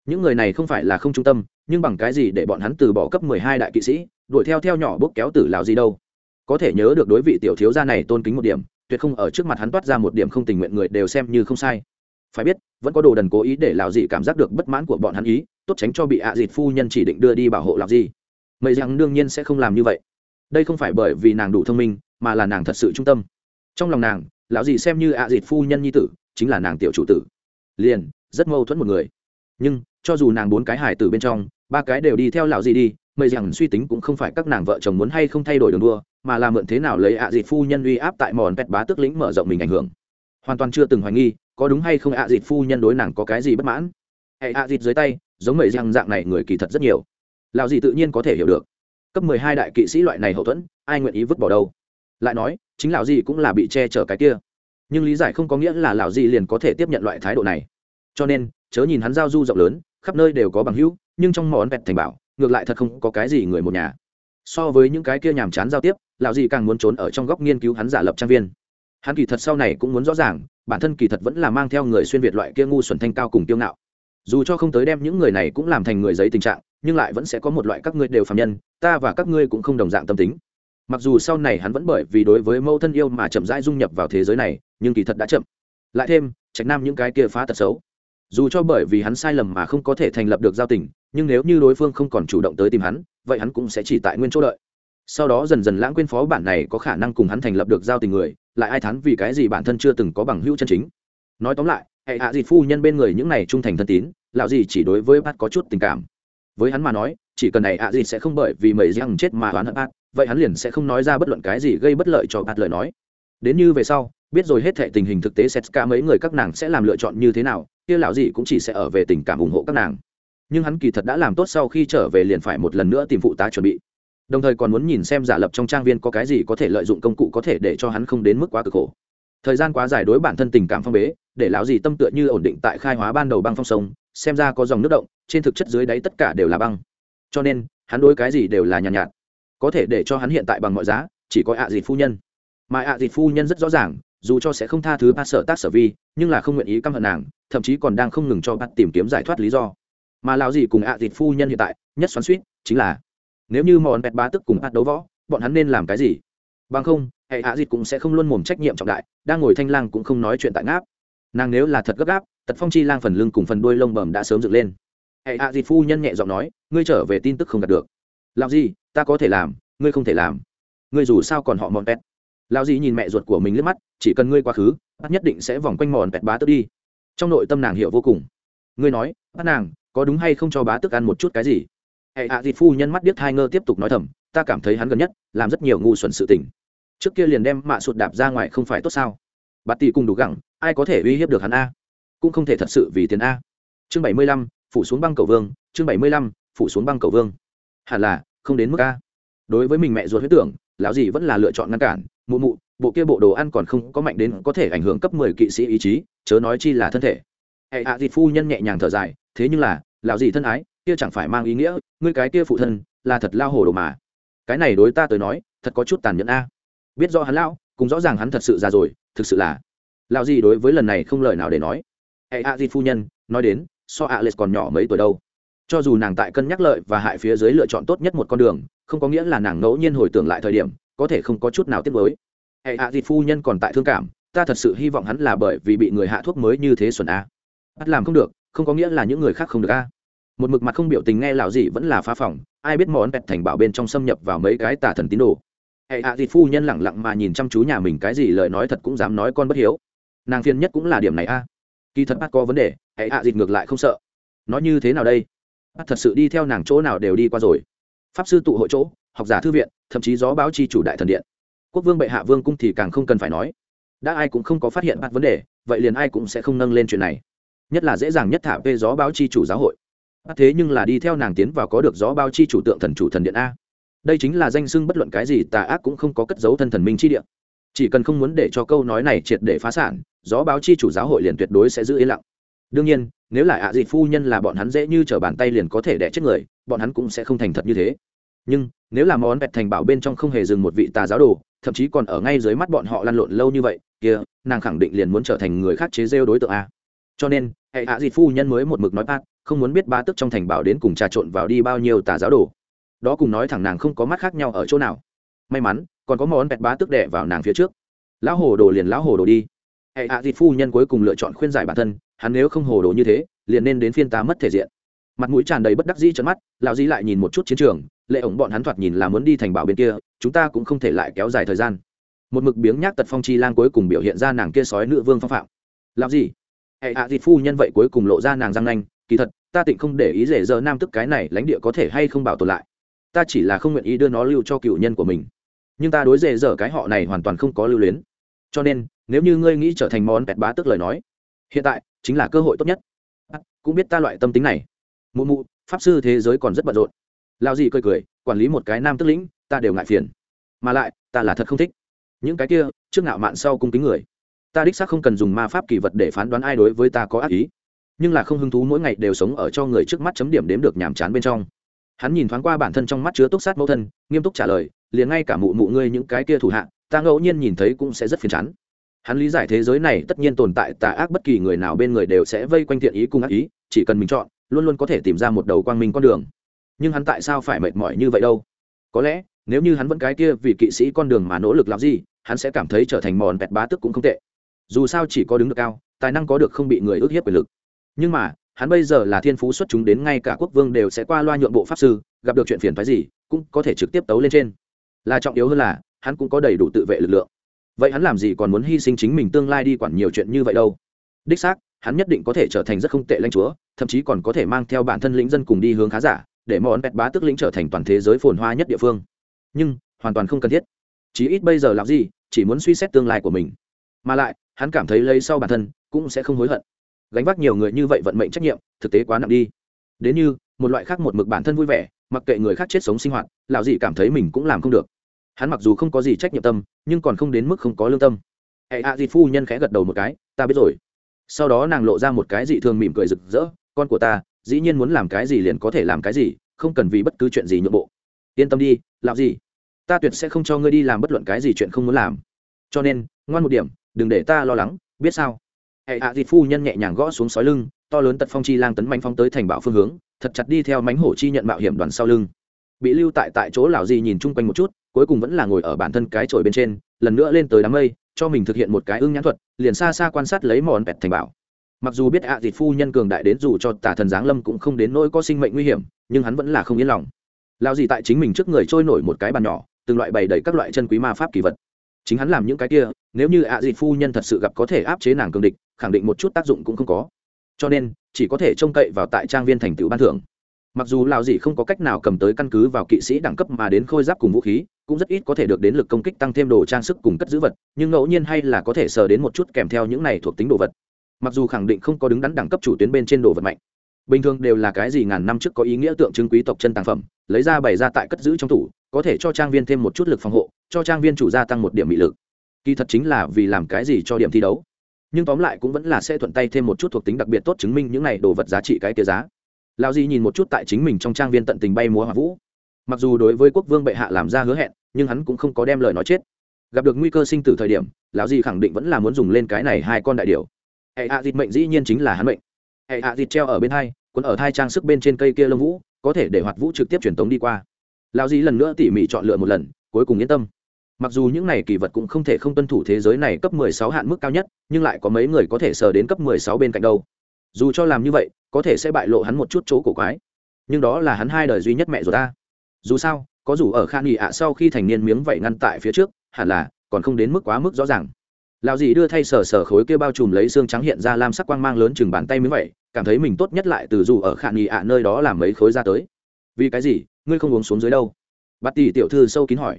Những người này không phải là không trung tâm, nhưng bằng cái gì để bọn hắn từ bỏ cấp mười hai đại kỵ sĩ, đuổi theo theo nhỏ bốc kéo tử lào gì đâu? Có thể nhớ được đối vị tiểu thiếu gia này tôn kính một điểm, tuyệt không ở trước mặt hắn toát ra một điểm không tình nguyện người đều xem như không sai. Phải biết, vẫn có đồ đần cố ý để lào gì cảm giác được bất mãn của bọn hắn ý, tốt tránh cho bị ạ à dịt phu nhân chỉ định đưa đi bảo hộ làm gì. Mây rằng đương nhiên sẽ không làm như vậy. Đây không phải bởi vì nàng đủ thông minh, mà là nàng thật sự trung tâm. Trong lòng nàng, lão dị xem như ạ à dịt phu nhân nhi tử, chính là nàng tiểu chủ tử liền, rất mâu thuẫn một người. Nhưng, cho dù nàng bốn cái hải tử bên trong, ba cái đều đi theo lão gì đi mây rằng suy tính cũng không phải các nàng vợ chồng muốn hay không thay đổi đường đua, mà là mượn thế nào lấy ạ à dịt phu nhân uy áp tại mòn pẹt bá tức lĩnh mở rộng mình ảnh hưởng. Hoàn toàn chưa từng hoài nghi, có đúng hay không ạ à dịt phu nhân đối nàng có cái gì bất mãn. Hệ ạ dịt dưới tay, giống mây rằng dạng này người kỳ thật rất nhiều. Lão gì tự nhiên có thể hiểu được. Cấp mười hai đại kỵ sĩ loại này hậu thuẫn, ai nguyện ý vứt bỏ đâu? Lại nói, chính lão gì cũng là bị che chở cái kia nhưng lý giải không có nghĩa là lão gì liền có thể tiếp nhận loại thái độ này. Cho nên, chớ nhìn hắn giao du rộng lớn, khắp nơi đều có bằng hữu, nhưng trong món vẹt thành bảo, ngược lại thật không có cái gì người một nhà. So với những cái kia nhàm chán giao tiếp, lão gì càng muốn trốn ở trong góc nghiên cứu hắn giả lập trang viên. Hắn kỳ thật sau này cũng muốn rõ ràng, bản thân kỳ thật vẫn là mang theo người xuyên việt loại kia ngu xuẩn thanh cao cùng tiêu ngạo. Dù cho không tới đem những người này cũng làm thành người giấy tình trạng, nhưng lại vẫn sẽ có một loại các ngươi đều phạm nhân, ta và các ngươi cũng không đồng dạng tâm tính mặc dù sau này hắn vẫn bởi vì đối với mẫu thân yêu mà chậm rãi dung nhập vào thế giới này, nhưng kỳ thật đã chậm. Lại thêm, trạch nam những cái kia phá tật xấu. Dù cho bởi vì hắn sai lầm mà không có thể thành lập được giao tình, nhưng nếu như đối phương không còn chủ động tới tìm hắn, vậy hắn cũng sẽ chỉ tại nguyên chỗ đợi. Sau đó dần dần lãng quên phó bản này có khả năng cùng hắn thành lập được giao tình người, lại ai thắn vì cái gì bản thân chưa từng có bằng hữu chân chính. Nói tóm lại, hệ hạ à dịt phu nhân bên người những này trung thành thân tín, lão gì chỉ đối với bát có chút tình cảm. Với hắn mà nói, chỉ cần này ạ gì sẽ không bởi vì mầy răng chết mà oán hận bát vậy hắn liền sẽ không nói ra bất luận cái gì gây bất lợi cho bạt lời nói. Đến như về sau biết rồi hết thệ tình hình thực tế xét cả mấy người các nàng sẽ làm lựa chọn như thế nào kia lão gì cũng chỉ sẽ ở về tình cảm ủng hộ các nàng. Nhưng hắn kỳ thật đã làm tốt sau khi trở về liền phải một lần nữa tìm phụ tá chuẩn bị. Đồng thời còn muốn nhìn xem giả lập trong trang viên có cái gì có thể lợi dụng công cụ có thể để cho hắn không đến mức quá cực khổ. Thời gian quá dài đối bản thân tình cảm phong bế để lão gì tâm tựa như ổn định tại khai hóa ban đầu băng phong sông xem ra có dòng nước động trên thực chất dưới đáy tất cả đều là băng. Cho nên hắn đối cái gì đều là nhàn nhạt, nhạt có thể để cho hắn hiện tại bằng mọi giá, chỉ có ạ à dịt phu nhân. Mà ạ à dịt phu nhân rất rõ ràng, dù cho sẽ không tha thứ ba sở tác sở vi, nhưng là không nguyện ý căm hận nàng, thậm chí còn đang không ngừng cho bắt tìm kiếm giải thoát lý do. Mà lão gì cùng ạ à dịt phu nhân hiện tại, nhất xoắn suýt chính là, nếu như mòn bẹt bá tức cùng bắt đấu võ, bọn hắn nên làm cái gì? Bằng không, hệ ạ dịt cũng sẽ không luôn mồm trách nhiệm trọng đại, đang ngồi thanh lang cũng không nói chuyện tại ngáp. Nàng nếu là thật gấp gáp, tật phong chi lang phần lưng cùng phần đuôi lông bẩm đã sớm dựng lên. Hệ ạ à dịt phu nhân nhẹ giọng nói, ngươi trở về tin tức không đạt được làm gì ta có thể làm, ngươi không thể làm. Ngươi dù sao còn họ mòn pet lao gì nhìn mẹ ruột của mình liếc mắt, chỉ cần ngươi quá khứ bắt nhất định sẽ vòng quanh mòn pet bá tức đi. Trong nội tâm nàng hiểu vô cùng. Ngươi nói bắt nàng, có đúng hay không cho bá tức ăn một chút cái gì? Hệ hạ à dịt phu nhân mắt điếc hai ngơ tiếp tục nói thầm, ta cảm thấy hắn gần nhất, làm rất nhiều ngu xuẩn sự tình. Trước kia liền đem mạ sụt đạp ra ngoài không phải tốt sao? Bà tỷ cùng đủ gẳng, ai có thể uy hiếp được hắn a? Cũng không thể thật sự vì tiền a. Chương bảy mươi lăm, phủ xuống băng cầu vương, chương bảy mươi lăm, phủ xuống băng cầu vương hẳn là, không đến mức a. Đối với mình mẹ ruột huyết tưởng, lão gì vẫn là lựa chọn ngăn cản. Mụ mụ, bộ kia bộ đồ ăn còn không có mạnh đến có thể ảnh hưởng cấp mười kỵ sĩ ý chí, chớ nói chi là thân thể. Hệ hạ à dịt phu nhân nhẹ nhàng thở dài, thế nhưng là, lão gì thân ái, kia chẳng phải mang ý nghĩa, ngươi cái kia phụ thân, là thật lao hổ đồ mà. Cái này đối ta tới nói, thật có chút tàn nhẫn a. Biết do hắn lão, cũng rõ ràng hắn thật sự già rồi, thực sự là. Lão gì đối với lần này không lời nào để nói. Hệ hạ à dịt phu nhân, nói đến, so alex còn nhỏ mấy tuổi đâu cho dù nàng tại cân nhắc lợi và hại phía dưới lựa chọn tốt nhất một con đường, không có nghĩa là nàng ngẫu nhiên hồi tưởng lại thời điểm, có thể không có chút nào tiếc với hệ hạ thịt phu nhân còn tại thương cảm, ta thật sự hy vọng hắn là bởi vì bị người hạ thuốc mới như thế xuẩn a. Bắt làm không được, không có nghĩa là những người khác không được a. Một mực mặt không biểu tình nghe lào gì vẫn là phá phòng, ai biết món bẹt thành bảo bên trong xâm nhập vào mấy cái tà thần tín đồ. Hệ hạ thịt phu nhân lẳng lặng mà nhìn chăm chú nhà mình cái gì lời nói thật cũng dám nói con bất hiếu. Nàng phiền nhất cũng là điểm này a. Kỳ thật bắt có vấn đề, hệ hạ thịt ngược lại không sợ. Nói như thế nào đây? Thật sự đi theo nàng chỗ nào đều đi qua rồi. Pháp sư tụ hội chỗ, học giả thư viện, thậm chí gió báo chi chủ đại thần điện. Quốc vương bệ hạ vương cung thì càng không cần phải nói. Đã ai cũng không có phát hiện bắt vấn đề, vậy liền ai cũng sẽ không nâng lên chuyện này. Nhất là dễ dàng nhất thả về gió báo chi chủ giáo hội. Bắt thế nhưng là đi theo nàng tiến vào có được gió báo chi chủ tượng thần chủ thần điện a. Đây chính là danh xưng bất luận cái gì, tà ác cũng không có cất dấu thân thần minh chi điện chỉ cần không muốn để cho câu nói này triệt để phá sản, gió báo chi chủ giáo hội liền tuyệt đối sẽ giữ yên lặng đương nhiên, nếu là ạ à phu nhân là bọn hắn dễ như t r ở bàn tay liền có thể đẻ chết người, bọn hắn cũng sẽ không thành thật như thế. Nhưng, nếu là món vẹt thành bảo bên trong không hề dừng một vị tà giáo đồ, thậm chí còn ở ngay dưới mắt bọn họ lăn lộn lâu như vậy, kia, nàng khẳng định liền muốn trở thành người khác chế rêu đối tượng a. Cho nên, hệ ạ à phu nhân mới một mực nói bác không muốn biết ba tức trong thành bảo đến cùng trà trộn vào đi bao nhiêu tà giáo đồ. Đó cùng nói thẳng nàng không có mắt khác nhau ở chỗ nào. May mắn, còn có món vẹt bá tức đẻ vào nàng phía trước. Lão hồ đồ liền lão hồ đồ đi. Hệ hạ à phu nhân cuối cùng lựa chọn khuyên giải bản thân hắn nếu không hồ đồ như thế, liền nên đến phiên ta mất thể diện. Mặt mũi tràn đầy bất đắc dĩ trấn mắt, lão dĩ lại nhìn một chút chiến trường, lệ ổng bọn hắn thoạt nhìn là muốn đi thành bảo bên kia, chúng ta cũng không thể lại kéo dài thời gian. Một mực biếng nhác tật phong chi lang cuối cùng biểu hiện ra nàng kia sói nữ vương phong phạm. Làm gì hệ hạ à phu nhân vậy cuối cùng lộ ra nàng răng nanh, kỳ thật, ta tịnh không để ý rể giờ nam tức cái này lãnh địa có thể hay không bảo tồn lại. Ta chỉ là không nguyện ý đưa nó lưu cho cựu nhân của mình. Nhưng ta đối rể giờ cái họ này hoàn toàn không có lưu luyến. Cho nên, nếu như ngươi nghĩ trở thành món bẹt bá tức lời nói hiện tại chính là cơ hội tốt nhất. À, cũng biết ta loại tâm tính này. Mụ mụ pháp sư thế giới còn rất bận rộn. Lao gì cười cười quản lý một cái nam tức lĩnh ta đều ngại phiền. Mà lại ta là thật không thích. Những cái kia trước ngạo mạn sau cung kính người. Ta đích xác không cần dùng ma pháp kỳ vật để phán đoán ai đối với ta có ác ý. Nhưng là không hứng thú mỗi ngày đều sống ở cho người trước mắt chấm điểm đếm được nhàm chán bên trong. Hắn nhìn thoáng qua bản thân trong mắt chứa túc sát mẫu thân nghiêm túc trả lời liền ngay cả mụ mụ ngươi những cái kia thủ hạ ta ngẫu nhiên nhìn thấy cũng sẽ rất phiền chán hắn lý giải thế giới này tất nhiên tồn tại tà ác bất kỳ người nào bên người đều sẽ vây quanh thiện ý cùng ác ý, chỉ cần mình chọn, luôn luôn có thể tìm ra một đầu quang minh con đường. Nhưng hắn tại sao phải mệt mỏi như vậy đâu? Có lẽ, nếu như hắn vẫn cái kia vì kỵ sĩ con đường mà nỗ lực làm gì, hắn sẽ cảm thấy trở thành mòn bẹt bá tức cũng không tệ. Dù sao chỉ có đứng được cao, tài năng có được không bị người ước hiếp quyền lực. Nhưng mà, hắn bây giờ là thiên phú xuất chúng đến ngay cả quốc vương đều sẽ qua loa nhượng bộ pháp sư, gặp được chuyện phiền phái gì, cũng có thể trực tiếp tấu lên trên. Là trọng yếu hơn là, hắn cũng có đầy đủ tự vệ lực lượng vậy hắn làm gì còn muốn hy sinh chính mình tương lai đi quản nhiều chuyện như vậy đâu? Đích xác, hắn nhất định có thể trở thành rất không tệ lãnh chúa, thậm chí còn có thể mang theo bản thân lĩnh dân cùng đi hướng khá giả, để món bẹt bá tức lĩnh trở thành toàn thế giới phồn hoa nhất địa phương. Nhưng, hoàn toàn không cần thiết. Chí ít bây giờ làm gì, chỉ muốn suy xét tương lai của mình. Mà lại, hắn cảm thấy lấy sau bản thân, cũng sẽ không hối hận. Gánh vác nhiều người như vậy vận mệnh trách nhiệm, thực tế quá nặng đi. Đến như, một loại khác một mực bản thân vui vẻ, mặc kệ người khác chết sống sinh hoạt, lão gì cảm thấy mình cũng làm không được hắn mặc dù không có gì trách nhiệm tâm, nhưng còn không đến mức không có lương tâm. Hệ hạ dịt phu nhân khẽ gật đầu một cái, ta biết rồi. Sau đó nàng lộ ra một cái dị thường mỉm cười rực rỡ, con của ta, dĩ nhiên muốn làm cái gì liền có thể làm cái gì, không cần vì bất cứ chuyện gì nhượng bộ. Yên tâm đi làm gì ta tuyệt sẽ không cho ngươi đi làm bất luận cái gì chuyện không muốn làm. Cho nên, ngoan một điểm, đừng để ta lo lắng, biết sao? Hệ hạ dịt phu nhân nhẹ nhàng gõ xuống sói lưng, to lớn tật phong chi lang tấn manh phong tới thành bảo phương hướng, thật chặt đi theo mánh hổ chi nhận mạo hiểm đoàn sau lưng. Bị lưu tại tại chỗ lão di nhìn chung quanh một chút cuối cùng vẫn là ngồi ở bản thân cái chổi bên trên, lần nữa lên tới đám mây, cho mình thực hiện một cái ưng nhãn thuật, liền xa xa quan sát lấy mòn pẹt thành bảo. Mặc dù biết ạ à dịt phu nhân cường đại đến dù cho tà thần giáng lâm cũng không đến nỗi có sinh mệnh nguy hiểm, nhưng hắn vẫn là không yên lòng. Lao gì tại chính mình trước người trôi nổi một cái bàn nhỏ, từng loại bày đầy các loại chân quý ma pháp kỳ vật. Chính hắn làm những cái kia, nếu như ạ à dịt phu nhân thật sự gặp có thể áp chế nàng cường địch, khẳng định một chút tác dụng cũng không có. Cho nên, chỉ có thể trông cậy vào tại trang viên thành tựu ban thưởng. Mặc dù lào gì không có cách nào cầm tới căn cứ vào kỵ sĩ đẳng cấp mà đến khôi giáp cùng vũ khí cũng rất ít có thể được đến lực công kích tăng thêm đồ trang sức cùng cất giữ vật, nhưng ngẫu nhiên hay là có thể sờ đến một chút kèm theo những này thuộc tính đồ vật. Mặc dù khẳng định không có đứng đắn đẳng cấp chủ tuyến bên trên đồ vật mạnh, bình thường đều là cái gì ngàn năm trước có ý nghĩa tượng trưng quý tộc chân tàng phẩm, lấy ra bày ra tại cất giữ trong tủ, có thể cho trang viên thêm một chút lực phòng hộ, cho trang viên chủ gia tăng một điểm bị lực. Kỳ thật chính là vì làm cái gì cho điểm thi đấu. Nhưng tóm lại cũng vẫn là sẽ thuận tay thêm một chút thuộc tính đặc biệt tốt chứng minh những này đồ vật giá trị cái kia giá. Lao di nhìn một chút tại chính mình trong trang viên tận tình bay múa hỏa vũ mặc dù đối với quốc vương bệ hạ làm ra hứa hẹn, nhưng hắn cũng không có đem lời nói chết. Gặp được nguy cơ sinh tử thời điểm, lão di khẳng định vẫn là muốn dùng lên cái này hai con đại điều hệ hạ dịt mệnh dĩ nhiên chính là hắn mệnh. Hệ hạ dịt treo ở bên hai quấn ở thai trang sức bên trên cây kia lông vũ, có thể để hoạt vũ trực tiếp truyền tống đi qua. Lão di lần nữa tỉ mỉ chọn lựa một lần, cuối cùng yên tâm. Mặc dù những này kỳ vật cũng không thể không tuân thủ thế giới này cấp 16 hạn mức cao nhất, nhưng lại có mấy người có thể sờ đến cấp 16 bên cạnh đâu. Dù cho làm như vậy, có thể sẽ bại lộ hắn một chút chỗ cổ quái. Nhưng đó là hắn hai đời duy nhất mẹ rồi ta dù sao, có dù ở khan nghị ạ sau khi thành niên miếng vậy ngăn tại phía trước, hẳn là còn không đến mức quá mức rõ ràng. Lão dì đưa thay sờ sờ khối kia bao trùm lấy xương trắng hiện ra lam sắc quang mang lớn chừng bàn tay miếng vậy, cảm thấy mình tốt nhất lại từ dù ở khan nghị ạ nơi đó làm mấy khối ra tới. Vì cái gì? Ngươi không uống xuống dưới đâu? Bát tỷ tiểu thư sâu kín hỏi.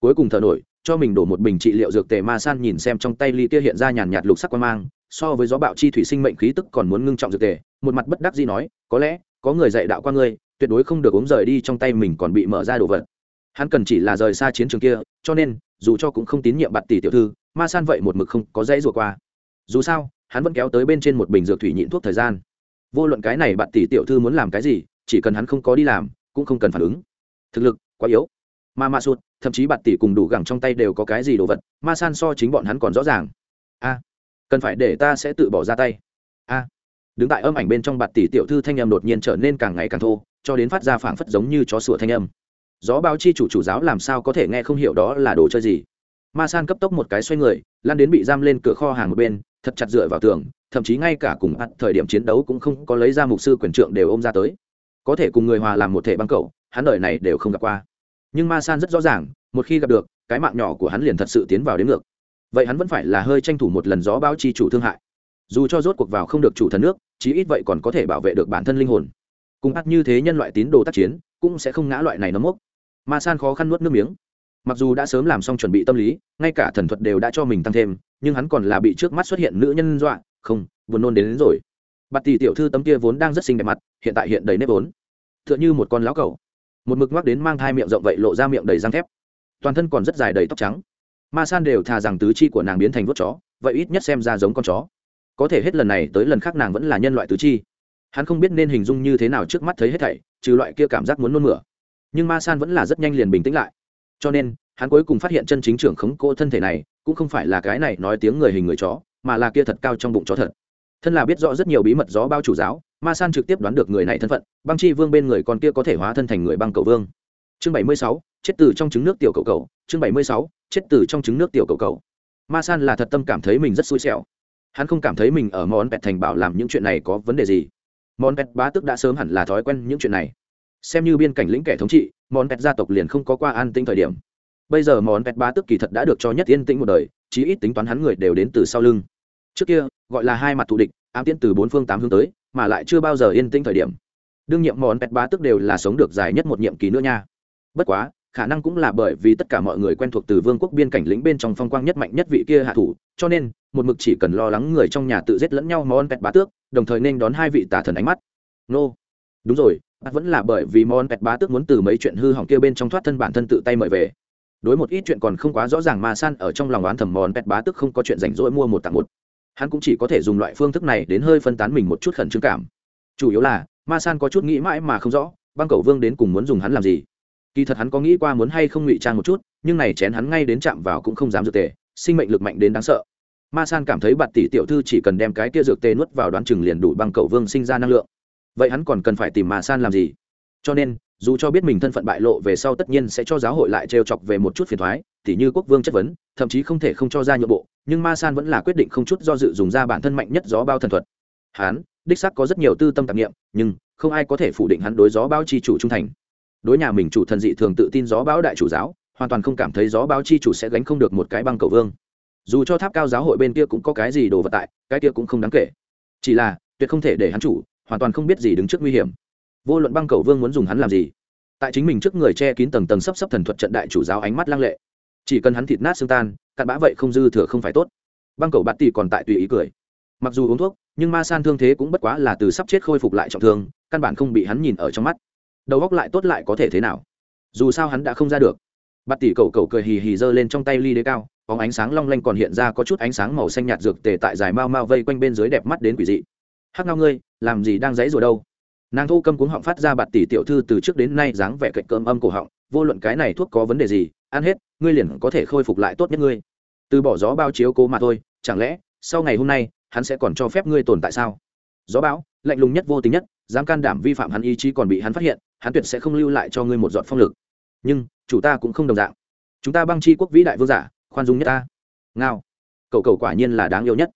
Cuối cùng thở nổi, cho mình đổ một bình trị liệu dược tề ma san nhìn xem trong tay ly kia hiện ra nhàn nhạt lục sắc quang mang, so với gió bạo chi thủy sinh mệnh khí tức còn muốn ngưng trọng dược tề, một mặt bất đắc dĩ nói, có lẽ có người dạy đạo qua ngươi tuyệt đối không được uống rời đi trong tay mình còn bị mở ra đồ vật. Hắn cần chỉ là rời xa chiến trường kia, cho nên, dù cho cũng không tín nhiệm bạt tỷ tiểu thư, ma san vậy một mực không có dãy rùa qua. Dù sao, hắn vẫn kéo tới bên trên một bình dược thủy nhịn thuốc thời gian. Vô luận cái này bạt tỷ tiểu thư muốn làm cái gì, chỉ cần hắn không có đi làm, cũng không cần phản ứng. Thực lực quá yếu. Ma ma sụt thậm chí bạt tỷ cùng đủ gẳng trong tay đều có cái gì đồ vật, ma san so chính bọn hắn còn rõ ràng. A, cần phải để ta sẽ tự bỏ ra tay đứng tại âm ảnh bên trong bạt tỷ tiểu thư thanh âm đột nhiên trở nên càng ngày càng thô, cho đến phát ra phảng phất giống như chó sủa thanh âm. Gió bao chi chủ chủ giáo làm sao có thể nghe không hiểu đó là đồ chơi gì? Ma san cấp tốc một cái xoay người lan đến bị giam lên cửa kho hàng một bên, thật chặt dựa vào tường, thậm chí ngay cả cùng ắt thời điểm chiến đấu cũng không có lấy ra mục sư quyền trượng đều ôm ra tới. Có thể cùng người hòa làm một thể băng cậu, hắn đời này đều không gặp qua. Nhưng ma san rất rõ ràng, một khi gặp được, cái mạng nhỏ của hắn liền thật sự tiến vào đến ngược. Vậy hắn vẫn phải là hơi tranh thủ một lần gió báo chi chủ thương hại. Dù cho rốt cuộc vào không được chủ thần nước chí ít vậy còn có thể bảo vệ được bản thân linh hồn. Cùng ắt như thế nhân loại tín đồ tác chiến cũng sẽ không ngã loại này nấm mốc. Ma san khó khăn nuốt nước miếng. Mặc dù đã sớm làm xong chuẩn bị tâm lý ngay cả thần thuật đều đã cho mình tăng thêm nhưng hắn còn là bị trước mắt xuất hiện nữ nhân dọa không buồn nôn đến, đến rồi. Bạt tỷ tiểu thư tấm kia vốn đang rất xinh đẹp mặt hiện tại hiện đầy nếp vốn. T h ư ợ n h ư một con lão cầu một mực ngoắc đến mang hai miệng rộng vậy lộ ra miệng đầy răng thép. Toàn thân còn rất dài đầy tóc trắng. Ma san đều thà rằng tứ chi của nàng biến thành vốt chó vậy ít nhất xem ra giống con chó có thể hết lần này tới lần khác nàng vẫn là nhân loại tứ chi. Hắn không biết nên hình dung như thế nào trước mắt thấy hết thảy, trừ loại kia cảm giác muốn nôn mửa. Nhưng ma san vẫn là rất nhanh liền bình tĩnh lại. Cho nên, hắn cuối cùng phát hiện chân chính trưởng khống cô thân thể này, cũng không phải là cái này nói tiếng người hình người chó, mà là kia thật cao trong bụng chó thật. Thân là biết rõ rất nhiều bí mật gió bao chủ giáo, ma san trực tiếp đoán được người này thân phận, băng chi vương bên người con kia có thể hóa thân thành người băng cầu vương. Chương bảy mươi sáu, chết từ trong trứng nước tiểu cầu cầu. Chương bảy mươi sáu, chết từ trong trứng nước tiểu cầu cầu. Ma san là thật tâm cảm thấy mình rất xui xẻo hắn không cảm thấy mình ở món pẹt thành bảo làm những chuyện này có vấn đề gì. Món pẹt bá tức đã sớm hẳn là thói quen những chuyện này. Xem như biên cảnh lĩnh kẻ thống trị, món pẹt gia tộc liền không có qua an tĩnh thời điểm. Bây giờ món pẹt bá tức kỳ thật đã được cho nhất yên tĩnh một đời, chí ít tính toán hắn người đều đến từ sau lưng. Trước kia, gọi là hai mặt thù địch, ám tiễn từ bốn phương tám hướng tới, mà lại chưa bao giờ yên tĩnh thời điểm. Đương nhiệm món pẹt bá tức đều là sống được dài nhất một nhiệm kỳ nữa nha. Bất quá, khả năng cũng là bởi vì tất cả mọi người quen thuộc từ vương quốc biên cảnh lĩnh bên trong phong quang nhất mạnh nhất vị kia hạ thủ, cho nên một mực chỉ cần lo lắng người trong nhà tự giết lẫn nhau món pẹt bá tước, đồng thời nên đón hai vị tà thần ánh mắt. Nô. Đúng rồi vẫn là bởi vì món pẹt bá tước muốn từ mấy chuyện hư hỏng kia bên trong thoát thân bản thân tự tay mời về. Đối một ít chuyện còn không quá rõ ràng mà san ở trong lòng oán thầm món pet bá Tước không có chuyện rảnh rỗi mua một tặng một. Hắn cũng chỉ có thể dùng loại phương thức này đến hơi phân tán mình một chút khẩn trương cảm. Chủ yếu là, ma san có chút nghĩ mãi mà không rõ, băng cầu vương đến cùng muốn dùng hắn làm gì. Kỳ thật hắn có nghĩ qua muốn hay không ngụy trang một chút, nhưng này chén hắn ngay đến chạm vào cũng không dám dự tề, sinh mệnh lực mạnh đến đáng sợ ma san cảm thấy bạt tỷ tiểu thư chỉ cần đem cái kia dược tê nuốt vào đoán chừng liền đủ băng cầu vương sinh ra năng lượng. Vậy hắn còn cần phải tìm ma san làm gì? Cho nên, dù cho biết mình thân phận bại lộ về sau tất nhiên sẽ cho giáo hội lại trêu chọc về một chút phiền thoái, tỉ như quốc vương chất vấn, thậm chí không thể không cho ra nhượng bộ, nhưng ma san vẫn là quyết định không chút do dự dùng ra bản thân mạnh nhất gió bao thần thuật. Hắn, đích xác có rất nhiều tư tâm tạp nghiệm nhưng không ai có thể phủ định hắn đối gió bao chi chủ trung thành. Đối nhà mình chủ thần dị thường tự tin gió bão đại chủ giáo, hoàn toàn không cảm thấy gió báo chi chủ sẽ gánh không được một cái băng cầu vương dù cho tháp cao giáo hội bên kia cũng có cái gì đồ vật tại, cái kia cũng không đáng kể. Chỉ là, tuyệt không thể để hắn chủ, hoàn toàn không biết gì đứng trước nguy hiểm. Vô luận băng cầu vương muốn dùng hắn làm gì, tại chính mình trước người che kín tầng tầng sắp sắp thần thuật trận đại chủ giáo ánh mắt lăng lệ. Chỉ cần hắn thịt nát xương tan, cặn bã vậy không dư thừa không phải tốt. Băng cầu bạt tỷ còn tại tùy ý cười. Mặc dù uống thuốc, nhưng ma san thương thế cũng bất quá là từ sắp chết khôi phục lại trọng thương, căn bản không bị hắn nhìn ở trong mắt. Đầu góc lại tốt lại có thể thế nào? Dù sao hắn đã không ra được. Bạt tỷ cầu cầu cười hì hì giơ lên trong tay ly đế cao có ánh sáng long lanh còn hiện ra có chút ánh sáng màu xanh nhạt dược tề tại dài mau mau vây quanh bên dưới đẹp mắt đến quỷ dị. Hắc ngao ngươi, làm gì đang dãy rồi đâu? Nàng thu câm cuống họng phát ra bạt tỷ tiểu thư từ trước đến nay dáng vẻ cạnh cơm âm cổ họng, vô luận cái này thuốc có vấn đề gì, ăn hết, ngươi liền có thể khôi phục lại tốt nhất ngươi. Từ bỏ gió bao chiếu cố mà thôi, chẳng lẽ, sau ngày hôm nay, hắn sẽ còn cho phép ngươi tồn tại sao? Gió bão, lạnh lùng nhất vô tính nhất, dám can đảm vi phạm hắn ý chí còn bị hắn phát hiện, hắn tuyệt sẽ không lưu lại cho ngươi một giọt phong lực. Nhưng, chủ ta cũng không đồng dạng. Chúng ta băng chi quốc vĩ đại vương giả khoan dung nhất ta. Ngao. Cậu cậu quả nhiên là đáng yêu nhất.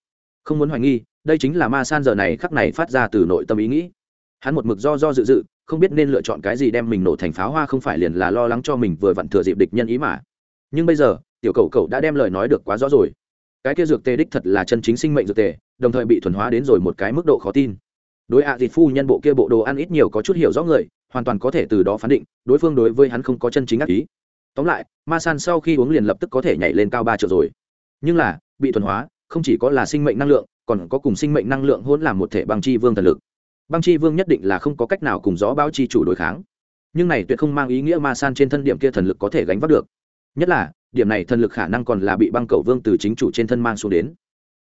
Không muốn hoài nghi, đây chính là ma san giờ này khắc này phát ra từ nội tâm ý nghĩ. Hắn một mực do do dự dự, không biết nên lựa chọn cái gì đem mình nổ thành pháo hoa không phải liền là lo lắng cho mình vừa vặn thừa dịp địch nhân ý mà. Nhưng bây giờ, tiểu cầu cầu đã đem lời nói được quá rõ rồi. Cái kia dược tê đích thật là chân chính sinh mệnh dược tề, đồng thời bị thuần hóa đến rồi một cái mức độ khó tin. Đối ạ à phu nhân bộ kia bộ đồ ăn ít nhiều có chút hiểu rõ người, hoàn toàn có thể từ đó phán định, đối phương đối với hắn không có chân chính ác ý tóm lại, ma san sau khi uống liền lập tức có thể nhảy lên cao ba triệu rồi. Nhưng là, bị thuần hóa, không chỉ có là sinh mệnh năng lượng, còn có cùng sinh mệnh năng lượng hôn làm một thể băng chi vương thần lực. Băng chi vương nhất định là không có cách nào cùng gió báo chi chủ đối kháng. Nhưng này tuyệt không mang ý nghĩa ma san trên thân điểm kia thần lực có thể gánh vác được. Nhất là, điểm này thần lực khả năng còn là bị băng cầu vương từ chính chủ trên thân mang xuống đến.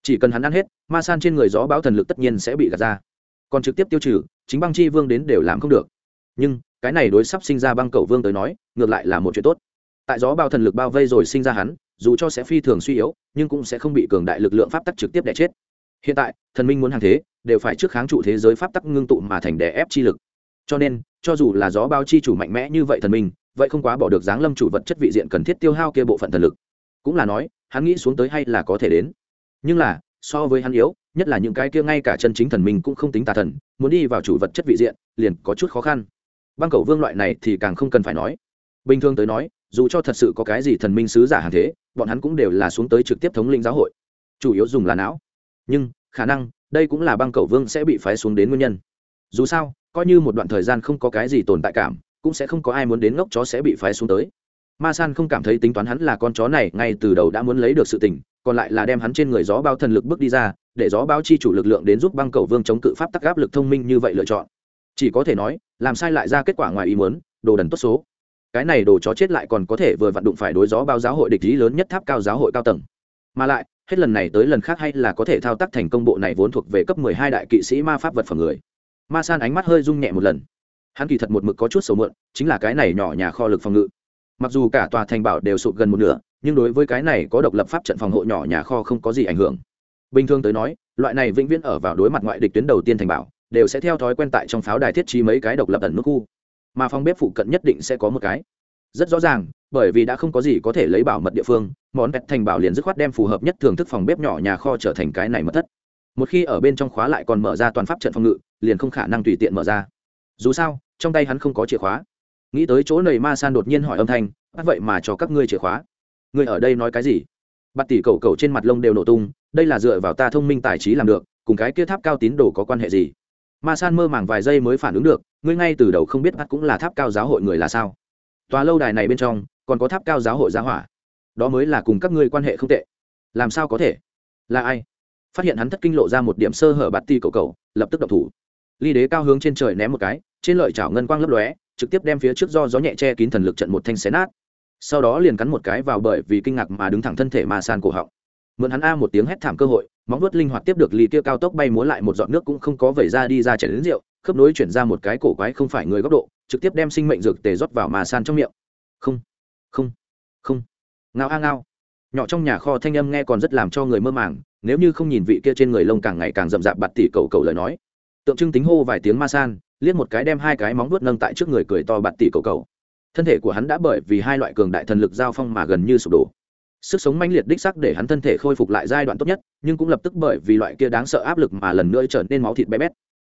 Chỉ cần hắn ăn hết, ma san trên người gió báo thần lực tất nhiên sẽ bị gạt ra. Còn trực tiếp tiêu trừ, chính băng chi vương đến đều làm không được. Nhưng, cái này đối sắp sinh ra băng cầu vương tới nói, ngược lại là một chuyện tốt tại gió bao thần lực bao vây rồi sinh ra hắn, dù cho sẽ phi thường suy yếu, nhưng cũng sẽ không bị cường đại lực lượng pháp tắc trực tiếp đẻ chết. Hiện tại, thần minh muốn hàng thế, đều phải trước kháng trụ thế giới pháp tắc ngưng tụ mà thành đè ép chi lực. Cho nên, cho dù là gió bao chi chủ mạnh mẽ như vậy thần minh, vậy không quá bỏ được dáng lâm chủ vật chất vị diện cần thiết tiêu hao kia bộ phận thần lực. Cũng là nói, hắn nghĩ xuống tới hay là có thể đến. Nhưng là, so với hắn yếu, nhất là những cái kia ngay cả chân chính thần minh cũng không tính tà thần, muốn đi vào chủ vật chất vị diện, liền có chút khó khăn. Băng cầu vương loại này thì càng không cần phải nói. Bình thường tới nói dù cho thật sự có cái gì thần minh sứ giả hàng thế, bọn hắn cũng đều là xuống tới trực tiếp thống lĩnh giáo hội. Chủ yếu dùng là não. Nhưng, khả năng, đây cũng là băng cầu vương sẽ bị phái xuống đến nguyên nhân. Dù sao, coi như một đoạn thời gian không có cái gì tồn tại cảm, cũng sẽ không có ai muốn đến ngốc chó sẽ bị phái xuống tới. Ma san không cảm thấy tính toán hắn là con chó này ngay từ đầu đã muốn lấy được sự tình, còn lại là đem hắn trên người gió bao thần lực bước đi ra, để gió bao chi chủ lực lượng đến giúp băng cầu vương chống cự pháp tắc áp lực thông minh như vậy lựa chọn. Chỉ có thể nói, làm sai lại ra kết quả ngoài ý muốn, đồ đần tốt số cái này đồ chó chết lại còn có thể vừa vặn đụng phải đối gió bao giáo hội địch lý lớn nhất tháp cao giáo hội cao tầng. Mà lại, hết lần này tới lần khác hay là có thể thao tác thành công bộ này vốn thuộc về cấp mười hai đại kỵ sĩ ma pháp vật phẩm người. Ma san ánh mắt hơi rung nhẹ một lần. Hắn kỳ thật một mực có chút sầu mượn chính là cái này nhỏ nhà kho lực phòng ngự. Mặc dù cả tòa thành bảo đều sụt gần một nửa, nhưng đối với cái này có độc lập pháp trận phòng hộ nhỏ nhà kho không có gì ảnh hưởng. Bình thường tới nói, loại này vĩnh viễn ở vào đối mặt ngoại địch tuyến đầu tiên thành bảo, đều sẽ theo thói quen tại trong pháo đài thiết trí mấy cái độc lập ẩn nút khu mà phòng bếp phụ cận nhất định sẽ có một cái. Rất rõ ràng, bởi vì đã không có gì có thể lấy bảo mật địa phương, món pet thành bảo liền dứt khoát đem phù hợp nhất thưởng thức phòng bếp nhỏ nhà kho trở thành cái này mất thất. Một khi ở bên trong khóa lại còn mở ra toàn pháp trận phòng ngự, liền không khả năng tùy tiện mở ra. Dù sao, trong tay hắn không có chìa khóa. Nghĩ tới chỗ nầy ma san đột nhiên hỏi âm thanh bắt vậy mà cho các ngươi chìa khóa? Ngươi ở đây nói cái gì? Bắt tỷ cầu cầu trên mặt lông đều nổ tung, đây là dựa vào ta thông minh tài trí làm được, cùng cái kia tháp cao tín đồ có quan hệ gì? Ma san mơ màng vài giây mới phản ứng được ngươi ngay từ đầu không biết bắt cũng là tháp cao giáo hội người là sao? Tòa lâu đài này bên trong, còn có tháp cao giáo hội giá hỏa. Đó mới là cùng các ngươi quan hệ không tệ. Làm sao có thể? Là ai? Phát hiện hắn thất kinh lộ ra một điểm sơ hở bạt ti cầu cầu lập tức đập thủ. Ly đế cao hướng trên trời ném một cái, trên lợi chảo ngân quang lấp lóe, trực tiếp đem phía trước do gió nhẹ che kín thần lực trận một thanh xé nát. Sau đó liền cắn một cái vào bởi vì kinh ngạc mà đứng thẳng thân thể mà san cổ họng. Mượn hắn a một tiếng hét thảm cơ hội, móng vuốt linh hoạt tiếp được ly kia cao tốc bay múa lại một giọt nước cũng không có vẩy ra đi ra chảy đến rượu khớp nối chuyển ra một cái cổ quái không phải người góc độ, trực tiếp đem sinh mệnh dược tề rót vào mà san trong miệng. Không không không. Ngao a ngao. Nhỏ trong nhà kho thanh âm nghe còn rất làm cho người mơ màng, nếu như không nhìn vị kia trên người lông càng ngày càng rậm rạp bạt tỉ cầu cầu lời nói. Tượng trưng tính hô vài tiếng ma san, liếc một cái đem hai cái móng vuốt nâng tại trước người cười to bạt tỉ cầu cầu. Thân thể của hắn đã bởi vì hai loại cường đại thần lực giao phong mà gần như sụp đổ. Sức sống mãnh liệt đích sắc để hắn thân thể khôi phục lại giai đoạn tốt nhất, nhưng cũng lập tức bởi vì loại kia đáng sợ áp lực mà lần nữa trở nên máu thịt bé bét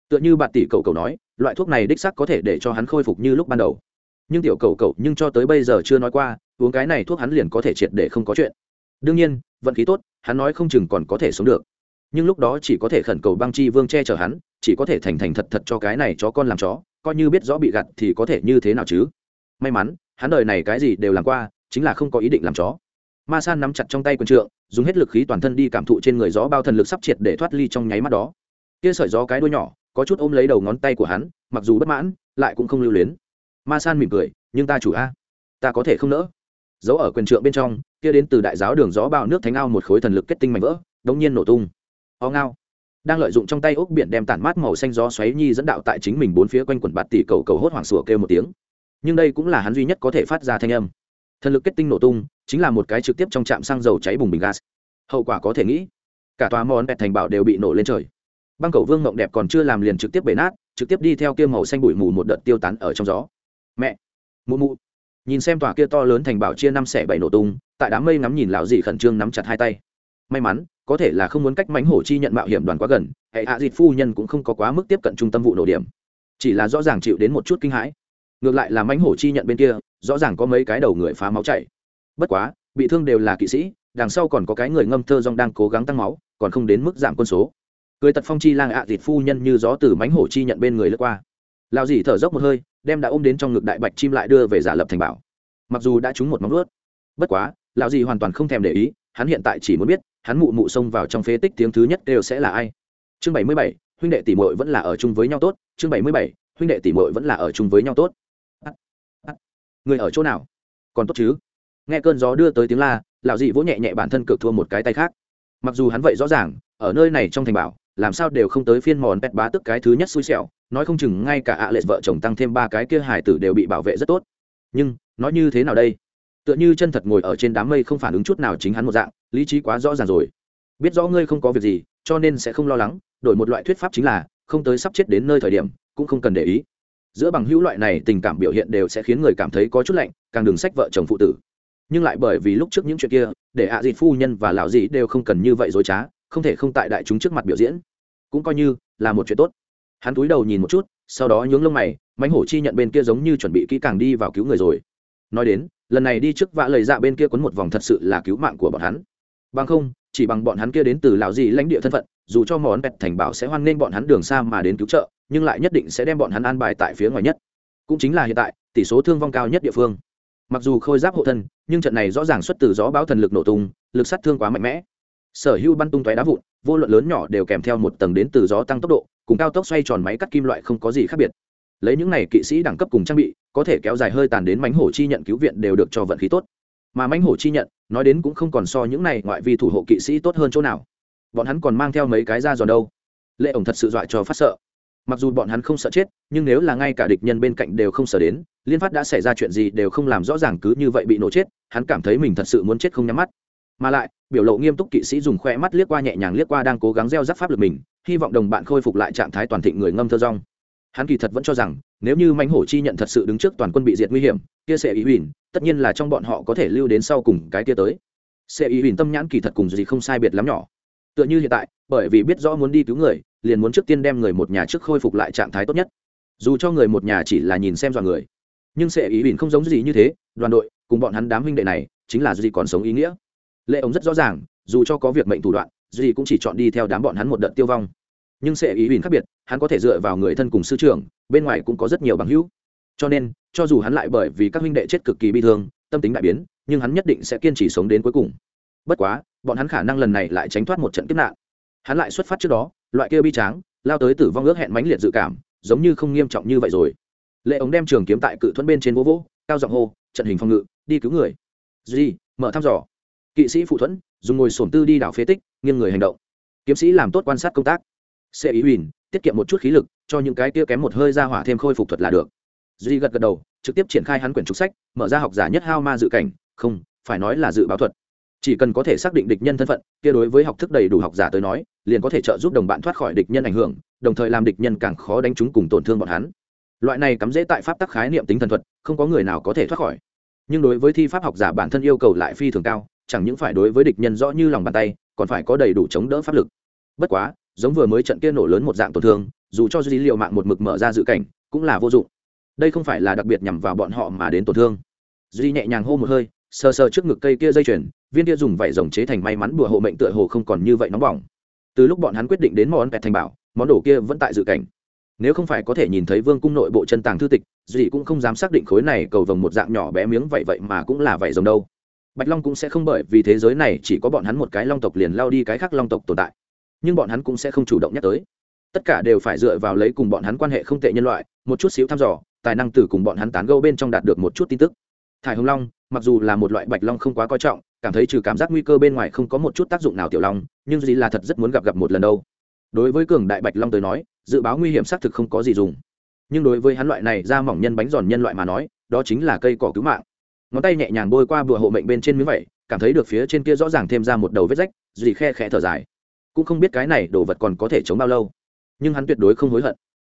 tựa như bạn tỷ cầu cầu nói, loại thuốc này đích sắc có thể để cho hắn khôi phục như lúc ban đầu. Nhưng tiểu cầu cầu nhưng cho tới bây giờ chưa nói qua, uống cái này thuốc hắn liền có thể triệt để không có chuyện. Đương nhiên, vận khí tốt, hắn nói không chừng còn có thể sống được. Nhưng lúc đó chỉ có thể khẩn cầu băng chi vương che chở hắn, chỉ có thể thành thành thật thật cho cái này chó con làm chó, coi như biết rõ bị gặt thì có thể như thế nào chứ? May mắn, hắn đời này cái gì đều làm qua, chính là không có ý định làm chó. Ma san nắm chặt trong tay quần trượng, dùng hết lực khí toàn thân đi cảm thụ trên người gió bao thần lực sắp triệt để thoát ly trong nháy mắt đó. Kia sợi gió cái đuôi nhỏ có chút ôm lấy đầu ngón tay của hắn, mặc dù bất mãn, lại cũng không lưu luyến. Ma san mỉm cười, nhưng ta chủ a, ta có thể không nỡ. Giấu ở quyền trượng bên trong, kia đến từ đại giáo đường gió bao nước thánh ao một khối thần lực kết tinh mạnh vỡ, đống nhiên nổ tung. O ngao đang lợi dụng trong tay ốc biển đem tản mát màu xanh gió xoáy nhi dẫn đạo tại chính mình bốn phía quanh quần bạt tỷ cầu cầu hốt hoảng sủa kêu một tiếng. Nhưng đây cũng là hắn duy nhất có thể phát ra thanh âm. Thần lực kết tinh nổ tung, chính là một cái trực tiếp trong trạm xăng dầu cháy bùng bình gas. Hậu quả có thể nghĩ, cả tòa món bẹt thành bảo đều bị nổ lên trời băng cầu vương mộng đẹp còn chưa làm liền trực tiếp bể nát, trực tiếp đi theo kia màu xanh bụi mù một đợt tiêu tán ở trong gió. Mẹ! Mụ mụ! Nhìn xem tòa kia to lớn thành bảo chia năm xẻ bảy nổ tung, tại đám mây ngắm nhìn lão dị khẩn trương nắm chặt hai tay. May mắn, có thể là không muốn cách mánh hổ chi nhận mạo hiểm đoàn quá gần, hệ hạ dịt phu nhân cũng không có quá mức tiếp cận trung tâm vụ nổ điểm. Chỉ là rõ ràng chịu đến một chút kinh hãi. Ngược lại là mánh hổ chi nhận bên kia, rõ ràng có mấy cái đầu người phá máu chảy. Bất quá, bị thương đều là kỵ sĩ, đằng sau còn có cái người ngâm thơ rong đang cố gắng tăng máu, còn không đến mức giảm quân số cười tật phong chi lang ạ à dịt phu nhân như gió từ mánh hổ chi nhận bên người lướt qua. Lao dì thở dốc một hơi, đem đã ôm đến trong ngực đại bạch chim lại đưa về giả lập thành bảo. Mặc dù đã trúng một móng ướt bất quá, lão dì hoàn toàn không thèm để ý, hắn hiện tại chỉ muốn biết, hắn mụ mụ xông vào trong phế tích tiếng thứ nhất đều sẽ là ai. Chương bảy mươi bảy, huynh đệ tỷ muội vẫn là ở chung với nhau tốt. Chương bảy mươi bảy, huynh đệ tỷ muội vẫn là ở chung với nhau tốt. À, à, người ở chỗ nào? Còn tốt chứ? Nghe cơn gió đưa tới tiếng la, lão dị vỗ nhẹ nhẹ bản thân cực thua một cái tay khác. Mặc dù hắn vậy rõ ràng, ở nơi này trong thành bảo làm sao đều không tới phiên mòn pet bá tức cái thứ nhất xui xẻo, nói không chừng ngay cả ạ à lệ vợ chồng tăng thêm ba cái kia hải tử đều bị bảo vệ rất tốt. Nhưng, nói như thế nào đây? Tựa như chân thật ngồi ở trên đám mây không phản ứng chút nào chính hắn một dạng, lý trí quá rõ ràng rồi. Biết rõ ngươi không có việc gì, cho nên sẽ không lo lắng, đổi một loại thuyết pháp chính là, không tới sắp chết đến nơi thời điểm, cũng không cần để ý. Giữa bằng hữu loại này tình cảm biểu hiện đều sẽ khiến người cảm thấy có chút lạnh, càng đừng sách vợ chồng phụ tử. Nhưng lại bởi vì lúc trước những chuyện kia, để ạ à dịt phu nhân và lão dì đều không cần như vậy dối trá, không thể không tại đại chúng trước mặt biểu diễn cũng coi như là một chuyện tốt. Hắn túi đầu nhìn một chút, sau đó nhướng lông mày mánh hổ chi nhận bên kia giống như chuẩn bị kỹ càng đi vào cứu người rồi. Nói đến, lần này đi trước vạ lời dạ bên kia quấn một vòng thật sự là cứu mạng của bọn hắn. Bằng không, chỉ bằng bọn hắn kia đến từ lào gì lãnh địa thân phận, dù cho món bẹt thành bảo sẽ hoan nghênh bọn hắn đường xa mà đến cứu trợ, nhưng lại nhất định sẽ đem bọn hắn an bài tại phía ngoài nhất. Cũng chính là hiện tại, tỷ số thương vong cao nhất địa phương. Mặc dù khôi giáp hộ thân, nhưng trận này rõ ràng xuất từ gió báo thần lực nổ tung, lực sát thương quá mạnh mẽ. Sở hữu bắn tung tóe đá vụn vô luận lớn nhỏ đều kèm theo một tầng đến từ gió tăng tốc độ, cùng cao tốc xoay tròn máy cắt kim loại không có gì khác biệt. Lấy những này kỵ sĩ đẳng cấp cùng trang bị, có thể kéo dài hơi tàn đến mánh hổ chi nhận cứu viện đều được cho vận khí tốt. Mà mánh hổ chi nhận, nói đến cũng không còn so những này ngoại vi thủ hộ kỵ sĩ tốt hơn chỗ nào. Bọn hắn còn mang theo mấy cái ra giòn đâu. Lệ ổng thật sự dọa cho phát sợ. Mặc dù bọn hắn không sợ chết, nhưng nếu là ngay cả địch nhân bên cạnh đều không sợ đến, liên phát đã xảy ra chuyện gì đều không làm rõ ràng cứ như vậy bị nổ chết, hắn cảm thấy mình thật sự muốn chết không nhắm mắt mà lại, biểu lộ nghiêm túc kỵ sĩ dùng khoe mắt liếc qua nhẹ nhàng liếc qua đang cố gắng gieo rắc pháp lực mình, hy vọng đồng bạn khôi phục lại trạng thái toàn thịnh người ngâm thơ rong. Hắn kỳ thật vẫn cho rằng, nếu như mãnh hổ chi nhận thật sự đứng trước toàn quân bị diệt nguy hiểm, kia sẽ ý huỳnh, tất nhiên là trong bọn họ có thể lưu đến sau cùng cái kia tới. Sẽ ý huỳnh tâm nhãn kỳ thật cùng gì không sai biệt lắm nhỏ. Tựa như hiện tại, bởi vì biết rõ muốn đi cứu người, liền muốn trước tiên đem người một nhà trước khôi phục lại trạng thái tốt nhất. Dù cho người một nhà chỉ là nhìn xem dọn người, nhưng sẽ ý huỳnh không giống gì như thế, đoàn đội, cùng bọn hắn đám huynh đệ này, chính là gì còn sống ý nghĩa lệ ống rất rõ ràng, dù cho có việc mệnh thủ đoạn duy cũng chỉ chọn đi theo đám bọn hắn một đợt tiêu vong. Nhưng sẽ ý huỳnh khác biệt, hắn có thể dựa vào người thân cùng sư trưởng, bên ngoài cũng có rất nhiều bằng hữu. Cho nên, cho dù hắn lại bởi vì các huynh đệ chết cực kỳ bi thương, tâm tính đại biến, nhưng hắn nhất định sẽ kiên trì sống đến cuối cùng. Bất quá, bọn hắn khả năng lần này lại tránh thoát một trận kiếp nạn. Hắn lại xuất phát trước đó, loại kia bi tráng, lao tới tử vong ước hẹn mãnh liệt dự cảm, giống như không nghiêm trọng như vậy rồi. Lệ ống đem trường kiếm tại cự thuẫn bên trên vô vỗ, cao giọng hô, trận hình phòng ngự, đi cứu người. Duy, mở thăm dò kỵ sĩ phụ thuẫn, dùng ngồi sổm tư đi đảo phế tích, nghiêng người hành động. Kiếm sĩ làm tốt quan sát công tác. Xe ý huỳnh, tiết kiệm một chút khí lực, cho những cái kia kém một hơi ra hỏa thêm khôi phục thuật là được. Duy gật gật đầu, trực tiếp triển khai hắn quyển trục sách, mở ra học giả nhất hao ma dự cảnh. Không, phải nói là dự báo thuật. Chỉ cần có thể xác định địch nhân thân phận, kia đối với học thức đầy đủ học giả tới nói, liền có thể trợ giúp đồng bạn thoát khỏi địch nhân ảnh hưởng, đồng thời làm địch nhân càng khó đánh chúng cùng tổn thương bọn hắn. Loại này cắm dễ tại pháp tắc khái niệm tính thần thuật, không có người nào có thể thoát khỏi. Nhưng đối với thi pháp học giả bản thân yêu cầu lại phi thường cao chẳng những phải đối với địch nhân rõ như lòng bàn tay, còn phải có đầy đủ chống đỡ pháp lực. Bất quá, giống vừa mới trận kia nổ lớn một dạng tổn thương, dù cho dữ liệu mạng một mực mở ra dự cảnh, cũng là vô dụng. Đây không phải là đặc biệt nhằm vào bọn họ mà đến tổn thương. Duy nhẹ nhàng hô một hơi, sờ sờ trước ngực cây kia dây chuyền, viên kia dùng vải rồng chế thành may mắn bùa hộ mệnh tựa hồ không còn như vậy nóng bỏng. Từ lúc bọn hắn quyết định đến món pẹt thành bảo, món đồ kia vẫn tại dự cảnh. Nếu không phải có thể nhìn thấy vương cung nội bộ chân tàng thư tịch, duy cũng không dám xác định khối này cầu vồng một dạng nhỏ bé miếng vậy vậy mà cũng là vải rồng đâu bạch long cũng sẽ không bởi vì thế giới này chỉ có bọn hắn một cái long tộc liền lao đi cái khác long tộc tồn tại. Nhưng bọn hắn cũng sẽ không chủ động nhắc tới. Tất cả đều phải dựa vào lấy cùng bọn hắn quan hệ không tệ nhân loại, một chút xíu thăm dò, tài năng từ cùng bọn hắn tán gâu bên trong đạt được một chút tin tức. Thải hồng long, mặc dù là một loại bạch long không quá coi trọng, cảm thấy trừ cảm giác nguy cơ bên ngoài không có một chút tác dụng nào tiểu long, nhưng gì là thật rất muốn gặp gặp một lần đâu. Đối với cường đại bạch long tới nói, dự báo nguy hiểm xác thực không có gì dùng. Nhưng đối với hắn loại này ra mỏng nhân bánh giòn nhân loại mà nói, đó chính là cây cỏ cứu mạng ngón tay nhẹ nhàng bôi qua bùa hộ mệnh bên trên miếng vậy cảm thấy được phía trên kia rõ ràng thêm ra một đầu vết rách, dì khe khẽ thở dài. Cũng không biết cái này đồ vật còn có thể chống bao lâu. Nhưng hắn tuyệt đối không hối hận.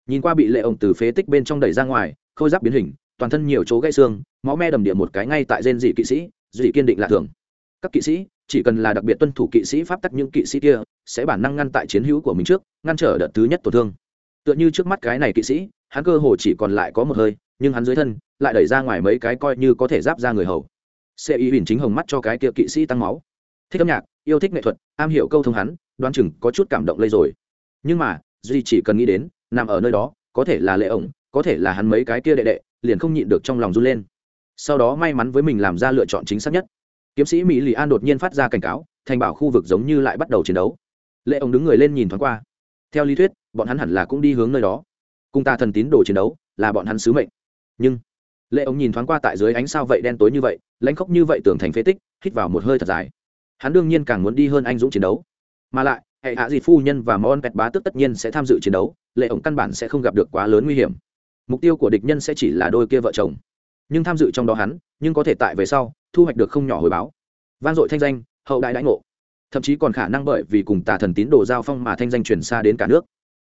Nhìn qua bị lệ ổng từ phế tích bên trong đẩy ra ngoài, khôi giáp biến hình, toàn thân nhiều chỗ gãy xương, máu me đầm địa một cái ngay tại gen dị kỵ sĩ dị kiên định lạ thường. Các kỵ sĩ, chỉ cần là đặc biệt tuân thủ kỵ sĩ pháp tắc những kỵ sĩ kia, sẽ bản năng ngăn tại chiến hữu của mình trước, ngăn trở đợt thứ nhất tổn thương. Tựa như trước mắt cái này kỵ sĩ, hắn cơ hồ chỉ còn lại có một hơi nhưng hắn dưới thân lại đẩy ra ngoài mấy cái coi như có thể giáp ra người hầu. Xe y huỳnh chính hồng mắt cho cái kia kỵ sĩ tăng máu. Thích âm nhạc, yêu thích nghệ thuật, am hiểu câu thông hắn, đoán chừng có chút cảm động lây rồi. Nhưng mà, duy chỉ cần nghĩ đến, nằm ở nơi đó, có thể là lệ ổng, có thể là hắn mấy cái kia đệ đệ, liền không nhịn được trong lòng run lên. Sau đó may mắn với mình làm ra lựa chọn chính xác nhất. Kiếm sĩ mỹ lì an đột nhiên phát ra cảnh cáo, thành bảo khu vực giống như lại bắt đầu chiến đấu. Lệ ổng đứng người lên nhìn thoáng qua. Theo lý thuyết, bọn hắn hẳn là cũng đi hướng nơi đó. Cùng ta thần tín đồ chiến đấu, là bọn hắn sứ mệnh nhưng lệ ống nhìn thoáng qua tại dưới ánh sao vậy đen tối như vậy, lãnh khốc như vậy tưởng thành phế tích, hít vào một hơi thật dài. Hắn đương nhiên càng muốn đi hơn anh dũng chiến đấu. Mà lại, hệ hạ dịt phu nhân và món pẹt bá tức tất nhiên sẽ tham dự chiến đấu, lệ ổng căn bản sẽ không gặp được quá lớn nguy hiểm. Mục tiêu của địch nhân sẽ chỉ là đôi kia vợ chồng. Nhưng tham dự trong đó hắn, nhưng có thể tại về sau, thu hoạch được không nhỏ hồi báo. Van dội thanh danh, hậu đại đãi ngộ. Thậm chí còn khả năng bởi vì cùng tà thần tín đồ giao phong mà thanh danh truyền xa đến cả nước.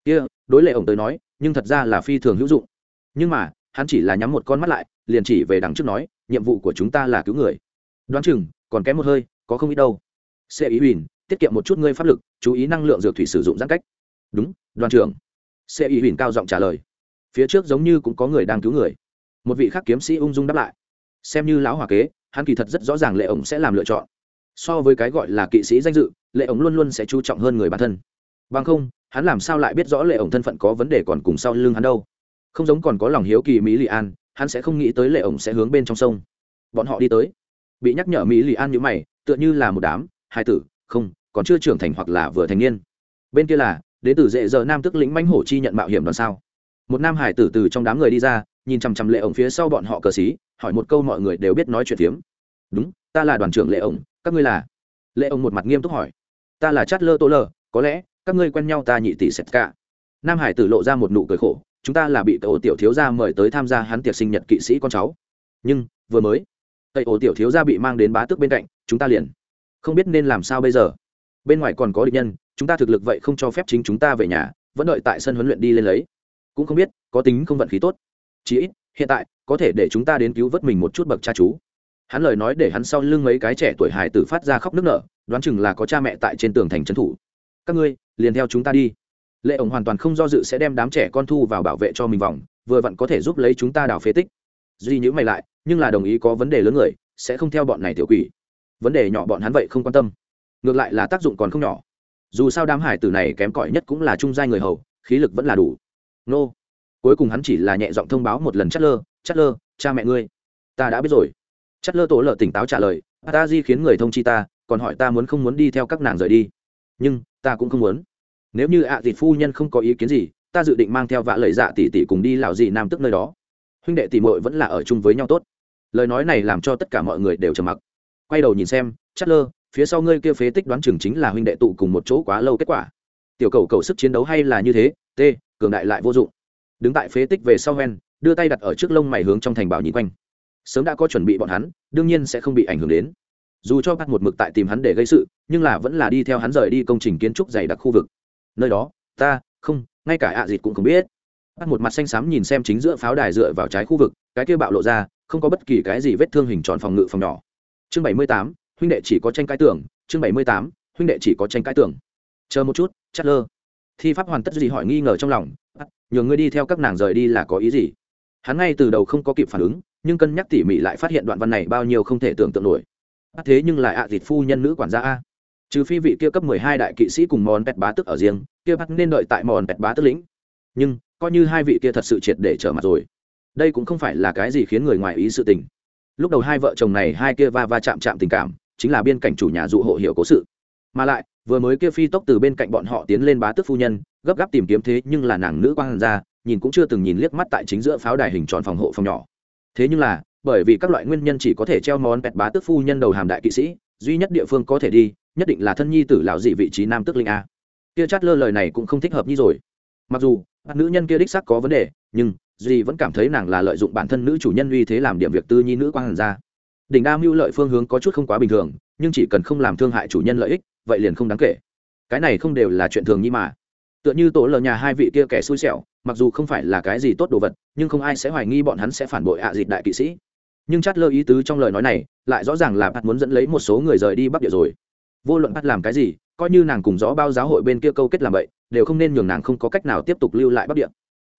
Kia, đối lệ ổng tới nói, nhưng thật ra là phi thường hữu dụng. Nhưng mà hắn chỉ là nhắm một con mắt lại, liền chỉ về đằng trước nói, nhiệm vụ của chúng ta là cứu người. Đoán chừng, còn kém một hơi, có không ít đâu. Xe ý huỳnh, tiết kiệm một chút ngươi pháp lực, chú ý năng lượng dược thủy sử dụng giãn cách. Đúng đoàn trưởng xe ý huỳnh cao giọng trả lời. Phía trước giống như cũng có người đang cứu người. Một vị khác kiếm sĩ ung dung đáp lại. Xem như lão hòa kế, hắn kỳ thật rất rõ ràng lệ ổng sẽ làm lựa chọn. So với cái gọi là kỵ sĩ danh dự, lệ ổng luôn luôn sẽ chú trọng hơn người bản thân. Bằng không, hắn làm sao lại biết rõ lệ ổng thân phận có vấn đề còn cùng sau lưng hắn đâu? Không giống còn có lòng hiếu kỳ mỹ lì an, hắn sẽ không nghĩ tới lệ ổng sẽ hướng bên trong sông. Bọn họ đi tới. Bị nhắc nhở mỹ lì an như mày, tựa như là một đám, hai tử, không, còn chưa trưởng thành hoặc là vừa thành niên. Bên kia là đến từ dễ giờ nam tức lĩnh mãnh hổ chi nhận mạo hiểm đoàn sao. Một nam hải tử từ trong đám người đi ra, nhìn chằm chằm lệ ổng phía sau bọn họ cờ xí, hỏi một câu mọi người đều biết nói chuyện phiếm. Đúng, ta là đoàn trưởng lệ ổng, các ngươi là? Lệ ổng một mặt nghiêm túc hỏi. Ta là chát lơ tô lơ có lẽ các ngươi quen nhau ta nhị tỷ sệt cả nam hải tử lộ ra một nụ cười khổ chúng ta là bị cậu tiểu thiếu gia mời tới tham gia hắn tiệc sinh nhật kỵ sĩ con cháu. Nhưng, vừa mới tây ổ tiểu thiếu gia bị mang đến bá tước bên cạnh, chúng ta liền không biết nên làm sao bây giờ. Bên ngoài còn có địch nhân, chúng ta thực lực vậy không cho phép chính chúng ta về nhà, vẫn đợi tại sân huấn luyện đi lên lấy. Cũng không biết, có tính không vận khí tốt. Chí ít, hiện tại, có thể để chúng ta đến cứu vớt mình một chút bậc cha chú. Hắn lời nói để hắn sau lưng mấy cái trẻ tuổi hài tử phát ra khóc nức nở, đoán chừng là có cha mẹ tại trên tường thành trấn thủ. Các ngươi, liền theo chúng ta đi lệ ổng hoàn toàn không do dự sẽ đem đám trẻ con thu vào bảo vệ cho mình vòng, vừa vặn có thể giúp lấy chúng ta đào phế tích. Duy nhữ mày lại, nhưng là đồng ý có vấn đề lớn người, sẽ không theo bọn này tiểu quỷ. Vấn đề nhỏ bọn hắn vậy không quan tâm. Ngược lại là tác dụng còn không nhỏ. Dù sao đám hải tử này kém cỏi nhất cũng là trung giai người hầu, khí lực vẫn là đủ. Nô. Cuối cùng hắn chỉ là nhẹ giọng thông báo một lần chất lơ chất lơ cha mẹ ngươi. Ta đã biết rồi. Chất lơ tổ lợ tỉnh táo trả lời, ta di khiến người thông chi ta, còn hỏi ta muốn không muốn đi theo các nàng rời đi. Nhưng, ta cũng không muốn nếu như ạ à thịt phu nhân không có ý kiến gì ta dự định mang theo vạ lời dạ tỷ tỷ cùng đi lào gì nam tức nơi đó. Huynh đệ tỷ muội vẫn là ở chung với nhau tốt. Lời nói này làm cho tất cả mọi người đều trầm mặc. Quay đầu nhìn xem chát lơ phía sau ngươi kia phế tích đoán chừng chính là huynh đệ tụ cùng một chỗ quá lâu kết quả. Tiểu cầu cầu sức chiến đấu hay là như thế t cường đại lại vô dụng. Đứng tại phế tích về sau ven, đưa tay đặt ở trước lông mày hướng trong thành bảo nhìn quanh. Sớm đã có chuẩn bị bọn hắn đương nhiên sẽ không bị ảnh hưởng đến. Dù cho bắt một mực tại tìm hắn để gây sự nhưng là vẫn là đi theo hắn rời đi công trình kiến trúc dày đặc khu vực nơi đó, ta, không, ngay cả ạ à dịt cũng không biết. Bắt một mặt xanh xám nhìn xem chính giữa pháo đài dựa vào trái khu vực, cái kia bạo lộ ra, không có bất kỳ cái gì vết thương hình tròn phòng ngự phòng nhỏ. Chương bảy mươi tám, huynh đệ chỉ có tranh cãi tưởng. Chương bảy mươi tám, huynh đệ chỉ có tranh cãi tưởng. Chờ một chút chất lơ thi pháp hoàn tất gì hỏi nghi ngờ trong lòng. Nhường ngươi đi theo các nàng rời đi là có ý gì? Hắn ngay từ đầu không có kịp phản ứng, nhưng cân nhắc tỉ mỉ lại phát hiện đoạn văn này bao nhiêu không thể tưởng tượng nổi. Thế nhưng lại ạ à phu nhân nữ quản gia a trừ phi vị kia cấp mười hai đại kỵ sĩ cùng mòn pẹt bá tức ở riêng, kia bắt nên đợi tại mòn pẹt bá tức lĩnh. Nhưng, coi như hai vị kia thật sự triệt để trở mặt rồi, đây cũng không phải là cái gì khiến người ngoài ý sự tình. Lúc đầu hai vợ chồng này hai kia va va chạm chạm tình cảm, chính là biên cảnh chủ nhà dụ hộ hiểu cố sự. Mà lại, vừa mới kia phi tốc từ bên cạnh bọn họ tiến lên bá tước phu nhân, gấp gáp tìm kiếm thế nhưng là nàng nữ quang ra, nhìn cũng chưa từng nhìn liếc mắt tại chính giữa pháo đài hình tròn phòng hộ phòng nhỏ. Thế nhưng là, bởi vì các loại nguyên nhân chỉ có thể treo món pẹt bá tước phu nhân đầu hàm đại kỵ sĩ, duy nhất địa phương có thể đi nhất định là thân nhi tử lão dị vị trí nam tước linh a. Kia chát lơ lời này cũng không thích hợp như rồi. Mặc dù nữ nhân kia đích xác có vấn đề, nhưng, duy vẫn cảm thấy nàng là lợi dụng bản thân nữ chủ nhân uy thế làm điểm việc tư nhi nữ quan hàn ra. Đỉnh đa mưu lợi phương hướng có chút không quá bình thường, nhưng chỉ cần không làm thương hại chủ nhân lợi ích, vậy liền không đáng kể. Cái này không đều là chuyện thường nhi mà. Tựa như tổ lờ nhà hai vị kia kẻ xui xẻo, mặc dù không phải là cái gì tốt đồ vật, nhưng không ai sẽ hoài nghi bọn hắn sẽ phản bội ạ à dịt đại kỵ sĩ. Nhưng chát lơ ý tứ trong lời nói này, lại rõ ràng là bạn muốn dẫn lấy một số người rời đi bắc địa rồi vô luận bắt làm cái gì, coi như nàng cùng rõ bao giáo hội bên kia câu kết làm vậy, đều không nên nhường nàng không có cách nào tiếp tục lưu lại bắc địa.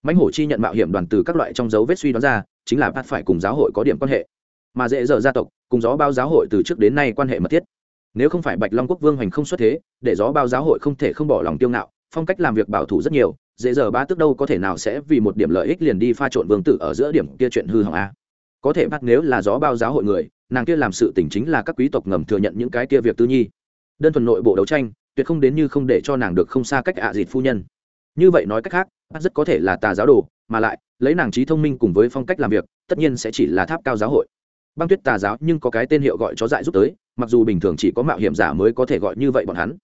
Mãnh hổ chi nhận mạo hiểm đoàn từ các loại trong dấu vết suy đoán ra, chính là bắt phải cùng giáo hội có điểm quan hệ. Mà dễ dở gia tộc, cùng gió bao giáo hội từ trước đến nay quan hệ mật thiết. Nếu không phải bạch long quốc vương hoành không xuất thế, để gió bao giáo hội không thể không bỏ lòng tiêu ngạo, phong cách làm việc bảo thủ rất nhiều, dễ dở ba tức đâu có thể nào sẽ vì một điểm lợi ích liền đi pha trộn vương tử ở giữa điểm kia chuyện hư hỏng a. Có thể bắt nếu là gió bao giáo hội người, nàng kia làm sự tình chính là các quý tộc ngầm thừa nhận những cái kia việc tư nhi đơn thuần nội bộ đấu tranh, tuyệt không đến như không để cho nàng được không xa cách ạ à dịt phu nhân. Như vậy nói cách khác bắt rất có thể là tà giáo đồ, mà lại, lấy nàng trí thông minh cùng với phong cách làm việc, tất nhiên sẽ chỉ là tháp cao giáo hội. Băng tuyết tà giáo nhưng có cái tên hiệu gọi chó dại giúp tới, mặc dù bình thường chỉ có mạo hiểm giả mới có thể gọi như vậy bọn hắn.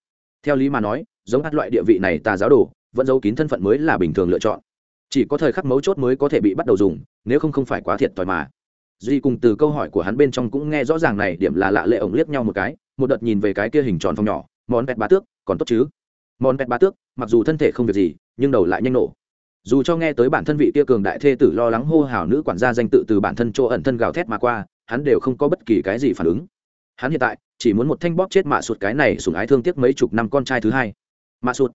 Theo lý mà nói, giống hát loại địa vị này tà giáo đồ, vẫn giấu kín thân phận mới là bình thường lựa chọn. Chỉ có thời khắc mấu chốt mới có thể bị bắt đầu dùng, nếu không không phải quá thiệt thòi mà. Duy cùng từ câu hỏi của hắn bên trong cũng nghe rõ ràng này, điểm là lạ lệ ổng liếc nhau một cái một đợt nhìn về cái kia hình tròn phòng nhỏ, món pẹt bá tước, còn tốt chứ? Món pẹt bá tước, mặc dù thân thể không việc gì, nhưng đầu lại nhanh nổ. Dù cho nghe tới bản thân vị kia cường đại thê tử lo lắng hô hào nữ quản gia danh tự từ bản thân chỗ ẩn thân gào thét mà qua, hắn đều không có bất kỳ cái gì phản ứng. Hắn hiện tại chỉ muốn một thanh bóp chết mạ sụt cái này sùng ái thương tiếc mấy chục năm con trai thứ hai. Mạ sụt.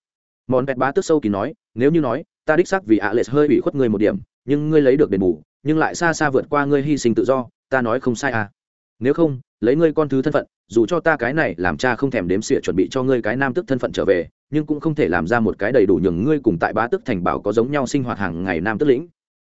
Món bẹt bá tước sâu kỳ nói, nếu như nói, ta đích xác vì ạ lệ hơi bị khuất ngươi một điểm, nhưng ngươi lấy được đền bù, nhưng lại xa xa vượt qua ngươi hy sinh tự do, ta nói không sai à. Nếu không lấy ngươi con thứ thân phận, dù cho ta cái này làm cha không thèm đếm xỉa chuẩn bị cho ngươi cái nam tức thân phận trở về, nhưng cũng không thể làm ra một cái đầy đủ nhường ngươi cùng tại bá tức thành bảo có giống nhau sinh hoạt hàng ngày nam tức lĩnh.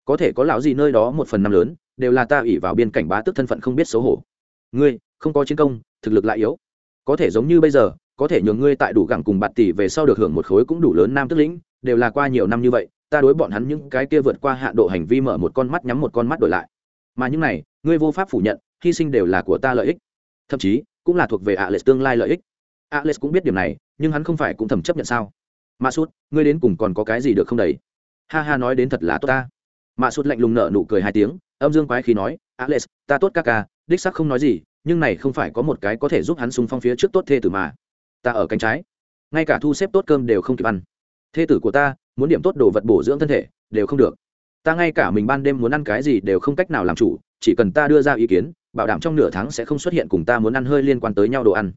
Có thể có lão gì nơi đó một phần năm lớn, đều là ta ủy vào biên cảnh bá tước thân phận không biết xấu hổ. Ngươi, không có chiến công, thực lực lại yếu. Có thể giống như bây giờ, có thể nhường ngươi tại đủ gẳng cùng bạt tỷ về sau được hưởng một khối cũng đủ lớn nam tước lĩnh, đều là qua nhiều năm như vậy, ta đối bọn hắn những cái kia vượt qua hạ độ hành vi mở một con mắt nhắm một con mắt đổi lại. Mà những này, ngươi vô pháp phủ nhận hy sinh đều là của ta lợi ích. Thậm chí, cũng là thuộc về alex tương lai lợi ích. Alex cũng biết điểm này, nhưng hắn không phải cũng thầm chấp nhận sao? Mạ sút ngươi đến cùng còn có cái gì được không đầy? Ha ha, nói đến thật là tốt ta. Mạ sút lạnh lùng nở nụ cười hai tiếng, âm dương quái khi nói, alex, ta tốt ca ca, đích sắc không nói gì, nhưng này không phải có một cái có thể giúp hắn xung phong phía trước tốt thê tử mà. Ta ở cánh trái. Ngay cả thu xếp tốt cơm đều không kịp ăn. Thê tử của ta, muốn điểm tốt đồ vật bổ dưỡng thân thể, đều không được. Ta ngay cả mình ban đêm muốn ăn cái gì đều không cách nào làm chủ, chỉ cần ta đưa ra ý kiến bảo đảm trong nửa tháng sẽ không xuất hiện cùng ta muốn ăn hơi liên quan tới nhau đồ ăn.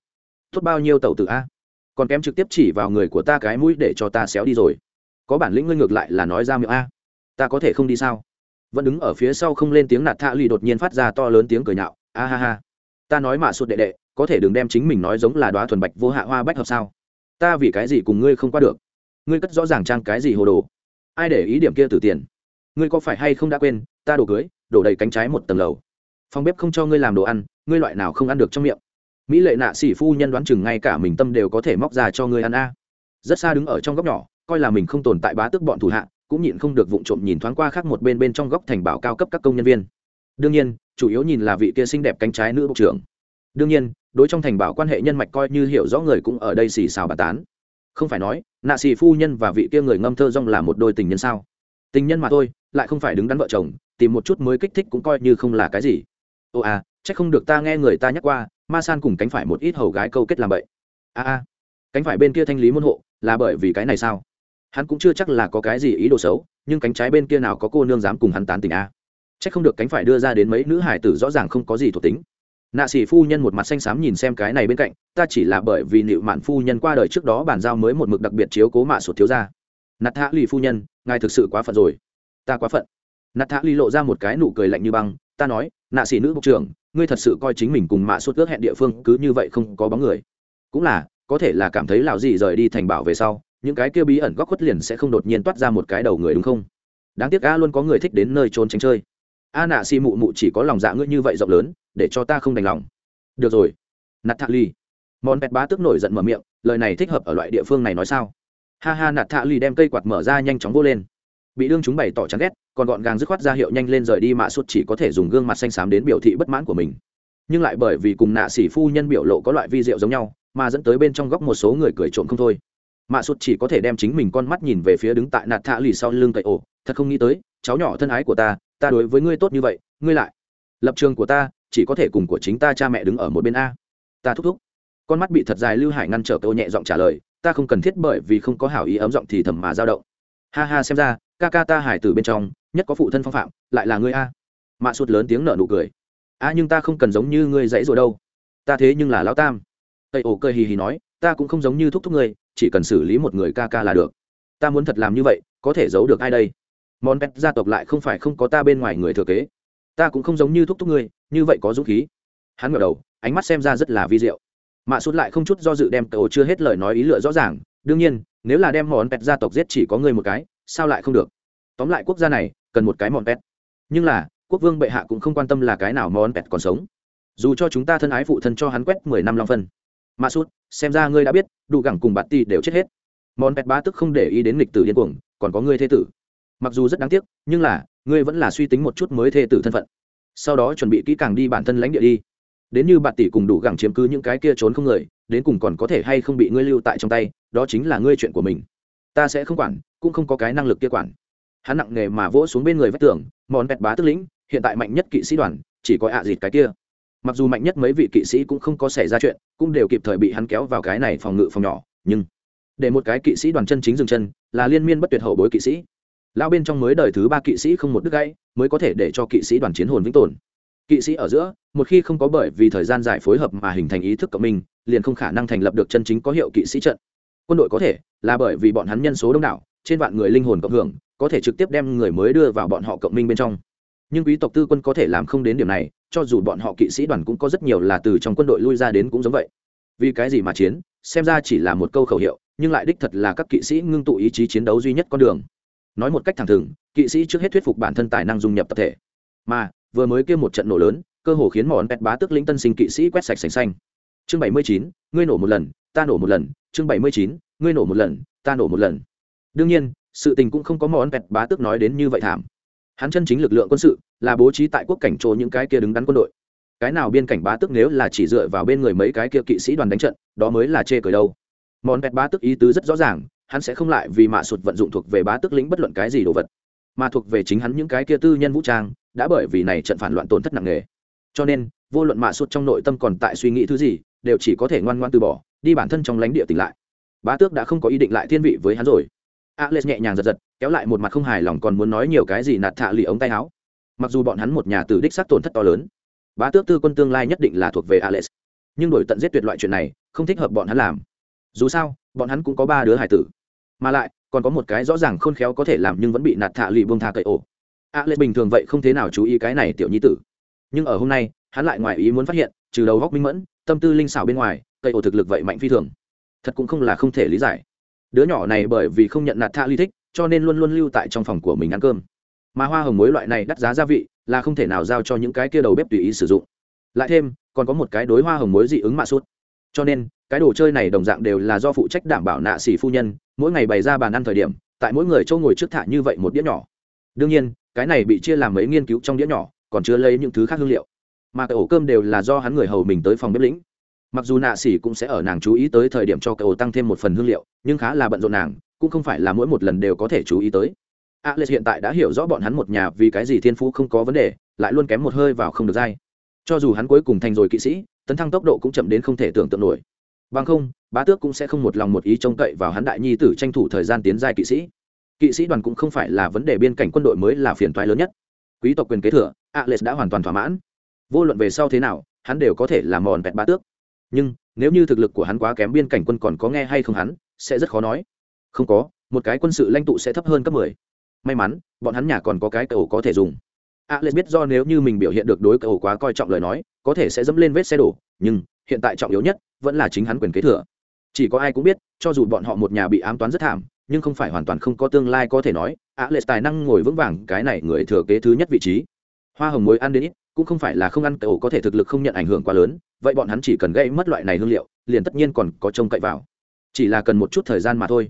Tốt bao nhiêu tàu tử a? Còn kém trực tiếp chỉ vào người của ta cái mũi để cho ta xéo đi rồi. Có bản lĩnh ngươi ngược lại là nói ra miệng a. Ta có thể không đi sao? Vẫn đứng ở phía sau không lên tiếng nạt thạ lì đột nhiên phát ra to lớn tiếng cười nhạo. A ha ha. Ta nói mạ sụt đệ đệ, có thể đừng đem chính mình nói giống là đoá thuần bạch vô hạ hoa bách hợp sao? Ta vì cái gì cùng ngươi không qua được? Ngươi cất rõ ràng trang cái gì hồ đồ? Ai để ý điểm kia từ tiền? Ngươi có phải hay không đã quên, ta đổ cưới, đổ đầy cánh trái một tầng lầu phòng bếp không cho ngươi làm đồ ăn, ngươi loại nào không ăn được trong miệng. Mỹ lệ nạ xỉ phu nhân đoán chừng ngay cả mình tâm đều có thể móc ra cho ngươi ăn a. Rất xa đứng ở trong góc nhỏ, coi là mình không tồn tại bá tước bọn thủ hạ, cũng nhịn không được vụng trộm nhìn thoáng qua khác một bên bên trong góc thành bảo cao cấp các công nhân viên. Đương nhiên, chủ yếu nhìn là vị kia xinh đẹp cánh trái nữ bộ trưởng. Đương nhiên, đối trong thành bảo quan hệ nhân mạch coi như hiểu rõ người cũng ở đây xì xào bà tán. Không phải nói, nạ xì phu nhân và vị kia người ngâm thơ rong là một đôi tình nhân sao? Tình nhân mà thôi, lại không phải đứng đắn vợ chồng, tìm một chút mới kích thích cũng coi như không là cái gì ồ à chắc không được ta nghe người ta nhắc qua, ma san cùng cánh phải một ít hầu gái câu kết làm vậy. A a cánh phải bên kia thanh lý môn hộ, là bởi vì cái này sao? Hắn cũng chưa chắc là có cái gì ý đồ xấu, nhưng cánh trái bên kia nào có cô nương dám cùng hắn tán tình a à? chắc không được cánh phải đưa ra đến mấy nữ hải tử rõ ràng không có gì thuộc tính. Nạ sĩ phu nhân một mặt xanh xám nhìn xem cái này bên cạnh, ta chỉ là bởi vì nịu mạn phu nhân qua đời trước đó bàn giao mới một mực đặc biệt chiếu cố mạ sụt thiếu ra nạt hạ lì phu nhân, ngài thực sự quá phận rồi. Ta quá phận. Nạt hạ lì lộ ra một cái nụ cười lạnh như băng, ta nói nạ sĩ nữ bộ trưởng, ngươi thật sự coi chính mình cùng mạ sốt ước hẹn địa phương cứ như vậy không có bóng người. Cũng là, có thể là cảm thấy lào gì rời đi thành bảo về sau, những cái kia bí ẩn góc khuất liền sẽ không đột nhiên toát ra một cái đầu người đúng không? Đáng tiếc a luôn có người thích đến nơi trốn tránh chơi. A nạ xì mụ mụ chỉ có lòng dạ ngươi như vậy rộng lớn, để cho ta không đành lòng. Được rồi. Nạt thạ ly món pet bá tức nổi giận mở miệng, lời này thích hợp ở loại địa phương này nói sao? Ha ha nạt thạ ly đem cây quạt mở ra nhanh chóng vô lên bị đương chúng bày tỏ chán ghét, còn gọn gàng dứt khoát ra hiệu nhanh lên rời đi mạ suốt chỉ có thể dùng gương mặt xanh xám đến biểu thị bất mãn của mình. Nhưng lại bởi vì cùng nạ xỉ phu nhân biểu lộ có loại vi rượu giống nhau, mà dẫn tới bên trong góc một số người cười trộm không thôi. Mạ suốt chỉ có thể đem chính mình con mắt nhìn về phía đứng tại nạt thạ lì sau lưng cậy ổ, thật không nghĩ tới, cháu nhỏ thân ái của ta ta đối với ngươi tốt như vậy, ngươi lại, lập trường của ta, chỉ có thể cùng của chính ta cha mẹ đứng ở một bên a. Ta thúc thúc. Con mắt bị thật dài lưu hải ngăn trở tôi nhẹ giọng trả lời, ta không cần thiết bởi vì không có hảo ý ấm giọng thì thầm mà dao động ha ha xem ra, ca ca ta hải tử bên trong, nhất có phụ thân phong phạm, lại là ngươi a. Mạ sụt lớn tiếng nở nụ cười. A nhưng ta không cần giống như ngươi dãy rồi đâu. Ta thế nhưng là lão tam. Tây ổ cười hì hì nói, ta cũng không giống như thúc thúc ngươi, chỉ cần xử lý một người ca ca là được. Ta muốn thật làm như vậy, có thể giấu được ai đây? Món pet gia tộc lại không phải không có ta bên ngoài người thừa kế. Ta cũng không giống như thúc thúc ngươi, như vậy có dũng khí. Hắn ngờ đầu, ánh mắt xem ra rất là vi diệu. Mạ sút lại không chút do dự đem cậu chưa hết lời nói ý lựa rõ ràng. Đương nhiên nếu là đem món pet gia tộc giết chỉ có ngươi một cái, sao lại không được? Tóm lại quốc gia này, cần một cái món pet. Nhưng là, quốc vương bệ hạ cũng không quan tâm là cái nào món pet còn sống. Dù cho chúng ta thân ái phụ thân cho hắn quét mười năm long phân. Mà sút, xem ra ngươi đã biết, đủ gẳng cùng bạt ti đều chết hết. Món pet bá tức không để ý đến lịch tử điên cuồng, còn có ngươi thế tử. Mặc dù rất đáng tiếc, nhưng là, ngươi vẫn là suy tính một chút mới thê tử thân phận. Sau đó chuẩn bị kỹ càng đi bản thân lãnh địa đi đến như bạn tỷ cùng đủ gẳng chiếm cứ những cái kia trốn không người, đến cùng còn có thể hay không bị ngươi lưu tại trong tay, đó chính là ngươi chuyện của mình. Ta sẽ không quản, cũng không có cái năng lực kia quản. Hắn nặng nghề mà vỗ xuống bên người vách tường mòn vẹt bá tức lĩnh, hiện tại mạnh nhất kỵ sĩ đoàn, chỉ có ạ à dịt cái kia. Mặc dù mạnh nhất mấy vị kỵ sĩ cũng không có xảy ra chuyện, cũng đều kịp thời bị hắn kéo vào cái này phòng ngự phòng nhỏ, nhưng để một cái kỵ sĩ đoàn chân chính dừng chân, là liên miên bất tuyệt hậu bối kỵ sĩ. Lao bên trong mới đời thứ ba kỵ sĩ không một đứt gãy, mới có thể để cho kỵ sĩ đoàn chiến hồn vĩnh tồn kỵ sĩ ở giữa, một khi không có bởi vì thời gian dài phối hợp mà hình thành ý thức cộng minh, liền không khả năng thành lập được chân chính có hiệu kỵ sĩ trận. Quân đội có thể là bởi vì bọn hắn nhân số đông đảo, trên vạn người linh hồn cộng hưởng, có thể trực tiếp đem người mới đưa vào bọn họ cộng minh bên trong. Nhưng quý tộc tư quân có thể làm không đến điểm này, cho dù bọn họ kỵ sĩ đoàn cũng có rất nhiều là từ trong quân đội lui ra đến cũng giống vậy. Vì cái gì mà chiến, xem ra chỉ là một câu khẩu hiệu, nhưng lại đích thật là các kỵ sĩ ngưng tụ ý chí chiến đấu duy nhất con đường. Nói một cách thẳng thừng, kỵ sĩ trước hết thuyết phục bản thân tài năng dung nhập tập thể. Mà vừa mới kia một trận nổ lớn, cơ hồ khiến mòn pet bá tức lĩnh tân sinh kỵ sĩ quét sạch sành xanh. Chương bảy mươi chín, ngươi nổ một lần, ta nổ một lần. Chương bảy mươi chín, ngươi nổ một lần, ta nổ một lần. Đương nhiên, sự tình cũng không có món pet bá tức nói đến như vậy thảm. Hắn chân chính lực lượng quân sự là bố trí tại quốc cảnh chỗ những cái kia đứng đắn quân đội. Cái nào biên cảnh bá tức nếu là chỉ dựa vào bên người mấy cái kia kỵ sĩ đoàn đánh trận, đó mới là chê cười đâu. Món pet bá tức ý tứ rất rõ ràng, hắn sẽ không lại vì mạ sụt vận dụng thuộc về bá tức lĩnh bất luận cái gì đồ vật mà thuộc về chính hắn những cái kia tư nhân vũ trang, đã bởi vì này trận phản loạn tổn thất nặng nề. Cho nên, vô luận mạ sụt trong nội tâm còn tại suy nghĩ thứ gì, đều chỉ có thể ngoan ngoan từ bỏ, đi bản thân trong lãnh địa tỉnh lại. Bá tước đã không có ý định lại thiên vị với hắn rồi. A l nhẹ nhàng giật giật, kéo lại một mặt không hài lòng còn muốn nói nhiều cái gì nạt thạ lì ống tay áo. Mặc dù bọn hắn một nhà tử đích xác tổn thất to lớn, bá tước tư quân tương lai nhất định là thuộc về alex. Nhưng đổi tận giết tuyệt loại chuyện này, không thích hợp bọn hắn làm. Dù sao, bọn hắn cũng có ba đứa hải tử. Mà lại còn có một cái rõ ràng khôn khéo có thể làm nhưng vẫn bị nạt thạ lì buông tha cậy ổ. Alex bình thường vậy không thế nào chú ý cái này tiểu nhi tử. Nhưng ở hôm nay, hắn lại ngoài ý muốn phát hiện, trừ đầu góc minh mẫn, tâm tư linh xảo bên ngoài, cậy ổ thực lực vậy mạnh phi thường. Thật cũng không là không thể lý giải. Đứa nhỏ này bởi vì không nhận nạt thạ ly thích, cho nên luôn luôn lưu tại trong phòng của mình ăn cơm. Mà hoa hồng muối loại này đắt giá gia vị, là không thể nào giao cho những cái kia đầu bếp tùy ý sử dụng. Lại thêm, còn có một cái đối hoa hồng muối dị ứng mạ sút. Cho nên cái đồ chơi này đồng dạng đều là do phụ trách đảm bảo nạ xỉ phu nhân, mỗi ngày bày ra bàn ăn thời điểm, tại mỗi người châu ngồi trước thả như vậy một đĩa nhỏ. Đương nhiên, cái này bị chia làm mấy nghiên cứu trong đĩa nhỏ, còn chưa lấy những thứ khác hương liệu. Mà cái ổ cơm đều là do hắn người hầu mình tới phòng bếp lĩnh. Mặc dù nạ xỉ cũng sẽ ở nàng chú ý tới thời điểm cho cậu tăng thêm một phần hương liệu, nhưng khá là bận rộn nàng, cũng không phải là mỗi một lần đều có thể chú ý tới. A Lệ hiện tại đã hiểu rõ bọn hắn một nhà vì cái gì thiên phú không có vấn đề, lại luôn kém một hơi vào không được dai. Cho dù hắn cuối cùng thành rồi kỵ sĩ, tấn thăng tốc độ cũng chậm đến không thể tưởng tượng nổi bằng không, bá tước cũng sẽ không một lòng một ý trông cậy vào hắn đại nhi tử tranh thủ thời gian tiến giai kỵ sĩ. Kỵ sĩ đoàn cũng không phải là vấn đề biên cảnh quân đội mới là phiền toái lớn nhất. Quý tộc quyền kế thừa Ales đã hoàn toàn thỏa mãn. Vô luận về sau thế nào, hắn đều có thể làm mòn vẹt bá tước. Nhưng, nếu như thực lực của hắn quá kém biên cảnh quân còn có nghe hay không hắn, sẽ rất khó nói. Không có, một cái quân sự lãnh tụ sẽ thấp hơn cấp mười. May mắn, bọn hắn nhà còn có cái cầu có thể dùng. A biết do nếu như mình biểu hiện được đối cầu quá coi trọng lời nói, có thể sẽ dẫm lên vết xe đổ, nhưng hiện tại trọng yếu nhất vẫn là chính hắn quyền kế thừa. Chỉ có ai cũng biết, cho dù bọn họ một nhà bị ám toán rất thảm, nhưng không phải hoàn toàn không có tương lai có thể nói á lệ tài năng ngồi vững vàng cái này người thừa kế thứ nhất vị trí. Hoa hồng muối ăn đến ít, cũng không phải là không ăn cậu có thể thực lực không nhận ảnh hưởng quá lớn, vậy bọn hắn chỉ cần gây mất loại này hương liệu, liền tất nhiên còn có trông cậy vào. Chỉ là cần một chút thời gian mà thôi.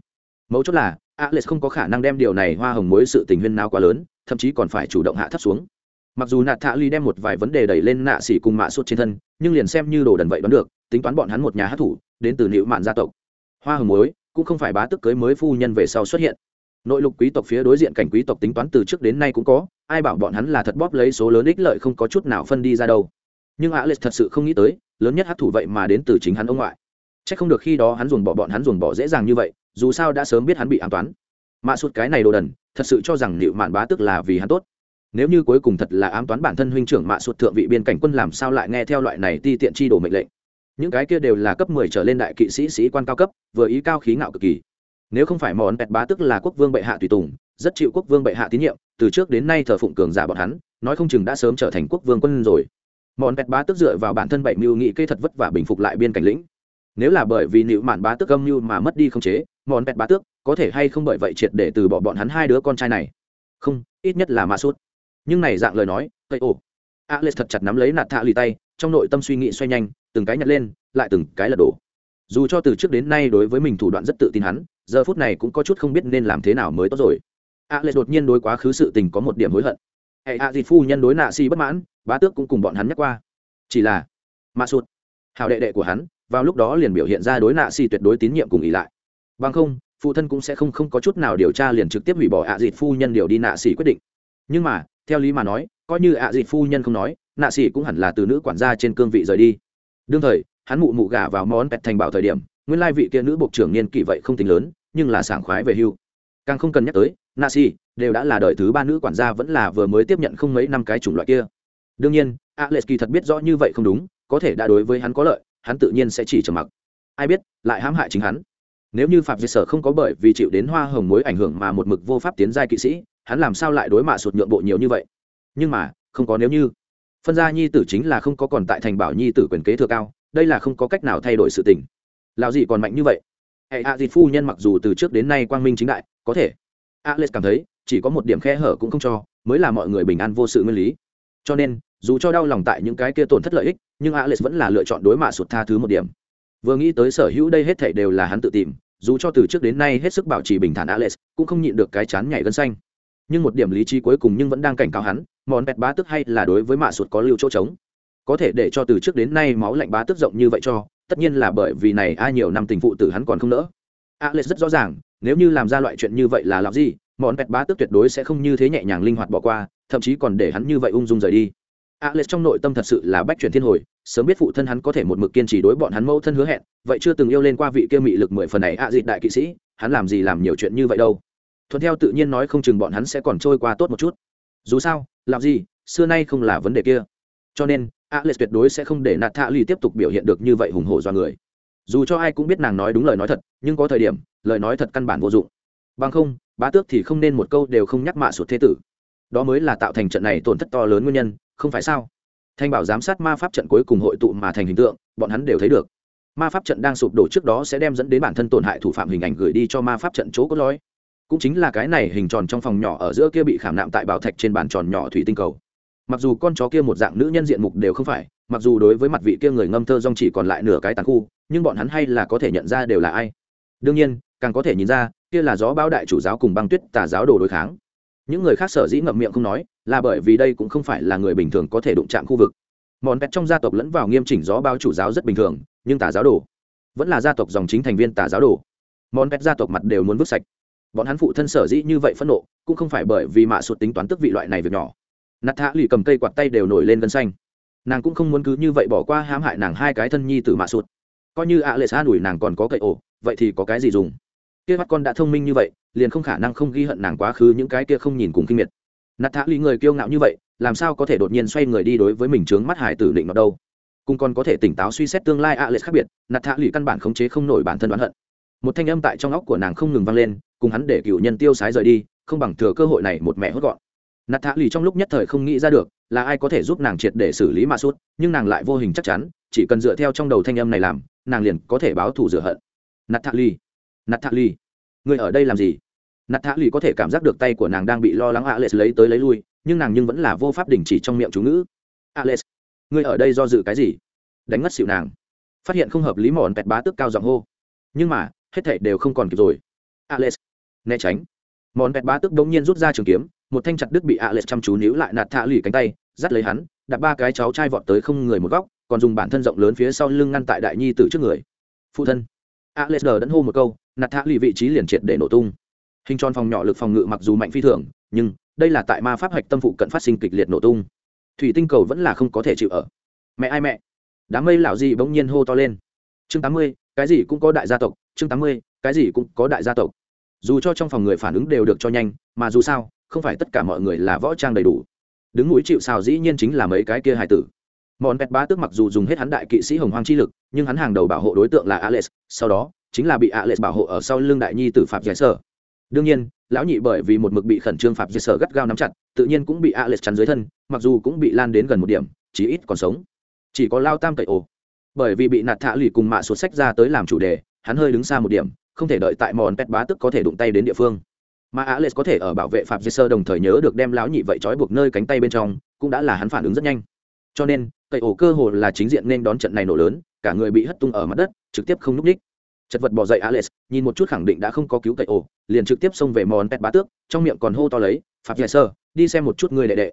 Mấu chốt là, alex không có khả năng đem điều này hoa hồng mối sự tình huyên nào quá lớn, thậm chí còn phải chủ động hạ thấp xuống mặc dù nạt thạ ly đem một vài vấn đề đẩy lên nạ xỉ cùng mạ sốt trên thân, nhưng liền xem như đồ đần vậy đoán được, tính toán bọn hắn một nhà hát thủ, đến từ nịu mạn gia tộc. Hoa hồng mối cũng không phải bá tức cưới mới phu nhân về sau xuất hiện. Nội lục quý tộc phía đối diện cảnh quý tộc tính toán từ trước đến nay cũng có, ai bảo bọn hắn là thật bóp lấy số lớn ích lợi không có chút nào phân đi ra đâu. Nhưng alex thật sự không nghĩ tới, lớn nhất hát thủ vậy mà đến từ chính hắn ông ngoại. C h ắ c không được khi đó hắn dồn bỏ bọn hắn dồn bỏ dễ dàng như vậy, dù sao đã sớm biết hắn bị an toán. Mạ sụt cái này đồ đần, thật sự cho rằng liệu mạn bá tức là vì hắn tốt nếu như cuối cùng thật là ám toán bản thân huynh trưởng mạ sụt thượng vị biên cảnh quân làm sao lại nghe theo loại này ti tiện chi đồ mệnh lệnh? Những cái kia đều là cấp mười trở lên đại kỵ sĩ sĩ quan cao cấp, vừa ý cao khí ngạo cực kỳ. Nếu không phải món pẹt bá tức là quốc vương bệ hạ tùy tùng, rất chịu quốc vương bệ hạ tín nhiệm, từ trước đến nay thờ phụng cường giả bọn hắn, nói không chừng đã sớm trở thành quốc vương quân rồi. Món pẹt bá tức dựa vào bản thân bảy mưu nghị cây thật vất vả bình phục lại biên cảnh lĩnh. Nếu là bởi vì nịu mạn bá tước âm mưu mà mất đi không chế, món pẹt bá tước có thể hay không bởi vậy triệt để từ bỏ bọn hắn hai đứa con trai này? Không, ít nhất là ma sút nhưng này dạng lời nói cây ồ alex thật chặt nắm lấy nạt thạ lì tay, trong nội tâm suy nghĩ xoay nhanh, từng cái nhặt lên, lại từng cái lật đổ. Dù cho từ trước đến nay đối với mình thủ đoạn rất tự tin hắn, giờ phút này cũng có chút không biết nên làm thế nào mới tốt rồi. A alex đột nhiên đối quá khứ sự tình có một điểm hối hận. Hệ A dịt phu nhân đối nạ si bất mãn, bá tước cũng cùng bọn hắn nhắc qua. Chỉ là ma sụt. Hào đệ đệ của hắn, vào lúc đó liền biểu hiện ra đối nạ si tuyệt đối tín nhiệm cùng ý lại. Bằng không, phụ thân cũng sẽ không không có chút nào điều tra liền trực tiếp hủy bỏ ạ dịt phu nhân điều đi nạ xỉ quyết định. Nhưng mà theo lý mà nói, coi như ạ dịt phu nhân không nói, nạ xỉ cũng hẳn là từ nữ quản gia trên cương vị rời đi. Đương thời, hắn mụ mụ gả vào món pẹt thành bảo thời điểm, nguyên lai vị kia nữ bộ trưởng niên kỷ vậy không tính lớn, nhưng là sảng khoái về hưu. Càng không cần nhắc tới, nạ xỉ đều đã là đời thứ ba nữ quản gia vẫn là vừa mới tiếp nhận không mấy năm cái chủng loại kia. Đương nhiên alex kỳ thật biết rõ như vậy không đúng, có thể đã đối với hắn có lợi, hắn tự nhiên sẽ chỉ trầm mặc. Ai biết, lại hãm hại chính hắn. Nếu như phạm diệt sở không có bởi vì chịu đến hoa hồng mối ảnh hưởng mà một mực vô pháp tiến giai kỵ sĩ hắn làm sao lại đối mạ sụt nhượng bộ nhiều như vậy? Nhưng mà, không có nếu như. Phân gia nhi tử chính là không có còn tại thành bảo nhi tử quyền kế thừa cao, đây là không có cách nào thay đổi sự tình. Lào gì còn mạnh như vậy. Hệ hạ à dịt phu nhân mặc dù từ trước đến nay quang minh chính đại, có thể. A alex cảm thấy, chỉ có một điểm khe hở cũng không cho, mới là mọi người bình an vô sự nguyên lý. Cho nên, dù cho đau lòng tại những cái kia tổn thất lợi ích, nhưng a alex vẫn là lựa chọn đối mạ sụt tha thứ một điểm. Vừa nghĩ tới sở hữu đây hết thảy đều là hắn tự tìm, dù cho từ trước đến nay hết sức bảo trì bình thản a alex, cũng không nhịn được cái chán nhảy gân xanh nhưng một điểm lý trí cuối cùng nhưng vẫn đang cảnh cáo hắn, món bẹt bá tức hay là đối với mạ sụt có lưu chỗ trống. Có thể để cho từ trước đến nay máu lạnh bá tức rộng như vậy cho, tất nhiên là bởi vì này ai nhiều năm tình phụ tử hắn còn không nỡ. Alex rất rõ ràng, nếu như làm ra loại chuyện như vậy là làm gì, món bẹt bá tức tuyệt đối sẽ không như thế nhẹ nhàng linh hoạt bỏ qua, thậm chí còn để hắn như vậy ung dung rời đi. Alex trong nội tâm thật sự là bách chuyển thiên hồi, sớm biết phụ thân hắn có thể một mực kiên trì đối bọn hắn mẫu thân hứa hẹn, vậy chưa từng yêu lên qua vị kia mị lực mười phần này ạ à dịt đại kỵ sĩ, hắn làm gì làm nhiều chuyện như vậy đâu? Thuận theo tự nhiên nói không chừng bọn hắn sẽ còn trôi qua tốt một chút. Dù sao, làm gì, xưa nay không là vấn đề kia. Cho nên, alex tuyệt đối sẽ không để nạt thạ ly tiếp tục biểu hiện được như vậy hùng hổ do người. Dù cho ai cũng biết nàng nói đúng lời nói thật, nhưng có thời điểm, lời nói thật căn bản vô dụng. Bằng không, bá tước thì không nên một câu đều không nhắc mạ sụt thế tử. Đó mới là tạo thành trận này tổn thất to lớn nguyên nhân, không phải sao? Thanh bảo giám sát ma pháp trận cuối cùng hội tụ mà thành hình tượng, bọn hắn đều thấy được. Ma pháp trận đang sụp đổ trước đó sẽ đem dẫn đến bản thân tổn hại thủ phạm hình ảnh gửi đi cho ma pháp trận chỗ cốt lõi cũng chính là cái này hình tròn trong phòng nhỏ ở giữa kia bị khảm nạm tại bảo thạch trên bàn tròn nhỏ thủy tinh cầu. Mặc dù con chó kia một dạng nữ nhân diện mục đều không phải, mặc dù đối với mặt vị kia người ngâm thơ rong chỉ còn lại nửa cái tàn khu, nhưng bọn hắn hay là có thể nhận ra đều là ai. Đương nhiên, càng có thể nhìn ra, kia là gió báo đại chủ giáo cùng băng tuyết tà giáo đồ đối kháng. Những người khác sở dĩ ngậm miệng không nói, là bởi vì đây cũng không phải là người bình thường có thể đụng chạm khu vực. Mòn pet trong gia tộc lẫn vào nghiêm chỉnh gió báo chủ giáo rất bình thường, nhưng tà giáo đồ vẫn là gia tộc dòng chính thành viên tà giáo đồ. Mòn pet gia tộc mặt đều muốn vứt sạch bọn hắn phụ thân sở dĩ như vậy phẫn nộ, cũng không phải bởi vì mạ sụt tính toán tức vị loại này việc nhỏ. Nạt thả lì cầm cây quạt tay đều nổi lên gân xanh. Nàng cũng không muốn cứ như vậy bỏ qua hãm hại nàng hai cái thân nhi từ mạ sụt. Coi như ạ lệ xa đuổi nàng còn có cậy ổ, vậy thì có cái gì dùng? Kia mắt con đã thông minh như vậy, liền không khả năng không ghi hận nàng quá khứ những cái kia không nhìn cùng kinh miệt. Nạt thả lì người kiêu ngạo như vậy, làm sao có thể đột nhiên xoay người đi đối với mình trướng mắt hải tử định nó đâu? Cùng còn có thể tỉnh táo suy xét tương lai ạ lệ khác biệt, nạt thả lì căn bản khống chế không nổi bản thân đoán hận. Một thanh âm tại trong óc của nàng không ngừng vang lên cùng hắn để cựu nhân tiêu sái rời đi, không bằng thừa cơ hội này một mẹ hốt gọn. Nạt thạ lì trong lúc nhất thời không nghĩ ra được là ai có thể giúp nàng triệt để xử lý mạ sút, nhưng nàng lại vô hình chắc chắn, chỉ cần dựa theo trong đầu thanh âm này làm, nàng liền có thể báo thù rửa hận. Nạt thạ lì, nạt thạ lì người ở đây làm gì? Nạt thạ lì có thể cảm giác được tay của nàng đang bị lo lắng alex lấy tới lấy lui, nhưng nàng nhưng vẫn là vô pháp đình chỉ trong miệng chú ngữ. Alex người ở đây do dự cái gì? Đánh ngất xịu nàng. Phát hiện không hợp lý mòn pẹt bá tức cao giọng hô. Nhưng mà, hết thảy đều không còn kịp rồi. Alex né tránh. Món pẹt bá tức đống nhiên rút ra trường kiếm, một thanh chặt đứt bị alex chăm chú níu lại nạt thạ lì cánh tay, dắt lấy hắn đặt ba cái cháu trai vọt tới không người một góc, còn dùng bản thân rộng lớn phía sau lưng ngăn tại đại nhi tử trước người. Phụ thân. alex đờ đẫn hô một câu, nạt thạ lì vị trí liền triệt để nổ tung. Hình tròn phòng nhỏ lực phòng ngự mặc dù mạnh phi thường, nhưng đây là tại ma pháp hạch tâm phụ cận phát sinh kịch liệt nổ tung. Thủy tinh cầu vẫn là không có thể chịu ở. Mẹ ai mẹ? Đám mây lão gì bỗng nhiên hô to lên. Chương tám mươi, cái gì cũng có đại gia tộc, chương tám mươi, cái gì cũng có đại gia tộc dù cho trong phòng người phản ứng đều được cho nhanh, mà dù sao, không phải tất cả mọi người là võ trang đầy đủ. Đứng mũi chịu xào dĩ nhiên chính là mấy cái kia hài tử. Mòn pet bá tước mặc dù dùng hết hắn đại kỵ sĩ hồng hoang chi lực, nhưng hắn hàng đầu bảo hộ đối tượng là alex, sau đó, chính là bị alex bảo hộ ở sau lưng đại nhi tử phạm giải sở. Đương nhiên, lão nhị bởi vì một mực bị khẩn trương phạm giải sở gắt gao nắm chặt, tự nhiên cũng bị alex chắn dưới thân, mặc dù cũng bị lan đến gần một điểm, chí ít còn sống. Chỉ có lao tam cậy ồ. Bởi vì bị nạt thạ lì cùng mạ sụt sách ra tới làm chủ đề, hắn hơi đứng xa một điểm không thể đợi tại mòn pet bá tức có thể đụng tay đến địa phương. Mà alex có thể ở bảo vệ phạm sơ đồng thời nhớ được đem lão nhị vậy trói buộc nơi cánh tay bên trong, cũng đã là hắn phản ứng rất nhanh. Cho nên cậy ổ cơ hồ là chính diện nên đón trận này nổ lớn, cả người bị hất tung ở mặt đất, trực tiếp không núp ních chật vật bỏ dậy alex, nhìn một chút khẳng định đã không có cứu cậy ổ, liền trực tiếp xông về mòn pet bá tước, trong miệng còn hô to lấy phạm sơ đi xem một chút người đệ đệ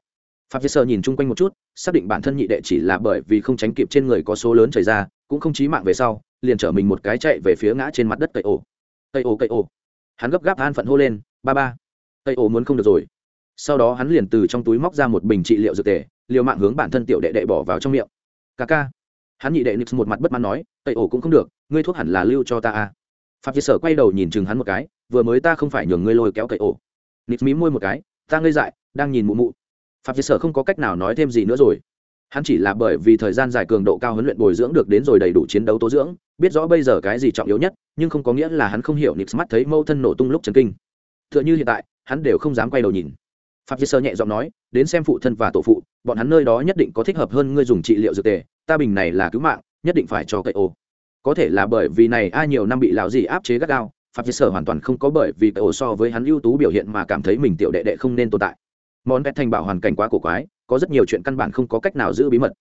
phạm sơ nhìn chung quanh một chút, xác định bản thân nhị đệ chỉ là bởi vì không tránh kịp trên người có số lớn chảy ra, cũng không chí mạng về sau, liền trở mình một cái chạy về phía ngã trên mặt đất cậy ổ cậy ổ cậy ổ hắn gấp gáp an phận hô lên, ba ba. Tây ổ muốn không được rồi. Sau đó hắn liền từ trong túi móc ra một bình trị liệu dược tề, liều mạng hướng bản thân tiểu đệ đệ bỏ vào trong miệng. Ca ca. Hắn nhị đệ nix một mặt bất mãn nói, tây ổ cũng không được, ngươi thuốc hẳn là lưu cho ta à. phạm việt sở quay đầu nhìn chừng hắn một cái, vừa mới ta không phải nhường ngươi lôi kéo cậy ổ nix mí môi một cái, ta ngây dại, đang nhìn mụ mụ phạm việt sở không có cách nào nói thêm gì nữa rồi. Hắn chỉ là bởi vì thời gian dài cường độ cao huấn luyện bồi dưỡng được đến rồi đầy đủ chiến đấu tố dưỡng, biết rõ bây giờ cái gì trọng yếu nhất, nhưng không có nghĩa là hắn không hiểu nix mắt thấy mâu thân nổ tung lúc chấn kinh. Tựa như hiện tại, hắn đều không dám quay đầu nhìn. Phạm diệt sơ nhẹ giọng nói, đến xem phụ thân và tổ phụ, bọn hắn nơi đó nhất định có thích hợp hơn ngươi dùng trị liệu dược tề, ta bình này là cứu mạng, nhất định phải cho cậy ô có thể là bởi vì này ai nhiều năm bị lão gì áp chế gắt gao, phạm vi sở hoàn toàn không có bởi vì ổ so với hắn ưu tú biểu hiện mà cảm thấy mình tiểu đệ đệ không nên tồn tại món pet thành bảo hoàn cảnh quá cổ quái, có rất nhiều chuyện căn bản không có cách nào giữ bí mật.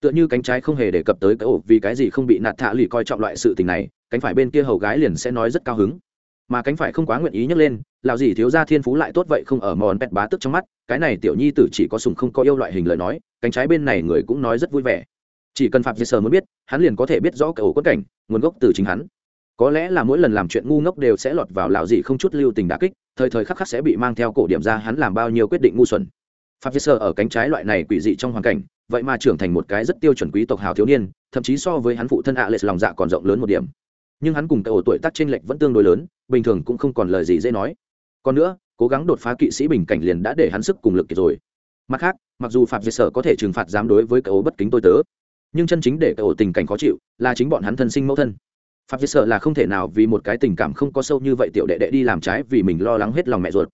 Tựa như cánh trái không hề đề cập tới cái ổ, vì cái gì không bị nạt thạ lì coi trọng loại sự tình này, cánh phải bên kia hầu gái liền sẽ nói rất cao hứng. Mà cánh phải không quá nguyện ý nhấc lên lào gì thiếu ra thiên phú lại tốt vậy không ở mòn pet bá tức trong mắt, cái này tiểu nhi tử chỉ có sùng không có yêu loại hình lời nói, cánh trái bên này người cũng nói rất vui vẻ. Chỉ cần phạm dây sờ muốn biết, hắn liền có thể biết rõ cái ổ quất cảnh, nguồn gốc từ chính hắn. Có lẽ là mỗi lần làm chuyện ngu ngốc đều sẽ lọt vào lào gì không chút lưu tình đà kích thời thời khắc khắc sẽ bị mang theo cổ điểm ra hắn làm bao nhiêu quyết định ngu xuẩn. Phạm dây sơ ở cánh trái loại này quỷ dị trong hoàn cảnh, vậy mà trưởng thành một cái rất tiêu chuẩn quý tộc hào thiếu niên, thậm chí so với hắn phụ thân ạ lệ lòng dạ còn rộng lớn một điểm. Nhưng hắn cùng cậu ổ tuổi tác trên lệch vẫn tương đối lớn, bình thường cũng không còn lời gì dễ nói. Còn nữa, cố gắng đột phá kỵ sĩ bình cảnh liền đã để hắn sức cùng lực rồi. Mặt khác, mặc dù phạm dây sở có thể trừng phạt dám đối với cậu bất kính tôi tớ, nhưng chân chính để cậu tình cảnh khó chịu là chính bọn hắn thân sinh mẫu thân phạm dây sở là không thể nào vì một cái tình cảm không có sâu như vậy tiểu đệ đệ đi làm trái vì mình lo lắng hết lòng mẹ ruột.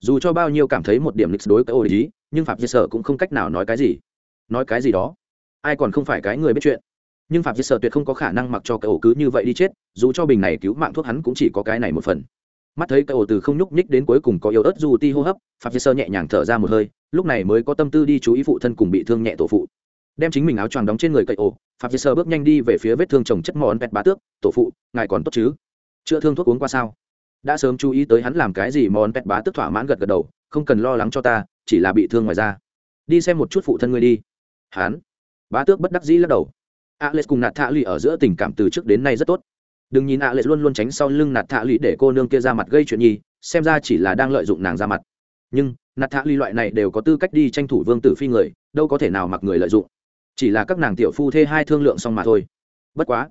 Dù cho bao nhiêu cảm thấy một điểm lịch đối với ô ý, nhưng phạm dây sở cũng không cách nào nói cái gì. Nói cái gì đó? Ai còn không phải cái người biết chuyện? Nhưng phạm dây sở tuyệt không có khả năng mặc cho cái ổ cứ như vậy đi chết, dù cho bình này cứu mạng thuốc hắn cũng chỉ có cái này một phần. Mắt thấy cái ổ từ không nhúc nhích đến cuối cùng có yếu ớt dù ti hô hấp phạm dây sở nhẹ nhàng thở ra một hơi, lúc này mới có tâm tư đi chú ý phụ thân cùng bị thương nhẹ tổ phụ đem chính mình áo choàng đóng trên người cậy ổ phạm dây sơ bước nhanh đi về phía vết thương chồng chất mòn vẹt bá tước, tổ phụ, ngài còn tốt chứ? Chữa thương thuốc uống qua sao? Đã sớm chú ý tới hắn làm cái gì mòn vẹt bá tước thỏa mãn gật gật đầu, không cần lo lắng cho ta, chỉ là bị thương ngoài da. Đi xem một chút phụ thân ngươi đi. Hắn, bá tước bất đắc dĩ lắc đầu. Alex cùng nạt thạ lụy ở giữa tình cảm từ trước đến nay rất tốt. Đừng nhìn alex luôn luôn tránh sau lưng nạt thạ lụy để cô nương kia ra mặt gây chuyện nhi, xem ra chỉ là đang lợi dụng nàng ra mặt. Nhưng, nạt thạ lụy loại này đều có tư cách đi tranh thủ vương tử phi người, đâu có thể nào mặc người lợi dụng chỉ là các nàng tiểu phu thê hai thương lượng xong mà thôi. Bất quá,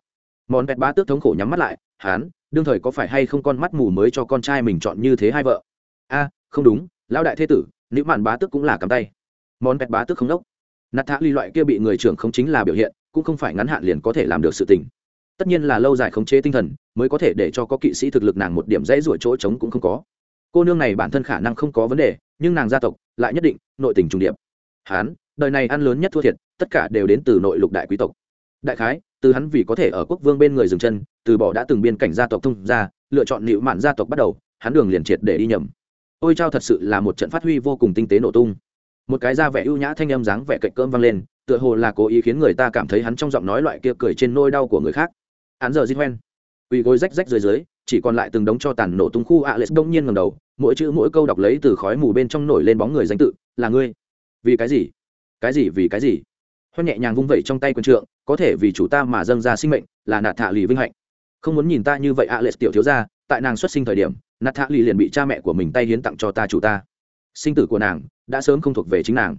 món vẹt bá tước thống khổ nhắm mắt lại, hán, đương thời có phải hay không con mắt mù mới cho con trai mình chọn như thế hai vợ? A, không đúng, lão đại thế tử, nữ mạn bá tước cũng là cầm tay. Món vẹt bá tước không đốc. Nạt thạ ly loại kia bị người trưởng không chính là biểu hiện, cũng không phải ngắn hạn liền có thể làm được sự tình. Tất nhiên là lâu dài khống chế tinh thần, mới có thể để cho có kỵ sĩ thực lực nàng một điểm dãy ruổi chỗ trống cũng không có. Cô nương này bản thân khả năng không có vấn đề, nhưng nàng gia tộc lại nhất định nội tình trùng điệp. Hán, đời này ăn lớn nhất thua thiệt tất cả đều đến từ nội lục đại quý tộc. Đại khái, từ hắn vì có thể ở quốc vương bên người dừng chân, từ bỏ đã từng biên cảnh gia tộc thông ra, lựa chọn nịu mạn gia tộc bắt đầu, hắn đường liền triệt để đi nhầm. Ôi trao thật sự là một trận phát huy vô cùng tinh tế nổ tung. Một cái da vẻ ưu nhã thanh âm dáng vẻ cạnh cơm vang lên, tựa hồ là cố ý khiến người ta cảm thấy hắn trong giọng nói loại kia cười trên nôi đau của người khác. Hắn giờ di hoen. Uy gối rách rách dưới dưới, chỉ còn lại từng đống cho tàn nổ tung khu ạ lệ đông nhiên ngầm đầu, mỗi chữ mỗi câu đọc lấy từ khói mù bên trong nổi lên bóng người danh tự, là ngươi. Vì cái gì? Cái gì vì cái gì? Thoát nhẹ nhàng vung vẩy trong tay quân trượng, có thể vì chủ ta mà dâng ra sinh mệnh, là nạt thạ lì vinh hạnh. Không muốn nhìn ta như vậy ạ lệ tiểu thiếu ra tại nàng xuất sinh thời điểm, nạt thạ lì liền bị cha mẹ của mình tay hiến tặng cho ta chủ ta. Sinh tử của nàng đã sớm không thuộc về chính nàng.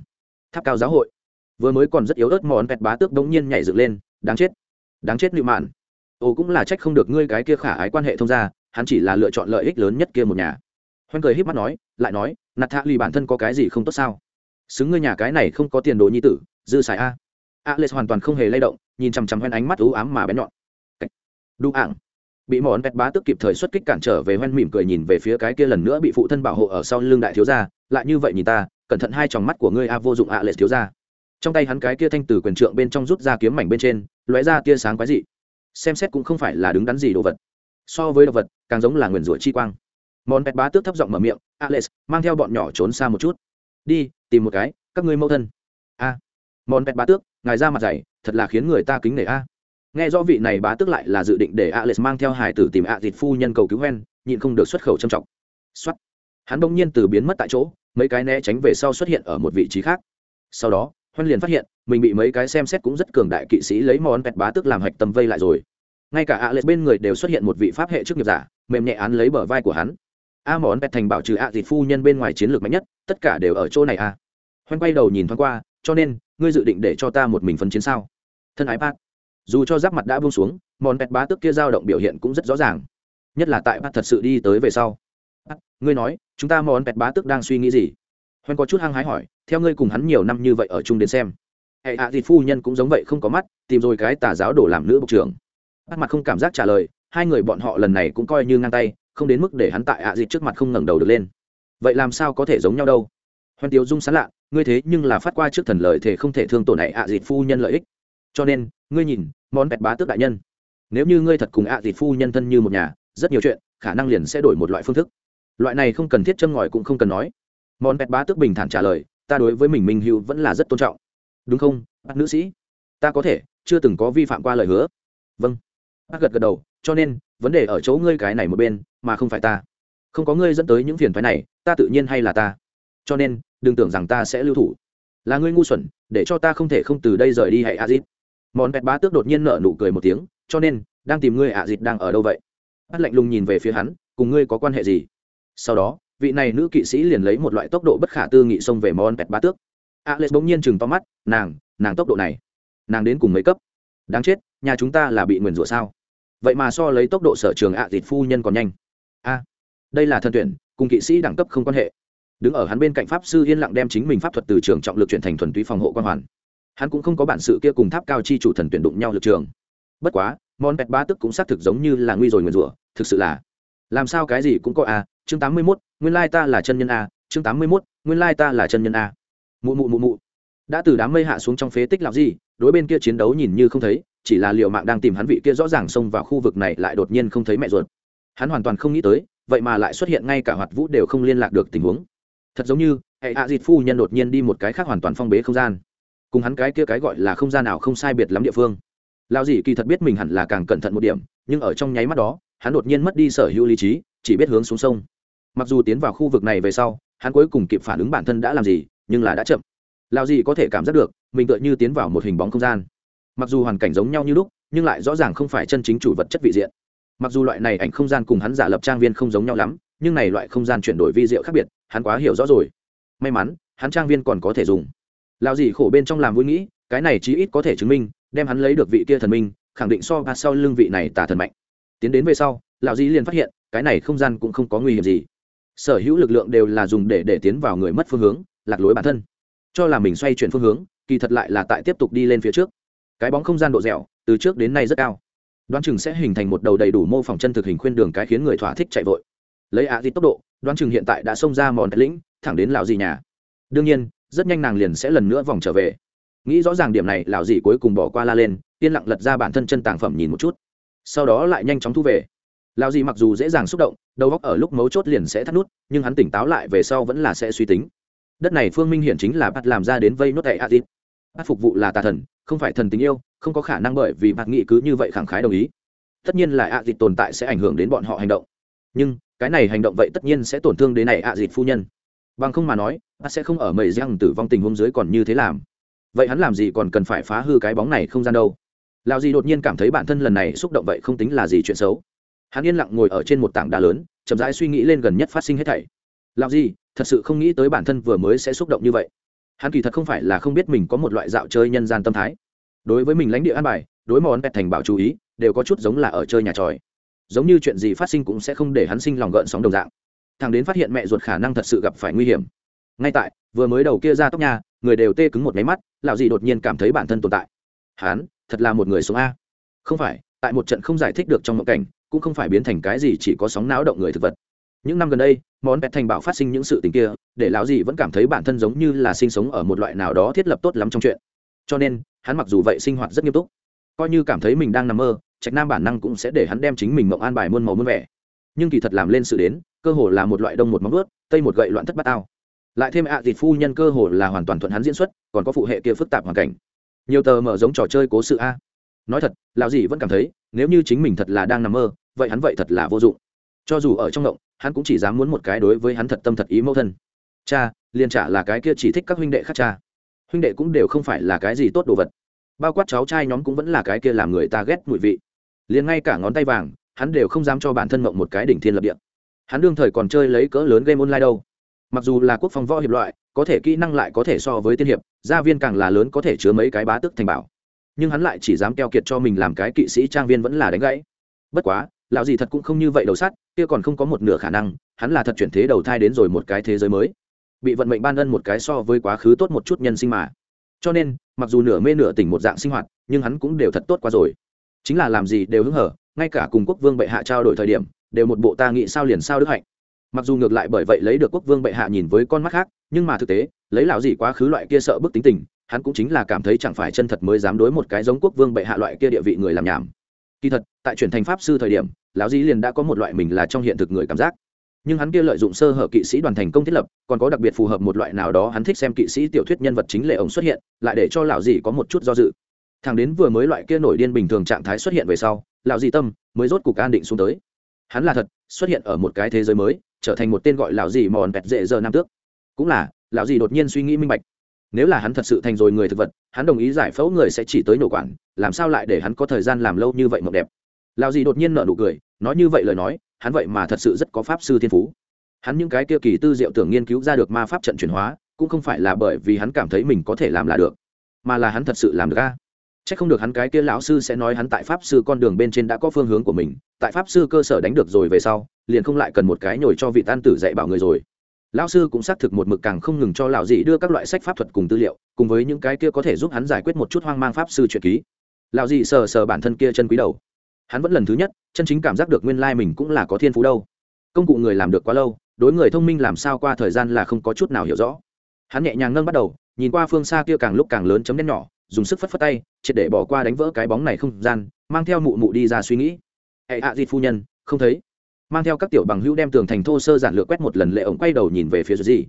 Tháp cao giáo hội. Vừa mới còn rất yếu ớt mòn vẹt bá tước đống nhiên nhảy dựng lên, đáng chết. Đáng chết nịu mạn. Ồ, cũng là trách không được ngươi cái kia khả ái quan hệ thông gia, hắn chỉ là lựa chọn lợi ích lớn nhất kia một nhà. Hoen cười híp mắt nói, lại nói, nạt thạ lì bản thân có cái gì không tốt sao? Xứng ngươi nhà cái này không có tiền đồ nhi tử, dư xài a alex hoàn toàn không hề lay động, nhìn chằm chằm hoen ánh mắt ú ám mà bén nhọn. Đu ảng. Bị món vẹt bá tức kịp thời xuất kích cản trở về hoen mỉm cười nhìn về phía cái kia lần nữa bị phụ thân bảo hộ ở sau lưng đại thiếu gia, lại như vậy nhìn ta, cẩn thận hai tròng mắt của ngươi a, vô dụng ạ lệ thiếu gia. Trong tay hắn cái kia thanh từ quyền trượng bên trong rút ra kiếm mảnh bên trên, lóe ra tia sáng quái dị. Xem xét cũng không phải là đứng đắn gì đồ vật. So với đồ vật, càng giống là nguyền rủa chi quang. Món vẹt bá tước thấp giọng mở miệng, alex, mang theo bọn nhỏ trốn xa một chút. Đi, tìm một cái, các ngươi mâu thân. A. Món vẹt bá tước ngài ra mặt dày, thật là khiến người ta kính nể a. Nghe rõ vị này bá tức lại là dự định để alex mang theo hải tử tìm ạ à phu nhân cầu cứu hoen, nhịn không được xuất khẩu trầm trọng. Xuất hắn bỗng nhiên từ biến mất tại chỗ, mấy cái né tránh về sau xuất hiện ở một vị trí khác. Sau đó hoan liền phát hiện, mình bị mấy cái xem xét cũng rất cường đại kỵ sĩ lấy món pẹt bá tức làm hạch tầm vây lại rồi. Ngay cả alex bên người đều xuất hiện một vị pháp hệ chức nghiệp giả, mềm nhẹ án lấy bờ vai của hắn. A món pẹt thành bảo trừ ạ dịt phu nhân bên ngoài chiến lược mạnh nhất, tất cả đều ở chỗ này a. À. quay đầu nhìn thoáng qua, cho nên ngươi dự định để cho ta một mình phân chiến sao? Thân ái bác dù cho giáp mặt đã buông xuống mòn pẹt bá tức kia dao động biểu hiện cũng rất rõ ràng. Nhất là tại bác thật sự đi tới về sau. Bác, ngươi nói chúng ta mòn pẹt bá tức đang suy nghĩ gì? Hoen có chút hăng hái hỏi theo ngươi cùng hắn nhiều năm như vậy ở chung đến xem. Hệ hạ à, thịt phu nhân cũng giống vậy không có mắt tìm rồi cái tà giáo đổ làm nữ bộ trưởng. Bác mặt không cảm giác trả lời hai người bọn họ lần này cũng coi như ngang tay không đến mức để hắn tại hạ à trước mặt không ngẩng đầu được lên. Vậy làm sao có thể giống nhau đâu? Hoen tiếu dung sán lạ ngươi thế nhưng là phát qua trước thần lời thể không thể thương tổn này ạ à phu nhân lợi ích. Cho nên, ngươi nhìn, món bẹt bá tước đại nhân. Nếu như ngươi thật cùng ạ à phu nhân thân như một nhà, rất nhiều chuyện, khả năng liền sẽ đổi một loại phương thức. Loại này không cần thiết châm ngòi cũng không cần nói. Món pet bá tước bình thản trả lời, ta đối với mình minh hữu vẫn là rất tôn trọng. Đúng không, bác nữ sĩ? Ta có thể, chưa từng có vi phạm qua lời hứa. Vâng. Bác gật gật đầu, cho nên, vấn đề ở chỗ ngươi cái này một bên, mà không phải ta. Không có ngươi dẫn tới những phiền phái này, ta tự nhiên hay là ta. Cho nên đừng tưởng rằng ta sẽ lưu thủ. Là ngươi ngu xuẩn, để cho ta không thể không từ đây rời đi hãy a dít món vẹt bá tước đột nhiên nở nụ cười một tiếng, cho nên, đang tìm ngươi ạ dịt đang ở đâu vậy? Bắt lạnh lùng nhìn về phía hắn, cùng ngươi có quan hệ gì? Sau đó, vị này nữ kỵ sĩ liền lấy một loại tốc độ bất khả tư nghị xông về món vẹt bá tước. Alex bỗng nhiên chừng to mắt, nàng nàng tốc độ này, nàng đến cùng mấy cấp? Đáng chết, nhà chúng ta là bị nguyền rủa sao? Vậy mà so lấy tốc độ sở trường ạ dịt phu nhân còn nhanh. A, đây là thân tuyển, cùng kỵ sĩ đẳng cấp không quan hệ đứng ở hắn bên cạnh pháp sư yên lặng đem chính mình pháp thuật từ trường trọng lực chuyển thành thuần túy phòng hộ quan hoàn. Hắn cũng không có bản sự kia cùng tháp cao chi chủ thần tuyển đụng nhau lực trường. Bất quá, món pet ba tức cũng xác thực giống như là nguy rồi nguyền rủa, thực sự là, làm sao cái gì cũng có a, chương tám mươi mốt, nguyên lai ta là chân nhân a, chương tám mươi mốt, nguyên lai ta là chân nhân a. Mụ mụ mụ mụ. Đã từ đám mây hạ xuống trong phế tích làm gì đối bên kia chiến đấu nhìn như không thấy, chỉ là liệu mạng đang tìm hắn vị kia rõ ràng xông vào khu vực này lại đột nhiên không thấy mẹ ruột. Hắn hoàn toàn không nghĩ tới, vậy mà lại xuất hiện ngay cả hoạt vũ đều không liên lạc được tình huống thật giống như, hệ hạ dịt phu nhân đột nhiên đi một cái khác hoàn toàn phong bế không gian. Cùng hắn cái kia cái gọi là không gian nào không sai biệt lắm địa phương. Lao dì kỳ thật biết mình hẳn là càng cẩn thận một điểm, nhưng ở trong nháy mắt đó, hắn đột nhiên mất đi sở hữu lý trí, chỉ biết hướng xuống sông. Mặc dù tiến vào khu vực này về sau, hắn cuối cùng kịp phản ứng bản thân đã làm gì, nhưng là đã chậm. Lao dì có thể cảm giác được, mình tựa như tiến vào một hình bóng không gian. Mặc dù hoàn cảnh giống nhau như lúc, nhưng lại rõ ràng không phải chân chính chủ vật chất vị diện. Mặc dù loại này ảnh không gian cùng hắn giả lập trang viên không giống nhau lắm, nhưng này loại không gian chuyển đổi vi diệu khác biệt hắn quá hiểu rõ rồi. May mắn, hắn trang viên còn có thể dùng. Lao dì khổ bên trong làm vui nghĩ, cái này chí ít có thể chứng minh, đem hắn lấy được vị kia thần minh, khẳng định so bạt sau lưng vị này tà thần mạnh. Tiến đến về sau, lão dĩ liền phát hiện, cái này không gian cũng không có nguy hiểm gì. Sở hữu lực lượng đều là dùng để để tiến vào người mất phương hướng, lạc lối bản thân. Cho là mình xoay chuyển phương hướng, kỳ thật lại là tại tiếp tục đi lên phía trước. Cái bóng không gian độ dẻo, từ trước đến nay rất cao. Đoán chừng sẽ hình thành một đầu đầy đủ mô phỏng chân thực hình khuyên đường cái khiến người thỏa thích chạy vội. Lấy ạ di tốc độ đoán chừng hiện tại đã xông ra mòn lĩnh, thẳng đến lào gì nhà. Đương nhiên, rất nhanh nàng liền sẽ lần nữa vòng trở về. Nghĩ rõ ràng điểm này lào gì cuối cùng bỏ qua la lên, yên lặng lật ra bản thân chân tàng phẩm nhìn một chút. Sau đó lại nhanh chóng thu về. Lào gì mặc dù dễ dàng xúc động, đầu óc ở lúc mấu chốt liền sẽ thắt nút, nhưng hắn tỉnh táo lại về sau vẫn là sẽ suy tính. Đất này phương minh hiển chính là bắt làm ra đến vây nốt tại adit bắt phục vụ là tà thần, không phải thần tình yêu, không có khả năng bởi vì bạc nghị cứ như vậy khẳng khái đồng ý. Tất nhiên là adit tồn tại sẽ ảnh hưởng đến bọn họ hành động. Nhưng cái này hành động vậy tất nhiên sẽ tổn thương đến này ạ dịt phu nhân. Bằng không mà nói, ta sẽ không ở mầy răng tử vong tình huống dưới còn như thế làm. Vậy hắn làm gì còn cần phải phá hư cái bóng này không gian đâu? Lao gì đột nhiên cảm thấy bản thân lần này xúc động vậy không tính là gì chuyện xấu. Hắn yên lặng ngồi ở trên một tảng đá lớn, chậm rãi suy nghĩ lên gần nhất phát sinh hết thảy. Lao gì thật sự không nghĩ tới bản thân vừa mới sẽ xúc động như vậy. Hắn kỳ thật không phải là không biết mình có một loại dạo chơi nhân gian tâm thái. Đối với mình lãnh địa an bài, đối món pẹt thành bảo chú ý, đều có chút giống là ở chơi nhà tròi giống như chuyện gì phát sinh cũng sẽ không để hắn sinh lòng gợn sóng đồng dạng. Thằng đến phát hiện mẹ ruột khả năng thật sự gặp phải nguy hiểm. Ngay tại, vừa mới đầu kia ra tóc nhà người đều tê cứng một máy mắt, lão dì đột nhiên cảm thấy bản thân tồn tại. Hắn, thật là một người sống a. Không phải, tại một trận không giải thích được trong mộng cảnh, cũng không phải biến thành cái gì chỉ có sóng não động người thực vật. Những năm gần đây, món pet thành bảo phát sinh những sự tình kia, để lão dì vẫn cảm thấy bản thân giống như là sinh sống ở một loại nào đó thiết lập tốt lắm trong chuyện. Cho nên, hắn mặc dù vậy sinh hoạt rất nghiêm túc, coi như cảm thấy mình đang nằm mơ trạch nam bản năng cũng sẽ để hắn đem chính mình mộng an bài muôn màu muôn vẻ. Nhưng kỳ thật làm lên sự đến, cơ hồ là một loại đông một móng ướt tây một gậy loạn thất bát ao. lại thêm ạ à thịt phu nhân cơ hồ là hoàn toàn thuận hắn diễn xuất, còn có phụ hệ kia phức tạp hoàn cảnh. Nhiều tờ mở giống trò chơi cố sự a. Nói thật, lão dì vẫn cảm thấy, nếu như chính mình thật là đang nằm mơ, vậy hắn vậy thật là vô dụng. Cho dù ở trong động hắn cũng chỉ dám muốn một cái đối với hắn thật tâm thật ý mẫu thân. Cha, liền trả là cái kia chỉ thích các huynh đệ khác cha. Huynh đệ cũng đều không phải là cái gì tốt đồ vật. Bao quát cháu trai nhóm cũng vẫn là cái kia làm người ta ghét mùi vị liền ngay cả ngón tay vàng, hắn đều không dám cho bản thân mộng một cái đỉnh thiên lập địa. Hắn đương thời còn chơi lấy cỡ lớn game online đâu. Mặc dù là quốc phòng võ hiệp loại, có thể kỹ năng lại có thể so với tiên hiệp, gia viên càng là lớn có thể chứa mấy cái bá tức thành bảo. Nhưng hắn lại chỉ dám keo kiệt cho mình làm cái kỵ sĩ trang viên vẫn là đánh gãy. Bất quá, lão gì thật cũng không như vậy đầu sắt, kia còn không có một nửa khả năng, hắn là thật chuyển thế đầu thai đến rồi một cái thế giới mới. Bị vận mệnh ban ân một cái so với quá khứ tốt một chút nhân sinh mà. Cho nên, mặc dù nửa mê nửa tỉnh một dạng sinh hoạt, nhưng hắn cũng đều thật tốt qua rồi chính là làm gì đều hứng hở, ngay cả cùng quốc vương bệ hạ trao đổi thời điểm, đều một bộ ta nghĩ sao liền sao đức hạnh. Mặc dù ngược lại bởi vậy lấy được quốc vương bệ hạ nhìn với con mắt khác, nhưng mà thực tế, lấy lão gì quá khứ loại kia sợ bức tính tình, hắn cũng chính là cảm thấy chẳng phải chân thật mới dám đối một cái giống quốc vương bệ hạ loại kia địa vị người làm nhảm. Kỳ thật, tại chuyển thành pháp sư thời điểm, lão dĩ liền đã có một loại mình là trong hiện thực người cảm giác. Nhưng hắn kia lợi dụng sơ hở kỵ sĩ đoàn thành công thiết lập, còn có đặc biệt phù hợp một loại nào đó hắn thích xem kỵ sĩ tiểu thuyết nhân vật chính lệ ổng xuất hiện, lại để cho lão dĩ có một chút do dự thằng đến vừa mới loại kia nổi điên bình thường trạng thái xuất hiện về sau, lão di tâm mới rốt cục an định xuống tới. Hắn là thật, xuất hiện ở một cái thế giới mới, trở thành một tên gọi lão di mòn bẹt dễ giờ nam tước. Cũng là, lão di đột nhiên suy nghĩ minh bạch. Nếu là hắn thật sự thành rồi người thực vật, hắn đồng ý giải phẫu người sẽ chỉ tới nổ quản, làm sao lại để hắn có thời gian làm lâu như vậy mộng đẹp? Lão di đột nhiên nở nụ cười, nói như vậy lời nói, hắn vậy mà thật sự rất có pháp sư thiên phú. Hắn những cái kia kỳ tư diệu tưởng nghiên cứu ra được ma pháp trận chuyển hóa, cũng không phải là bởi vì hắn cảm thấy mình có thể làm là được, mà là hắn thật sự làm được a. Chắc không được hắn cái kia lão sư sẽ nói hắn tại pháp sư con đường bên trên đã có phương hướng của mình, tại pháp sư cơ sở đánh được rồi về sau, liền không lại cần một cái nhồi cho vị tan tử dạy bảo người rồi. Lão sư cũng xác thực một mực càng không ngừng cho lão dị đưa các loại sách pháp thuật cùng tư liệu, cùng với những cái kia có thể giúp hắn giải quyết một chút hoang mang pháp sư truyện ký. Lão dị sờ sờ bản thân kia chân quý đầu. Hắn vẫn lần thứ nhất, chân chính cảm giác được nguyên lai mình cũng là có thiên phú đâu. Công cụ người làm được quá lâu, đối người thông minh làm sao qua thời gian là không có chút nào hiểu rõ. Hắn nhẹ nhàng ngân bắt đầu, nhìn qua phương xa kia càng lúc càng lớn chấm đen nhỏ, dùng sức phất phất tay, triệt để bỏ qua đánh vỡ cái bóng này không gian, mang theo mụ mụ đi ra suy nghĩ. Hệ hạ dịt phu nhân, không thấy. Mang theo các tiểu bằng hữu đem tường thành thô sơ giản lược quét một lần lệ ổng quay đầu nhìn về phía dì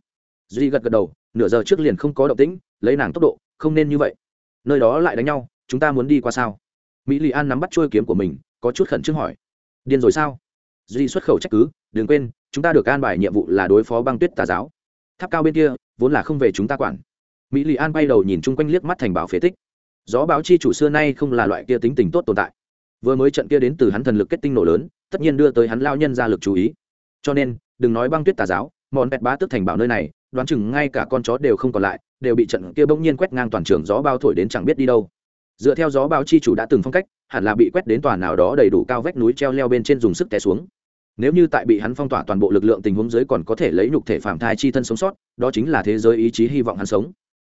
dì gật gật đầu, nửa giờ trước liền không có động tĩnh, lấy nàng tốc độ, không nên như vậy. Nơi đó lại đánh nhau, chúng ta muốn đi qua sao? Mỹ lì an nắm bắt trôi kiếm của mình, có chút khẩn trương hỏi. Điên rồi sao? Duy xuất khẩu trách cứ, đừng quên, chúng ta được an bài nhiệm vụ là đối phó băng tuyết tà giáo. Tháp cao bên kia, vốn là không về chúng ta quản mỹ lì an bay đầu nhìn chung quanh liếc mắt thành bảo phế tích. Gió báo chi chủ xưa nay không là loại kia tính tình tốt tồn tại. Vừa mới trận kia đến từ hắn thần lực kết tinh nổ lớn, tất nhiên đưa tới hắn lao nhân ra lực chú ý. Cho nên, đừng nói băng tuyết tà giáo mòn bẹt bá tức thành bảo nơi này, đoán chừng ngay cả con chó đều không còn lại, đều bị trận kia bỗng nhiên quét ngang toàn trường gió bao thổi đến chẳng biết đi đâu. Dựa theo gió báo chi chủ đã từng phong cách, hẳn là bị quét đến tòa nào đó đầy đủ cao vách núi treo leo bên trên dùng sức té xuống. Nếu như tại bị hắn phong tỏa toàn bộ lực lượng tình huống dưới còn có thể lấy nhục thể phạm thai chi thân sống sót, đó chính là thế giới ý chí hy vọng hắn sống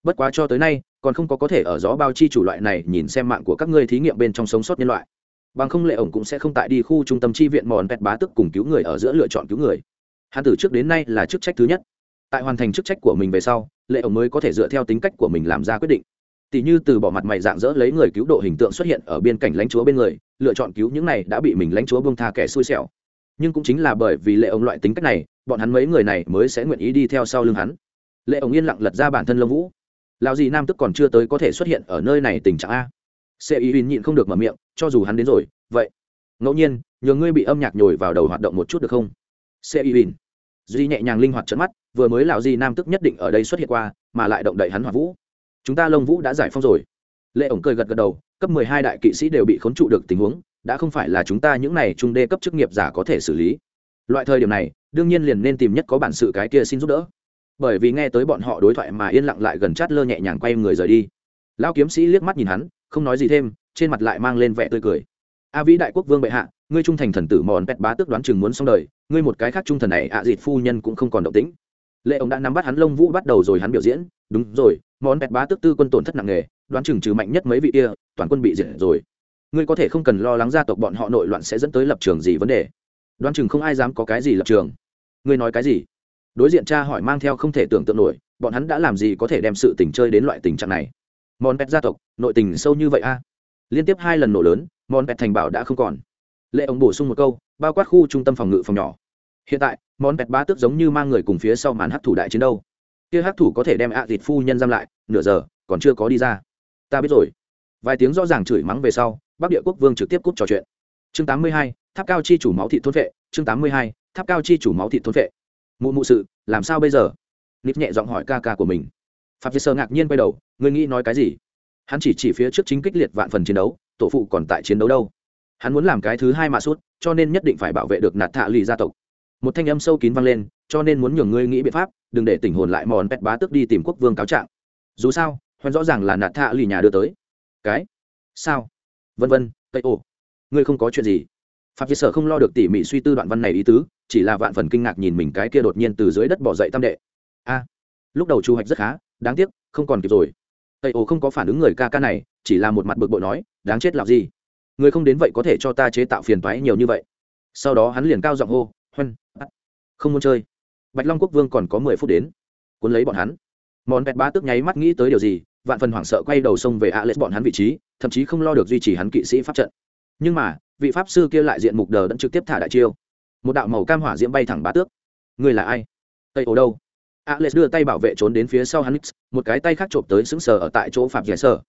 bất quá cho tới nay, còn không có có thể ở gió bao chi chủ loại này nhìn xem mạng của các ngươi thí nghiệm bên trong sống sót nhân loại. Bằng không lệ ổng cũng sẽ không tại đi khu trung tâm chi viện mòn pet bá tức cùng cứu người ở giữa lựa chọn cứu người. Hắn từ trước đến nay là chức trách thứ nhất. Tại hoàn thành chức trách của mình về sau, lệ ổng mới có thể dựa theo tính cách của mình làm ra quyết định. Tỷ như từ bỏ mặt mày dạng dỡ lấy người cứu độ hình tượng xuất hiện ở biên cảnh lãnh chúa bên người, lựa chọn cứu những này đã bị mình lãnh chúa bông tha kẻ xui xẻo. Nhưng cũng chính là bởi vì lệ ổng loại tính cách này, bọn hắn mấy người này mới sẽ nguyện ý đi theo sau lưng hắn. Lệ ổng yên lặng lật ra bản thân lông vũ lão gì nam tức còn chưa tới có thể xuất hiện ở nơi này tình trạng a. Xe y huỳnh nhịn không được mở miệng, cho dù hắn đến rồi, vậy. Ngẫu nhiên, nhờ ngươi bị âm nhạc nhồi vào đầu hoạt động một chút được không? Xe y huỳnh duy nhẹ nhàng linh hoạt trận mắt, vừa mới lão gì nam tức nhất định ở đây xuất hiện qua, mà lại động đậy hắn hoạt vũ. Chúng ta lông vũ đã giải phong rồi. Lệ ổng cười gật gật đầu, cấp mười hai đại kỵ sĩ đều bị khốn trụ được tình huống, đã không phải là chúng ta những này trung đê cấp chức nghiệp giả có thể xử lý. Loại thời điểm này, đương nhiên liền nên tìm nhất có bản sự cái kia xin giúp đỡ bởi vì nghe tới bọn họ đối thoại mà yên lặng lại gần chát lơ nhẹ nhàng quay người rời đi. Lão kiếm sĩ liếc mắt nhìn hắn, không nói gì thêm, trên mặt lại mang lên vẻ tươi cười. A vĩ đại quốc vương bệ hạ, ngươi trung thành thần tử mòn pet bá tước đoán chừng muốn xong đời, ngươi một cái khác trung thần này, ạ à dịt phu nhân cũng không còn động tĩnh. Lệ ông đã nắm bắt hắn lông vũ bắt đầu rồi hắn biểu diễn. Đúng rồi món pet bá tước tư quân tổn thất nặng nề, đoán chừng trừ mạnh nhất mấy vị kia, toàn quân bị diệt rồi. Ngươi có thể không cần lo lắng gia tộc bọn họ nội loạn sẽ dẫn tới lập trường gì vấn đề. Đoán chừng không ai dám có cái gì lập trường. Ngươi nói cái gì? Đối diện cha hỏi mang theo không thể tưởng tượng nổi bọn hắn đã làm gì có thể đem sự tình chơi đến loại tình trạng này? Món pet gia tộc nội tình sâu như vậy a? Liên tiếp hai lần nổ lớn món pet thành bảo đã không còn. Lệ ông bổ sung một câu bao quát khu trung tâm phòng ngự phòng nhỏ. Hiện tại món pet ba tức giống như mang người cùng phía sau màn hắc thủ đại chiến đâu. Kia hắc thủ có thể đem ạ à thịt phu nhân giam lại nửa giờ còn chưa có đi ra. Ta biết rồi. Vài tiếng rõ ràng chửi mắng về sau bắc địa quốc vương trực tiếp cúp trò chuyện. Chương 82, tháp cao chi chủ máu thị thôn vệ chương 82, tháp cao chi chủ máu thị thôn vệ mụ mụ sự, làm sao bây giờ? Nít nhẹ giọng hỏi ca ca của mình. Phạm sơ ngạc nhiên quay đầu, ngươi nghĩ nói cái gì? Hắn chỉ chỉ phía trước chính kích liệt vạn phần chiến đấu, tổ phụ còn tại chiến đấu đâu? Hắn muốn làm cái thứ hai mà suốt, cho nên nhất định phải bảo vệ được nạt thạ lì gia tộc. Một thanh âm sâu kín vang lên, cho nên muốn nhường ngươi nghĩ biện pháp, đừng để tình hồn lại mòn pet bá tức đi tìm quốc vương cáo trạng. Dù sao hoen rõ ràng là nạt thạ lì nhà đưa tới. Cái? Sao? Vân vân cây ồ ngươi không có chuyện gì phạm vi sở không lo được tỉ mỉ suy tư đoạn văn này ý tứ, chỉ là vạn phần kinh ngạc nhìn mình cái kia đột nhiên từ dưới đất bỏ dậy tam đệ. A, lúc đầu chu hoạch rất khá, đáng tiếc, không còn kịp rồi. Tây ồ không có phản ứng người ca ca này, chỉ là một mặt bực bội nói, đáng chết làm gì? Người không đến vậy có thể cho ta chế tạo phiền toái nhiều như vậy. Sau đó hắn liền cao giọng hô, huân không muốn chơi. Bạch long quốc vương còn có mười phút đến, cuốn lấy bọn hắn. Món bẹt ba tức nháy mắt nghĩ tới điều gì, vạn phần hoảng sợ quay đầu xông về a lết bọn hắn vị trí, thậm chí không lo được duy trì hắn kỵ sĩ pháp trận. Nhưng mà vị pháp sư kia lại diện mục đờ đẫn trực tiếp thả đại chiêu. Một đạo màu cam hỏa diễm bay thẳng bá tước. Người là ai? Tây ổ đâu? Alex đưa tay bảo vệ trốn đến phía sau hắn một cái tay khác trộm tới sững sờ ở tại chỗ phạm giải sở.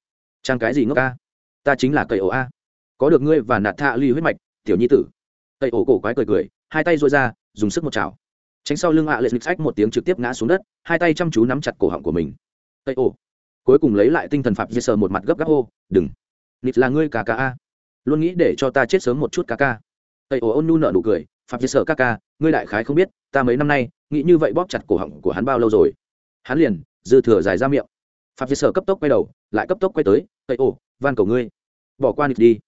Trang cái gì ngốc ca? Ta chính là cây ổ a. Có được ngươi và nạt thạ ly huyết mạch, tiểu nhi tử. Tây ổ cổ quái cười cười, hai tay dội ra, dùng sức một chảo. Tránh sau lưng alex xách một tiếng trực tiếp ngã xuống đất, hai tay chăm chú nắm chặt cổ họng của mình. Tây ổ. Cuối cùng lấy lại tinh thần phạm giải sở một mặt gấp gáp hô, đừng. Nịt là ngươi cả ca a luôn nghĩ để cho ta chết sớm một chút ca ca. Tây ồ ôn nu nợ nụ cười, phạm dây sợ ca ca, ngươi đại khái không biết, ta mấy năm nay nghĩ như vậy bóp chặt cổ họng của hắn bao lâu rồi. Hắn liền dư thừa dài ra miệng. Phạm dây sợ cấp tốc quay đầu, lại cấp tốc quay tới, tây ồ van cầu ngươi, bỏ qua nịch đi.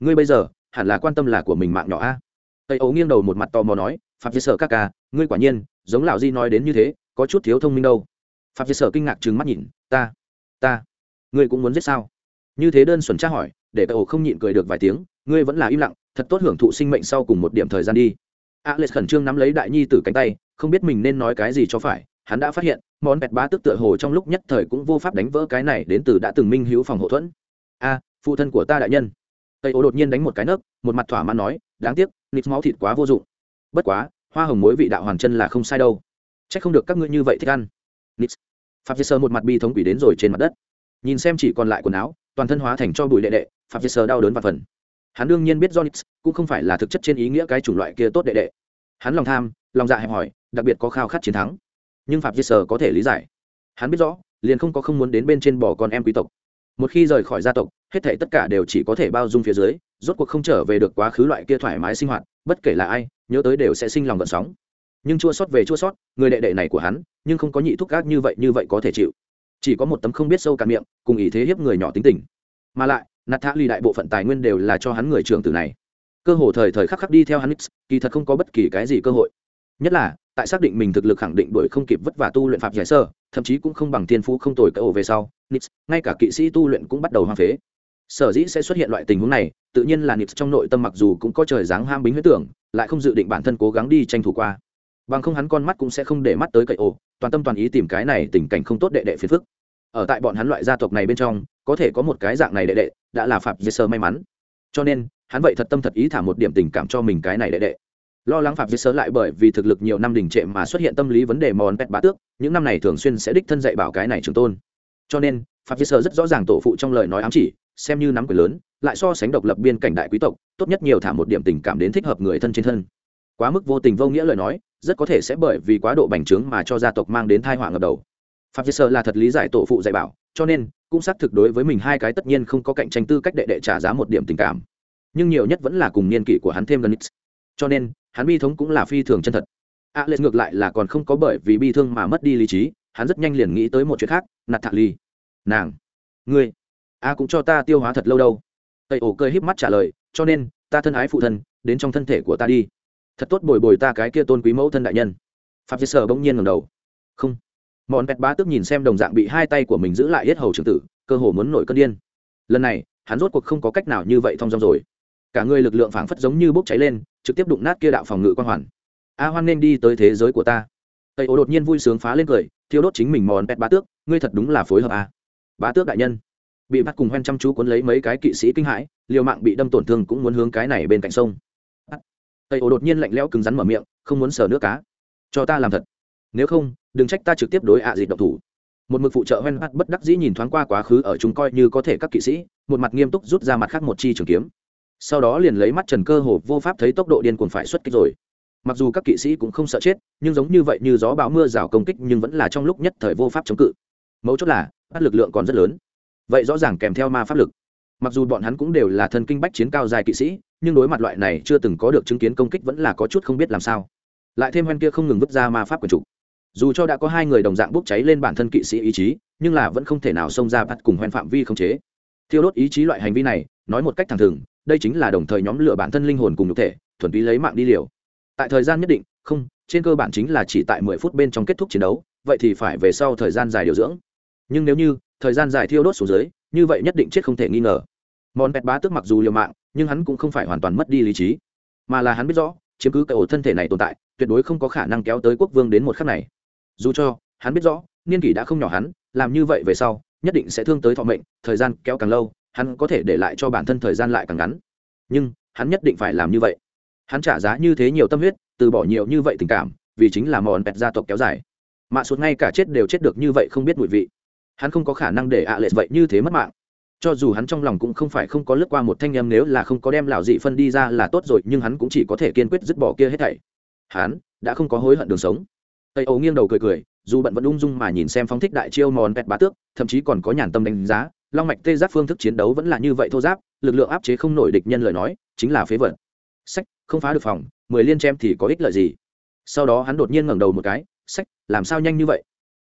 Ngươi bây giờ hẳn là quan tâm là của mình mạng nhỏ a. Tây ổ nghiêng đầu một mặt tò mò nói, phạm dây sợ ca ca, ngươi quả nhiên, giống lão di nói đến như thế, có chút thiếu thông minh đâu. Phạm dây sợ kinh ngạc trừng mắt nhìn, ta ta, ngươi cũng muốn giết sao? Như thế đơn xuẩn tra hỏi để cậu không nhịn cười được vài tiếng, ngươi vẫn là im lặng, thật tốt hưởng thụ sinh mệnh sau cùng một điểm thời gian đi. Alex khẩn trương nắm lấy đại nhi từ cánh tay, không biết mình nên nói cái gì cho phải, hắn đã phát hiện, món bẹt bá tức tựa hồ trong lúc nhất thời cũng vô pháp đánh vỡ cái này đến từ đã từng minh hữu phòng hậu thuẫn. A, phụ thân của ta đại nhân. Tây ô đột nhiên đánh một cái nấc, một mặt thỏa mãn nói, đáng tiếc, nịt máu thịt quá vô dụng. Bất quá, hoa hồng mối vị đạo hoàn chân là không sai đâu. C h ắ c không được các ngươi như vậy thích ăn. Nịt. Pháp sơ một mặt bi thống quỷ đến rồi trên mặt đất. Nhìn xem chỉ còn lại quần áo, toàn thân hóa thành cho bụi đệ đệ phạm việt sờ đau đớn và phần. Hắn đương nhiên biết johnny cũng không phải là thực chất trên ý nghĩa cái chủng loại kia tốt đệ đệ. Hắn lòng tham, lòng dạ hẹp hòi, đặc biệt có khao khát chiến thắng. Nhưng phạm việt sờ có thể lý giải. Hắn biết rõ, liền không có không muốn đến bên trên bỏ con em quý tộc. Một khi rời khỏi gia tộc, hết thể tất cả đều chỉ có thể bao dung phía dưới, rốt cuộc không trở về được quá khứ loại kia thoải mái sinh hoạt, bất kể là ai, nhớ tới đều sẽ sinh lòng gợn sóng. Nhưng chua sót về chua sót, người đệ đệ này của hắn, nhưng không có nhị thúc gác như vậy như vậy có thể chịu. Chỉ có một tấm không biết sâu cạn miệng, cùng ý thế hiếp người nhỏ tính tình. Mà lại nạt thạ ly đại bộ phận tài nguyên đều là cho hắn người trưởng tử này. Cơ hồ thời thời khắc khắc đi theo hắn kỳ thật không có bất kỳ cái gì cơ hội. Nhất là, tại xác định mình thực lực khẳng định đuổi không kịp vất vả tu luyện phạm giải sơ, thậm chí cũng không bằng thiên phú không tồi cỡ ổ về sau, nix, ngay cả kỵ sĩ tu luyện cũng bắt đầu hoang phế. Sở dĩ sẽ xuất hiện loại tình huống này, tự nhiên là nix trong nội tâm mặc dù cũng có trời dáng ham bính huyết tưởng, lại không dự định bản thân cố gắng đi tranh thủ qua. Bằng không hắn con mắt cũng sẽ không để mắt tới cậy ổ toàn tâm toàn ý tìm cái này tình cảnh không tốt đệ đệ phiền phức ở tại bọn hắn loại gia tộc này bên trong, có thể có một cái dạng này đệ đệ, đã là phạm dê sơ may mắn. Cho nên, hắn vậy thật tâm thật ý thả một điểm tình cảm cho mình cái này đệ đệ. Lo lắng phạm dê sơ lại bởi vì thực lực nhiều năm đình trệ mà xuất hiện tâm lý vấn đề mòn pet bá tước, những năm này thường xuyên sẽ đích thân dạy bảo cái này trường tôn. Cho nên, phạm dê sơ rất rõ ràng tổ phụ trong lời nói ám chỉ, xem như nắm quyền lớn, lại so sánh độc lập biên cảnh đại quý tộc, tốt nhất nhiều thả một điểm tình cảm đến thích hợp người thân trên thân. Quá mức vô tình vô nghĩa lời nói, rất có thể sẽ bởi vì quá độ bành trướng mà cho gia tộc mang đến thai họa ngập đầu phạm sơ là thật lý giải tổ phụ dạy bảo cho nên cũng xác thực đối với mình hai cái tất nhiên không có cạnh tranh tư cách đệ đệ trả giá một điểm tình cảm. Nhưng nhiều nhất vẫn là cùng niên kỷ của hắn thêm gần ít cho nên hắn bi thống cũng là phi thường chân thật. A à, lệ ngược lại là còn không có bởi vì bi thương mà mất đi lý trí hắn rất nhanh liền nghĩ tới một chuyện khác nạt thạ ly. Nàng ngươi a cũng cho ta tiêu hóa thật lâu đâu. Tây ổ cười híp mắt trả lời cho nên ta thân ái phụ thân đến trong thân thể của ta đi. Thật tốt bồi bồi ta cái kia tôn quý mẫu thân đại nhân. Phạm diệt sở bỗng nhiên ngầm đầu. Không mọn pẹt bá tức nhìn xem đồng dạng bị hai tay của mình giữ lại hết hầu trưởng tử, cơ hồ muốn nổi cơn điên. Lần này, hắn rốt cuộc không có cách nào như vậy thong dong rồi. Cả người lực lượng phảng phất giống như bốc cháy lên, trực tiếp đụng nát kia đạo phòng ngự quan hoàn. A hoan nên đi tới thế giới của ta. Tây ô đột nhiên vui sướng phá lên cười, thiêu đốt chính mình mòn pẹt bá tước, ngươi thật đúng là phối hợp a. Bá tước đại nhân. Bị bắt cùng hoen chăm chú cuốn lấy mấy cái kỵ sĩ kinh hãi, liều mạng bị đâm tổn thương cũng muốn hướng cái này bên cạnh sông. Tây ô đột nhiên lạnh lẽo cứng rắn mở miệng, không muốn sờ nước cá. Cho ta làm thật nếu không, đừng trách ta trực tiếp đối ạ à dịp độc thủ. Một mực phụ trợ hoen mắt bất đắc dĩ nhìn thoáng qua quá khứ ở chúng coi như có thể các kỵ sĩ, một mặt nghiêm túc rút ra mặt khác một chi trường kiếm. Sau đó liền lấy mắt trần cơ hồ vô pháp thấy tốc độ điên cuồng phải xuất kích rồi. Mặc dù các kỵ sĩ cũng không sợ chết, nhưng giống như vậy như gió bão mưa rào công kích nhưng vẫn là trong lúc nhất thời vô pháp chống cự. Mấu chốt là bắt lực lượng còn rất lớn. Vậy rõ ràng kèm theo ma pháp lực. Mặc dù bọn hắn cũng đều là thân kinh bách chiến cao dài kỵ sĩ, nhưng đối mặt loại này chưa từng có được chứng kiến công kích vẫn là có chút không biết làm sao. Lại thêm hoen kia không ngừng vứt ra ma pháp quần trục dù cho đã có hai người đồng dạng bốc cháy lên bản thân kỵ sĩ ý chí, nhưng là vẫn không thể nào xông ra bắt cùng hoen phạm vi không chế. Thiêu đốt ý chí loại hành vi này, nói một cách thẳng thừng, đây chính là đồng thời nhóm lửa bản thân linh hồn cùng nhục thể, thuần túy lấy mạng đi liều. Tại thời gian nhất định, không, trên cơ bản chính là chỉ tại mười phút bên trong kết thúc chiến đấu, vậy thì phải về sau thời gian dài điều dưỡng. Nhưng nếu như, thời gian dài thiêu đốt xuống dưới, như vậy nhất định chết không thể nghi ngờ. Món pet bá tức mặc dù liều mạng, nhưng hắn cũng không phải hoàn toàn mất đi lý trí. Mà là hắn biết rõ, chiếm cứ cái ổ thân thể này tồn tại, tuyệt đối không có khả năng kéo tới quốc vương đến một khắc này dù cho hắn biết rõ, niên kỷ đã không nhỏ hắn, làm như vậy về sau, nhất định sẽ thương tới thọ mệnh, thời gian kéo càng lâu, hắn có thể để lại cho bản thân thời gian lại càng ngắn. Nhưng, hắn nhất định phải làm như vậy. Hắn trả giá như thế nhiều tâm huyết, từ bỏ nhiều như vậy tình cảm, vì chính là mòn bẹt gia tộc kéo dài. Mạ sụt ngay cả chết đều chết được như vậy không biết mùi vị. Hắn không có khả năng để ạ lệ vậy như thế mất mạng. Cho dù hắn trong lòng cũng không phải không có lướt qua một thanh em nếu là không có đem lão dị phân đi ra là tốt rồi, nhưng hắn cũng chỉ có thể kiên quyết dứt bỏ kia hết thảy. Hắn đã không có hối hận đường sống tây ấu nghiêng đầu cười cười, dù bận vẫn ung dung mà nhìn xem phóng thích đại chiêu mòn pẹt bá tước, thậm chí còn có nhàn tâm đánh giá, long mạch tê giác phương thức chiến đấu vẫn là như vậy thô giáp, lực lượng áp chế không nổi địch nhân lời nói, chính là phế vật. Sách, không phá được phòng, mười liên chém thì có ích lợi gì? Sau đó hắn đột nhiên ngẩng đầu một cái, sách, làm sao nhanh như vậy?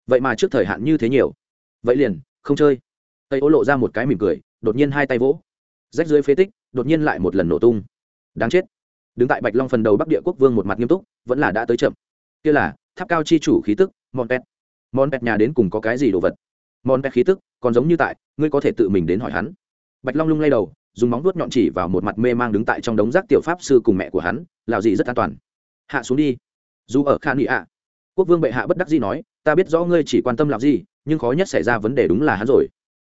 Vậy mà trước thời hạn như thế nhiều. Vậy liền, không chơi. Tây ô lộ ra một cái mỉm cười, đột nhiên hai tay vỗ. Rách dưới phế tích, đột nhiên lại một lần nổ tung. Đáng chết. Đứng tại bạch long phần đầu bắc địa quốc vương một mặt nghiêm túc, vẫn là đã tới chậm. Kia là tháp cao chi chủ khí tức mòn pet mòn pet nhà đến cùng có cái gì đồ vật? Mòn pet khí tức còn giống như tại, ngươi có thể tự mình đến hỏi hắn. Bạch long lung lay đầu, dùng móng vuốt nhọn chỉ vào một mặt mê mang đứng tại trong đống rác tiểu pháp sư cùng mẹ của hắn lào gì rất an toàn. Hạ xuống đi. Dù ở khan nghị ạ. Quốc vương bệ hạ bất đắc dĩ nói, ta biết rõ ngươi chỉ quan tâm làm gì nhưng khó nhất xảy ra vấn đề đúng là hắn rồi.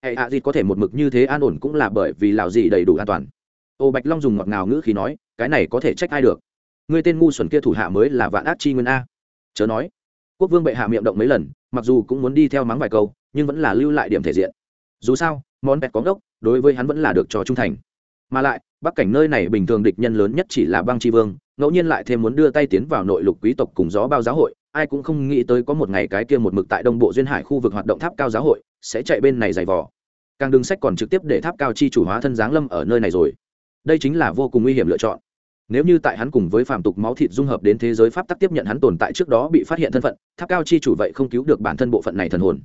Hệ hạ gì có thể một mực như thế an ổn cũng là bởi vì lào gì đầy đủ an toàn. Ô bạch long dùng ngọt ngào ngữ khí nói, cái này có thể trách ai được? Ngươi tên ngu xuẩn kia thủ hạ mới là vạn ác chi nguyên a chớ nói, quốc vương bệ hạ miệng động mấy lần, mặc dù cũng muốn đi theo mắng vài câu, nhưng vẫn là lưu lại điểm thể diện. Dù sao, món pẹt có ngốc, đối với hắn vẫn là được cho trung thành. Mà lại, bắc cảnh nơi này bình thường địch nhân lớn nhất chỉ là băng tri vương, ngẫu nhiên lại thêm muốn đưa tay tiến vào nội lục quý tộc cùng gió bao giáo hội, ai cũng không nghĩ tới có một ngày cái kia một mực tại đông bộ duyên hải khu vực hoạt động tháp cao giáo hội, sẽ chạy bên này dày vò. Càng đường sách còn trực tiếp để tháp cao chi chủ hóa thân giáng lâm ở nơi này rồi. Đây chính là vô cùng nguy hiểm lựa chọn nếu như tại hắn cùng với phạm tục máu thịt dung hợp đến thế giới pháp tắc tiếp nhận hắn tồn tại trước đó bị phát hiện thân phận tháp cao chi chủ vậy không cứu được bản thân bộ phận này thần hồn.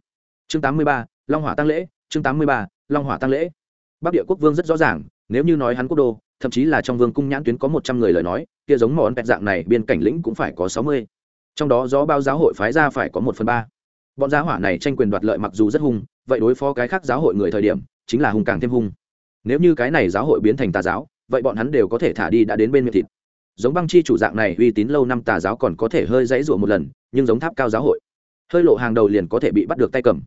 Chương 83, long hỏa tăng lễ chương 83, long hỏa tăng lễ. Bắc địa quốc vương rất rõ ràng nếu như nói hắn quốc đô thậm chí là trong vương cung nhãn tuyến có một trăm người lời nói kia giống món pẹt dạng này biên cảnh lĩnh cũng phải có sáu mươi. Trong đó gió bao giáo hội phái ra phải có một phần ba. Bọn giáo hỏa này tranh quyền đoạt lợi mặc dù rất hung vậy đối phó cái khác giáo hội người thời điểm chính là hung càng thêm hung. Nếu như cái này giáo hội biến thành tà giáo vậy bọn hắn đều có thể thả đi đã đến bên miệng thịt. Giống băng chi chủ dạng này uy tín lâu năm tà giáo còn có thể hơi dãy rụa một lần, nhưng giống tháp cao giáo hội, hơi lộ hàng đầu liền có thể bị bắt được tay cầm.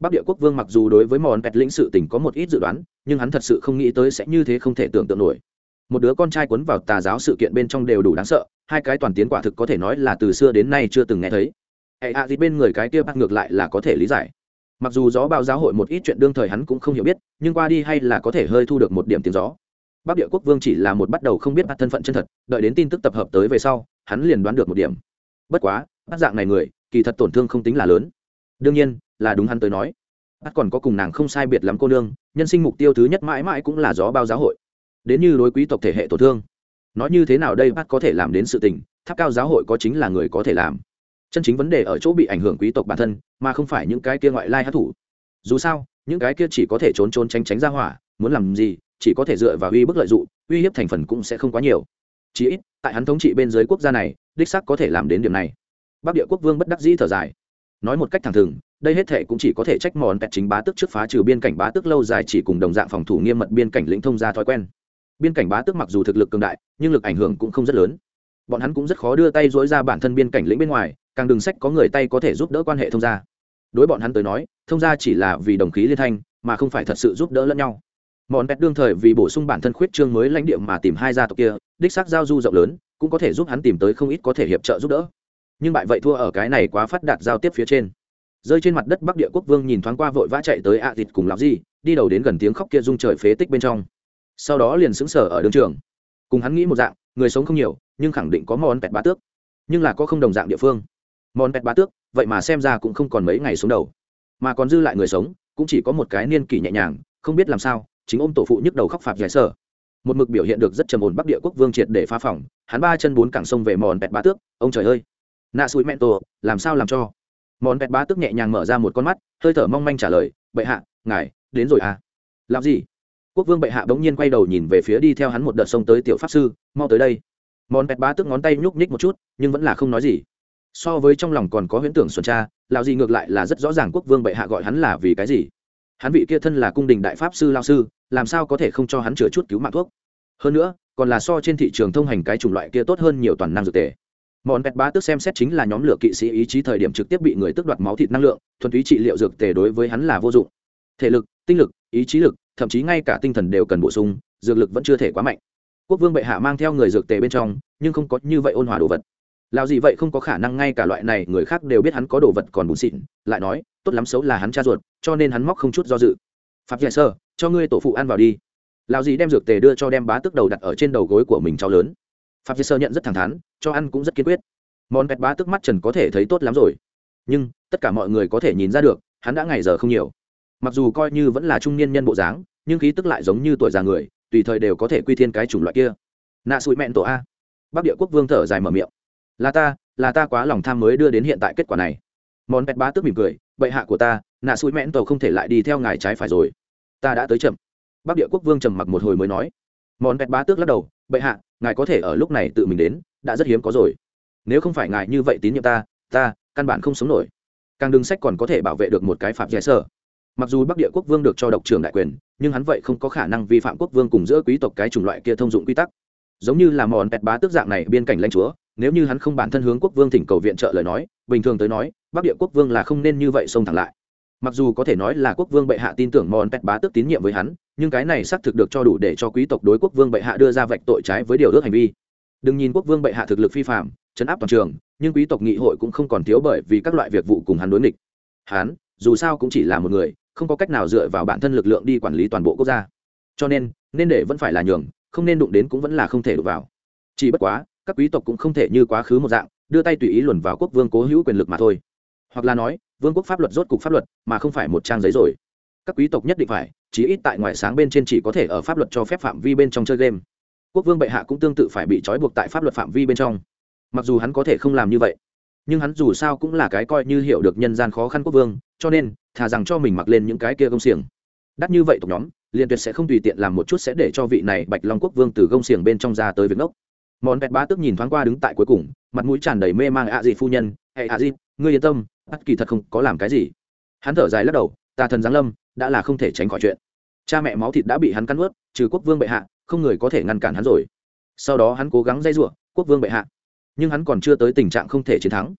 Bắc địa quốc vương mặc dù đối với mòn pẹt lĩnh sự tỉnh có một ít dự đoán, nhưng hắn thật sự không nghĩ tới sẽ như thế không thể tưởng tượng nổi. Một đứa con trai cuốn vào tà giáo sự kiện bên trong đều đủ đáng sợ, hai cái toàn tiến quả thực có thể nói là từ xưa đến nay chưa từng nghe thấy. Hệ hạ gì bên người cái kia bắt ngược lại là có thể lý giải. Mặc dù gió bao giáo hội một ít chuyện đương thời hắn cũng không hiểu biết, nhưng qua đi hay là có thể hơi thu được một điểm tiếng gió bắc địa quốc vương chỉ là một bắt đầu không biết bắt thân phận chân thật, đợi đến tin tức tập hợp tới về sau, hắn liền đoán được một điểm. Bất quá, bắt dạng này người, kỳ thật tổn thương không tính là lớn. Đương nhiên, là đúng hắn tới nói. Bắt còn có cùng nàng không sai biệt lắm cô nương, nhân sinh mục tiêu thứ nhất mãi mãi cũng là gió bao giáo hội. Đến như đối quý tộc thể hệ tổn thương. Nói như thế nào đây, bắt có thể làm đến sự tình, tháp cao giáo hội có chính là người có thể làm. Chân chính vấn đề ở chỗ bị ảnh hưởng quý tộc bản thân, mà không phải những cái kia ngoại lai hát thủ. Dù sao, những cái kia chỉ có thể trốn trốn tránh tránh ra hỏa, muốn làm gì chỉ có thể dựa vào uy bức lợi dụng, uy hiếp thành phần cũng sẽ không quá nhiều. Chí ít, tại hắn thống trị bên dưới quốc gia này, đích sắc có thể làm đến điểm này. Bắc địa quốc vương bất đắc dĩ thở dài. Nói một cách thẳng thừng, đây hết thể cũng chỉ có thể trách mòn pẹt chính bá tước trước phá trừ biên cảnh bá tước lâu dài chỉ cùng đồng dạng phòng thủ nghiêm mật biên cảnh lĩnh thông ra thói quen. Biên cảnh bá tước mặc dù thực lực cường đại, nhưng lực ảnh hưởng cũng không rất lớn. Bọn hắn cũng rất khó đưa tay dối ra bản thân biên cảnh lĩnh bên ngoài, càng đường sách có người tay có thể giúp đỡ quan hệ thông gia. Đối bọn hắn tới nói, thông gia chỉ là vì đồng khí liên thanh, mà không phải thật sự giúp đỡ lẫn nhau món pet đương thời vì bổ sung bản thân khuyết trương mới lãnh địa mà tìm hai gia tộc kia, đích xác giao du rộng lớn, cũng có thể giúp hắn tìm tới không ít có thể hiệp trợ giúp đỡ. Nhưng bại vậy thua ở cái này quá phát đạt giao tiếp phía trên. Rơi trên mặt đất bắc địa quốc vương nhìn thoáng qua vội vã chạy tới ạ à thịt cùng lão gì đi đầu đến gần tiếng khóc kia rung trời phế tích bên trong. Sau đó liền sững sờ ở đường trường. Cùng hắn nghĩ một dạng, người sống không nhiều, nhưng khẳng định có món pẹt bá tước. Nhưng là có không đồng dạng địa phương. Món pẹt bá tước, vậy mà xem ra cũng không còn mấy ngày sống đầu. Mà còn dư lại người sống, cũng chỉ có một cái niên kỷ nhẹ nhàng, không biết làm sao chính ôm tổ phụ nhức đầu khóc phạt giải sở. Một mực biểu hiện được rất trầm ổn bắc địa quốc vương triệt để phá phỏng hắn ba chân bốn cẳng sông về mòn pẹt bá tước, ông trời ơi, nạ sùi mẹn tổ, làm sao làm cho? Mòn pẹt bá tước nhẹ nhàng mở ra một con mắt, hơi thở mong manh trả lời, bệ hạ, ngài, đến rồi à. Làm gì? Quốc vương bệ hạ bỗng nhiên quay đầu nhìn về phía đi theo hắn một đợt sông tới tiểu pháp sư, mau tới đây. Mòn pẹt bá tước ngón tay nhúc nhích một chút, nhưng vẫn là không nói gì. So với trong lòng còn có huyễn tưởng xuân cha lão gì ngược lại là rất rõ ràng quốc vương bệ hạ gọi hắn là vì cái gì hắn vị kia thân là cung đình đại pháp sư lao sư, làm sao có thể không cho hắn chữa chút cứu mạng thuốc? Hơn nữa, còn là so trên thị trường thông hành cái chủng loại kia tốt hơn nhiều toàn năng dược tề. Mòn pẹt bá tức xem xét chính là nhóm lửa kỵ sĩ ý chí thời điểm trực tiếp bị người tức đoạt máu thịt năng lượng, thuần túy trị liệu dược tề đối với hắn là vô dụng. Thể lực, tinh lực, ý chí lực, thậm chí ngay cả tinh thần đều cần bổ sung, dược lực vẫn chưa thể quá mạnh. Quốc vương bệ hạ mang theo người dược tề bên trong, nhưng không có như vậy ôn hòa đồ vật. Lào gì vậy không có khả năng ngay cả loại này, người khác đều biết hắn có đồ vật còn bùn xịn, lại nói, tốt lắm xấu là hắn cha ruột cho nên hắn móc không chút do dự. Phạm giải sơ, cho ngươi tổ phụ ăn vào đi. Lão dì đem dược tề đưa cho đem bá tức đầu đặt ở trên đầu gối của mình cháu lớn. Phạm giải sơ nhận rất thẳng thắn, cho ăn cũng rất kiên quyết. Món pet bá tức mắt trần có thể thấy tốt lắm rồi. Nhưng, tất cả mọi người có thể nhìn ra được, hắn đã ngày giờ không nhiều. Mặc dù coi như vẫn là trung niên nhân bộ dáng, nhưng khí tức lại giống như tuổi già người, tùy thời đều có thể quy thiên cái chủng loại kia. Nạ sụi mẹn tổ a. Bắc địa quốc vương thở dài mở miệng. Là ta là ta quá lòng tham mới đưa đến hiện tại kết quả này. Món pet bá tức mỉm cười, bệ hạ của ta nạ xui mẹn tàu không thể lại đi theo ngài trái phải rồi. Ta đã tới chậm. Bắc địa quốc vương trầm mặc một hồi mới nói. Món vẹt bá tước lắc đầu, bệ hạ, ngài có thể ở lúc này tự mình đến, đã rất hiếm có rồi. Nếu không phải ngài như vậy tín nhiệm ta ta căn bản không sống nổi. Càng đường sách còn có thể bảo vệ được một cái phạm giải sở. Mặc dù bắc địa quốc vương được cho độc trưởng đại quyền, nhưng hắn vậy không có khả năng vi phạm quốc vương cùng giữa quý tộc cái chủng loại kia thông dụng quy tắc. Giống như là mòn pẹt bá tước dạng này biên cảnh lãnh chúa, nếu như hắn không bản thân hướng quốc vương thỉnh cầu viện trợ lời nói, bình thường tới nói, bắc địa quốc vương là không nên như vậy xông thẳng lại mặc dù có thể nói là quốc vương bệ hạ tin tưởng mòn pet bá tước tín nhiệm với hắn, nhưng cái này xác thực được cho đủ để cho quý tộc đối quốc vương bệ hạ đưa ra vạch tội trái với điều ước hành vi. Đừng nhìn quốc vương bệ hạ thực lực phi phạm chấn áp toàn trường, nhưng quý tộc nghị hội cũng không còn thiếu bởi vì các loại việc vụ cùng hắn đối nghịch. Hắn, dù sao cũng chỉ là một người, không có cách nào dựa vào bản thân lực lượng đi quản lý toàn bộ quốc gia. Cho nên nên để vẫn phải là nhường, không nên đụng đến cũng vẫn là không thể đụng vào. Chỉ bất quá, các quý tộc cũng không thể như quá khứ một dạng, đưa tay tùy ý luồn vào quốc vương cố hữu quyền lực mà thôi. Hoặc là nói vương quốc pháp luật rốt cục pháp luật, mà không phải một trang giấy rồi. Các quý tộc nhất định phải chỉ ít tại ngoài sáng bên trên chỉ có thể ở pháp luật cho phép phạm vi bên trong chơi game. Quốc vương bệ hạ cũng tương tự phải bị trói buộc tại pháp luật phạm vi bên trong. Mặc dù hắn có thể không làm như vậy, nhưng hắn dù sao cũng là cái coi như hiểu được nhân gian khó khăn quốc vương, cho nên, thà rằng cho mình mặc lên những cái kia gông xiềng. Đắt như vậy tộc nhóm, liền tuyệt sẽ không tùy tiện làm một chút sẽ để cho vị này bạch long quốc vương từ gông xiềng bên trong ra tới việc ngốc. Món vẹt bá tức nhìn thoáng qua đứng tại cuối cùng, mặt mũi tràn đầy mê mang ạ à gì phu nhân. Hệ ạ gì ngươi yên tâm bắt kỳ thật không có làm cái gì. Hắn thở dài lắc đầu tà thần giáng lâm, đã là không thể tránh khỏi chuyện. Cha mẹ máu thịt đã bị hắn cắn ướt trừ quốc vương bệ hạ, không người có thể ngăn cản hắn rồi. Sau đó hắn cố gắng dây giụa quốc vương bệ hạ. Nhưng hắn còn chưa tới tình trạng không thể chiến thắng.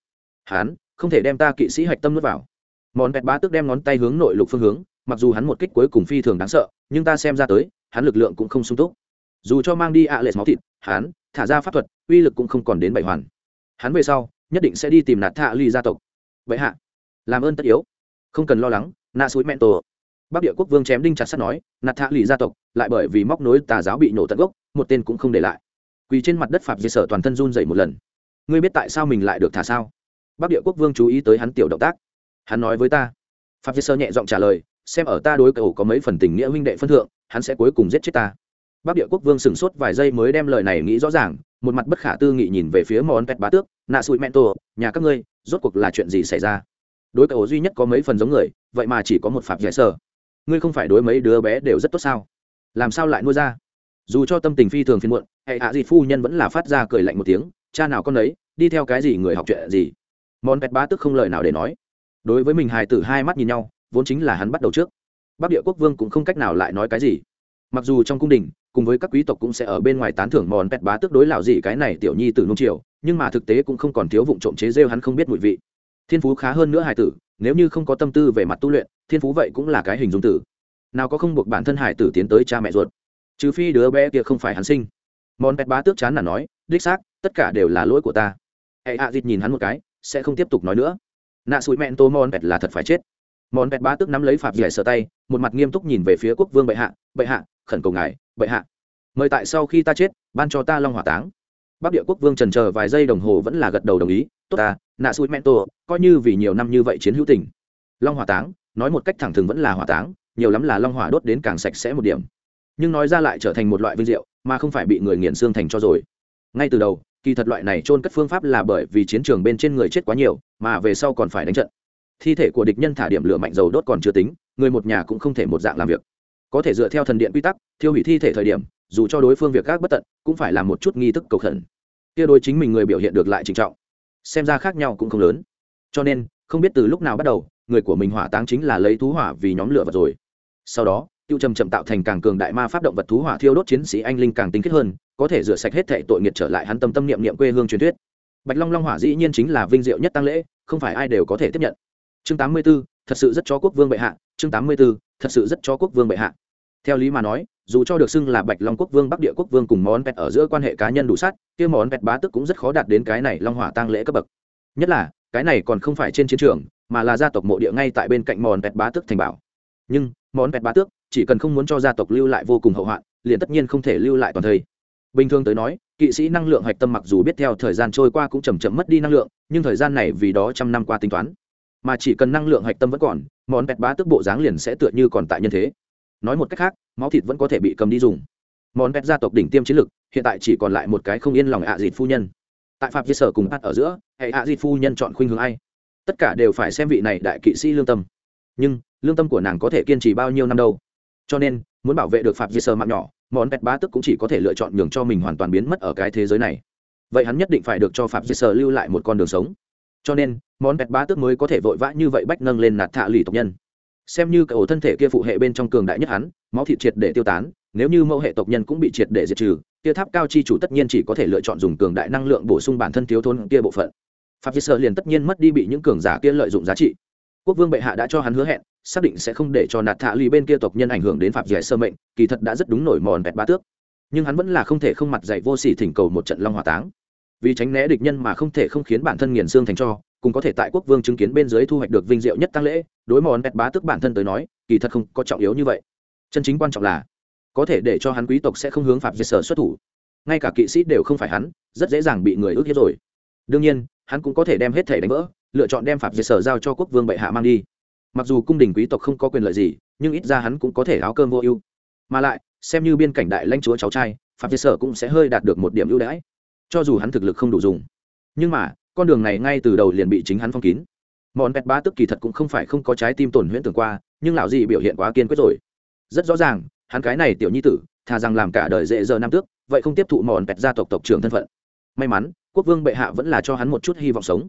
Hắn, không thể đem ta kỵ sĩ hạch tâm nuốt vào. Món vẹt bá tức đem ngón tay hướng nội lục phương hướng, mặc dù hắn một kích cuối cùng phi thường đáng sợ, nhưng ta xem ra tới, hắn lực lượng cũng không sung túc. Dù cho mang đi ạ lệ máu thịt, hắn, thả ra pháp thuật, uy lực cũng không còn đến bảy hoàn. Hắn về sau, nhất định sẽ đi tìm nạt thạ ly gia tộc vậy hạ, làm ơn tất yếu. Không cần lo lắng nạ suối mẹn tổ bắc địa quốc vương chém đinh chặt sắt nói, nạt hạ lì gia tộc, lại bởi vì móc nối tà giáo bị nổ tận gốc, một tên cũng không để lại. Quỳ trên mặt đất phạm di sở toàn thân run dậy một lần. Ngươi biết tại sao mình lại được thả sao? Bắc địa quốc vương chú ý tới hắn tiểu động tác. Hắn nói với ta. Phạm di sở nhẹ giọng trả lời, xem ở ta đối cầu có mấy phần tình nghĩa huynh đệ phân thượng, hắn sẽ cuối cùng giết chết ta. Bắc địa quốc vương sửng sốt vài giây mới đem lời này nghĩ rõ ràng một mặt bất khả tư nghị nhìn về phía món pet bá tước, nạ sụi mento nhà các ngươi, rốt cuộc là chuyện gì xảy ra? Đối cầu duy nhất có mấy phần giống người, vậy mà chỉ có một phạm giải sơ. Ngươi không phải đối mấy đứa bé đều rất tốt sao? Làm sao lại nuôi ra? Dù cho tâm tình phi thường phiên muộn, hệ hạ gì phu nhân vẫn là phát ra cười lạnh một tiếng, cha nào con ấy đi theo cái gì người học chuyện gì? Món pet bá tức không lời nào để nói. Đối với mình hài tử hai mắt nhìn nhau, vốn chính là hắn bắt đầu trước. Bắc địa quốc vương cũng không cách nào lại nói cái gì. Mặc dù trong cung đình cùng với các quý tộc cũng sẽ ở bên ngoài tán thưởng mòn pẹt bá tức đối lão gì cái này tiểu nhi từ nung triều nhưng mà thực tế cũng không còn thiếu vụ trộm chế rêu hắn không biết mùi vị. Thiên phú khá hơn nữa hải tử, nếu như không có tâm tư về mặt tu luyện, thiên phú vậy cũng là cái hình dung tử. Nào có không buộc bản thân hải tử tiến tới cha mẹ ruột. Trừ phi đứa bé kia không phải hắn sinh. Món pẹt bá tước chán là nói, đích xác, tất cả đều là lỗi của ta. Hệ hạ dịt nhìn hắn một cái, sẽ không tiếp tục nói nữa. Nạ sụi mẹn tô món pẹt là thật phải chết. Món pẹt bá tước nắm lấy phạm dẻ sợ tay, một mặt nghiêm túc nhìn về phía quốc vương bệ hạ bệ hạ, khẩn cầu ngài bệ hạ. Mời tại sau khi ta chết, ban cho ta long hỏa táng. Bắc địa quốc vương trần chờ vài giây đồng hồ vẫn là gật đầu đồng ý. Tốt ta, nạ sụi mẹn tổ, coi như vì nhiều năm như vậy chiến hữu tình. Long hỏa táng, nói một cách thẳng thừng vẫn là hỏa táng, nhiều lắm là long hỏa đốt đến càng sạch sẽ một điểm. Nhưng nói ra lại trở thành một loại vinh diệu, mà không phải bị người nghiền xương thành cho rồi. Ngay từ đầu, kỳ thật loại này trôn cất phương pháp là bởi vì chiến trường bên trên người chết quá nhiều, mà về sau còn phải đánh trận. Thi thể của địch nhân thả điểm lửa mạnh dầu đốt còn chưa tính, người một nhà cũng không thể một dạng làm việc có thể dựa theo thần điện quy tắc thiêu hủy thi thể thời điểm dù cho đối phương việc các bất tận cũng phải làm một chút nghi thức cầu khẩn. Kia đối chính mình người biểu hiện được lại trịnh trọng. Xem ra khác nhau cũng không lớn. Cho nên không biết từ lúc nào bắt đầu người của mình hỏa táng chính là lấy thú hỏa vì nhóm lửa vật rồi. Sau đó tiêu trầm chậm tạo thành càng cường đại ma pháp động vật thú hỏa thiêu đốt chiến sĩ anh linh càng tinh khiết hơn có thể rửa sạch hết thệ tội nghiệt trở lại hắn tâm tâm niệm niệm quê hương truyền thuyết. Bạch long long hỏa dĩ nhiên chính là vinh diệu nhất tăng lễ không phải ai đều có thể tiếp nhận. Chương 84, thật sự rất cho quốc vương bệ hạ. Chương 84, thật sự rất cho quốc vương bệ hạ theo lý mà nói, dù cho được xưng là bạch long quốc vương, bắc địa quốc vương cùng món pet ở giữa quan hệ cá nhân đủ sát, kia món pet bá tức cũng rất khó đạt đến cái này long hỏa tăng lễ cấp bậc. Nhất là, cái này còn không phải trên chiến trường, mà là gia tộc mộ địa ngay tại bên cạnh món pet bá tức thành bảo. Nhưng, món pet bá tước chỉ cần không muốn cho gia tộc lưu lại vô cùng hậu hoạn, liền tất nhiên không thể lưu lại toàn thời. bình thường tới nói, kỵ sĩ năng lượng hạch tâm mặc dù biết theo thời gian trôi qua cũng chầm chậm mất đi năng lượng, nhưng thời gian này vì đó trăm năm qua tính toán. Mà chỉ cần năng lượng hạch tâm vẫn còn, món pet bá tức bộ dáng liền sẽ tựa như còn tại nhân thế nói một cách khác, máu thịt vẫn có thể bị cầm đi dùng. Món pet gia tộc đỉnh tiêm chiến lực, hiện tại chỉ còn lại một cái không yên lòng ạ à dịt phu nhân. Tại phạm vi sở cùng hát ở giữa, hệ ạ dịt phu nhân chọn khuynh hướng ai? Tất cả đều phải xem vị này đại kỵ sĩ lương tâm. Nhưng, lương tâm của nàng có thể kiên trì bao nhiêu năm đâu? Cho nên, muốn bảo vệ được phạm vi sở mạng nhỏ, món pet bá tức cũng chỉ có thể lựa chọn nhường cho mình hoàn toàn biến mất ở cái thế giới này. Vậy hắn nhất định phải được cho phạm vi sở lưu lại một con đường sống. Cho nên, món pet bá tức mới có thể vội vã như vậy bách nâng lên nạt thạ lì tộc nhân xem như cậu thân thể kia phụ hệ bên trong cường đại nhất hắn, máu thịt triệt để tiêu tán, nếu như mẫu hệ tộc nhân cũng bị triệt để diệt trừ, kia tháp cao chi chủ tất nhiên chỉ có thể lựa chọn dùng cường đại năng lượng bổ sung bản thân thiếu thốn kia bộ phận. Pháp sơ liền tất nhiên mất đi bị những cường giả kia lợi dụng giá trị. Quốc vương bệ hạ đã cho hắn hứa hẹn, xác định sẽ không để cho nạt thạ lì bên kia tộc nhân ảnh hưởng đến phạm giải sơ mệnh, kỳ thật đã rất đúng nổi mòn vẹt ba tước. Nhưng hắn vẫn là không thể không mặt dạy vô sỉ thỉnh cầu một trận long hỏa táng. Vì tránh né địch nhân mà không thể không khiến bản thân nghiền xương thành cho cùng có thể tại quốc vương chứng kiến bên dưới thu hoạch được vinh diệu nhất tăng lễ, đối mòn vẹt bá tức bản thân tới nói, kỳ thật không có trọng yếu như vậy. Chân chính quan trọng là, có thể để cho hắn quý tộc sẽ không hướng phạm diệt sở xuất thủ. Ngay cả kỵ sĩ đều không phải hắn, rất dễ dàng bị người ước hiếp rồi. Đương nhiên, hắn cũng có thể đem hết thể đánh vỡ, lựa chọn đem phạm diệt sở giao cho quốc vương bệ hạ mang đi. Mặc dù cung đình quý tộc không có quyền lợi gì, nhưng ít ra hắn cũng có thể áo cơm vô ưu. Mà lại, xem như biên cảnh đại lãnh chúa cháu trai, phạm diệt sở cũng sẽ hơi đạt được một điểm ưu đãi, cho dù hắn thực lực không đủ dùng. Nhưng mà con đường này ngay từ đầu liền bị chính hắn phong kín. Mòn pet ba tức kỳ thật cũng không phải không có trái tim tổn huyễn tưởng qua, nhưng lão gì biểu hiện quá kiên quyết rồi. Rất rõ ràng, hắn cái này tiểu nhi tử, thà rằng làm cả đời dễ dơ năm tước, vậy không tiếp thụ mòn pẹt gia tộc tộc trưởng thân phận. May mắn, quốc vương bệ hạ vẫn là cho hắn một chút hy vọng sống.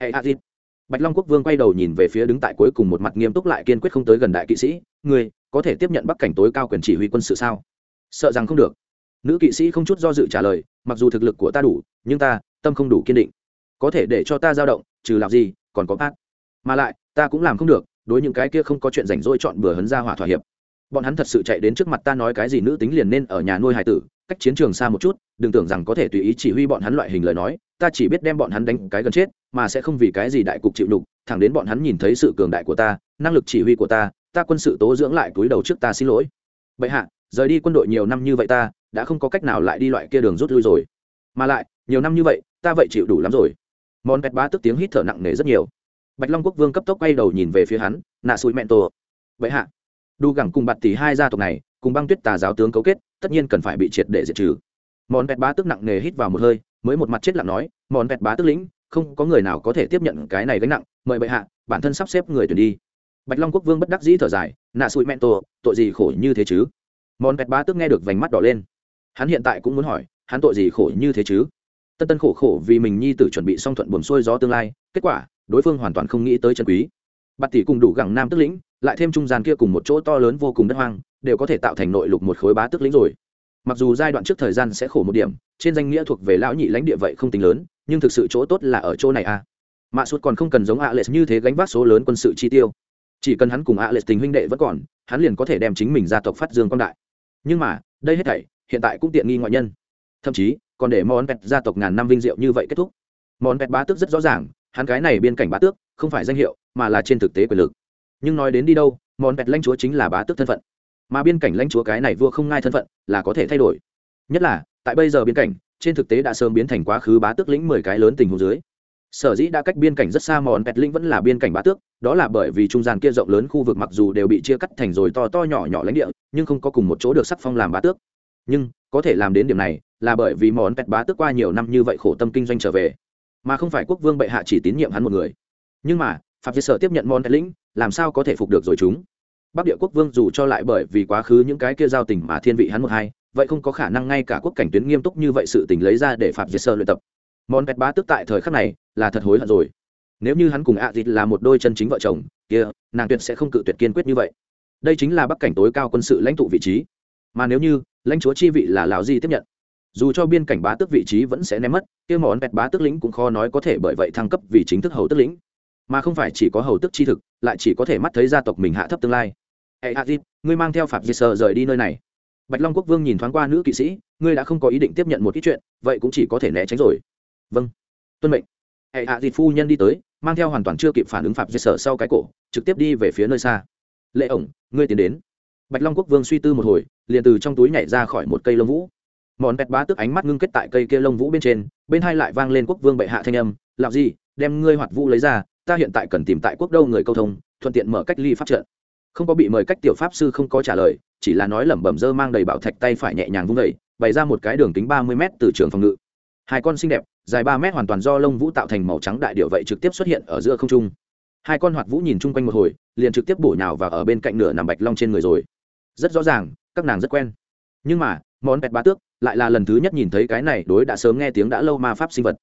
Hệ a dịp bạch long quốc vương quay đầu nhìn về phía đứng tại cuối cùng một mặt nghiêm túc lại kiên quyết không tới gần đại kỵ sĩ người có thể tiếp nhận bắc cảnh tối cao quyền chỉ huy quân sự sao? Sợ rằng không được. Nữ kỵ sĩ không chút do dự trả lời, mặc dù thực lực của ta đủ, nhưng ta, tâm không đủ kiên định có thể để cho ta dao động, trừ làm gì, còn có bác mà lại, ta cũng làm không được, đối những cái kia không có chuyện rảnh rỗi chọn bừa hấn ra hỏa thỏa hiệp. Bọn hắn thật sự chạy đến trước mặt ta nói cái gì nữ tính liền nên ở nhà nuôi hải tử, cách chiến trường xa một chút, đừng tưởng rằng có thể tùy ý chỉ huy bọn hắn loại hình lời nói, ta chỉ biết đem bọn hắn đánh cái gần chết, mà sẽ không vì cái gì đại cục chịu đục, thẳng đến bọn hắn nhìn thấy sự cường đại của ta, năng lực chỉ huy của ta ta quân sự tố dưỡng lại túi đầu trước ta xin lỗi. Bệ hạ, rời đi quân đội nhiều năm như vậy ta, đã không có cách nào lại đi loại kia đường rút lui rồi. Mà lại, nhiều năm như vậy, ta vậy chịu đủ lắm rồi món pet bá tức tiếng hít thở nặng nề rất nhiều. Bạch long quốc vương cấp tốc quay đầu nhìn về phía hắn, nạ sụi mẹn tổ. Vậy hạ, đu gẳng cùng bạt tỷ hai gia tộc này, cùng băng tuyết tà giáo tướng cấu kết, tất nhiên cần phải bị triệt để diệt trừ. Món pet bá tức nặng nề hít vào một hơi, mới một mặt chết lặng nói món pet bá tức lĩnh, không có người nào có thể tiếp nhận cái này gánh nặng, mời bệ hạ, bản thân sắp xếp người tuyển đi. Bạch long quốc vương bất đắc dĩ thở dài, nạ sụi mẹn tổ, tội gì khổ như thế chứ? Món pet bá tức nghe được vành mắt đỏ lên. Hắn hiện tại cũng muốn hỏi, hắn tội gì khổ như thế chứ? Tân tân khổ khổ vì mình nhi tử chuẩn bị xong thuận buồn xuôi gió tương lai, kết quả, đối phương hoàn toàn không nghĩ tới trần quý. Bạt tỷ cùng đủ gẳng nam tức lĩnh, lại thêm trung gian kia cùng một chỗ to lớn vô cùng đất hoang, đều có thể tạo thành nội lục một khối bá tức lĩnh rồi. Mặc dù giai đoạn trước thời gian sẽ khổ một điểm, trên danh nghĩa thuộc về lão nhị lãnh địa vậy không tính lớn, nhưng thực sự chỗ tốt là ở chỗ này a à. mạ suốt còn không cần giống ạ lệ như thế gánh vác số lớn quân sự chi tiêu. Chỉ cần hắn cùng ạ lệ tình huynh đệ vẫn còn, hắn liền có thể đem chính mình gia tộc phát dương quan đại. Nhưng mà, đây hết thảy, hiện tại cũng tiện nghi ngoại nhân. Thậm chí còn để món pet gia tộc ngàn năm vinh diệu như vậy kết thúc. Món pet bá tước rất rõ ràng, hắn cái này biên cảnh bá tước, không phải danh hiệu, mà là trên thực tế quyền lực. Nhưng nói đến đi đâu, món pet lãnh chúa chính là bá tước thân phận. Mà biên cảnh lãnh chúa cái này vua không ngai thân phận, là có thể thay đổi. Nhất là, tại bây giờ biên cảnh, trên thực tế đã sớm biến thành quá khứ bá tước lĩnh mười cái lớn tình hồ dưới. Sở dĩ đã cách biên cảnh rất xa mòn pẹt lĩnh vẫn là biên cảnh bá tước, đó là bởi vì trung gian kia rộng lớn khu vực mặc dù đều bị chia cắt thành rồi to to nhỏ nhỏ lãnh địa, nhưng không có cùng một chỗ được sắc phong làm bá tước. Nhưng, có thể làm đến điểm này là bởi vì món pẹt bá tước qua nhiều năm như vậy khổ tâm kinh doanh trở về, mà không phải quốc vương bệ hạ chỉ tín nhiệm hắn một người. Nhưng mà phạm việt sở tiếp nhận món pẹt lĩnh, làm sao có thể phục được rồi chúng? Bắc địa quốc vương dù cho lại bởi vì quá khứ những cái kia giao tình mà thiên vị hắn một hai, vậy không có khả năng ngay cả quốc cảnh tuyến nghiêm túc như vậy sự tình lấy ra để phạm việt sở luyện tập. Món pẹt bá tước tại thời khắc này là thật hối hận rồi. Nếu như hắn cùng ạ à dịt là một đôi chân chính vợ chồng, kia, nàng tuyệt sẽ không cự tuyệt kiên quyết như vậy. Đây chính là bắc cảnh tối cao quân sự lãnh tụ vị trí. Mà nếu như lãnh chúa chi vị là lão di tiếp nhận dù cho biên cảnh bá tước vị trí vẫn sẽ ném mất, kia món pẹt bá tước lĩnh cũng khó nói có thể bởi vậy thăng cấp vì chính thức hầu tước lĩnh. Mà không phải chỉ có hầu tước chi thực, lại chỉ có thể mắt thấy gia tộc mình hạ thấp tương lai. Hệ a dip ngươi mang theo phạm di sơ rời đi nơi này. Bạch long quốc vương nhìn thoáng qua nữ kỵ sĩ, ngươi đã không có ý định tiếp nhận một ít chuyện, vậy cũng chỉ có thể né tránh rồi. Vâng tuân mệnh. Hệ a dip phu nhân đi tới, mang theo hoàn toàn chưa kịp phản ứng phạm di sơ sau cái cổ, trực tiếp đi về phía nơi xa. Lệ ổng, ngươi tiến đến. Bạch long quốc vương suy tư một hồi, liền từ trong túi nhảy ra khỏi một cây lông vũ món pẹt bá tức ánh mắt ngưng kết tại cây kia lông vũ bên trên, bên hai lại vang lên quốc vương bệ hạ thanh âm làm gì đem ngươi hoạt vũ lấy ra, ta hiện tại cần tìm tại quốc đâu người câu thông, thuận tiện mở cách ly pháp trận. Không có bị mời cách tiểu pháp sư không có trả lời, chỉ là nói lẩm bẩm dơ mang đầy bảo thạch tay phải nhẹ nhàng vung vẩy bày ra một cái đường kính ba mươi m từ trường phòng ngự. Hai con xinh đẹp, dài ba mét hoàn toàn do lông vũ tạo thành màu trắng đại điệu vậy trực tiếp xuất hiện ở giữa không trung. Hai con hoạt vũ nhìn chung quanh một hồi, liền trực tiếp bổ nhào và ở bên cạnh nửa nằm bạch long trên người rồi. Rất rõ ràng, các nàng rất quen. Nhưng mà, món bẹt bá tước lại là lần thứ nhất nhìn thấy cái này đối đã sớm nghe tiếng đã lâu ma pháp sinh vật.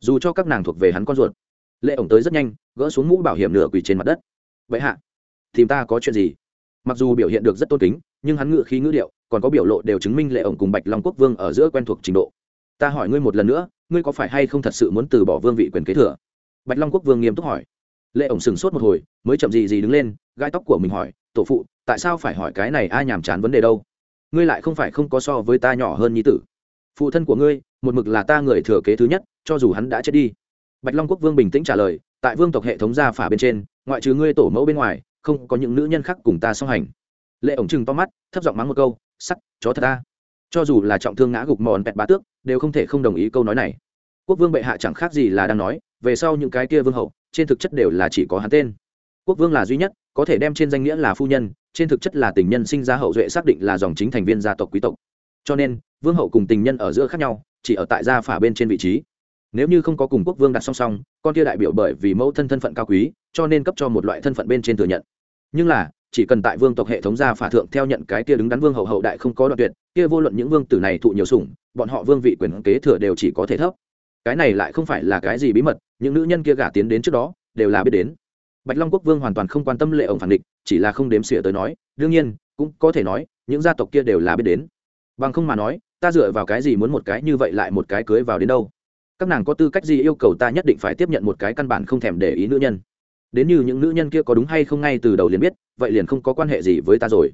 Dù cho các nàng thuộc về hắn con ruột, lệ ổng tới rất nhanh, gỡ xuống mũ bảo hiểm nửa quỳ trên mặt đất. Vậy hạ, tìm ta có chuyện gì? Mặc dù biểu hiện được rất tôn kính, nhưng hắn ngự khí ngữ điệu, còn có biểu lộ đều chứng minh lệ ổng cùng bạch long quốc vương ở giữa quen thuộc trình độ. Ta hỏi ngươi một lần nữa, ngươi có phải hay không thật sự muốn từ bỏ vương vị quyền kế thừa? Bạch long quốc vương nghiêm túc hỏi. Lệ ổng sừng sốt một hồi, mới chậm gì gì đứng lên, gai tóc của mình hỏi, tổ phụ, tại sao phải hỏi cái này ai nhàm chán vấn đề đâu? Ngươi lại không phải không có so với ta nhỏ hơn nhi tử. Phụ thân của ngươi, một mực là ta người thừa kế thứ nhất, cho dù hắn đã chết đi. Bạch long quốc vương bình tĩnh trả lời, tại vương tộc hệ thống gia phả bên trên, ngoại trừ ngươi tổ mẫu bên ngoài, không có những nữ nhân khác cùng ta song hành. Lệ ổng chừng to mắt, thấp giọng mắng một câu, sắt, chó thật ta. Cho dù là trọng thương ngã gục mòn pẹt bá tước, đều không thể không đồng ý câu nói này. Quốc vương bệ hạ chẳng khác gì là đang nói, về sau những cái kia vương hậu, trên thực chất đều là chỉ có hắn tên. Quốc vương là duy nhất có thể đem trên danh nghĩa là phu nhân, trên thực chất là tình nhân sinh ra hậu duệ xác định là dòng chính thành viên gia tộc quý tộc. Cho nên, vương hậu cùng tình nhân ở giữa khác nhau, chỉ ở tại gia phả bên trên vị trí. Nếu như không có cùng quốc vương đặt song song, con kia đại biểu bởi vì mẫu thân thân phận cao quý, cho nên cấp cho một loại thân phận bên trên thừa nhận. Nhưng là, chỉ cần tại vương tộc hệ thống gia phả thượng theo nhận cái kia đứng đắn vương hậu hậu đại không có đoạn tuyệt, kia vô luận những vương tử này thụ nhiều sủng, bọn họ vương vị quyền kế thừa đều chỉ có thể thấp. Cái này lại không phải là cái gì bí mật, những nữ nhân kia gả tiến đến trước đó, đều là biết đến bạch long quốc vương hoàn toàn không quan tâm lệ ổng phản địch, chỉ là không đếm xỉa tới nói, đương nhiên, cũng có thể nói, những gia tộc kia đều là biết đến. Bằng không mà nói, ta dựa vào cái gì muốn một cái như vậy lại một cái cưới vào đến đâu? Các nàng có tư cách gì yêu cầu ta nhất định phải tiếp nhận một cái căn bản không thèm để ý nữ nhân? Đến như những nữ nhân kia có đúng hay không ngay từ đầu liền biết, vậy liền không có quan hệ gì với ta rồi.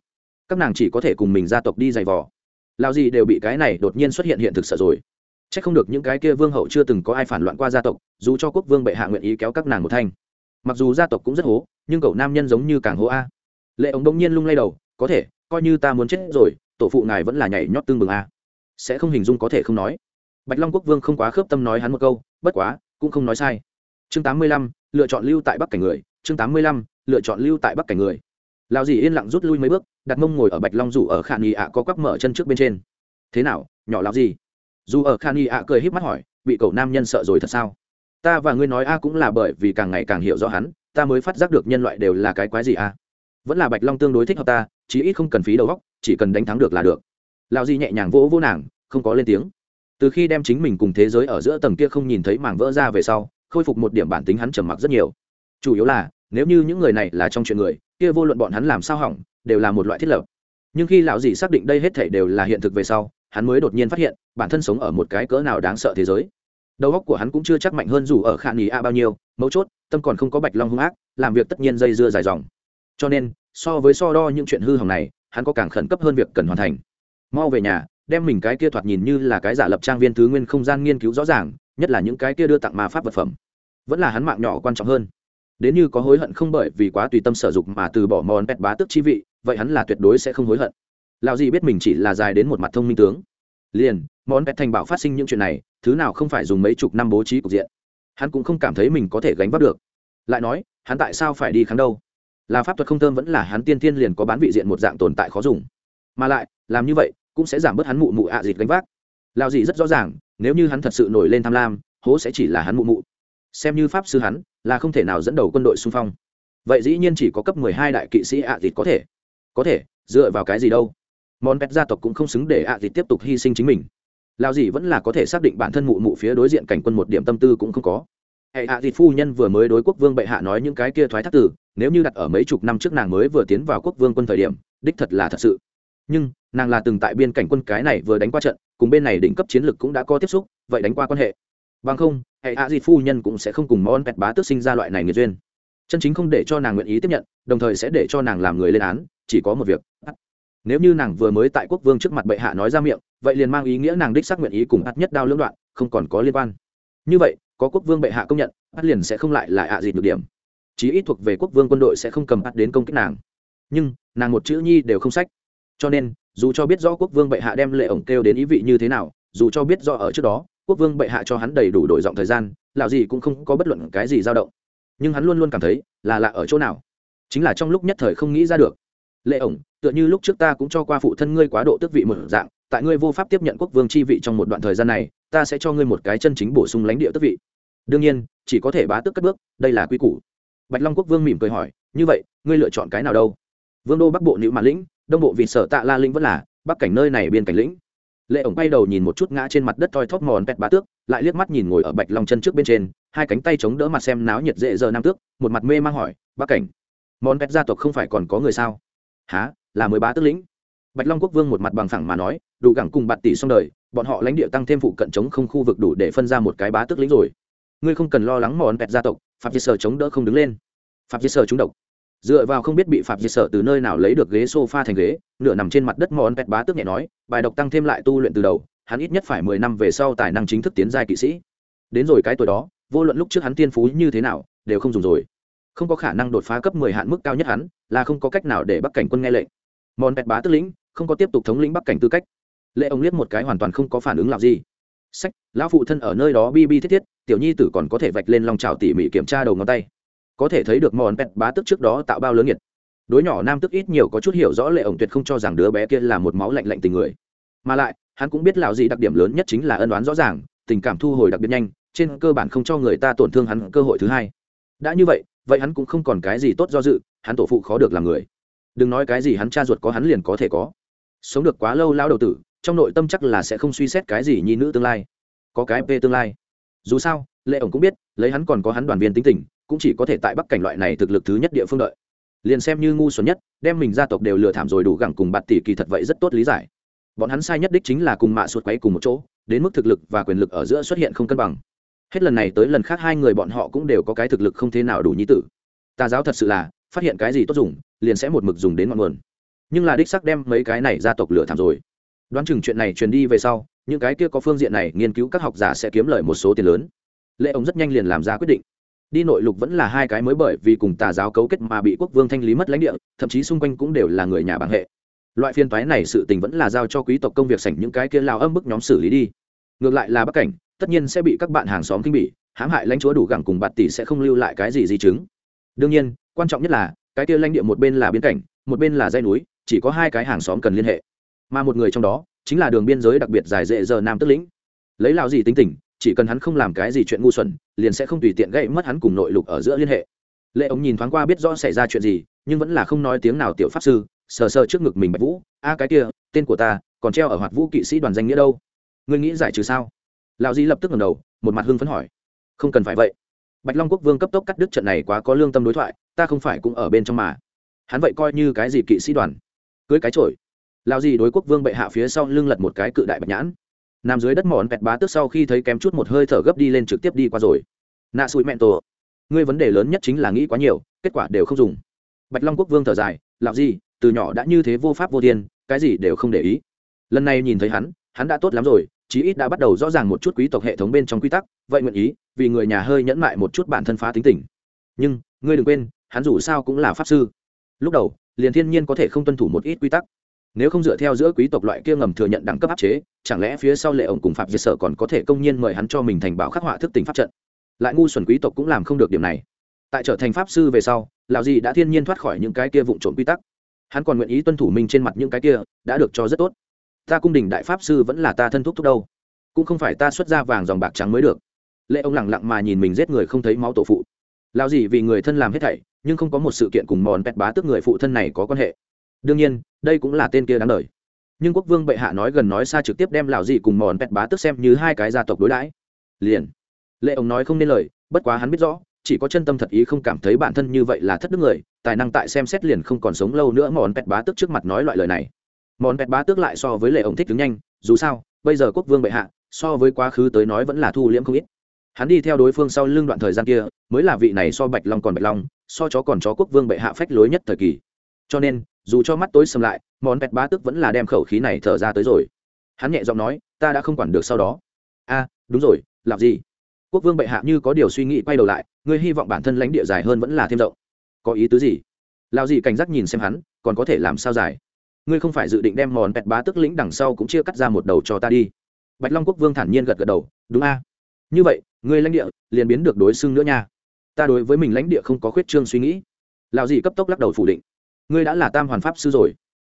Các nàng chỉ có thể cùng mình gia tộc đi giày vò. Lao gì đều bị cái này đột nhiên xuất hiện hiện thực sợ rồi. C h ắ c không được những cái kia vương hậu chưa từng có ai phản loạn qua gia tộc, dù cho quốc vương bệ hạ nguyện ý kéo các nàng một thanh mặc dù gia tộc cũng rất hố, nhưng cậu nam nhân giống như càng hố a. Lệ ống đông nhiên lung lay đầu, có thể, coi như ta muốn chết rồi, tổ phụ ngài vẫn là nhảy nhót tương bừng a. Sẽ không hình dung có thể không nói. Bạch long quốc vương không quá khớp tâm nói hắn một câu, bất quá, cũng không nói sai. Chương tám mươi lăm, lựa chọn lưu tại bắc cảnh người. Chương tám mươi lăm, lựa chọn lưu tại bắc cảnh người. Lao dì yên lặng rút lui mấy bước, đặt mông ngồi ở bạch long dù ở khả nghi ạ có quắp mở chân trước bên trên. Thế nào, nhỏ lao gì dù ở khả nghi ạ cười híp mắt hỏi, bị cậu nam nhân sợ rồi thật sao? Ta và ngươi nói a cũng là bởi vì càng ngày càng hiểu rõ hắn, ta mới phát giác được nhân loại đều là cái quái gì a. Vẫn là bạch long tương đối thích hợp ta, chí ít không cần phí đầu góc chỉ cần đánh thắng được là được. Lao di nhẹ nhàng vỗ vỗ nàng, không có lên tiếng. Từ khi đem chính mình cùng thế giới ở giữa tầng kia không nhìn thấy mảng vỡ ra về sau, khôi phục một điểm bản tính hắn trầm mặc rất nhiều. Chủ yếu là, nếu như những người này là trong chuyện người, kia vô luận bọn hắn làm sao hỏng, đều là một loại thiết lập. Nhưng khi lão dì xác định đây hết thể đều là hiện thực về sau, hắn mới đột nhiên phát hiện, bản thân sống ở một cái cỡ nào đáng sợ thế giới đầu óc của hắn cũng chưa chắc mạnh hơn dù ở khả nghỉ a bao nhiêu, mấu chốt, tâm còn không có bạch long hung ác, làm việc tất nhiên dây dưa dài dòng. Cho nên, so với so đo những chuyện hư hỏng này, hắn có càng khẩn cấp hơn việc cần hoàn thành. Mau về nhà, đem mình cái kia thoạt nhìn như là cái giả lập trang viên thứ nguyên không gian nghiên cứu rõ ràng, nhất là những cái kia đưa tặng ma pháp vật phẩm. Vẫn là hắn mạng nhỏ quan trọng hơn. Đến như có hối hận không bởi vì quá tùy tâm sở dục mà từ bỏ mòn pet bá tức chi vị, vậy hắn là tuyệt đối sẽ không hối hận. Lão gì biết mình chỉ là dài đến một mặt thông minh tướng. Liền, món pet thành bảo phát sinh những chuyện này thứ nào không phải dùng mấy chục năm bố trí cục diện? Hắn cũng không cảm thấy mình có thể gánh vác được. Lại nói, hắn tại sao phải đi kháng đâu? Là pháp thuật không thơm vẫn là hắn tiên tiên liền có bán vị diện một dạng tồn tại khó dùng. Mà lại, làm như vậy, cũng sẽ giảm bớt hắn mụ mụ ạ à dịt gánh vác. Lao gì rất rõ ràng, nếu như hắn thật sự nổi lên tham lam, hố sẽ chỉ là hắn mụ mụ. Xem như pháp sư hắn, là không thể nào dẫn đầu quân đội xung phong. Vậy dĩ nhiên chỉ có cấp mười hai đại kỵ sĩ ạ à có thể. Có thể, dựa vào cái gì đâu? Món pet gia tộc cũng không xứng để ạ à tiếp tục hy sinh chính mình lao gì vẫn là có thể xác định bản thân mụ mụ phía đối diện cảnh quân một điểm tâm tư cũng không có. Hệ ạ thịt phu nhân vừa mới đối quốc vương bệ hạ nói những cái kia thoái thác tử nếu như đặt ở mấy chục năm trước nàng mới vừa tiến vào quốc vương quân thời điểm, đích thật là thật sự. Nhưng, nàng là từng tại biên cảnh quân cái này vừa đánh qua trận, cùng bên này đỉnh cấp chiến lược cũng đã có tiếp xúc, vậy đánh qua quan hệ. Bằng không, hệ hạ à gì phu nhân cũng sẽ không cùng món pẹt bá tước sinh ra loại này nghiệt duyên. Chân chính không để cho nàng nguyện ý tiếp nhận, đồng thời sẽ để cho nàng làm người lên án, chỉ có một việc nếu như nàng vừa mới tại quốc vương trước mặt bệ hạ nói ra miệng, vậy liền mang ý nghĩa nàng đích xác nguyện ý cùng ắt nhất đao lưỡng đoạn, không còn có liên quan. Như vậy, có quốc vương bệ hạ công nhận ắt liền sẽ không lại lại ạ à dịt được điểm. Chí ít thuộc về quốc vương quân đội sẽ không cầm ắt đến công kích nàng. Nhưng, nàng một chữ nhi đều không sách. Cho nên, dù cho biết rõ quốc vương bệ hạ đem lệ ổng kêu đến ý vị như thế nào, dù cho biết rõ ở trước đó, quốc vương bệ hạ cho hắn đầy đủ đổi giọng thời gian lạo gì cũng không có bất luận cái gì dao động. Nhưng hắn luôn luôn cảm thấy, là lạ ở chỗ nào? Chính là trong lúc nhất thời không nghĩ ra được. Lệ ổng tựa như lúc trước ta cũng cho qua phụ thân ngươi quá độ tước vị một dạng, tại ngươi vô pháp tiếp nhận quốc vương chi vị trong một đoạn thời gian này, ta sẽ cho ngươi một cái chân chính bổ sung lãnh địa tước vị. Đương nhiên, chỉ có thể bá tước cất bước, đây là quy củ. Bạch long quốc vương mỉm cười hỏi, như vậy, ngươi lựa chọn cái nào đâu? Vương đô bắc bộ nữ mạn lĩnh, đông bộ vị sở tạ la lĩnh vẫn là, bắc cảnh nơi này biên cảnh lĩnh. Lệ ổng bay đầu nhìn một chút ngã trên mặt đất thoi thóp mòn pẹt bá tước, lại liếc mắt nhìn ngồi ở bạch long chân trước bên trên, hai cánh tay chống đỡ mặt xem náo nhiệt dễ giờ nam tước, một mặt mê mang hỏi, bắc cảnh, mòn pẹt gia tộc không phải còn có người sao? Há là mười bá tước lĩnh. Bạch long quốc vương một mặt bằng phẳng mà nói, đủ gẳng cùng bạt tỷ xong đời, bọn họ lãnh địa tăng thêm phụ cận chống không khu vực đủ để phân ra một cái bá tước lĩnh rồi. Ngươi không cần lo lắng mòn bẹt gia tộc, phạm diệt sở chống đỡ không đứng lên. Phạm diệt sở trúng độc. Dựa vào không biết bị phạm diệt sở từ nơi nào lấy được ghế sofa thành ghế, nửa nằm trên mặt đất mòn bẹt bá tước nhẹ nói, bài độc tăng thêm lại tu luyện từ đầu, hắn ít nhất phải mười năm về sau tài năng chính thức tiến giai kỵ sĩ. Đến rồi cái tuổi đó, vô luận lúc trước hắn tiên phú như thế nào, đều không dùng rồi. Không có khả năng đột phá cấp mười hạn mức cao nhất hắn, là không có cách nào để bắc cảnh quân nghe lệnh mòn pet bá tức lĩnh, không có tiếp tục thống lĩnh bắc cảnh tư cách. Lệ ông liếc một cái hoàn toàn không có phản ứng làm gì. Sách, lão phụ thân ở nơi đó bi bi thiết thiết, tiểu nhi tử còn có thể vạch lên lòng trào tỉ mỉ kiểm tra đầu ngón tay. Có thể thấy được mòn pet bá tức trước đó tạo bao lớn nhiệt đối nhỏ nam tức ít nhiều có chút hiểu rõ lệ ổng tuyệt không cho rằng đứa bé kia là một máu lạnh lạnh tình người. Mà lại, hắn cũng biết lão gì đặc điểm lớn nhất chính là ân đoán rõ ràng, tình cảm thu hồi đặc biệt nhanh, trên cơ bản không cho người ta tổn thương hắn cơ hội thứ hai. Đã như vậy vậy hắn cũng không còn cái gì tốt do dự, hắn tổ phụ khó được làm người đừng nói cái gì hắn cha ruột có hắn liền có thể có. Sống được quá lâu lao đầu tử, trong nội tâm chắc là sẽ không suy xét cái gì nhi nữ tương lai. Có cái p tương lai. Dù sao, lệ ổng cũng biết, lấy hắn còn có hắn đoàn viên tính tình, cũng chỉ có thể tại bắc cảnh loại này thực lực thứ nhất địa phương đợi. Liền xem như ngu xuẩn nhất, đem mình gia tộc đều lừa thảm rồi đủ gẳng cùng bạt tỷ kỳ thật vậy rất tốt lý giải. Bọn hắn sai nhất đích chính là cùng mạ suột quấy cùng một chỗ, đến mức thực lực và quyền lực ở giữa xuất hiện không cân bằng. Hết lần này tới lần khác hai người bọn họ cũng đều có cái thực lực không thế nào đủ nhí tử. Tà giáo thật sự là, phát hiện cái gì tốt dùng liền sẽ một mực dùng đến ngọn nguồn. Nhưng là đích sắc đem mấy cái này gia tộc lửa thảm rồi. Đoán chừng chuyện này truyền đi về sau, những cái kia có phương diện này nghiên cứu các học giả sẽ kiếm lời một số tiền lớn. Lệ ông rất nhanh liền làm ra quyết định. Đi nội lục vẫn là hai cái mới bởi vì cùng tà giáo cấu kết mà bị quốc vương thanh lý mất lãnh địa, thậm chí xung quanh cũng đều là người nhà bằng hệ. Loại phiên toái này sự tình vẫn là giao cho quý tộc công việc sảnh những cái kia lao âm bức nhóm xử lý đi. Ngược lại là bắc cảnh, tất nhiên sẽ bị các bạn hàng xóm kinh bỉ, hãm hại lãnh chúa đủ gẳng cùng bạt tỷ sẽ không lưu lại cái gì di chứng. Đương nhiên, quan trọng nhất là cái kia lãnh địa một bên là biên cảnh, một bên là dây núi, chỉ có hai cái hàng xóm cần liên hệ. Mà một người trong đó, chính là đường biên giới đặc biệt dài dễ giờ nam tức lĩnh. Lấy lao gì tính tình, chỉ cần hắn không làm cái gì chuyện ngu xuẩn, liền sẽ không tùy tiện gây mất hắn cùng nội lục ở giữa liên hệ. Lệ ống nhìn thoáng qua biết rõ xảy ra chuyện gì, nhưng vẫn là không nói tiếng nào tiểu pháp sư, sờ sờ trước ngực mình bạch vũ, a, cái kia, tên của ta, còn treo ở hoạt vũ kỵ sĩ đoàn danh nghĩa đâu? Ngươi nghĩ giải trừ sao? Lão di lập tức ngẩng đầu, một mặt hưng phấn hỏi. Không cần phải vậy bạch long quốc vương cấp tốc cắt đứt trận này quá có lương tâm đối thoại ta không phải cũng ở bên trong mà. Hắn vậy coi như cái gì kỵ sĩ đoàn? Cưới cái trội lão gì đối quốc vương bệ hạ phía sau lưng lật một cái cự đại bạch nhãn. Nằm dưới đất mòn pẹt bá tức sau khi thấy kém chút một hơi thở gấp đi lên trực tiếp đi qua rồi. Nạ sụi mẹn tổ. Ngươi vấn đề lớn nhất chính là nghĩ quá nhiều kết quả đều không dùng. Bạch long quốc vương thở dài lão gì, từ nhỏ đã như thế vô pháp vô thiên cái gì đều không để ý. Lần này nhìn thấy hắn hắn đã tốt lắm rồi chí ít đã bắt đầu rõ ràng một chút quý tộc hệ thống bên trong quy tắc, vậy nguyện ý, vì người nhà hơi nhẫn mại một chút bản thân phá tính tình. Nhưng, ngươi đừng quên, hắn dù sao cũng là pháp sư. Lúc đầu, liền thiên nhiên có thể không tuân thủ một ít quy tắc. Nếu không dựa theo giữa quý tộc loại kia ngầm thừa nhận đẳng cấp áp chế, chẳng lẽ phía sau lệ ổng cùng phạm diệt sở còn có thể công nhiên mời hắn cho mình thành bảo khắc họa thức tỉnh pháp trận? Lại ngu xuẩn quý tộc cũng làm không được điểm này. Tại trở thành pháp sư về sau lào gì đã thiên nhiên thoát khỏi những cái kia vụn trộm quy tắc. Hắn còn nguyện ý tuân thủ mình trên mặt những cái kia, đã được cho rất tốt ta cung đình đại pháp sư vẫn là ta thân thúc thúc đâu, cũng không phải ta xuất ra vàng dòng bạc trắng mới được. Lệ ông lẳng lặng mà nhìn mình giết người không thấy máu tổ phụ. Lao gì vì người thân làm hết thảy, nhưng không có một sự kiện cùng mòn pẹt bá tức người phụ thân này có quan hệ. Đương nhiên, đây cũng là tên kia đáng đời. Nhưng quốc vương bệ hạ nói gần nói xa trực tiếp đem lào gì cùng mòn pẹt bá tức xem như hai cái gia tộc đối đãi. Liền, lệ ông nói không nên lời, bất quá hắn biết rõ, chỉ có chân tâm thật ý không cảm thấy bản thân như vậy là thất đức người, tài năng tại xem xét liền không còn sống lâu nữa mòn pẹt bá tức trước mặt nói loại lời này món pẹt bá tước lại so với lệ ổng thích đứng nhanh, dù sao, bây giờ quốc vương bệ hạ, so với quá khứ tới nói vẫn là thu liễm không ít. Hắn đi theo đối phương sau lưng đoạn thời gian kia, mới là vị này so bạch long còn bạch long, so chó còn chó quốc vương bệ hạ phách lối nhất thời kỳ. Cho nên, dù cho mắt tối xâm lại, món pẹt bá tước vẫn là đem khẩu khí này thở ra tới rồi. Hắn nhẹ giọng nói, ta đã không quản được sau đó. A, đúng rồi, làm gì? Quốc vương bệ hạ như có điều suy nghĩ quay đầu lại, ngươi hy vọng bản thân lãnh địa dài hơn vẫn là thêm rộng. Có ý tứ gì? Lao gì cảnh giác nhìn xem hắn, còn có thể làm sao dài? Ngươi không phải dự định đem mòn pẹt bá tức lĩnh đằng sau cũng chia cắt ra một đầu cho ta đi. Bạch long quốc vương thản nhiên gật gật đầu, đúng a. Như vậy, ngươi lãnh địa liền biến được đối xưng nữa nha. Ta đối với mình lãnh địa không có khuyết trương suy nghĩ. Lào gì cấp tốc lắc đầu phủ định. Ngươi đã là tam hoàn pháp sư rồi.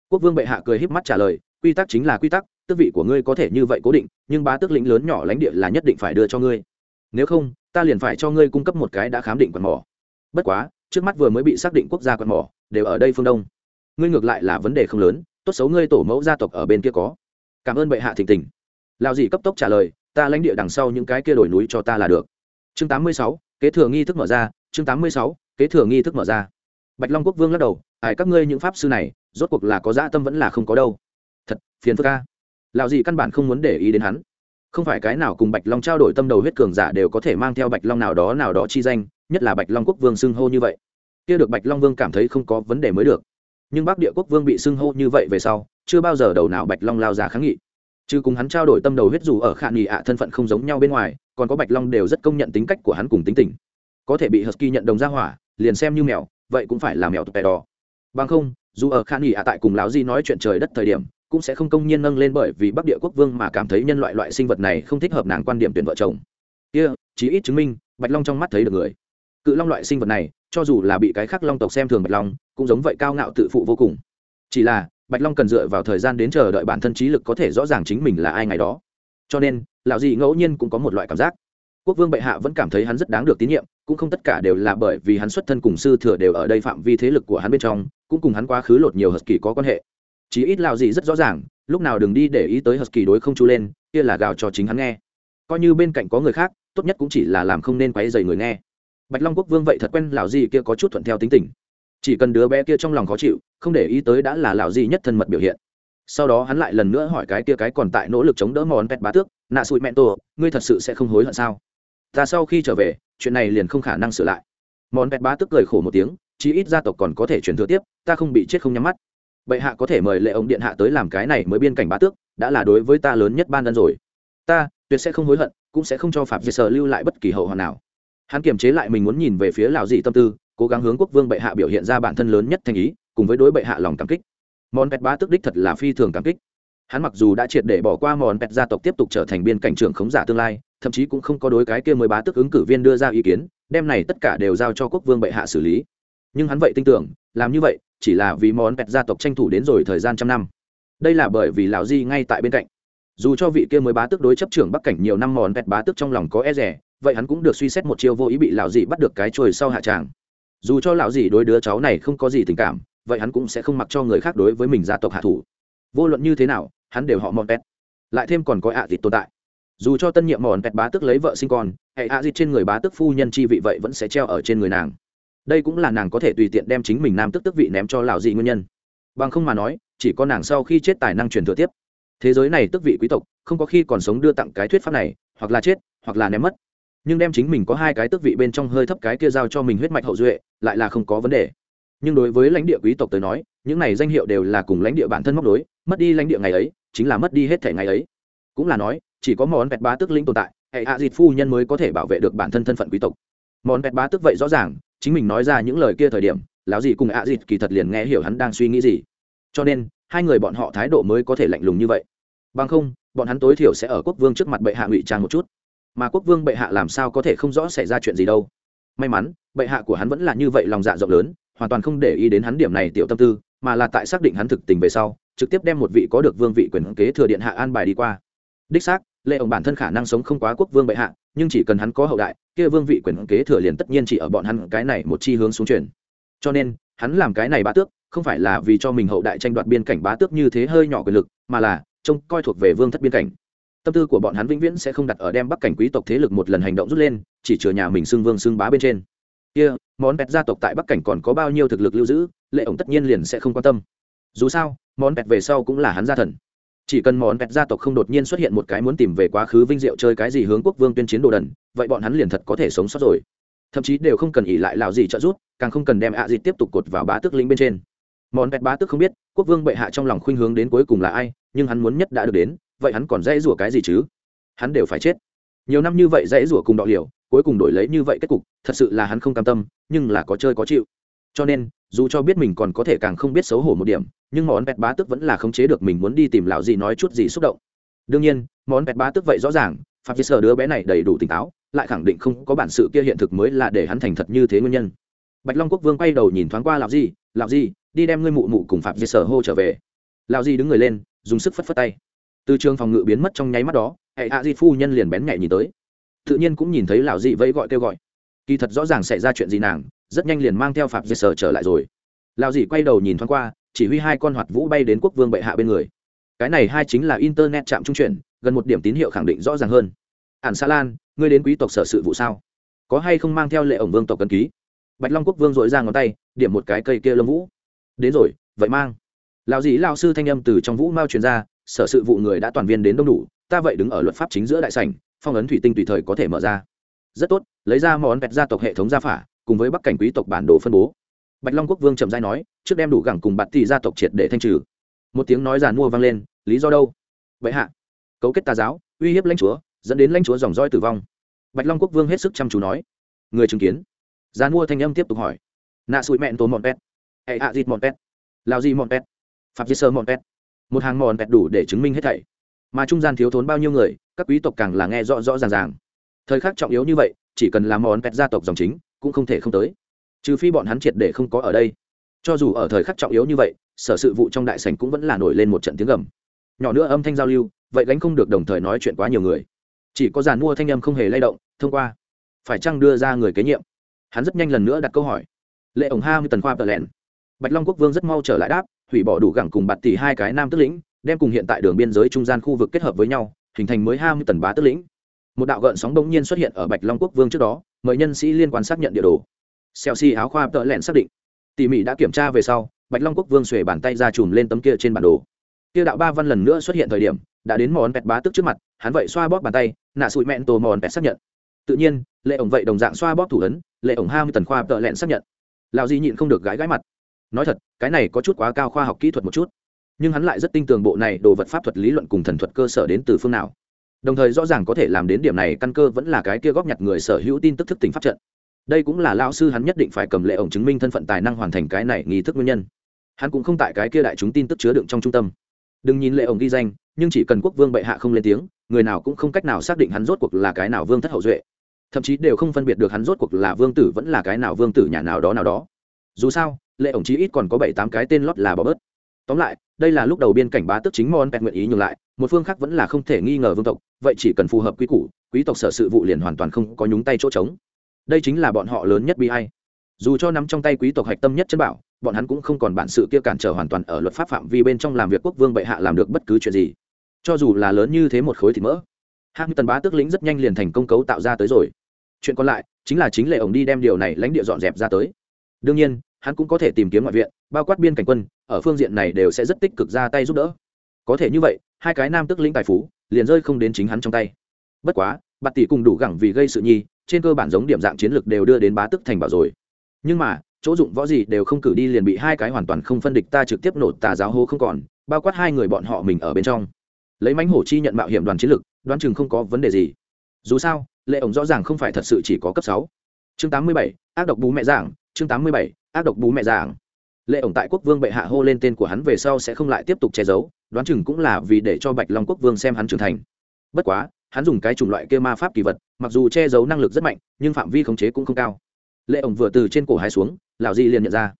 Quốc vương bệ hạ cười híp mắt trả lời, quy tắc chính là quy tắc, tước vị của ngươi có thể như vậy cố định, nhưng bá tước lĩnh lớn nhỏ lãnh địa là nhất định phải đưa cho ngươi. Nếu không, ta liền phải cho ngươi cung cấp một cái đã khám định quạt mỏ. Bất quá, trước mắt vừa mới bị xác định quốc gia quạt mỏ, đều ở đây phương đông ngươi ngược lại là vấn đề không lớn tốt xấu ngươi tổ mẫu gia tộc ở bên kia có. Cảm ơn bệ hạ thịnh tình. Lao dì cấp tốc trả lời ta lãnh địa đằng sau những cái kia đổi núi cho ta là được. Chương 86, kế thừa nghi thức mở ra chương 86, kế thừa nghi thức mở ra. Bạch long quốc vương lắc đầu ải các ngươi những pháp sư này rốt cuộc là có dã tâm vẫn là không có đâu. Thật phiền phức ca Lão dì căn bản không muốn để ý đến hắn. Không phải cái nào cùng bạch long trao đổi tâm đầu huyết cường giả đều có thể mang theo bạch long nào đó nào đó chi danh nhất là bạch long quốc vương xưng hô như vậy. Kia được bạch long vương cảm thấy không có vấn đề mới được nhưng bắc địa quốc vương bị xưng hô như vậy về sau chưa bao giờ đầu nào bạch long lao ra kháng nghị. Chứ cùng hắn trao đổi tâm đầu huyết dù ở khả nghị ạ thân phận không giống nhau bên ngoài còn có bạch long đều rất công nhận tính cách của hắn cùng tính tình. Có thể bị husky nhận đồng ra hỏa liền xem như mèo vậy cũng phải là mèo tụt bè đỏ. Bằng không dù ở khả nghị ạ tại cùng lão di nói chuyện trời đất thời điểm cũng sẽ không công nhiên nâng lên bởi vì bắc địa quốc vương mà cảm thấy nhân loại loại sinh vật này không thích hợp nàng quan điểm tuyển vợ chồng. Kia、yeah, chí ít chứng minh bạch long trong mắt thấy được người cự long loại sinh vật này, cho dù là bị cái khác long tộc xem thường bạch long, cũng giống vậy cao ngạo tự phụ vô cùng. Chỉ là, bạch long cần dựa vào thời gian đến chờ đợi bản thân trí lực có thể rõ ràng chính mình là ai ngày đó. Cho nên, lão dị ngẫu nhiên cũng có một loại cảm giác. Quốc vương bệ hạ vẫn cảm thấy hắn rất đáng được tín nhiệm, cũng không tất cả đều là bởi vì hắn xuất thân cùng sư thừa đều ở đây phạm vi thế lực của hắn bên trong, cũng cùng hắn quá khứ lột nhiều hờ kỳ có quan hệ. Chí ít lão dị rất rõ ràng, lúc nào đừng đi để ý tới hờ kỳ đối không chú lên, kia là gào cho chính hắn nghe. Coi như bên cạnh có người khác, tốt nhất cũng chỉ là làm không nên quấy dày người nghe bạch long quốc vương vậy thật quen lão gì kia có chút thuận theo tính tình. Chỉ cần đứa bé kia trong lòng khó chịu, không để ý tới đã là lão gì nhất thân mật biểu hiện. Sau đó hắn lại lần nữa hỏi cái kia cái còn tại nỗ lực chống đỡ món pet bá tước, nạ sụi mẹ tổ, ngươi thật sự sẽ không hối hận sao? Ta sau khi trở về, chuyện này liền không khả năng sửa lại. Món pet bá tước cười khổ một tiếng, chí ít gia tộc còn có thể truyền thừa tiếp, ta không bị chết không nhắm mắt. Bệ hạ có thể mời lệ ông điện hạ tới làm cái này mới biên cảnh bá tước, đã là đối với ta lớn nhất ban ân rồi. Ta tuyệt sẽ không hối hận, cũng sẽ không cho phạm vi sở lưu lại bất kỳ hậu hoạn nào hắn kiềm chế lại mình muốn nhìn về phía lào dị tâm tư, cố gắng hướng quốc vương bệ hạ biểu hiện ra bản thân lớn nhất thành ý, cùng với đối bệ hạ lòng cảm kích. Món pet bá tức đích thật là phi thường cảm kích. Hắn mặc dù đã triệt để bỏ qua món pet gia tộc tiếp tục trở thành biên cảnh trưởng khống giả tương lai, thậm chí cũng không có đối cái kia mới bá tức ứng cử viên đưa ra ý kiến, đem này tất cả đều giao cho quốc vương bệ hạ xử lý. Nhưng hắn vậy tin tưởng, làm như vậy, chỉ là vì món pet gia tộc tranh thủ đến rồi thời gian trăm năm. Đây là bởi vì lão di ngay tại bên cạnh. Dù cho vị kia mới bá tước đối chấp trưởng bắc cảnh nhiều năm mòn pẹt bá tước trong lòng có e rẻ vậy hắn cũng được suy xét một chiêu vô ý bị lão dị bắt được cái trồi sau hạ tràng. Dù cho lão dị đối đứa cháu này không có gì tình cảm, vậy hắn cũng sẽ không mặc cho người khác đối với mình gia tộc hạ thủ. Vô luận như thế nào, hắn đều họ mòn pet lại thêm còn có ạ à tồn tại. Dù cho tân nhiệm mòn pet bá tức lấy vợ sinh con, hệ ạ à trên người bá tức phu nhân chi vị vậy vẫn sẽ treo ở trên người nàng. Đây cũng là nàng có thể tùy tiện đem chính mình nam tức tức vị ném cho lão dị nguyên nhân. Bằng không mà nói, chỉ có nàng sau khi chết tài năng truyền thừa tiếp. Thế giới này tức vị quý tộc, không có khi còn sống đưa tặng cái thuyết pháp này, hoặc là chết, hoặc là ném mất nhưng đem chính mình có hai cái tước vị bên trong hơi thấp cái kia giao cho mình huyết mạch hậu duệ, lại là không có vấn đề. Nhưng đối với lãnh địa quý tộc tới nói, những này danh hiệu đều là cùng lãnh địa bản thân móc đối mất đi lãnh địa ngày ấy, chính là mất đi hết thể ngày ấy. Cũng là nói, chỉ có món vẹt bá tước linh tồn tại, hệ hạ dịt phu nhân mới có thể bảo vệ được bản thân thân phận quý tộc. Món vẹt bá tước vậy rõ ràng, chính mình nói ra những lời kia thời điểm, lão gì cùng ạ dịt kỳ thật liền nghe hiểu hắn đang suy nghĩ gì. Cho nên, hai người bọn họ thái độ mới có thể lạnh lùng như vậy. Bằng không, bọn hắn tối thiểu sẽ ở quốc vương trước mặt bệ hạ ngụy trang một chút mà quốc vương bệ hạ làm sao có thể không rõ xảy ra chuyện gì đâu. May mắn, bệ hạ của hắn vẫn là như vậy lòng dạ rộng lớn, hoàn toàn không để ý đến hắn điểm này tiểu tâm tư, mà là tại xác định hắn thực tình về sau, trực tiếp đem một vị có được vương vị quyền kế thừa điện hạ an bài đi qua. Đích xác, lệ ông bản thân khả năng sống không quá quốc vương bệ hạ, nhưng chỉ cần hắn có hậu đại, kia vương vị quyền kế thừa liền tất nhiên chỉ ở bọn hắn cái này một chi hướng xuống truyền cho nên, hắn làm cái này bá tước, không phải là vì cho mình hậu đại tranh đoạt biên cảnh bá tước như thế hơi nhỏ quyền lực, mà là trông coi thuộc về vương thất biên cảnh tâm tư của bọn hắn vĩnh viễn sẽ không đặt ở đem bắc cảnh quý tộc thế lực một lần hành động rút lên, chỉ chừa nhà mình xưng vương xưng bá bên trên. Kia, món pet gia tộc tại bắc cảnh còn có bao nhiêu thực lực lưu giữ, lệ ổng tất nhiên liền sẽ không quan tâm. Dù sao, món pet về sau cũng là hắn gia thần. Chỉ cần món pẹt gia tộc không đột nhiên xuất hiện một cái muốn tìm về quá khứ vinh diệu chơi cái gì hướng quốc vương tuyên chiến đồ đần, vậy bọn hắn liền thật có thể sống sót rồi. Thậm chí đều không cần ỉ lại lào gì trợ giúp, càng không cần đem ạ à tiếp tục cột vào bá tước lĩnh bên trên. Món pẹt bá tước không biết, quốc vương bệ hạ trong lòng khuynh hướng đến cuối cùng là ai, nhưng hắn muốn nhất đã được đến vậy hắn còn dễ rủa cái gì chứ? Hắn đều phải chết. Nhiều năm như vậy dễ rủa cùng đọ liều, cuối cùng đổi lấy như vậy kết cục, thật sự là hắn không cam tâm, nhưng là có chơi có chịu. Cho nên, dù cho biết mình còn có thể càng không biết xấu hổ một điểm, nhưng món bẹt bá tức vẫn là khống chế được mình muốn đi tìm lão gì nói chút gì xúc động. Đương nhiên, món bẹt bá tức vậy rõ ràng phạm vi sở đứa bé này đầy đủ tỉnh táo, lại khẳng định không có bản sự kia hiện thực mới là để hắn thành thật như thế nguyên nhân. Bạch long quốc vương quay đầu nhìn thoáng qua lão gì lão gì, đi đem ngươi mụ mụ cùng phạm vi sở hô trở về. Lão gì đứng người lên, dùng sức phất phất tay từ trường phòng ngự biến mất trong nháy mắt đó, hệ hạ di phu nhân liền bén nhạy nhìn tới. Tự nhiên cũng nhìn thấy lão dị vẫy gọi kêu gọi. Kỳ thật rõ ràng xảy ra chuyện gì nàng, rất nhanh liền mang theo phạm dây sở trở lại rồi. Lão dị quay đầu nhìn thoáng qua, chỉ huy hai con hoạt vũ bay đến quốc vương bệ hạ bên người. Cái này hai chính là internet chạm trung chuyển, gần một điểm tín hiệu khẳng định rõ ràng hơn. Ản sa lan, ngươi đến quý tộc sở sự vụ sao? Có hay không mang theo lệ ổng vương tộc cần ký? Bạch long quốc vương dội ra ngón tay, điểm một cái cây kia lâm vũ. Đến rồi, vậy mang. Lão dĩ lao sư thanh âm từ trong vũ mao truyền ra sở sự vụ người đã toàn viên đến đông đủ, ta vậy đứng ở luật pháp chính giữa đại sảnh, phong ấn thủy tinh tùy thời có thể mở ra. Rất tốt, lấy ra món vẹt gia tộc hệ thống gia phả, cùng với bắc cảnh quý tộc bản đồ phân bố. Bạch long quốc vương trầm giai nói, trước đem đủ gẳng cùng bạt tỷ gia tộc triệt để thanh trừ. Một tiếng nói giàn mua vang lên, lý do đâu? Vậy hạ, cấu kết tà giáo, uy hiếp lãnh chúa, dẫn đến lãnh chúa dòng roi tử vong. Bạch long quốc vương hết sức chăm chú nói. Người chứng kiến. Giàn mua thanh âm tiếp tục hỏi. Nạ sụi mẹn tố mọn pet hệ hạ dịt mọn pet lao gì mọn pet phạm di sơ mọn pet một hàng mòn bẹt đủ để chứng minh hết thảy. Mà trung gian thiếu thốn bao nhiêu người, các quý tộc càng là nghe rõ rõ ràng ràng. Thời khắc trọng yếu như vậy, chỉ cần làm mòn bẹt gia tộc dòng chính, cũng không thể không tới. Trừ phi bọn hắn triệt để không có ở đây. Cho dù ở thời khắc trọng yếu như vậy, sở sự vụ trong đại sảnh cũng vẫn là nổi lên một trận tiếng gầm. Nhỏ nữa âm thanh giao lưu, vậy gánh không được đồng thời nói chuyện quá nhiều người. Chỉ có giàn mua thanh âm không hề lay động, thông qua. Phải chăng đưa ra người kế nhiệm? Hắn rất nhanh lần nữa đặt câu hỏi. Lệ ổng ha như tần khoa tờ lẹn. Bạch long quốc vương rất mau trở lại đáp hủy bỏ đủ gẳng cùng bạt tỷ hai cái nam tức lĩnh, đem cùng hiện tại đường biên giới trung gian khu vực kết hợp với nhau, hình thành mới hai mươi tần bá tức lĩnh. Một đạo gợn sóng bỗng nhiên xuất hiện ở bạch long quốc vương trước đó, mời nhân sĩ liên quan xác nhận địa đồ. Xèo xi áo khoa tợ lẹn xác định. Tỉ mỉ đã kiểm tra về sau, bạch long quốc vương xuề bàn tay ra chùm lên tấm kia trên bản đồ. Kia đạo ba văn lần nữa xuất hiện thời điểm, đã đến mòn pẹt bá tức trước mặt, hắn vậy xoa bóp bàn tay, nạ sụi mẹn tổ mòn pẹt xác nhận. Tự nhiên, lệ ổng vậy đồng dạng xoa bóp thủ ấn, lệ ổng hai mươi tần khoa tợ lẹn xác nhận. Lào di nhịn không được gãi gãi mặt nói thật, cái này có chút quá cao khoa học kỹ thuật một chút. Nhưng hắn lại rất tin tưởng bộ này đồ vật pháp thuật lý luận cùng thần thuật cơ sở đến từ phương nào. Đồng thời rõ ràng có thể làm đến điểm này, căn cơ vẫn là cái kia góp nhặt người sở hữu tin tức thức tỉnh pháp trận. Đây cũng là lao sư hắn nhất định phải cầm lệ ổng chứng minh thân phận tài năng hoàn thành cái này nghi thức nguyên nhân. Hắn cũng không tại cái kia đại chúng tin tức chứa đựng trong trung tâm. Đừng nhìn lệ ổng ghi danh, nhưng chỉ cần quốc vương bệ hạ không lên tiếng, người nào cũng không cách nào xác định hắn rốt cuộc là cái nào vương thất hậu duệ. Thậm chí đều không phân biệt được hắn rốt cuộc là vương tử vẫn là cái nào vương tử nhà nào đó nào đó dù sao, lệ ổng chí ít còn có bảy tám cái tên lót là bỏ bớt. Tóm lại, đây là lúc đầu biên cảnh bá tức chính mon pet nguyện ý nhường lại, một phương khác vẫn là không thể nghi ngờ vương tộc, vậy chỉ cần phù hợp quy củ, quý tộc sở sự vụ liền hoàn toàn không có nhúng tay chỗ trống. Đây chính là bọn họ lớn nhất bi hay dù cho nắm trong tay quý tộc hạch tâm nhất chân bảo, bọn hắn cũng không còn bản sự kia cản trở hoàn toàn ở luật pháp phạm vi bên trong làm việc quốc vương bệ hạ làm được bất cứ chuyện gì. Cho dù là lớn như thế một khối thịt mỡ hạng tần bá tước lĩnh rất nhanh liền thành công cấu tạo ra tới rồi. Chuyện còn lại chính là chính lệ ổng đi đem điều này lãnh địa dọn dẹp ra tới. Đương nhiên hắn cũng có thể tìm kiếm ngoại viện, bao quát biên cảnh quân, ở phương diện này đều sẽ rất tích cực ra tay giúp đỡ. Có thể như vậy, hai cái nam tức lĩnh tài phú, liền rơi không đến chính hắn trong tay. Bất quá, bạt tỷ cùng đủ gẳng vì gây sự nhi, trên cơ bản giống điểm dạng chiến lược đều đưa đến bá tức thành bảo rồi. Nhưng mà, chỗ dụng võ gì đều không cử đi liền bị hai cái hoàn toàn không phân địch ta trực tiếp nổ tà giáo hô không còn, bao quát hai người bọn họ mình ở bên trong. Lấy mánh hổ chi nhận mạo hiểm đoàn chiến lược, đoán chừng không có vấn đề gì. Dù sao, lệ ổng rõ ràng không phải thật sự chỉ có cấp sáu. Chương tám mươi bảy, ác độc bú mẹ giảng chương tám mươi bảy ác độc bú mẹ giảng. Lệ ổng tại quốc vương bệ hạ hô lên tên của hắn về sau sẽ không lại tiếp tục che giấu, đoán chừng cũng là vì để cho bạch long quốc vương xem hắn trưởng thành. Bất quá, hắn dùng cái chủng loại kia ma pháp kỳ vật, mặc dù che giấu năng lực rất mạnh, nhưng phạm vi khống chế cũng không cao. Lệ ổng vừa từ trên cổ hai xuống lạo di liền nhận ra.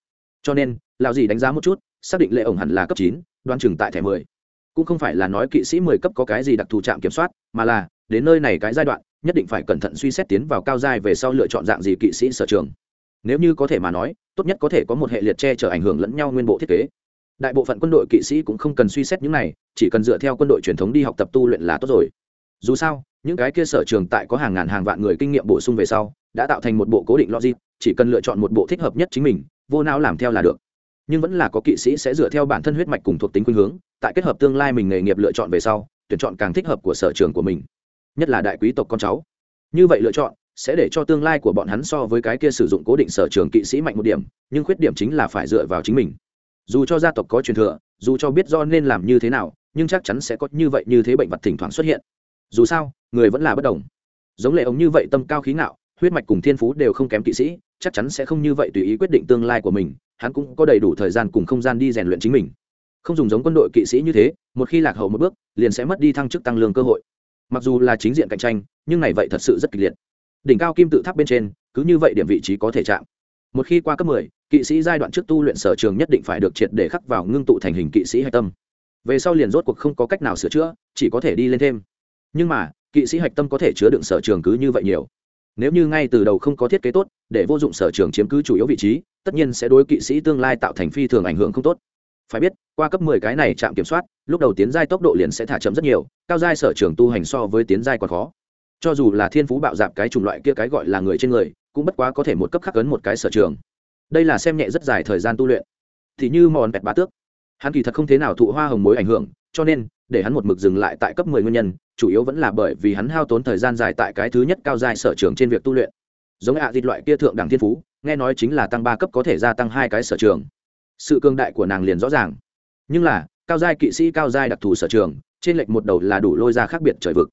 Cho nên lạo di đánh giá một chút, xác định lệ ổng hẳn là cấp chín, đoán chừng tại thẻ mười. Cũng không phải là nói kỵ sĩ mười cấp có cái gì đặc thù trạm kiểm soát, mà là, đến nơi này cái giai đoạn, nhất định phải cẩn thận suy xét tiến vào cao giai về sau lựa chọn dạng gì kỵ sĩ sở trường nếu như có thể mà nói, tốt nhất có thể có một hệ liệt che chở ảnh hưởng lẫn nhau nguyên bộ thiết kế. Đại bộ phận quân đội kỵ sĩ cũng không cần suy xét những này, chỉ cần dựa theo quân đội truyền thống đi học tập tu luyện là tốt rồi. Dù sao, những cái kia sở trường tại có hàng ngàn hàng vạn người kinh nghiệm bổ sung về sau, đã tạo thành một bộ cố định logic, chỉ cần lựa chọn một bộ thích hợp nhất chính mình, vô não làm theo là được. Nhưng vẫn là có kỵ sĩ sẽ dựa theo bản thân huyết mạch cùng thuộc tính khuynh hướng, tại kết hợp tương lai mình nghề nghiệp lựa chọn về sau, tuyển chọn càng thích hợp của sở trường của mình. Nhất là đại quý tộc con cháu. Như vậy lựa chọn sẽ để cho tương lai của bọn hắn so với cái kia sử dụng cố định sở trường kỵ sĩ mạnh một điểm, nhưng khuyết điểm chính là phải dựa vào chính mình. Dù cho gia tộc có truyền thừa, dù cho biết do nên làm như thế nào, nhưng chắc chắn sẽ có như vậy như thế bệnh vật thỉnh thoảng xuất hiện. Dù sao, người vẫn là bất đồng. Giống lệ ống như vậy tâm cao khí ngạo, huyết mạch cùng thiên phú đều không kém kỵ sĩ, chắc chắn sẽ không như vậy tùy ý quyết định tương lai của mình, hắn cũng có đầy đủ thời gian cùng không gian đi rèn luyện chính mình. Không dùng giống quân đội kỵ sĩ như thế, một khi lạc hậu một bước, liền sẽ mất đi thăng chức tăng lương cơ hội. Mặc dù là chính diện cạnh tranh, nhưng này vậy thật sự rất kịch liệt đỉnh cao kim tự tháp bên trên cứ như vậy điểm vị trí có thể chạm. Một khi qua cấp 10, kỵ sĩ giai đoạn trước tu luyện sở trường nhất định phải được triệt để khắc vào ngưng tụ thành hình kỵ sĩ hạch tâm. Về sau liền rốt cuộc không có cách nào sửa chữa chỉ có thể đi lên thêm. Nhưng mà kỵ sĩ hạch tâm có thể chứa đựng sở trường cứ như vậy nhiều. Nếu như ngay từ đầu không có thiết kế tốt để vô dụng sở trường chiếm cứ chủ yếu vị trí tất nhiên sẽ đối kỵ sĩ tương lai tạo thành phi thường ảnh hưởng không tốt. Phải biết qua cấp 10 cái này chạm kiểm soát lúc đầu tiến giai tốc độ liền sẽ thả chậm rất nhiều cao giai sở trường tu hành so với tiến giai còn khó cho dù là thiên phú bạo dạp cái chủng loại kia cái gọi là người trên người, cũng bất quá có thể một cấp khắc ấn một cái sở trường. Đây là xem nhẹ rất dài thời gian tu luyện. Thì như mòn bẹt bá tước. Hắn kỳ thật không thế nào thụ hoa hồng mối ảnh hưởng, cho nên, để hắn một mực dừng lại tại cấp 10 nguyên nhân, chủ yếu vẫn là bởi vì hắn hao tốn thời gian dài tại cái thứ nhất cao giai sở trường trên việc tu luyện. Giống ạ à dịch loại kia thượng đẳng thiên phú, nghe nói chính là tăng ba cấp có thể gia tăng hai cái sở trường. Sự cương đại của nàng liền rõ ràng. Nhưng là, cao giai kỵ sĩ, cao giai đặc thù sở trường, trên lệch một đầu là đủ lôi ra khác biệt trời vực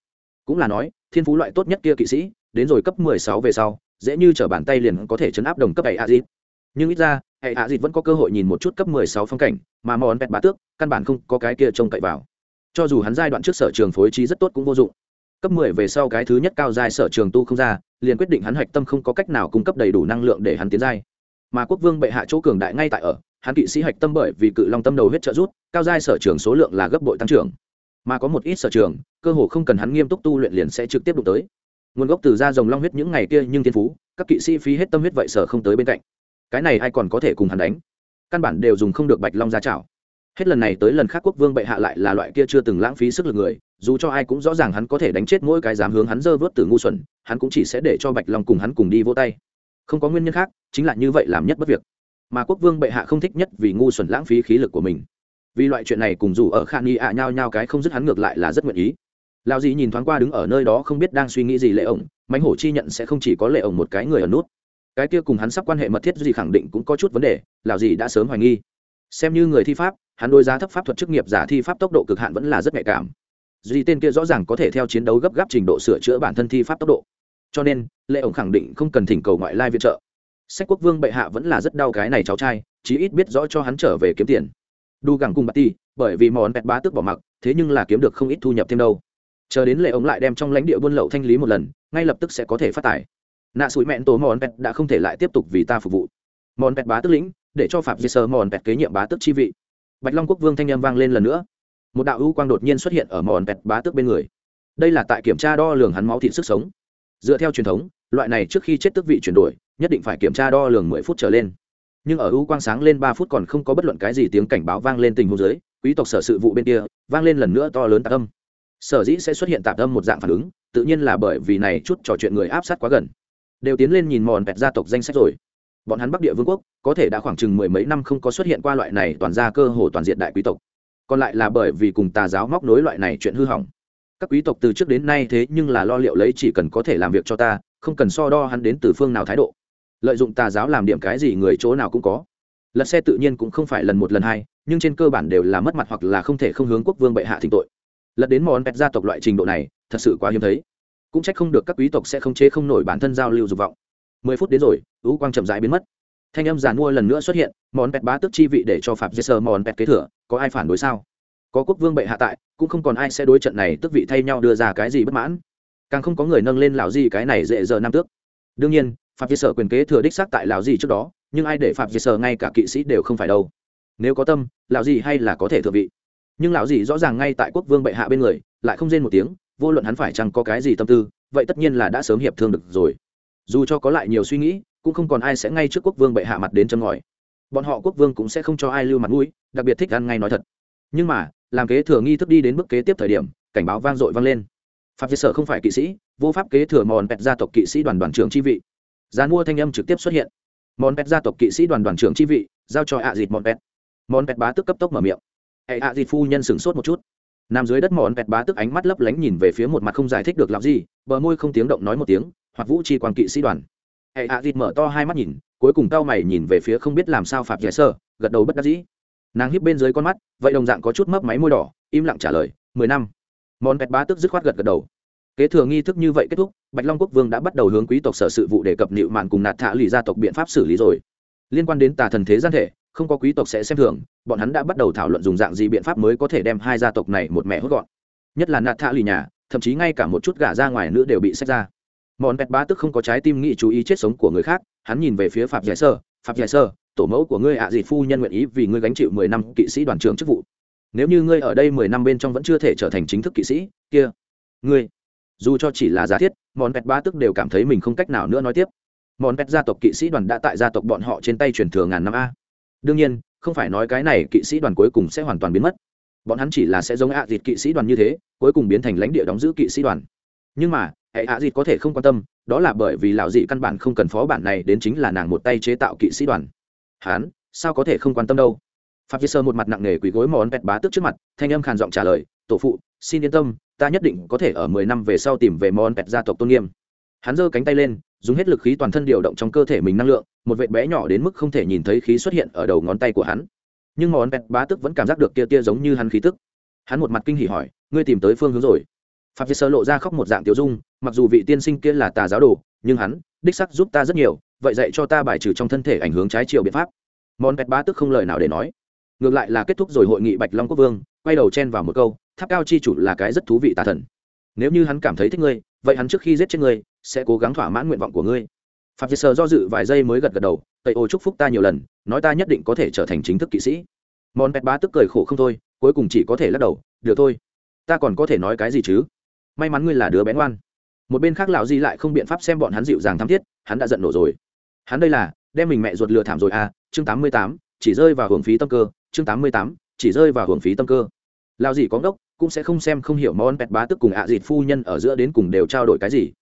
cũng là nói, thiên phú loại tốt nhất kia kỵ sĩ, đến rồi cấp 16 về sau, dễ như trở bàn tay liền có thể chấn áp đồng cấp hệ a dịp nhưng ít ra, hệ a dịp vẫn có cơ hội nhìn một chút cấp 16 phong cảnh, mà món bẹt bá tước, căn bản không có cái kia trông cậy vào. Cho dù hắn giai đoạn trước sở trường phối trí rất tốt cũng vô dụng. Cấp 10 về sau cái thứ nhất cao giai sở trường tu không ra, liền quyết định hắn hạch tâm không có cách nào cung cấp đầy đủ năng lượng để hắn tiến giai. Mà quốc vương bệ hạ chỗ cường đại ngay tại ở, hắn kỵ sĩ hạch tâm bởi vì cự long tâm đầu huyết trợ rút cao giai sở trường số lượng là gấp bội tăng trưởng. Mà có một ít sở trường cơ hồ không cần hắn nghiêm túc tu luyện liền sẽ trực tiếp đụng tới. Nguồn gốc từ da rồng long huyết những ngày kia nhưng thiên phú, các kỵ sĩ phí hết tâm huyết vậy sở không tới bên cạnh. Cái này ai còn có thể cùng hắn đánh? Căn bản đều dùng không được bạch long ra chảo. Hết lần này tới lần khác quốc vương bệ hạ lại là loại kia chưa từng lãng phí sức lực người, dù cho ai cũng rõ ràng hắn có thể đánh chết mỗi cái dám hướng hắn dơ vớt từ ngu xuẩn, hắn cũng chỉ sẽ để cho bạch long cùng hắn cùng đi vô tay. Không có nguyên nhân khác, chính là như vậy làm nhất bất việc. Mà quốc vương bệ hạ không thích nhất vì ngu xuẩn lãng phí khí lực của mình. Vì loại chuyện này cùng dù ở khan y ạ nhao nhao cái không dứt hắn ngược lại là rất nguyện ý lao dì nhìn thoáng qua đứng ở nơi đó không biết đang suy nghĩ gì lệ ổng mánh hổ chi nhận sẽ không chỉ có lệ ổng một cái người ở nút. Cái kia cùng hắn sắp quan hệ mật thiết gì khẳng định cũng có chút vấn đề lao dì đã sớm hoài nghi. Xem như người thi pháp, hắn đôi giá thấp pháp thuật chức nghiệp giả thi pháp tốc độ cực hạn vẫn là rất nhạy cảm. Duy tên kia rõ ràng có thể theo chiến đấu gấp gáp trình độ sửa chữa bản thân thi pháp tốc độ. Cho nên, lệ ổng khẳng định không cần thỉnh cầu ngoại lai viện trợ. Sách quốc vương bệ hạ vẫn là rất đau cái này cháu trai, chí ít biết rõ cho hắn trở về kiếm tiền. Đu gẳng cùng bà ti, bởi vì món bẹt bá tước bỏ mặc, thế nhưng là kiếm được không ít thu nhập thêm đâu chờ đến lệ ống lại đem trong lãnh địa buôn lậu thanh lý một lần, ngay lập tức sẽ có thể phát tài. Nạ sủi mẹn tố mòn pet đã không thể lại tiếp tục vì ta phục vụ. Mòn pet bá tức lĩnh, để cho phạm di sơ mòn pet kế nhiệm bá tức chi vị. Bạch long quốc vương thanh â m vang lên lần nữa. Một đạo ưu quang đột nhiên xuất hiện ở mòn pet bá tước bên người. Đây là tại kiểm tra đo lường hắn máu thịt sức sống. Dựa theo truyền thống, loại này trước khi chết tước vị chuyển đổi, nhất định phải kiểm tra đo lường mười phút trở lên. Nhưng ở ưu quang sáng lên ba phút còn không có bất luận cái gì tiếng cảnh báo vang lên tình huống dưới, quý tộc sở sự vụ bên kia, vang lên lần nữa to lớn tạc âm sở dĩ sẽ xuất hiện tạp âm một dạng phản ứng, tự nhiên là bởi vì này chút trò chuyện người áp sát quá gần. Đều tiến lên nhìn mòn vẹt gia tộc danh sách rồi. Bọn hắn bắc địa vương quốc, có thể đã khoảng chừng mười mấy năm không có xuất hiện qua loại này toàn ra cơ hồ toàn diện đại quý tộc. Còn lại là bởi vì cùng tà giáo móc nối loại này chuyện hư hỏng. Các quý tộc từ trước đến nay thế nhưng là lo liệu lấy chỉ cần có thể làm việc cho ta, không cần so đo hắn đến từ phương nào thái độ. Lợi dụng tà giáo làm điểm cái gì người chỗ nào cũng có. Lật xe tự nhiên cũng không phải lần một lần hai, nhưng trên cơ bản đều là mất mặt hoặc là không thể không hướng quốc vương bệ hạ thỉnh tội lật đến món pet gia tộc loại trình độ này, thật sự quá hiếm thấy. Cũng trách không được các quý tộc sẽ không chế không nổi bản thân giao lưu dục vọng. Mười phút đến rồi ú quang chậm rãi biến mất. Thanh âm giàn mua lần nữa xuất hiện, món pet bá tức chi vị để cho phạm dê sơ món pet kế thừa, có ai phản đối sao? Có quốc vương bệ hạ tại, cũng không còn ai sẽ đối trận này tức vị thay nhau đưa ra cái gì bất mãn. Càng không có người nâng lên lào gì cái này dễ giờ năm tước. Đương nhiên, phạm dê sơ quyền kế thừa đích xác tại lào gì trước đó, nhưng ai để phạm dê sơ ngay cả kỵ sĩ đều không phải đâu. Nếu có tâm lào gì hay là có thể thừa vị nhưng lão gì rõ ràng ngay tại quốc vương bệ hạ bên người, lại không rên một tiếng, vô luận hắn phải chăng có cái gì tâm tư, vậy tất nhiên là đã sớm hiệp thương được rồi. Dù cho có lại nhiều suy nghĩ, cũng không còn ai sẽ ngay trước quốc vương bệ hạ mặt đến châm ngòi. Bọn họ quốc vương cũng sẽ không cho ai lưu mặt mũi, đặc biệt thích ăn ngay nói thật. Nhưng mà, làm kế thừa nghi thức đi đến bước kế tiếp thời điểm, cảnh báo vang dội vang lên. Pháp chế sở không phải kỵ sĩ, vô pháp kế thừa mòn pẹt gia tộc kỵ sĩ đoàn đoàn trưởng chi vị. Gian mua thanh âm trực tiếp xuất hiện. Mòn pẹt gia tộc kỵ sĩ đoàn đoàn trưởng chi vị, giao cho ạ à dịt mòn pẹt. Mòn pẹt bá tức cấp tốc mở miệng hệ hạ dịt phu nhân sửng sốt một chút. Nằm dưới đất mòn vẹt bá tức ánh mắt lấp lánh nhìn về phía một mặt không giải thích được làm gì, bờ môi không tiếng động nói một tiếng, hoặc vũ chi quan kỵ sĩ đoàn. Hệ hạ dịt mở to hai mắt nhìn, cuối cùng cao mày nhìn về phía không biết làm sao phạm giải sơ, gật đầu bất đắc dĩ. Nàng híp bên dưới con mắt, vậy đồng dạng có chút mấp máy môi đỏ, im lặng trả lời, mười năm. Mòn vẹt bá tức dứt khoát gật gật đầu. Kế thừa nghi thức như vậy kết thúc, bạch long quốc vương đã bắt đầu hướng quý tộc sở sự vụ đề cập nịu mạn cùng nạt thả lì gia tộc biện pháp xử lý rồi. Liên quan đến tà thần thế gian thể không có quý tộc sẽ xem thường, bọn hắn đã bắt đầu thảo luận dùng dạng gì biện pháp mới có thể đem hai gia tộc này một mẹ hốt gọn. Nhất là nạt thạ lì nhà, thậm chí ngay cả một chút gả ra ngoài nữa đều bị xét ra. Mòn pẹt bá tức không có trái tim nghĩ chú ý chết sống của người khác, hắn nhìn về phía phạm giải sơ, phạm giải sơ, tổ mẫu của ngươi ạ à dị phu nhân nguyện ý vì ngươi gánh chịu mười năm kỵ sĩ đoàn trưởng chức vụ. Nếu như ngươi ở đây mười năm bên trong vẫn chưa thể trở thành chính thức kỵ sĩ, kia, ngươi, dù cho chỉ là giả thiết mòn pẹt bá tức đều cảm thấy mình không cách nào nữa nói tiếp. Mòn pẹt gia tộc kỵ sĩ đoàn đã tại gia tộc bọn họ trên tay truyền thừa ngàn năm a đương nhiên, không phải nói cái này kỵ sĩ đoàn cuối cùng sẽ hoàn toàn biến mất. Bọn hắn chỉ là sẽ giống ạ à dịt kỵ sĩ đoàn như thế, cuối cùng biến thành lãnh địa đóng giữ kỵ sĩ đoàn. Nhưng mà, hệ ạ dịt có thể không quan tâm, đó là bởi vì lão dị căn bản không cần phó bản này đến chính là nàng một tay chế tạo kỵ sĩ đoàn. Hắn, sao có thể không quan tâm đâu? Pháp sơ một mặt nặng nề quỳ gối món pẹt bá tức trước mặt, thanh âm khàn giọng trả lời, tổ phụ, xin yên tâm, ta nhất định có thể ở mười năm về sau tìm về món pẹt gia tộc tôn nghiêm. Hắn giơ cánh tay lên dùng hết lực khí toàn thân điều động trong cơ thể mình năng lượng, một vệt bé nhỏ đến mức không thể nhìn thấy khí xuất hiện ở đầu ngón tay của hắn. Nhưng món pet bá tức vẫn cảm giác được tia tia giống như hắn khí tức. Hắn một mặt kinh hỉ hỏi, ngươi tìm tới phương hướng rồi? Phạm việt sơ lộ ra khóc một dạng tiểu dung, mặc dù vị tiên sinh kia là tà giáo đồ, nhưng hắn, đích sắc giúp ta rất nhiều, vậy dạy cho ta bài trừ trong thân thể ảnh hướng trái chiều biện pháp. Món pet bá tức không lời nào để nói. Ngược lại là kết thúc rồi hội nghị bạch long quốc vương, quay đầu chen vào một câu, tháp cao chi chủ là cái rất thú vị tà thần. Nếu như hắn cảm thấy thích ngươi, vậy hắn trước khi giết chết ngươi sẽ cố gắng thỏa mãn nguyện vọng của ngươi. Phạm việt sơ do dự vài giây mới gật gật đầu, tây ô chúc phúc ta nhiều lần, nói ta nhất định có thể trở thành chính thức kỵ sĩ. Món pet bá tức cười khổ không thôi, cuối cùng chỉ có thể lắc đầu, được thôi, ta còn có thể nói cái gì chứ? May mắn ngươi là đứa bé ngoan. Một bên khác lão di lại không biện pháp xem bọn hắn dịu dàng thắm thiết, hắn đã giận nổ rồi. Hắn đây là, đem mình mẹ ruột lừa thảm rồi à chương tám mươi tám, chỉ rơi vào hưởng phí tâm cơ, chương tám mươi tám, chỉ rơi vào hưởng phí tâm cơ. Lão Di có ngốc, cũng sẽ không xem không hiểu món pet bá tức cùng ạ à dịt phu nhân ở giữa đến cùng đều trao đổi cái gì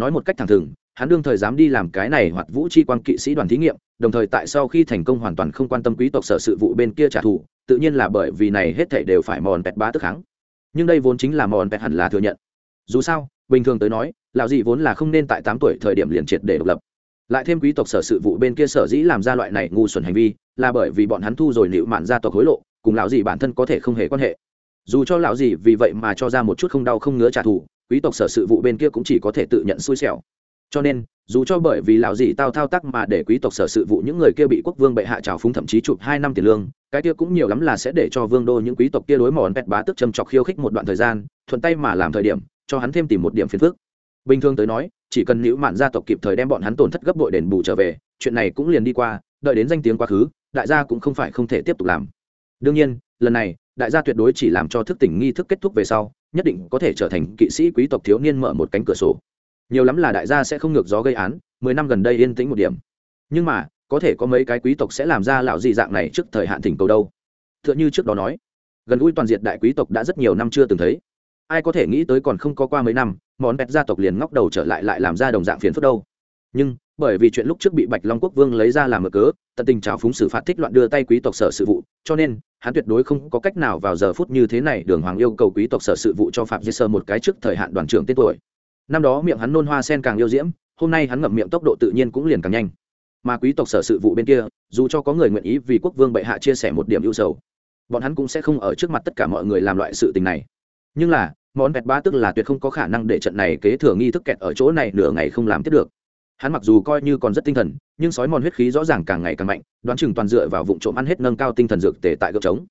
nói một cách thẳng thừng, hắn đương thời dám đi làm cái này hoặc vũ chi quan kỵ sĩ đoàn thí nghiệm, đồng thời tại sau khi thành công hoàn toàn không quan tâm quý tộc sở sự vụ bên kia trả thù, tự nhiên là bởi vì này hết thảy đều phải mòn pẹt bá tức kháng. Nhưng đây vốn chính là mòn pẹt hẳn là thừa nhận. Dù sao, bình thường tới nói, lão dị vốn là không nên tại tám tuổi thời điểm liền triệt để độc lập. Lại thêm quý tộc sở sự vụ bên kia sở dĩ làm ra loại này ngu xuẩn hành vi, là bởi vì bọn hắn thu rồi liệu mạn gia tộc hối lộ, cùng lão dị bản thân có thể không hề quan hệ. Dù cho lão dị vì vậy mà cho ra một chút không đau không ngứa trả thù quý tộc sở sự vụ bên kia cũng chỉ có thể tự nhận xui xẻo. Cho nên, dù cho bởi vì lão dị tao thao tác mà để quý tộc sở sự vụ những người kia bị quốc vương bệ hạ trào phúng thậm chí chụp hai năm tiền lương, cái kia cũng nhiều lắm là sẽ để cho vương đô những quý tộc kia đối mòn pẹt bá tức châm chọc khiêu khích một đoạn thời gian, thuận tay mà làm thời điểm, cho hắn thêm tìm một điểm phiền phức. Bình thường tới nói, chỉ cần nữ mạn gia tộc kịp thời đem bọn hắn tổn thất gấp bội đền bù trở về, chuyện này cũng liền đi qua, đợi đến danh tiếng quá khứ, đại gia cũng không phải không thể tiếp tục làm. Đương nhiên, lần này, đại gia tuyệt đối chỉ làm cho thức tỉnh nghi thức kết thúc về sau nhất định có thể trở thành kỵ sĩ quý tộc thiếu niên mở một cánh cửa sổ. Nhiều lắm là đại gia sẽ không ngược gió gây án, mười năm gần đây yên tĩnh một điểm. Nhưng mà, có thể có mấy cái quý tộc sẽ làm ra lão dị dạng này trước thời hạn thỉnh cầu đâu. T h ư ợ n h ư trước đó nói, gần gũi toàn diện đại quý tộc đã rất nhiều năm chưa từng thấy. Ai có thể nghĩ tới còn không có qua mấy năm, món pet gia tộc liền ngóc đầu trở lại lại làm ra đồng dạng phiền phức đâu. Nhưng bởi vì chuyện lúc trước bị bạch long quốc vương lấy ra làm mở cớ, tận tình trào phúng xử phạt thích loạn đưa tay quý tộc sở sự vụ, cho nên, hắn tuyệt đối không có cách nào vào giờ phút như thế này đường hoàng yêu cầu quý tộc sở sự vụ cho phạm di sơ một cái trước thời hạn đoàn trưởng tên tuổi. Năm đó miệng hắn nôn hoa sen càng yêu diễm, hôm nay hắn ngậm miệng tốc độ tự nhiên cũng liền càng nhanh. Mà quý tộc sở sự vụ bên kia, dù cho có người nguyện ý vì quốc vương bệ hạ chia sẻ một điểm ưu sầu, bọn hắn cũng sẽ không ở trước mặt tất cả mọi người làm loại sự tình này. Nhưng là, món vẹt ba tức là tuyệt không có khả năng để trận này kế thừa nghi thức kẹt ở chỗ này nửa ngày không làm tiếp được hắn mặc dù coi như còn rất tinh thần, nhưng sói mòn huyết khí rõ ràng càng ngày càng mạnh, đoán chừng toàn dựa vào vụ trộm ăn hết nâng cao tinh thần dược tề tại gợp trống.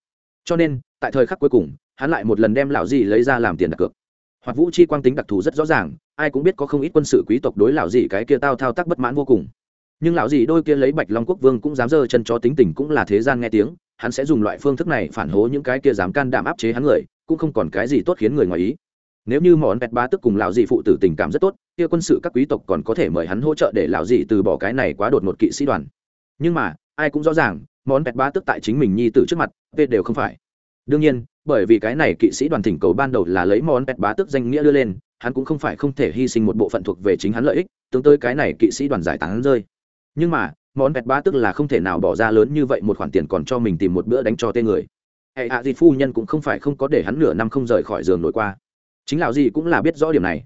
Cho nên, tại thời khắc cuối cùng, hắn lại một lần đem lão dì lấy ra làm tiền đặt cược. Hoặc vũ chi quang tính đặc thù rất rõ ràng, ai cũng biết có không ít quân sự quý tộc đối lão dì cái kia tao thao tác bất mãn vô cùng. Nhưng lão dì đôi kia lấy bạch long quốc vương cũng dám dơ chân cho tính tình cũng là thế gian nghe tiếng, hắn sẽ dùng loại phương thức này phản hố những cái kia dám can đảm áp chế hắn người, cũng không còn cái gì tốt khiến người ngoài ý nếu như món bẹt ba tức cùng lão dị phụ tử tình cảm rất tốt, kia quân sự các quý tộc còn có thể mời hắn hỗ trợ để lão dị từ bỏ cái này quá đột một kỵ sĩ đoàn. Nhưng mà, ai cũng rõ ràng món bẹt ba tức tại chính mình nhi tử trước mặt về đều không phải. Đương nhiên, bởi vì cái này kỵ sĩ đoàn thỉnh cầu ban đầu là lấy món bẹt bá tức danh nghĩa đưa lên, hắn cũng không phải không thể hy sinh một bộ phận thuộc về chính hắn lợi ích, tương tới cái này kỵ sĩ đoàn giải tán rơi. Nhưng mà món bẹt bá tức là không thể nào bỏ ra lớn như vậy một khoản tiền còn cho mình tìm một bữa đánh cho tên người. Hệ hạ dịt phu nhân cũng không phải không có để hắn nửa năm không rời khỏi giường nổi qua chính lão gì cũng là biết rõ điểm này.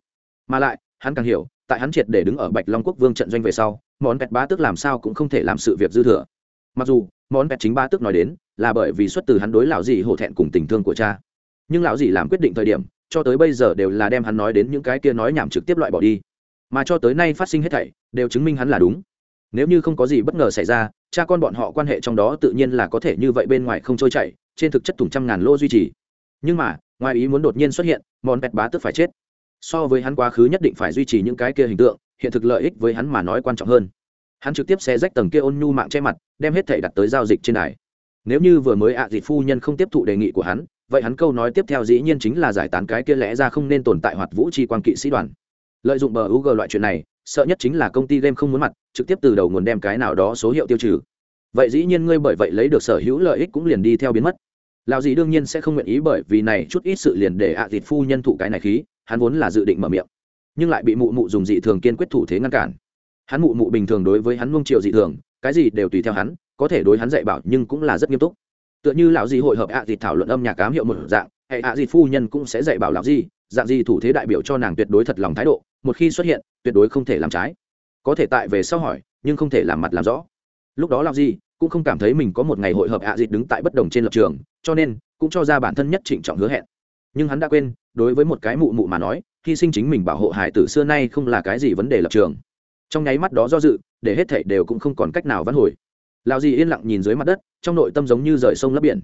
Mà lại, hắn càng hiểu, tại hắn triệt để đứng ở bạch long quốc vương trận doanh về sau, món pẹt bá tước làm sao cũng không thể làm sự việc dư thừa. Mặc dù, món pẹt chính bá tước nói đến, là bởi vì xuất từ hắn đối lão gì hổ thẹn cùng tình thương của cha. Nhưng lão gì làm quyết định thời điểm, cho tới bây giờ đều là đem hắn nói đến những cái kia nói nhảm trực tiếp loại bỏ đi. Mà cho tới nay phát sinh hết thảy, đều chứng minh hắn là đúng. Nếu như không có gì bất ngờ xảy ra, cha con bọn họ quan hệ trong đó tự nhiên là có thể như vậy bên ngoài không trôi chảy, trên thực chất thủng trăm ngàn lô duy trì. Nhưng mà, ngoài ý muốn đột nhiên xuất hiện món pẹt bá tức phải chết. So với hắn quá khứ nhất định phải duy trì những cái kia hình tượng, hiện thực lợi ích với hắn mà nói quan trọng hơn. Hắn trực tiếp xe rách tầng kia ôn nhu mạng che mặt, đem hết thảy đặt tới giao dịch trên đài. Nếu như vừa mới ạ à phu nhân không tiếp thụ đề nghị của hắn, vậy hắn câu nói tiếp theo dĩ nhiên chính là giải tán cái kia lẽ ra không nên tồn tại hoạt vũ tri quan kỵ sĩ đoàn. Lợi dụng bờ UG loại chuyện này, sợ nhất chính là công ty game không muốn mặt, trực tiếp từ đầu nguồn đem cái nào đó số hiệu tiêu trừ. Vậy dĩ nhiên ngươi bởi vậy lấy được sở hữu lợi ích cũng liền đi theo biến mất lão gì đương nhiên sẽ không nguyện ý bởi vì này chút ít sự liền để ạ à phu nhân thụ cái này khí, hắn vốn là dự định mở miệng. Nhưng lại bị mụ mụ dùng dị thường kiên quyết thủ thế ngăn cản. Hắn mụ mụ bình thường đối với hắn nuông triệu dị thường, cái gì đều tùy theo hắn, có thể đối hắn dạy bảo nhưng cũng là rất nghiêm túc. Tựa như lão gì hội hợp ạ à thảo luận âm nhạc cám hiệu một dạng, hệ ạ à phu nhân cũng sẽ dạy bảo lão gì dạng gì thủ thế đại biểu cho nàng tuyệt đối thật lòng thái độ, một khi xuất hiện, tuyệt đối không thể làm trái. Có thể tại về sau hỏi, nhưng không thể làm mặt làm rõ. Lúc đó làm gì cũng không cảm thấy mình có một ngày hội hợp ạ à đứng tại bất đồng trên lập trường cho nên cũng cho ra bản thân nhất trịnh trọng hứa hẹn. Nhưng hắn đã quên, đối với một cái mụ mụ mà nói, hy sinh chính mình bảo hộ hải tử xưa nay không là cái gì vấn đề lập trường. Trong nháy mắt đó do dự, để hết thảy đều cũng không còn cách nào vãn hồi. Lao dì yên lặng nhìn dưới mặt đất, trong nội tâm giống như rời sông lấp biển.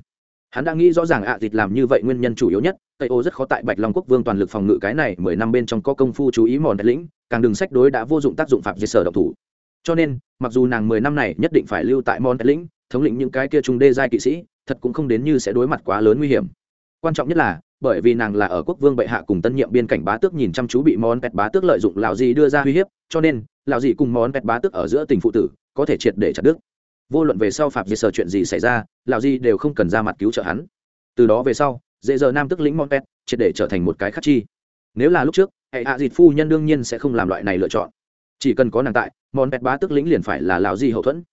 Hắn đã nghĩ rõ ràng ạ à dịch làm như vậy nguyên nhân chủ yếu nhất, tây ô rất khó tại bạch long quốc vương toàn lực phòng ngự cái này mười năm bên trong có công phu chú ý mòn đại lĩnh, càng đừng sách đối đã vô dụng tác dụng phạm diệt sở độc thủ. Cho nên, mặc dù nàng mười năm này nhất định phải lưu tại mòn đại lĩnh, thống lĩnh những cái kia trung đê giai kỵ sĩ thật cũng không đến như sẽ đối mặt quá lớn nguy hiểm. Quan trọng nhất là, bởi vì nàng là ở quốc vương bệ hạ cùng tân nhiệm biên cảnh bá tước nhìn chăm chú bị món pẹt bá tước lợi dụng Lão gì đưa ra uy hiếp, cho nên, Lão gì cùng món pẹt bá tước ở giữa tình phụ tử, có thể triệt để chặt đứt. Vô luận về sau phạm diệt sở chuyện gì xảy ra, Lão gì đều không cần ra mặt cứu trợ hắn. Từ đó về sau, dễ giờ nam tức lĩnh món pẹt, triệt để trở thành một cái khắc chi. Nếu là lúc trước, hệ hạ dịt phu nhân đương nhiên sẽ không làm loại này lựa chọn. Chỉ cần có nàng tại, món pẹt bá tước lĩnh liền phải là Lão gì hậu thuẫn.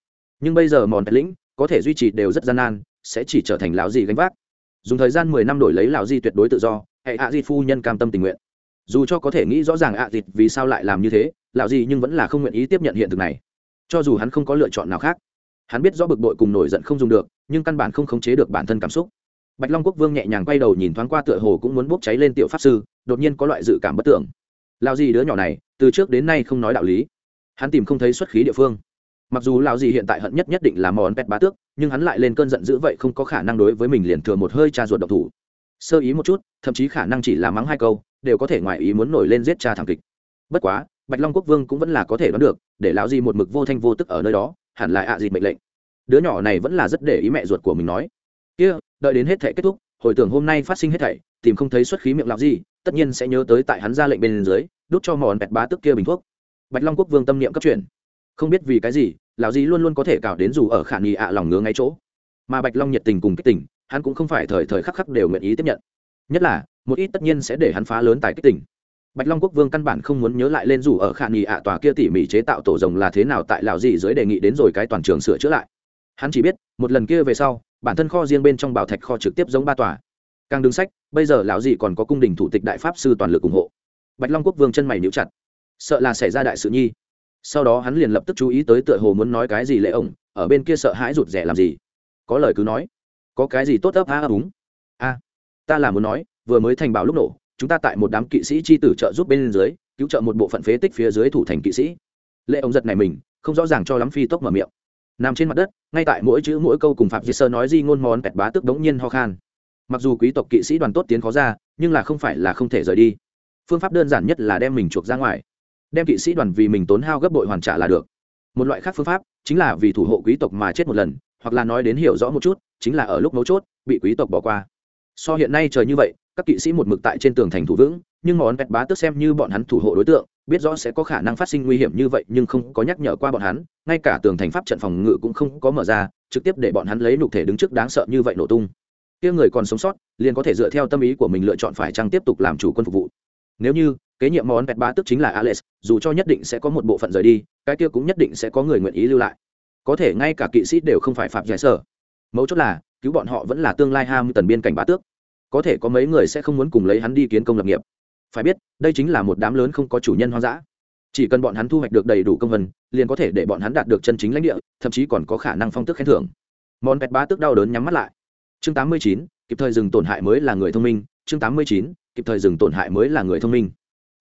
Nhưng bây giờ món pẹt lĩnh có thể duy trì đều rất gian nan sẽ chỉ trở thành lão gì gánh vác. Dùng thời gian mười năm đổi lấy lão gì tuyệt đối tự do, hệ ạ di phu nhân cam tâm tình nguyện. Dù cho có thể nghĩ rõ ràng ạ à vì sao lại làm như thế, lão gì nhưng vẫn là không nguyện ý tiếp nhận hiện thực này. Cho dù hắn không có lựa chọn nào khác, hắn biết rõ bực bội cùng nổi giận không dùng được, nhưng căn bản không khống chế được bản thân cảm xúc. Bạch long quốc vương nhẹ nhàng quay đầu nhìn thoáng qua tựa hồ cũng muốn bốc cháy lên tiểu pháp sư, đột nhiên có loại dự cảm bất tưởng lão gì đứa nhỏ này, từ trước đến nay không nói đạo lý. Hắn tìm không thấy xuất khí địa phương mặc dù lão gì hiện tại hận nhất nhất định là món pet bá tước, nhưng hắn lại lên cơn giận dữ vậy không có khả năng đối với mình liền thừa một hơi cha ruột độc thủ. Sơ ý một chút, thậm chí khả năng chỉ là mắng hai câu, đều có thể ngoài ý muốn nổi lên giết cha thảm kịch. Bất quá, bạch long quốc vương cũng vẫn là có thể đoán được, để lão gì một mực vô thanh vô tức ở nơi đó, hẳn lại ạ à gì mệnh lệnh. Đứa nhỏ này vẫn là rất để ý mẹ ruột của mình nói. Kia, đợi đến hết thể kết thúc, hồi tưởng hôm nay phát sinh hết thảy, tìm không thấy xuất khí miệng lão gì tất nhiên sẽ nhớ tới tại hắn ra lệnh bên dưới, đút cho mòn bẹt bá tức kia bình thuốc. Bạch long quốc vương tâm niệm cấp chuyển không biết vì cái gì, lão dì luôn luôn có thể cào đến dù ở khả nghi ạ lòng ngứa ngay chỗ. Mà bạch long nhiệt tình cùng kích tình, hắn cũng không phải thời thời khắc khắc đều nguyện ý tiếp nhận. Nhất là, một ít tất nhiên sẽ để hắn phá lớn tại kích tình. Bạch long quốc vương căn bản không muốn nhớ lại lên dù ở khả nghi ạ tòa kia tỉ mỉ chế tạo tổ rồng là thế nào tại lão dì dưới đề nghị đến rồi cái toàn trường sửa chữa lại. Hắn chỉ biết, một lần kia về sau, bản thân kho riêng bên trong bảo thạch kho trực tiếp giống ba tòa. Càng đứng sách, bây giờ lão dì còn có cung đình thủ tịch đại pháp sư toàn lực ủng hộ. Bạch long quốc vương chân mày níu chặt. Sợ là xảy ra đại sự nhi sau đó hắn liền lập tức chú ý tới tựa hồ muốn nói cái gì lệ ổng, ở bên kia sợ hãi rụt rẻ làm gì. Có lời cứ nói. Có cái gì tốt ấp a ấp úng? A, ta là muốn nói, vừa mới thành bảo lúc nổ, chúng ta tại một đám kỵ sĩ chi tử trợ giúp bên dưới, cứu trợ một bộ phận phế tích phía dưới thủ thành kỵ sĩ. Lệ ổng giật này mình, không rõ ràng cho lắm phi tốc mở miệng. Nằm trên mặt đất, ngay tại mỗi chữ mỗi câu cùng phạm di sơ nói di ngôn món pẹt bá tức đống nhiên ho khan. Mặc dù quý tộc kỵ sĩ đoàn tốt tiến khó ra, nhưng là không phải là không thể rời đi. Phương pháp đơn giản nhất là đem mình chuộc ra ngoài đem kỵ sĩ đoàn vì mình tốn hao gấp bội hoàn trả là được. Một loại khác phương pháp chính là vì thủ hộ quý tộc mà chết một lần, hoặc là nói đến hiểu rõ một chút, chính là ở lúc mấu chốt, bị quý tộc bỏ qua. So hiện nay trời như vậy, các kỵ sĩ một mực tại trên tường thành thủ vững, nhưng món vẹt bá tức xem như bọn hắn thủ hộ đối tượng, biết rõ sẽ có khả năng phát sinh nguy hiểm như vậy nhưng không có nhắc nhở qua bọn hắn, ngay cả tường thành pháp trận phòng ngự cũng không có mở ra, trực tiếp để bọn hắn lấy nục thể đứng trước đáng sợ như vậy nổ tung. Kia người còn sống sót, liền có thể dựa theo tâm ý của mình lựa chọn phải chăng tiếp tục làm chủ quân phục vụ. Nếu như kế nhiệm món vẹt bá tức chính là alex dù cho nhất định sẽ có một bộ phận rời đi cái kia cũng nhất định sẽ có người nguyện ý lưu lại. Có thể ngay cả kỵ sĩ đều không phải phạm giải sở. Mấu chốt là cứu bọn họ vẫn là tương lai ham tần biên cảnh bá tước. Có thể có mấy người sẽ không muốn cùng lấy hắn đi kiến công lập nghiệp. Phải biết đây chính là một đám lớn không có chủ nhân hoang dã. Chỉ cần bọn hắn thu hoạch được đầy đủ công vân liền có thể để bọn hắn đạt được chân chính lãnh địa thậm chí còn có khả năng phong tước khen thưởng. Món pet bá tước đau đớn nhắm mắt lại. Chương 89, kịp thời dừng tổn hại mới là người thông minh. Chương 89, kịp thời dừng tổn hại mới là người thông minh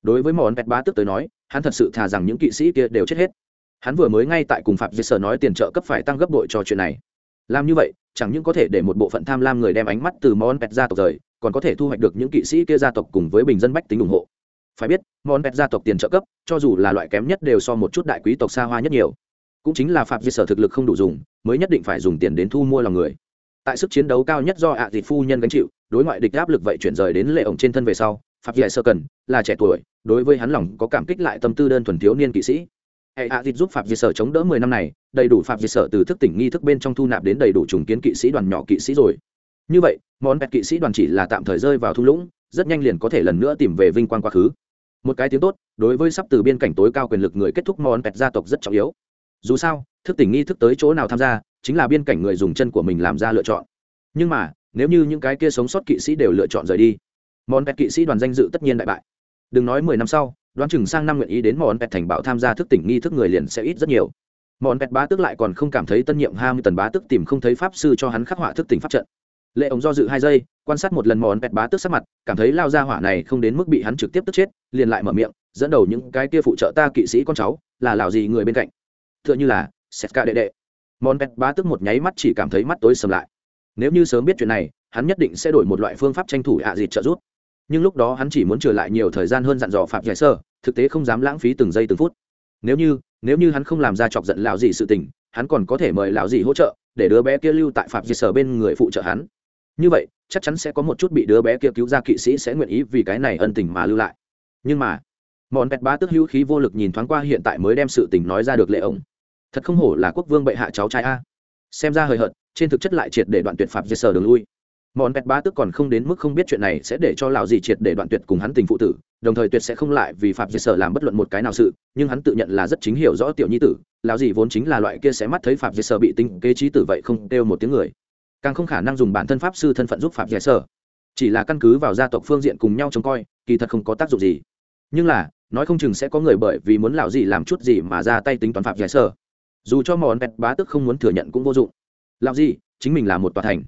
đối với món pet bá tức tới nói, hắn thật sự thà rằng những kỵ sĩ kia đều chết hết. Hắn vừa mới ngay tại cùng phạm diệt sở nói tiền trợ cấp phải tăng gấp đội cho chuyện này. Làm như vậy, chẳng những có thể để một bộ phận tham lam người đem ánh mắt từ món pet gia tộc rời, còn có thể thu hoạch được những kỵ sĩ kia gia tộc cùng với bình dân bách tính ủng hộ. Phải biết món pet gia tộc tiền trợ cấp, cho dù là loại kém nhất đều so một chút đại quý tộc xa hoa nhất nhiều. Cũng chính là phạm diệt sở thực lực không đủ dùng, mới nhất định phải dùng tiền đến thu mua lòng người. Tại sức chiến đấu cao nhất do ạ à phu nhân gánh chịu, đối ngoại địch áp lực vậy chuyển rời đến lệ ổng trên thân về sau phạm diệt sơ cần, là trẻ tuổi, đối với hắn lòng có cảm kích lại tâm tư đơn thuần thiếu niên kỵ sĩ. Hệ hạ dịt giúp phạm diệt sở chống đỡ mười năm này, đầy đủ phạm diệt sở từ thức tỉnh nghi thức bên trong thu nạp đến đầy đủ trùng kiến kỵ sĩ đoàn nhỏ kỵ sĩ rồi. Như vậy, món pet kỵ sĩ đoàn chỉ là tạm thời rơi vào thung lũng, rất nhanh liền có thể lần nữa tìm về vinh quang quá khứ. Một cái tiếng tốt, đối với sắp từ biên cảnh tối cao quyền lực người kết thúc món pet gia tộc rất trọng yếu. Dù sao, thức tỉnh nghi thức tới chỗ nào tham gia, chính là biên cảnh người dùng chân của mình làm ra lựa chọn. Nhưng mà, nếu như những cái kia sống sót kỵ sĩ đều lựa chọn rời đi món pet kỵ sĩ đoàn danh dự tất nhiên đại bại. Đừng nói mười năm sau, đoán chừng sang năm nguyện ý đến món pet thành bảo tham gia thức tỉnh nghi thức người liền sẽ ít rất nhiều. Món pet bá tức lại còn không cảm thấy tân nhiệm hai mươi tần bá tức tìm không thấy pháp sư cho hắn khắc họa thức tỉnh pháp trận. Lệ ống do dự hai giây, quan sát một lần món pet bá tức sắc mặt, cảm thấy lao ra hỏa này không đến mức bị hắn trực tiếp tức chết, liền lại mở miệng, dẫn đầu những cái kia phụ trợ ta kỵ sĩ con cháu, là lào gì người bên cạnh? T h ư ợ n h ư là setka đệ đệ. Món pet bá tức một nháy mắt chỉ cảm thấy mắt tối sầm lại. Nếu như sớm biết chuyện này, hắn nhất định sẽ đổi một loại phương pháp tranh thủ ạ à dịt trợ giúp nhưng lúc đó hắn chỉ muốn trở lại nhiều thời gian hơn dặn dò phạm giải sơ, thực tế không dám lãng phí từng giây từng phút. Nếu như nếu như hắn không làm ra chọc giận lão dì sự tình, hắn còn có thể mời lão dì hỗ trợ, để đứa bé kia lưu tại phạm giải sơ bên người phụ trợ hắn. Như vậy, chắc chắn sẽ có một chút bị đứa bé kia cứu ra kỵ sĩ sẽ nguyện ý vì cái này ân tình mà lưu lại. Nhưng mà mòn pẹt bá tức hữu khí vô lực nhìn thoáng qua hiện tại mới đem sự tình nói ra được lệ ổng. Thật không hổ là quốc vương bệ hạ cháu trai a. Xem ra hời hợt, trên thực chất lại triệt để đoạn tuyệt phạm dây sơ đường lui mòn pẹt bá tức còn không đến mức không biết chuyện này sẽ để cho lão gì triệt để đoạn tuyệt cùng hắn tình phụ tử, đồng thời tuyệt sẽ không lại vì phạm dây sở làm bất luận một cái nào sự, nhưng hắn tự nhận là rất chính hiểu rõ tiểu nhi tử, lão gì vốn chính là loại kia sẽ mắt thấy phạm dây sở bị tinh kế trí tử vậy không kêu một tiếng người. Càng không khả năng dùng bản thân pháp sư thân phận giúp phạm diệt sở. Chỉ là căn cứ vào gia tộc phương diện cùng nhau trông coi, kỳ thật không có tác dụng gì. Nhưng là, nói không chừng sẽ có người bởi vì muốn lão gì làm chút gì mà ra tay tính toán phạm diệt sở. Dù cho món pẹt bá tức không muốn thừa nhận cũng vô dụng. Lão gì chính mình là một tòa thành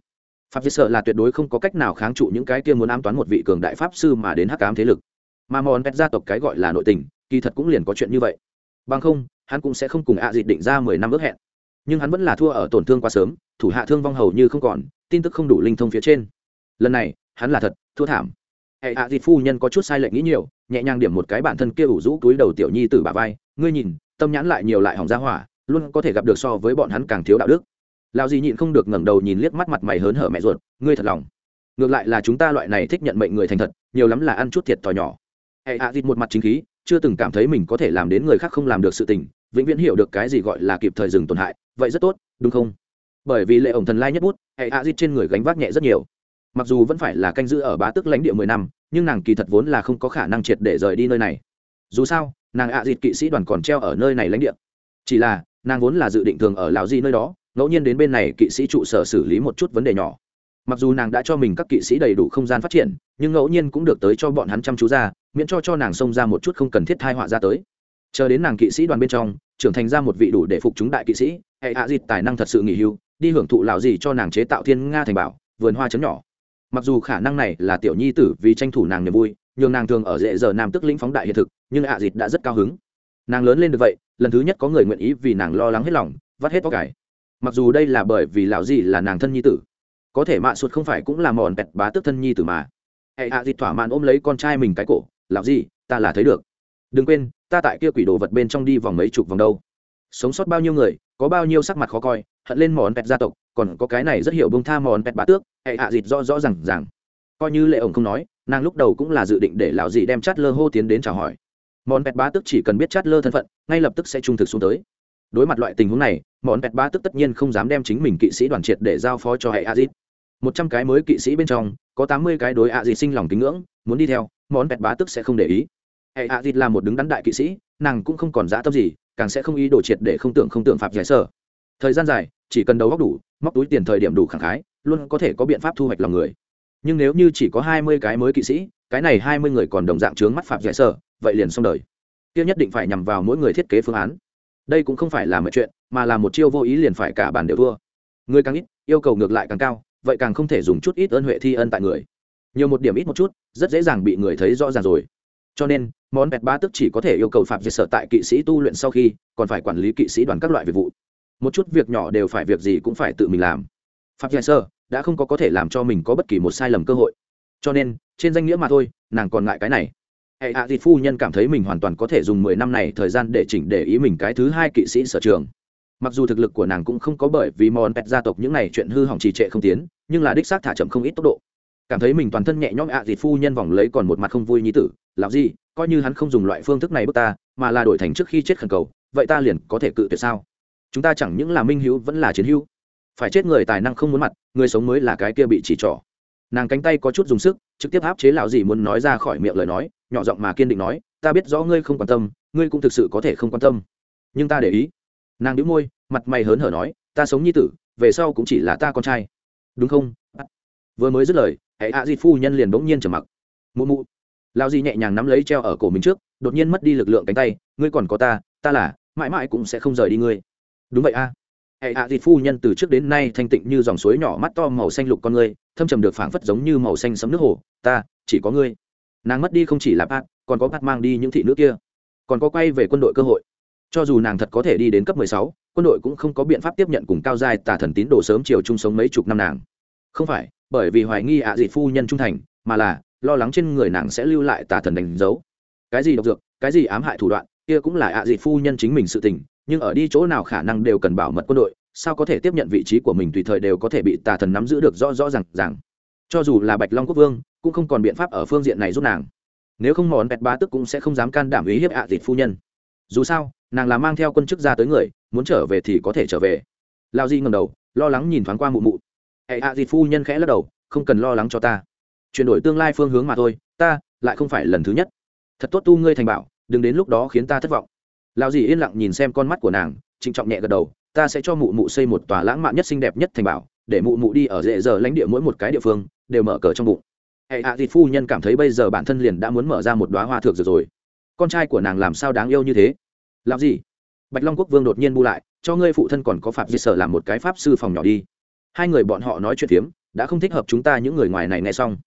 pháp diệt sợ là tuyệt đối không có cách nào kháng trụ những cái kia muốn ám toán một vị cường đại pháp sư mà đến hắc ám thế lực. Mà mòn pet gia tộc cái gọi là nội tình, kỳ thật cũng liền có chuyện như vậy. Bằng không, hắn cũng sẽ không cùng ạ à dịt định ra mười năm ước hẹn. Nhưng hắn vẫn là thua ở tổn thương quá sớm, thủ hạ thương vong hầu như không còn, tin tức không đủ linh thông phía trên. Lần này, hắn là thật, thua thảm. Hệ ạ dịt phu nhân có chút sai lệch nghĩ nhiều, nhẹ nhàng điểm một cái bản thân kia ủ rũ túi đầu tiểu nhi từ bà vai. Ngươi nhìn, tâm nhãn lại nhiều lại hỏng ra hỏa, luôn có thể gặp được so với bọn hắn càng thiếu đạo đức lao gì nhịn không được ngẩng đầu nhìn liếc mắt mặt mày hớn hở mẹ ruột, ngươi thật lòng. Ngược lại là chúng ta loại này thích nhận mệnh người thành thật, nhiều lắm là ăn chút thiệt thòi nhỏ. Hệ hạ dịt một mặt chính khí, chưa từng cảm thấy mình có thể làm đến người khác không làm được sự tình, vĩnh viễn hiểu được cái gì gọi là kịp thời dừng tổn hại, vậy rất tốt, đúng không? Bởi vì lệ ổng thần lai nhất bút, hệ hạ di trên người gánh vác nhẹ rất nhiều. Mặc dù vẫn phải là canh giữ ở bá tức lãnh địa mười năm, nhưng nàng kỳ thật vốn là không có khả năng triệt để rời đi nơi này. Dù sao, nàng ạ à dịt kỵ sĩ đoàn còn treo ở nơi này lãnh địa. Chỉ là, nàng vốn là dự định thường ở lào di nơi đó ngẫu nhiên đến bên này kỵ sĩ trụ sở xử lý một chút vấn đề nhỏ. Mặc dù nàng đã cho mình các kỵ sĩ đầy đủ không gian phát triển, nhưng ngẫu nhiên cũng được tới cho bọn hắn chăm chú ra, miễn cho cho nàng xông ra một chút không cần thiết thai họa ra tới. Chờ đến nàng kỵ sĩ đoàn bên trong, trưởng thành ra một vị đủ để phục chúng đại kỵ sĩ, hệ hạ dịt tài năng thật sự nghỉ hưu, đi hưởng thụ lào gì cho nàng chế tạo thiên nga thành bảo, vườn hoa chấm nhỏ. Mặc dù khả năng này là tiểu nhi tử vì tranh thủ nàng niềm vui, nhưng nàng thường ở dễ giờ nam tức lĩnh phóng đại hiện thực, nhưng hạ dịt đã rất cao hứng. Nàng lớn lên được vậy, lần thứ nhất có người nguyện ý vì nàng lo lắng hết lòng, vắt hết tóc cải mặc dù đây là bởi vì lão gì là nàng thân nhi tử, có thể mạ sụt không phải cũng là mòn bẹt bá tức thân nhi tử mà. Hệ hạ dịt thỏa mãn ôm lấy con trai mình cái cổ, lão gì ta là thấy được. Đừng quên, ta tại kia quỷ đồ vật bên trong đi vòng mấy chục vòng đâu. Sống sót bao nhiêu người, có bao nhiêu sắc mặt khó coi, hận lên mòn pẹt gia tộc, còn có cái này rất hiểu bông tha mòn pẹt bá tước. Hệ hạ dịt rõ rõ rằng rằng coi như lệ ổng không nói, nàng lúc đầu cũng là dự định để lão dị đem chát lơ hô tiến đến chào hỏi. Mòn pẹt bá tước chỉ cần biết chát lơ thân phận, ngay lập tức sẽ trung thực xuống tới. Đối mặt loại tình huống này Món pẹt bá tước tất nhiên không dám đem chính mình kỵ sĩ đoàn triệt để giao phó cho hệ hạ một trăm cái mới kỵ sĩ bên trong, có tám mươi cái đối hạ sinh lòng kính ngưỡng, muốn đi theo, món pẹt bá tước sẽ không để ý. Hệ hạ là một đứng đắn đại kỵ sĩ, nàng cũng không còn dã tâm gì, càng sẽ không ý đồ triệt để không tưởng không tưởng phạm giải sở. Thời gian dài, chỉ cần đầu góc đủ, móc túi tiền thời điểm đủ khẳng khái, luôn có thể có biện pháp thu hoạch lòng người. Nhưng nếu như chỉ có hai mươi cái mới kỵ sĩ, cái này hai mươi người còn đồng dạng trướng mắt phạm giải sở, vậy liền xong đời. Kia nhất định phải nhằm vào mỗi người thiết kế phương án đây cũng không phải là mọi chuyện, mà là một chiêu vô ý liền phải cả bàn đều thua. Người càng ít, yêu cầu ngược lại càng cao, vậy càng không thể dùng chút ít ơn huệ thi ân tại người. Nhiều một điểm ít một chút, rất dễ dàng bị người thấy rõ ràng rồi. Cho nên, món bẹt ba tức chỉ có thể yêu cầu phạm diệt sở tại kỵ sĩ tu luyện sau khi, còn phải quản lý kỵ sĩ đoàn các loại việc vụ. Một chút việc nhỏ đều phải việc gì cũng phải tự mình làm. Phạm diệt sở đã không có có thể làm cho mình có bất kỳ một sai lầm cơ hội. Cho nên, trên danh nghĩa mà thôi, nàng còn ngại cái này hệ hạ dịt phu nhân cảm thấy mình hoàn toàn có thể dùng mười năm này thời gian để chỉnh để ý mình cái thứ hai kỵ sĩ sở trường. Mặc dù thực lực của nàng cũng không có bởi vì mòn pet gia tộc những này chuyện hư hỏng trì trệ không tiến, nhưng là đích xác thả chậm không ít tốc độ. Cảm thấy mình toàn thân nhẹ nhõm ạ à dịt phu nhân vòng lấy còn một mặt không vui như tử làm gì coi như hắn không dùng loại phương thức này bước ta, mà là đổi thành trước khi chết khẩn cầu, vậy ta liền có thể cự tuyệt sao? Chúng ta chẳng những là minh hữu vẫn là chiến hữu. Phải chết người tài năng không muốn mặt, người sống mới là cái kia bị chỉ trỏ. Nàng cánh tay có chút dùng sức, trực tiếp áp chế lão gì muốn nói ra khỏi miệng lời nói nhỏ giọng mà kiên định nói, ta biết rõ ngươi không quan tâm, ngươi cũng thực sự có thể không quan tâm. Nhưng ta để ý. Nàng đĩu môi, mặt mày hớn hở nói, ta sống như tử, về sau cũng chỉ là ta con trai. Đúng không? Vừa mới dứt lời, hệ a di phu nhân liền bỗng nhiên trở mặc. Mụ mụ. Lao di nhẹ nhàng nắm lấy treo ở cổ mình trước, đột nhiên mất đi lực lượng cánh tay, ngươi còn có ta ta là, mãi mãi cũng sẽ không rời đi ngươi. Đúng vậy a. Hệ a di phu nhân từ trước đến nay thanh tịnh như dòng suối nhỏ mắt to màu xanh lục con ngươi, thâm trầm được phảng phất giống như màu xanh sấm nước hồ, ta, chỉ có ngươi nàng mất đi không chỉ là pat còn có pat mang đi những thị nữ kia. Còn có quay về quân đội cơ hội. Cho dù nàng thật có thể đi đến cấp 16, quân đội cũng không có biện pháp tiếp nhận cùng cao giai tà thần tín đồ sớm chiều chung sống mấy chục năm nàng. Không phải bởi vì hoài nghi ạ à dị phu nhân trung thành mà là lo lắng trên người nàng sẽ lưu lại tà thần đánh dấu. Cái gì độc dược cái gì ám hại thủ đoạn kia cũng là ạ à dị phu nhân chính mình sự tình nhưng ở đi chỗ nào khả năng đều cần bảo mật quân đội sao có thể tiếp nhận vị trí của mình tùy thời đều có thể bị tà thần nắm giữ được rõ rõ r à cho dù là bạch long quốc vương, cũng không còn biện pháp ở phương diện này giúp nàng. Nếu không mòn bẹt bá tức cũng sẽ không dám can đảm ý hiếp ạ à dịt phu nhân. Dù sao, nàng là mang theo quân chức ra tới người, muốn trở về thì có thể trở về. Lao di ngầm đầu, lo lắng nhìn thoáng qua mụ mụ. Hệ ạ dịt phu nhân khẽ lắc đầu, không cần lo lắng cho ta. Chuyển đổi tương lai phương hướng mà thôi, ta lại không phải lần thứ nhất. Thật tốt tu ngươi thành bảo, đừng đến lúc đó khiến ta thất vọng. Lao di yên lặng nhìn xem con mắt của nàng, trịnh trọng nhẹ gật đầu, ta sẽ cho mụ mụ xây một tòa lãng mạn nhất xinh đẹp nhất thành bảo, để mụ mụ đi ở dễ giờ lãnh địa mỗi một cái địa phương đều mở cờ trong bụng. Hệ hạ thịt phu nhân cảm thấy bây giờ bản thân liền đã muốn mở ra một đoá hoa thược rồi. Rồi con trai của nàng làm sao đáng yêu như thế? Làm gì? Bạch long quốc vương đột nhiên bu lại, cho ngươi phụ thân còn có phạm di sở làm một cái pháp sư phòng nhỏ đi. Hai người bọn họ nói chuyện phiếm, đã không thích hợp chúng ta những người ngoài này nghe xong.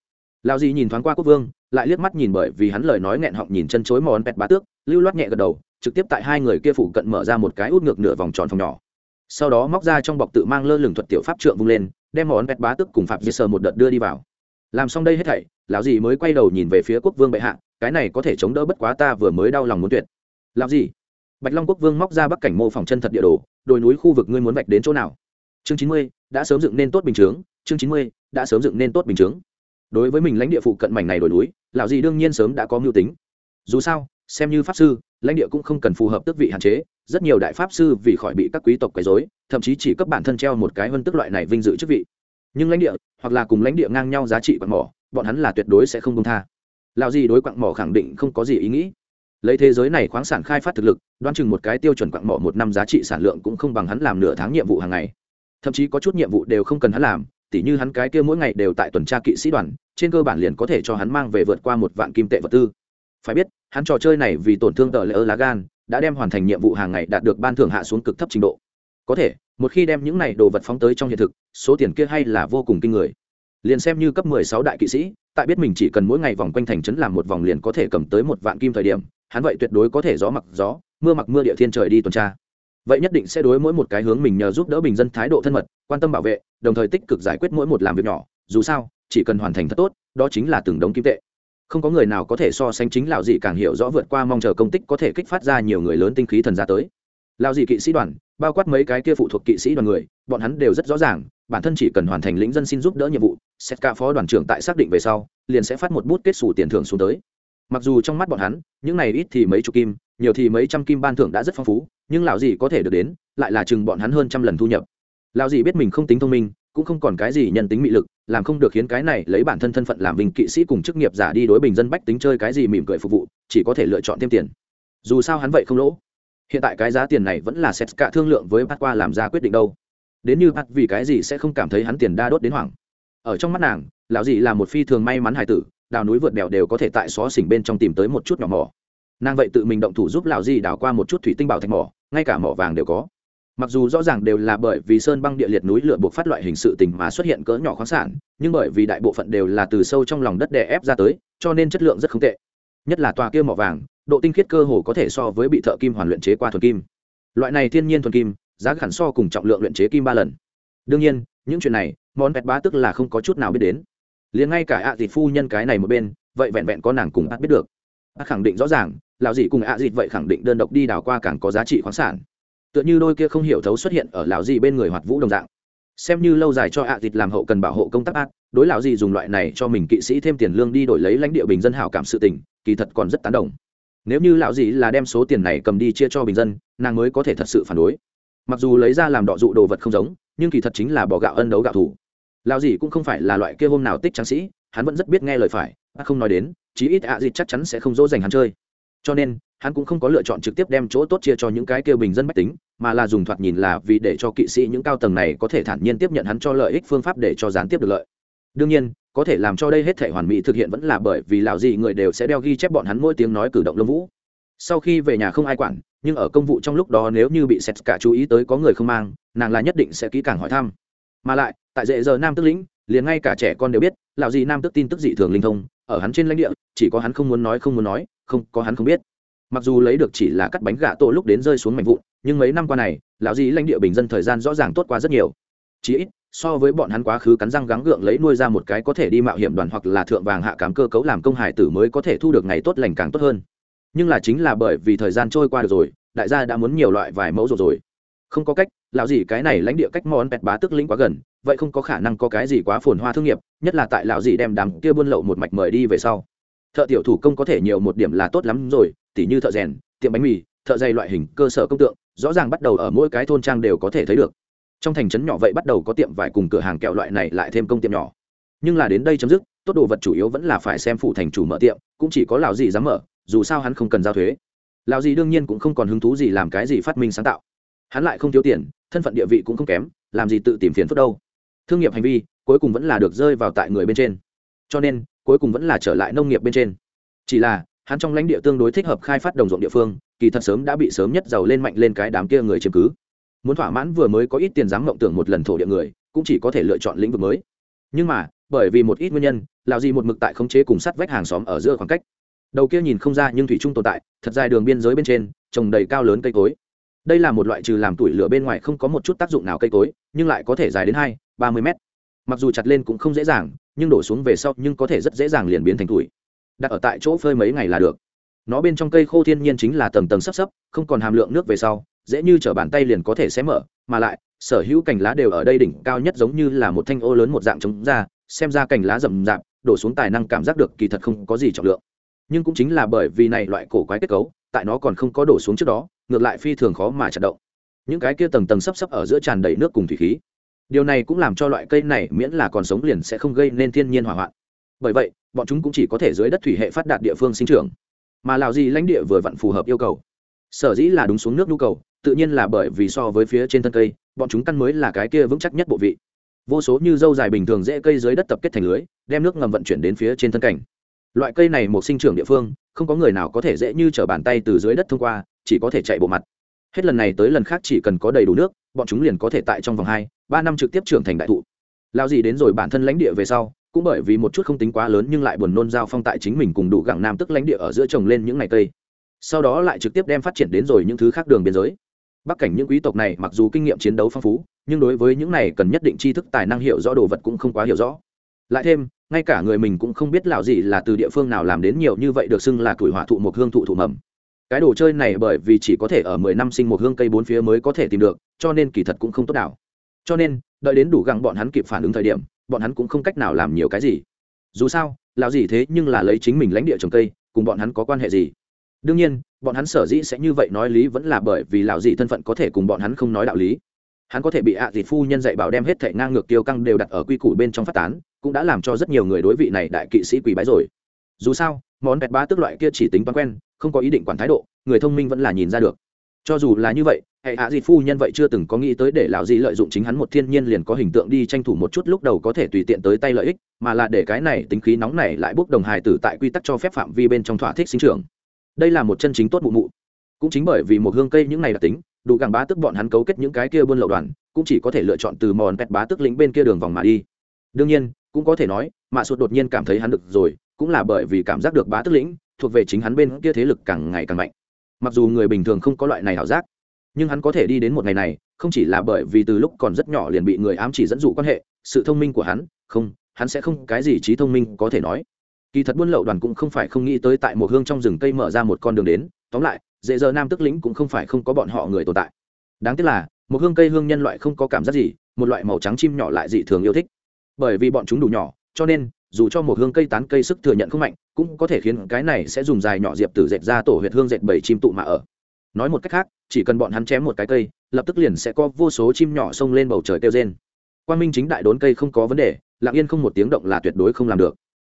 Lao gì nhìn thoáng qua quốc vương, lại liếc mắt nhìn bởi vì hắn lời nói nghẹn họng nhìn chân chối mòn pẹt bá tước, lưu loát nhẹ gật đầu, trực tiếp tại hai người kia phụ cận mở ra một cái út ngược nửa vòng tròn phòng nhỏ. Sau đó móc ra trong bọc tự mang lơ lửng thuật tiểu pháp trượng vung lên đem món vẹt bá tước cùng phạm di sở một đợt đưa đi vào. Làm xong đây hết thảy, lão gì mới quay đầu nhìn về phía quốc vương bệ hạ, cái này có thể chống đỡ bất quá ta vừa mới đau lòng muốn tuyệt. Lão gì bạch long quốc vương móc ra bắc cảnh mô phỏng chân thật địa đồ, đồi núi khu vực ngươi muốn vạch đến chỗ nào? Chương chín mươi, đã sớm dựng nên tốt bình chướng, chương chín mươi, đã sớm dựng nên tốt bình chướng. Đối với mình lãnh địa phụ cận mảnh này đồi núi, lão gì đương nhiên sớm đã có mưu tính. Dù sao xem như pháp sư, lãnh địa cũng không cần phù hợp tước vị hạn chế, rất nhiều đại pháp sư vì khỏi bị các quý tộc quấy dối thậm chí chỉ cấp bản thân treo một cái hơn tức loại này vinh dự chức vị. Nhưng lãnh địa, hoặc là cùng lãnh địa ngang nhau giá trị quặng mỏ, bọn hắn là tuyệt đối sẽ không công tha. Lào gì đối quặng mỏ khẳng định không có gì ý nghĩ. Lấy thế giới này khoáng sản khai phát thực lực, đoán chừng một cái tiêu chuẩn quặng mỏ một năm giá trị sản lượng cũng không bằng hắn làm nửa tháng nhiệm vụ hàng ngày. Thậm chí có chút nhiệm vụ đều không cần hắn làm, tỉ như hắn cái kia mỗi ngày đều tại tuần tra kỵ sĩ đoàn, trên cơ bản liền có thể cho hắn mang về vượt qua một vạn kim tệ vật tư phải biết, hắn trò chơi này vì tổn thương tờ lỡ lá gan, đã đem hoàn thành nhiệm vụ hàng ngày đạt được ban thưởng hạ xuống cực thấp trình độ. Có thể, một khi đem những này đồ vật phóng tới trong hiện thực, số tiền kia hay là vô cùng kinh người. Liền xem như cấp 16 đại kỵ sĩ, tại biết mình chỉ cần mỗi ngày vòng quanh thành trấn làm một vòng liền có thể cầm tới một vạn kim thời điểm, hắn vậy tuyệt đối có thể gió mặc gió, mưa mặc mưa địa thiên trời đi tuần tra. Vậy nhất định sẽ đối mỗi một cái hướng mình nhờ giúp đỡ bình dân thái độ thân mật, quan tâm bảo vệ, đồng thời tích cực giải quyết mỗi một làm việc nhỏ. Dù sao, chỉ cần hoàn thành thật tốt, đó chính là từng đống kim tệ không có người nào có thể so sánh chính lão dị càng hiểu rõ vượt qua mong chờ công tích có thể kích phát ra nhiều người lớn tinh khí thần ra tới. Lão dị kỵ sĩ đoàn, bao quát mấy cái kia phụ thuộc kỵ sĩ đoàn người, bọn hắn đều rất rõ ràng, bản thân chỉ cần hoàn thành lĩnh dân xin giúp đỡ nhiệm vụ xét cả phó đoàn trưởng tại xác định về sau, liền sẽ phát một bút kết xù tiền thưởng xuống tới. Mặc dù trong mắt bọn hắn, những này ít thì mấy chục kim, nhiều thì mấy trăm kim ban thưởng đã rất phong phú, nhưng lão dị có thể được đến, lại là chừng bọn hắn hơn trăm lần thu nhập. Lão dị biết mình không tính thông minh cũng không còn cái gì nhân tính mị lực, làm không được khiến cái này lấy bản thân thân phận làm bình kỵ sĩ cùng chức nghiệp giả đi đối bình dân bách tính chơi cái gì mỉm cười phục vụ, chỉ có thể lựa chọn thêm tiền. Dù sao hắn vậy không lỗ. Hiện tại cái giá tiền này vẫn là xét cả thương lượng với bát qua làm ra quyết định đâu. Đến như bát vì cái gì sẽ không cảm thấy hắn tiền đa đốt đến hoảng. Ở trong mắt nàng, lão dị là một phi thường may mắn hài tử, đào núi vượt đèo đều có thể tại xó xỉnh bên trong tìm tới một chút nhỏ mỏ. Nàng vậy tự mình động thủ giúp lão dị đào qua một chút thủy tinh bảo thạch mỏ, ngay cả mỏ vàng đều có mặc dù rõ ràng đều là bởi vì sơn băng địa liệt núi lửa buộc phát loại hình sự tình mà xuất hiện cỡ nhỏ khoáng sản, nhưng bởi vì đại bộ phận đều là từ sâu trong lòng đất đè ép ra tới, cho nên chất lượng rất không tệ. Nhất là tòa kia mỏ vàng, độ tinh khiết cơ hồ có thể so với bị thợ kim hoàn luyện chế qua thuần kim. Loại này thiên nhiên thuần kim, giá hẳn so cùng trọng lượng luyện chế kim ba lần. Đương nhiên, những chuyện này, món vẹt bá tức là không có chút nào biết đến. Liền ngay cả ạ à phu nhân cái này một bên, vậy vẹn vẹn có nàng cùng át biết được. Át khẳng định rõ ràng, lão dị cùng ạ à vậy khẳng định đơn độc đi đào qua càng có giá trị khoáng sản tựa như đôi kia không hiểu thấu xuất hiện ở lão dị bên người hoạt vũ đồng dạng. Xem như lâu dài cho ạ à làm hậu cần bảo hộ công tác ác, đối lão dị dùng loại này cho mình kỵ sĩ thêm tiền lương đi đổi lấy lãnh địa bình dân hảo cảm sự tình kỳ thật còn rất tán đồng. Nếu như lão dị là đem số tiền này cầm đi chia cho bình dân nàng mới có thể thật sự phản đối. Mặc dù lấy ra làm đọ dụ đồ vật không giống nhưng kỳ thật chính là bỏ gạo ân đấu gạo thủ. Lão dị cũng không phải là loại kia hôm nào tích tráng sĩ hắn vẫn rất biết nghe lời phải không nói đến chí ít ạ à chắc chắn sẽ không dỗ dành hắn chơi. Cho nên hắn cũng không có lựa chọn trực tiếp đem chỗ tốt chia cho những cái kêu bình dân bách tính, mà là dùng thoạt nhìn là vì để cho kỵ sĩ những cao tầng này có thể thản nhiên tiếp nhận hắn cho lợi ích phương pháp để cho gián tiếp được lợi. Đương nhiên, có thể làm cho đây hết thể hoàn mỹ thực hiện vẫn là bởi vì lão gì người đều sẽ đeo ghi chép bọn hắn mỗi tiếng nói cử động lâm vũ. Sau khi về nhà không ai quản, nhưng ở công vụ trong lúc đó nếu như bị sét cả chú ý tới có người không mang, nàng là nhất định sẽ kỹ càng hỏi thăm. Mà lại, tại dễ giờ nam tức lĩnh, liền ngay cả trẻ con đều biết, lão gì nam tức tin tức dị thường linh thông, ở hắn trên lãnh địa, chỉ có hắn không muốn nói không muốn nói, không, có hắn không biết mặc dù lấy được chỉ là cắt bánh gà tổ lúc đến rơi xuống mảnh vụn, nhưng mấy năm qua này, lão gì lãnh địa bình dân thời gian rõ ràng tốt qua rất nhiều. Chí ít, so với bọn hắn quá khứ cắn răng gắng gượng lấy nuôi ra một cái có thể đi mạo hiểm đoàn hoặc là thượng vàng hạ cám cơ cấu làm công hải tử mới có thể thu được ngày tốt lành càng tốt hơn. Nhưng là chính là bởi vì thời gian trôi qua được rồi, đại gia đã muốn nhiều loại vài mẫu rồi rồi. Không có cách, lão dì cái này lãnh địa cách món bẹt bá tức lĩnh quá gần, vậy không có khả năng có cái gì quá phồn hoa thương nghiệp, nhất là tại lão dì đem đám kia buôn lậu một mạch mời đi về sau thợ tiểu thủ công có thể nhiều một điểm là tốt lắm rồi, tỉ như thợ rèn, tiệm bánh mì, thợ dây loại hình cơ sở công tượng, rõ ràng bắt đầu ở mỗi cái thôn trang đều có thể thấy được. Trong thành trấn nhỏ vậy bắt đầu có tiệm vải cùng cửa hàng kẹo loại này lại thêm công tiệm nhỏ. Nhưng là đến đây chấm dứt, tốt đồ vật chủ yếu vẫn là phải xem phụ thành chủ mở tiệm, cũng chỉ có lão gì dám mở, dù sao hắn không cần giao thuế. Lão gì đương nhiên cũng không còn hứng thú gì làm cái gì phát minh sáng tạo. Hắn lại không thiếu tiền, thân phận địa vị cũng không kém, làm gì tự tìm phiền phức đâu. Thương nghiệp hành vi, cuối cùng vẫn là được rơi vào tại người bên trên. Cho nên cuối cùng vẫn là trở lại nông nghiệp bên trên. Chỉ là, hắn trong lãnh địa tương đối thích hợp khai phát đồng ruộng địa phương, kỳ thật sớm đã bị sớm nhất giàu lên mạnh lên cái đám kia người chiếm cứ. Muốn thỏa mãn vừa mới có ít tiền dám mộng tưởng một lần thổ địa người, cũng chỉ có thể lựa chọn lĩnh vực mới. Nhưng mà, bởi vì một ít nguyên nhân lào gì một mực tại khống chế cùng sắt vách hàng xóm ở giữa khoảng cách. Đầu kia nhìn không ra nhưng thủy trung tồn tại, thật dài đường biên giới bên trên, trồng đầy cao lớn cây cối. Đây là một loại trừ làm tuổi lửa bên ngoài không có một chút tác dụng nào cây cối, nhưng lại có thể dài đến hai, ba mươi mét mặc dù chặt lên cũng không dễ dàng, nhưng đổ xuống về sau nhưng có thể rất dễ dàng liền biến thành tuổi đặt ở tại chỗ phơi mấy ngày là được. Nó bên trong cây khô thiên nhiên chính là tầng tầng sấp sấp, không còn hàm lượng nước về sau, dễ như t bàn tay liền có thể xé mở, mà lại, sở hữu cành lá đều ở đây đỉnh cao nhất giống như là một thanh ô lớn một dạng trống ra, xem ra cành lá rậm rạp, đổ xuống tài năng cảm giác được kỳ thật không có gì trọng lượng. Nhưng cũng chính là bởi vì này loại cổ quái kết cấu, tại nó còn không có đổ xuống trước đó, ngược lại phi thường khó mà chặt động. Những cái kia tầng tầng sấp sấp ở giữa tràn đầy nước cùng thủy khí điều này cũng làm cho loại cây này miễn là còn sống liền sẽ không gây nên thiên nhiên hỏa hoạn. Bởi vậy, bọn chúng cũng chỉ có thể dưới đất thủy hệ phát đạt địa phương sinh trưởng. Mà lào gì lãnh địa vừa vặn phù hợp yêu cầu. Sở dĩ là đúng xuống nước nhu cầu, tự nhiên là bởi vì so với phía trên thân cây, bọn chúng căn mới là cái kia vững chắc nhất bộ vị. Vô số như dâu dài bình thường dễ cây dưới đất tập kết thành lưới, đem nước ngầm vận chuyển đến phía trên thân cảnh. Loại cây này một sinh trưởng địa phương, không có người nào có thể dễ như t r ở bàn tay từ dưới đất thông qua, chỉ có thể chạy bộ mặt. Hết lần này tới lần khác chỉ cần có đầy đủ nước, bọn chúng liền có thể tại trong vòng hai ba năm trực tiếp trưởng thành đại thụ. Lao gì đến rồi bản thân lãnh địa về sau, cũng bởi vì một chút không tính quá lớn nhưng lại buồn nôn giao phong tại chính mình cùng đủ gặng nam tức lãnh địa ở giữa trồng lên những ngày cây. Sau đó lại trực tiếp đem phát triển đến rồi những thứ khác đường biên giới. Bắc cảnh những quý tộc này mặc dù kinh nghiệm chiến đấu phong phú, nhưng đối với những này cần nhất định tri thức tài năng hiểu rõ đồ vật cũng không quá hiểu rõ. Lại thêm, ngay cả người mình cũng không biết lão gì là từ địa phương nào làm đến nhiều như vậy được xưng là tuổi hỏa thụ một hương thụ thụ mầm. Cái đồ chơi này bởi vì chỉ có thể ở mười năm sinh một hương cây bốn phía mới có thể tìm được, cho nên kỳ thật cũng không tốt đảo cho nên, đợi đến đủ gặng bọn hắn kịp phản ứng thời điểm, bọn hắn cũng không cách nào làm nhiều cái gì. Dù sao, lão gì thế nhưng là lấy chính mình lãnh địa trồng cây, cùng bọn hắn có quan hệ gì? Đương nhiên, bọn hắn sở dĩ sẽ như vậy nói lý vẫn là bởi vì lão gì thân phận có thể cùng bọn hắn không nói đạo lý. Hắn có thể bị ạ à dịt phu nhân dạy bảo đem hết thể ngang ngược tiêu căng đều đặt ở quy củ bên trong phát tán, cũng đã làm cho rất nhiều người đối vị này đại kỵ sĩ quỳ bái rồi. Dù sao, món vẹt ba tức loại kia chỉ tính toán quen, không có ý định quản thái độ, người thông minh vẫn là nhìn ra được cho dù là như vậy, hệ hạ dịt phu nhân vậy chưa từng có nghĩ tới để lão dị lợi dụng chính hắn một thiên nhiên liền có hình tượng đi tranh thủ một chút lúc đầu có thể tùy tiện tới tay lợi ích, mà là để cái này tính khí nóng này lại bốc đồng hài tử tại quy tắc cho phép phạm vi bên trong thỏa thích sinh trưởng. Đây là một chân chính tốt mụ mụ. Cũng chính bởi vì một hương cây những này đặc tính, đủ gàng bá tức bọn hắn cấu kết những cái kia buôn lậu đoàn, cũng chỉ có thể lựa chọn từ mòn pẹt bá tức lĩnh bên kia đường vòng mà đi. Đương nhiên, cũng có thể nói, mạ sụt đột nhiên cảm thấy hắn được rồi, cũng là bởi vì cảm giác được bá tức lĩnh, thuộc về chính hắn bên kia thế lực càng ngày càng mạnh mặc dù người bình thường không có loại này ảo giác, nhưng hắn có thể đi đến một ngày này, không chỉ là bởi vì từ lúc còn rất nhỏ liền bị người ám chỉ dẫn dụ quan hệ, sự thông minh của hắn, không, hắn sẽ không cái gì trí thông minh có thể nói. Kỳ thật buôn lậu đoàn cũng không phải không nghĩ tới tại một hương trong rừng cây mở ra một con đường đến, tóm lại, dễ giờ nam tức lĩnh cũng không phải không có bọn họ người tồn tại. Đáng tiếc là, một hương cây hương nhân loại không có cảm giác gì, một loại màu trắng chim nhỏ lại dị thường yêu thích. Bởi vì bọn chúng đủ nhỏ, cho nên dù cho một hương cây tán cây sức thừa nhận không mạnh, cũng có thể khiến cái này sẽ dùng dài nhỏ diệp tử dệt ra tổ huyệt hương dệt bảy chim tụ mà ở. Nói một cách khác, chỉ cần bọn hắn chém một cái cây, lập tức liền sẽ có vô số chim nhỏ xông lên bầu trời kêu trên quan minh chính đại đốn cây không có vấn đề, lặng yên không một tiếng động là tuyệt đối không làm được.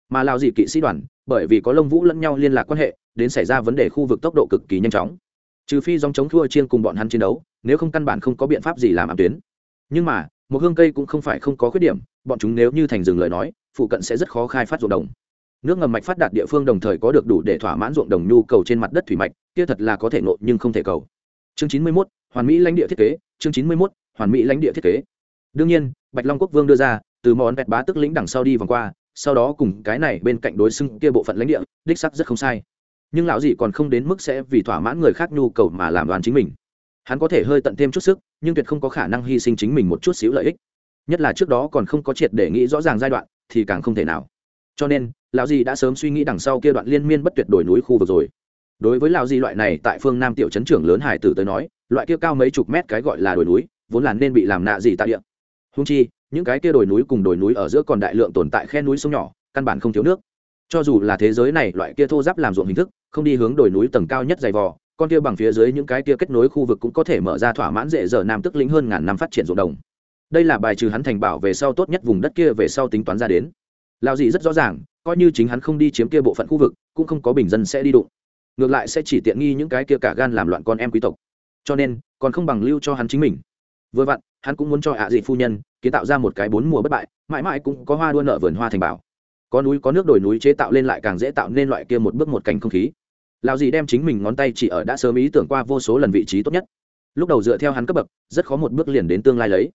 Mà lao dị kỵ sĩ đoàn, bởi vì có lông vũ lẫn nhau liên lạc quan hệ, đến xảy ra vấn đề khu vực tốc độ cực kỳ nhanh chóng. Trừ phi dòng chống thua chiên cùng bọn hắn chiến đấu, nếu không căn bản không có biện pháp gì làm ám tuyến. Nhưng mà, một hương cây cũng không phải không có khuyết điểm bọn chúng nếu như thành rừng lời nói phụ cận sẽ rất khó khai phát ruộng đồng. Nước ngầm mạch phát đạt địa phương đồng thời có được đủ để thỏa mãn ruộng đồng nhu cầu trên mặt đất thủy mạch kia thật là có thể nộn nhưng không thể cầu. Chương chín mươi 91, hoàn mỹ lãnh địa thiết kế chương chín mươi 91, hoàn mỹ lãnh địa thiết kế. Đương nhiên bạch long quốc vương đưa ra từ món vẹt bá tức lĩnh đằng sau đi vòng qua sau đó cùng cái này bên cạnh đối xưng kia bộ phận lãnh địa đích sắc rất không sai. Nhưng lão dị còn không đến mức sẽ vì thỏa mãn người khác nhu cầu mà làm đoàn chính mình. Hắn có thể hơi tận thêm chút sức nhưng tuyệt không có khả năng hy sinh chính mình một chút xíu lợi ích nhất là trước đó còn không có triệt để nghĩ rõ ràng giai đoạn, thì càng không thể nào. Cho nên, lão Di đã sớm suy nghĩ đằng sau kia đoạn liên miên bất tuyệt đổi núi khu vực rồi. Đối với lão Di loại này, tại phương nam tiểu trấn trưởng lớn hải tử tới nói, loại kia cao mấy chục mét cái gọi là đồi núi, vốn là nên bị làm nạ gì tại địa. Húng chi, những cái kia đồi núi cùng đồi núi ở giữa còn đại lượng tồn tại khe núi sông nhỏ, căn bản không thiếu nước. Cho dù là thế giới này, loại kia thô giáp làm ruộng hình thức, không đi hướng đồi núi tầng cao nhất dày vò, con kia bằng phía dưới những cái kia kết nối khu vực cũng có thể mở ra thỏa mãn dễ dở nam tức lĩnh hơn ngàn năm phát triển ruộng đồng đây là bài trừ hắn thành bảo về sau tốt nhất vùng đất kia về sau tính toán ra đến. Lao dị rất rõ ràng, coi như chính hắn không đi chiếm kia bộ phận khu vực, cũng không có bình dân sẽ đi đụng. Ngược lại sẽ chỉ tiện nghi những cái kia cả gan làm loạn con em quý tộc. Cho nên, còn không bằng lưu cho hắn chính mình. Vừa vặn, hắn cũng muốn cho ạ dị phu nhân kiến tạo ra một cái bốn mùa bất bại, mãi mãi cũng có hoa đua nợ vườn hoa thành bảo. Có núi có nước đồi núi chế tạo lên lại càng dễ tạo nên loại kia một bước một cảnh không khí. Lao dị đem chính mình ngón tay chỉ ở đã sớm ý tưởng qua vô số lần vị trí tốt nhất. Lúc đầu dựa theo hắn cấp bậc, rất khó một bước liền đến tương lai lấy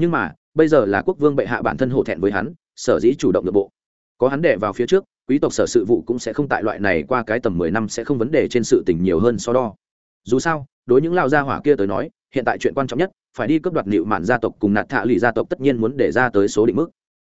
nhưng mà, bây giờ là quốc vương bệ hạ bản thân hổ thẹn với hắn, sở dĩ chủ động nội bộ. Có hắn đệ vào phía trước, quý tộc sở sự vụ cũng sẽ không tại loại này qua cái tầm mười năm sẽ không vấn đề trên sự tình nhiều hơn so đo. Dù sao, đối những lao gia hỏa kia tới nói, hiện tại chuyện quan trọng nhất, phải đi cấp đoạt liệu mạn gia tộc cùng nạt thạ lì gia tộc tất nhiên muốn để ra tới số định mức.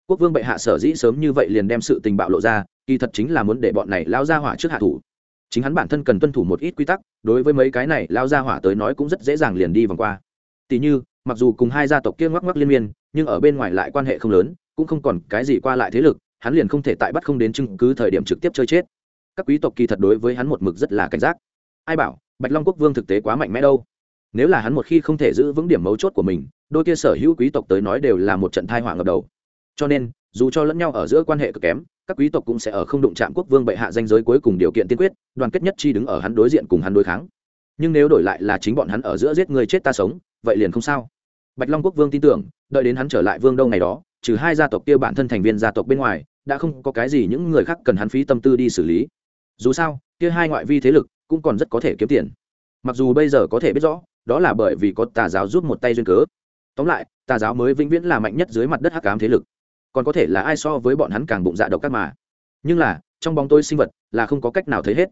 Quốc vương bệ hạ sở dĩ sớm như vậy liền đem sự tình bạo lộ ra, kỳ thật chính là muốn để bọn này lao ra hỏa trước hạ thủ. Chính hắn bản thân cần tuân thủ một ít quy tắc, đối với mấy cái này lao ra hỏa tới nói cũng rất dễ dàng liền đi vòng qua. Tỷ như mặc dù cùng hai gia tộc kia ngoắc ngoắc liên miên, nhưng ở bên ngoài lại quan hệ không lớn, cũng không còn cái gì qua lại thế lực, hắn liền không thể tại bắt không đến chứng cứ thời điểm trực tiếp chơi chết. Các quý tộc kỳ thật đối với hắn một mực rất là cảnh giác. Ai bảo, bạch long quốc vương thực tế quá mạnh mẽ đâu. Nếu là hắn một khi không thể giữ vững điểm mấu chốt của mình, đôi kia sở hữu quý tộc tới nói đều là một trận thai hỏa ngập đầu. Cho nên, dù cho lẫn nhau ở giữa quan hệ cực kém, các quý tộc cũng sẽ ở không đụng chạm quốc vương bệ hạ danh giới cuối cùng điều kiện tiên quyết, đoàn kết nhất chi đứng ở hắn đối diện cùng hắn đối kháng. Nhưng nếu đổi lại là chính bọn hắn ở giữa giết người chết ta sống, vậy liền không sao bạch long quốc vương tin tưởng, đợi đến hắn trở lại vương đâu ngày đó, trừ hai gia tộc kia bản thân thành viên gia tộc bên ngoài, đã không có cái gì những người khác cần hắn phí tâm tư đi xử lý. Dù sao, kia hai ngoại vi thế lực cũng còn rất có thể kiếm tiền. Mặc dù bây giờ có thể biết rõ, đó là bởi vì có tà giáo giúp một tay duyên cớ. Tóm lại, tà giáo mới vĩnh viễn là mạnh nhất dưới mặt đất hắc ám thế lực. Còn có thể là ai so với bọn hắn càng bụng dạ độc các mà. Nhưng là, trong bóng tôi sinh vật là không có cách nào thấy hết.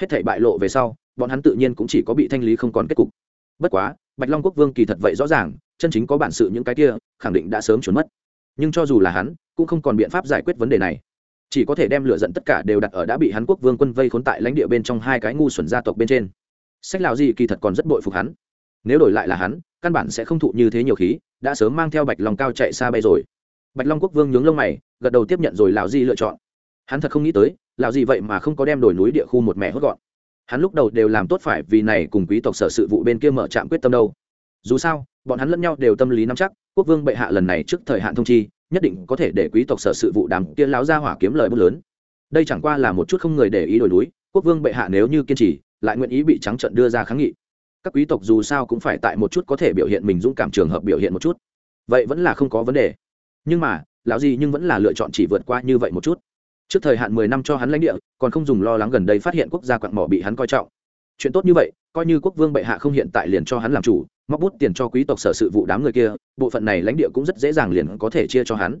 Hết thảy bại lộ về sau, bọn hắn tự nhiên cũng chỉ có bị thanh lý không còn kết cục. Bất quá bạch long quốc vương kỳ thật vậy rõ ràng, chân chính có bản sự những cái kia, khẳng định đã sớm trốn mất. Nhưng cho dù là hắn, cũng không còn biện pháp giải quyết vấn đề này. Chỉ có thể đem lửa giận tất cả đều đặt ở đã bị hắn quốc vương quân vây khốn tại lãnh địa bên trong hai cái ngu xuẩn gia tộc bên trên. Sách lào gì kỳ thật còn rất bội phục hắn. Nếu đổi lại là hắn, căn bản sẽ không thụ như thế nhiều khí, đã sớm mang theo bạch long cao chạy xa bay rồi. Bạch long quốc vương nhướng lông mày, gật đầu tiếp nhận rồi lào di lựa chọn. Hắn thật không nghĩ tới lào gì vậy mà không có đem đổi núi địa khu một mẹ hốt gọn hắn lúc đầu đều làm tốt phải vì này cùng quý tộc sở sự vụ bên kia mở trạm quyết tâm đâu. Dù sao, bọn hắn lẫn nhau đều tâm lý nắm chắc, quốc vương bệ hạ lần này trước thời hạn thông chi, nhất định có thể để quý tộc sở sự vụ đàm kia láo ra hỏa kiếm lời bút lớn. Đây chẳng qua là một chút không người để ý đổi núi, quốc vương bệ hạ nếu như kiên trì, lại nguyện ý bị trắng trận đưa ra kháng nghị. Các quý tộc dù sao cũng phải tại một chút có thể biểu hiện mình dũng cảm trường hợp biểu hiện một chút. Vậy vẫn là không có vấn đề. Nhưng mà, lão gì nhưng vẫn là lựa chọn chỉ vượt qua như vậy một chút trước thời hạn mười năm cho hắn lãnh địa, còn không dùng lo lắng gần đây phát hiện quốc gia quặng mỏ bị hắn coi trọng. Chuyện tốt như vậy, coi như quốc vương bệ hạ không hiện tại liền cho hắn làm chủ, móc bút tiền cho quý tộc sở sự vụ đám người kia, bộ phận này lãnh địa cũng rất dễ dàng liền có thể chia cho hắn.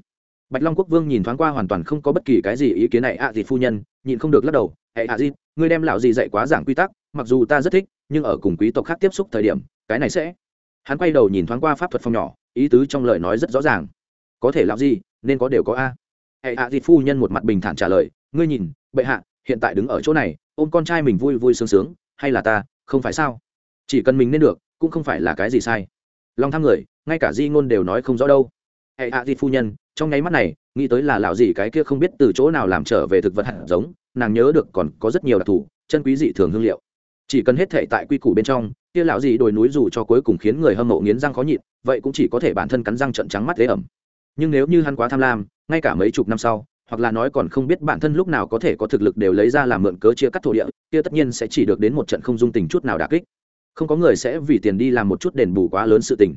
Bạch long quốc vương nhìn thoáng qua hoàn toàn không có bất kỳ cái gì ý kiến này ạ à gì phu nhân, nhịn không được lắc đầu, hệ ạ gì ngươi đem lão gì dạy quá giảng quy tắc, mặc dù ta rất thích, nhưng ở cùng quý tộc khác tiếp xúc thời điểm, cái này sẽ hắn quay đầu nhìn thoáng qua pháp thuật phòng nhỏ, ý tứ trong lời nói rất rõ ràng. Có thể làm gì, nên có đều có a hệ hạ gì phu nhân một mặt bình thản trả lời, ngươi nhìn, bệ hạ, hiện tại đứng ở chỗ này, ôm con trai mình vui vui sướng sướng, hay là ta, không phải sao? Chỉ cần mình nên được, cũng không phải là cái gì sai. Lòng tham người, ngay cả di ngôn đều nói không rõ đâu. Hệ hạ di phu nhân, trong nháy mắt này, nghĩ tới là lão gì cái kia không biết từ chỗ nào làm trở về thực vật hạt giống, nàng nhớ được còn có rất nhiều đặc thù, chân quý dị thường hương liệu. Chỉ cần hết thể tại quy củ bên trong, kia lão gì đồi núi dù cho cuối cùng khiến người hâm mộ nghiến răng khó nhịn, vậy cũng chỉ có thể bản thân cắn răng trận trắng mắt thế ẩm. Nhưng nếu như hắn quá tham lam ngay cả mấy chục năm sau, hoặc là nói còn không biết bản thân lúc nào có thể có thực lực đều lấy ra làm mượn cớ chia cắt thổ địa, kia tất nhiên sẽ chỉ được đến một trận không dung tình chút nào đà kích. Không có người sẽ vì tiền đi làm một chút đền bù quá lớn sự tình.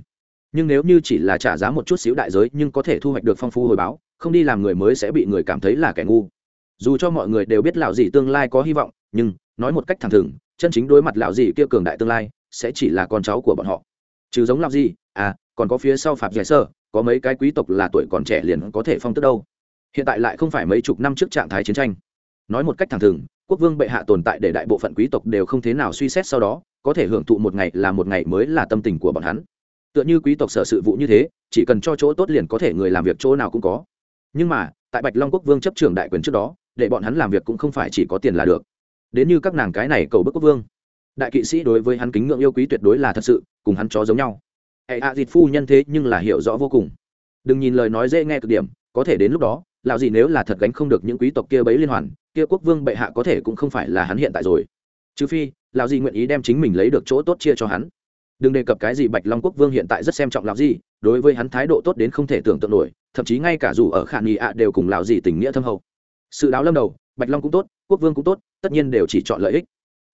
Nhưng nếu như chỉ là trả giá một chút xíu đại giới nhưng có thể thu hoạch được phong phú hồi báo, không đi làm người mới sẽ bị người cảm thấy là kẻ ngu. Dù cho mọi người đều biết lão gì tương lai có hy vọng, nhưng, nói một cách thẳng thừng, chân chính đối mặt lão gì kia cường đại tương lai, sẽ chỉ là con cháu của bọn họ. Trừ giống lão gì à còn có phía sau phạm giải sơ có mấy cái quý tộc là tuổi còn trẻ liền có thể phong tước đâu. Hiện tại lại không phải mấy chục năm trước trạng thái chiến tranh. Nói một cách thẳng thừng, quốc vương bệ hạ tồn tại để đại bộ phận quý tộc đều không thế nào suy xét sau đó, có thể hưởng thụ một ngày là một ngày mới là tâm tình của bọn hắn. Tựa như quý tộc sở sự vụ như thế, chỉ cần cho chỗ tốt liền có thể người làm việc chỗ nào cũng có. Nhưng mà, tại bạch long quốc vương chấp trưởng đại quyền trước đó, để bọn hắn làm việc cũng không phải chỉ có tiền là được. Đến như các nàng cái này cầu bức quốc vương, đại kỵ sĩ đối với hắn kính ngưỡng yêu quý tuyệt đối là thật sự, cùng hắn chó giống nhau hệ hạ dịt phu nhân thế nhưng là hiểu rõ vô cùng. Đừng nhìn lời nói dễ nghe cực điểm, có thể đến lúc đó, lão gì nếu là thật gánh không được những quý tộc kia bấy liên hoàn, kia quốc vương bệ hạ có thể cũng không phải là hắn hiện tại rồi. Trừ phi, lão gì nguyện ý đem chính mình lấy được chỗ tốt chia cho hắn. Đừng đề cập cái gì bạch long quốc vương hiện tại rất xem trọng lão gì đối với hắn thái độ tốt đến không thể tưởng tượng nổi, thậm chí ngay cả dù ở khả nghị ạ đều cùng lão gì tình nghĩa thâm hậu. Sự đáo lâm đầu, bạch long cũng tốt, quốc vương cũng tốt, tất nhiên đều chỉ chọn lợi ích.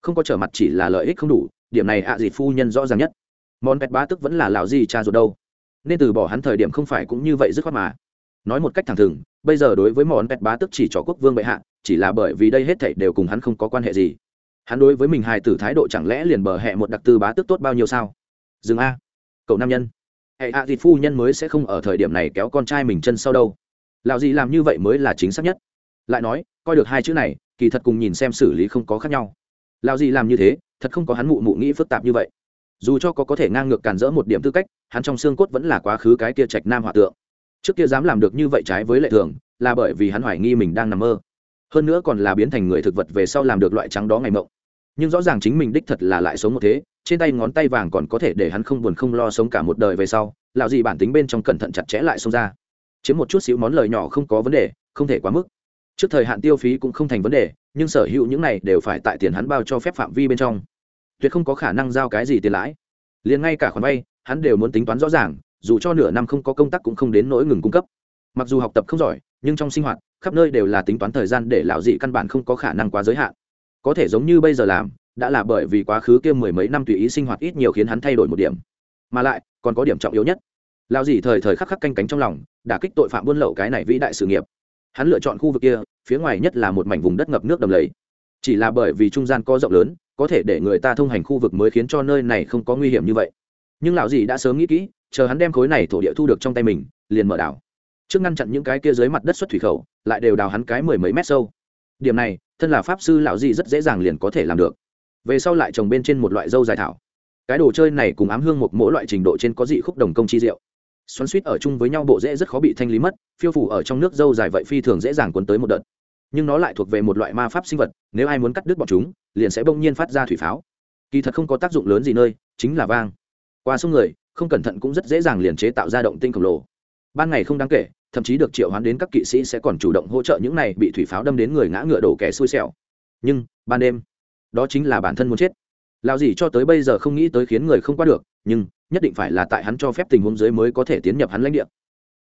Không có trở mặt chỉ là lợi ích không đủ, điểm này ạ gì phu nhân rõ ràng nhất món pet bá tức vẫn là lão gì cha ruột đâu. Nên từ bỏ hắn thời điểm không phải cũng như vậy dứt khoát mà. Nói một cách thẳng thừng, bây giờ đối với món pet bá tức chỉ cho quốc vương bệ hạ, chỉ là bởi vì đây hết thảy đều cùng hắn không có quan hệ gì. Hắn đối với mình hài tử thái độ chẳng lẽ liền bờ hẹ một đặc tư bá tức tốt bao nhiêu sao? Dừng a. Cậu nam nhân. Hệ hạ à phu nhân mới sẽ không ở thời điểm này kéo con trai mình chân sau đâu. Lạo gì làm như vậy mới là chính xác nhất. Lại nói, coi được hai chữ này, kỳ thật cùng nhìn xem xử lý không có khác nhau. Lạo gì làm như thế, thật không có hắn mụ mụ nghĩ phức tạp như vậy dù cho có có thể ngang ngược cản rỡ một điểm tư cách, hắn trong xương cốt vẫn là quá khứ cái kia trạch nam hòa tượng. Trước kia dám làm được như vậy trái với lệ thường, là bởi vì hắn hoài nghi mình đang nằm mơ. Hơn nữa còn là biến thành người thực vật về sau làm được loại trắng đó ngày mộng. Nhưng rõ ràng chính mình đích thật là lại sống một thế, trên tay ngón tay vàng còn có thể để hắn không buồn không lo sống cả một đời về sau lạo gì bản tính bên trong cẩn thận chặt chẽ lại xông ra. Chiếm một chút xíu món lời nhỏ không có vấn đề, không thể quá mức. Trước thời hạn tiêu phí cũng không thành vấn đề, nhưng sở hữu những này đều phải tại tiền hắn bao cho phép phạm vi bên trong tuyệt không có khả năng giao cái gì tiền lãi. Liền ngay cả khoản vay, hắn đều muốn tính toán rõ ràng, dù cho nửa năm không có công tác cũng không đến nỗi ngừng cung cấp. Mặc dù học tập không giỏi, nhưng trong sinh hoạt, khắp nơi đều là tính toán thời gian để lão dị căn bản không có khả năng quá giới hạn. Có thể giống như bây giờ làm, đã là bởi vì quá khứ kia mười mấy năm tùy ý sinh hoạt ít nhiều khiến hắn thay đổi một điểm. Mà lại, còn có điểm trọng yếu nhất, lão dị thời thời khắc khắc canh cánh trong lòng, đả kích tội phạm buôn lậu cái này vĩ đại sự nghiệp. Hắn lựa chọn khu vực kia, phía ngoài nhất là một mảnh vùng đất ngập nước đầm lầy. Chỉ là bởi vì trung gian có rộng lớn có thể để người ta thông hành khu vực mới khiến cho nơi này không có nguy hiểm như vậy. Nhưng lão dì đã sớm nghĩ kỹ, chờ hắn đem khối này thổ địa thu được trong tay mình, liền mở đảo. Trước ngăn chặn những cái kia dưới mặt đất xuất thủy khẩu, lại đều đào hắn cái mười mấy mét sâu. Điểm này, thân là pháp sư lão dì rất dễ dàng liền có thể làm được. Về sau lại trồng bên trên một loại dâu dài thảo. Cái đồ chơi này cùng ám hương một mỗi loại trình độ trên có dị khúc đồng công chi diệu. Xoắn suýt ở chung với nhau bộ dễ rất khó bị thanh lý mất, phiêu phủ ở trong nước dâu dài vậy phi thường dễ dàng cuốn tới một đợt nhưng nó lại thuộc về một loại ma pháp sinh vật, nếu ai muốn cắt đứt bọn chúng, liền sẽ bỗng nhiên phát ra thủy pháo. Kỳ thật không có tác dụng lớn gì nơi, chính là vang. Qua sông người, không cẩn thận cũng rất dễ dàng liền chế tạo ra động tinh khổng lồ. Ban ngày không đáng kể, thậm chí được triệu hoán đến các kỵ sĩ sẽ còn chủ động hỗ trợ những này bị thủy pháo đâm đến người ngã ngựa đổ kẻ xui xẻo. Nhưng, ban đêm, đó chính là bản thân muốn chết. Lao gì cho tới bây giờ không nghĩ tới khiến người không qua được, nhưng, nhất định phải là tại hắn cho phép tình huống dưới mới có thể tiến nhập hắn lãnh địa.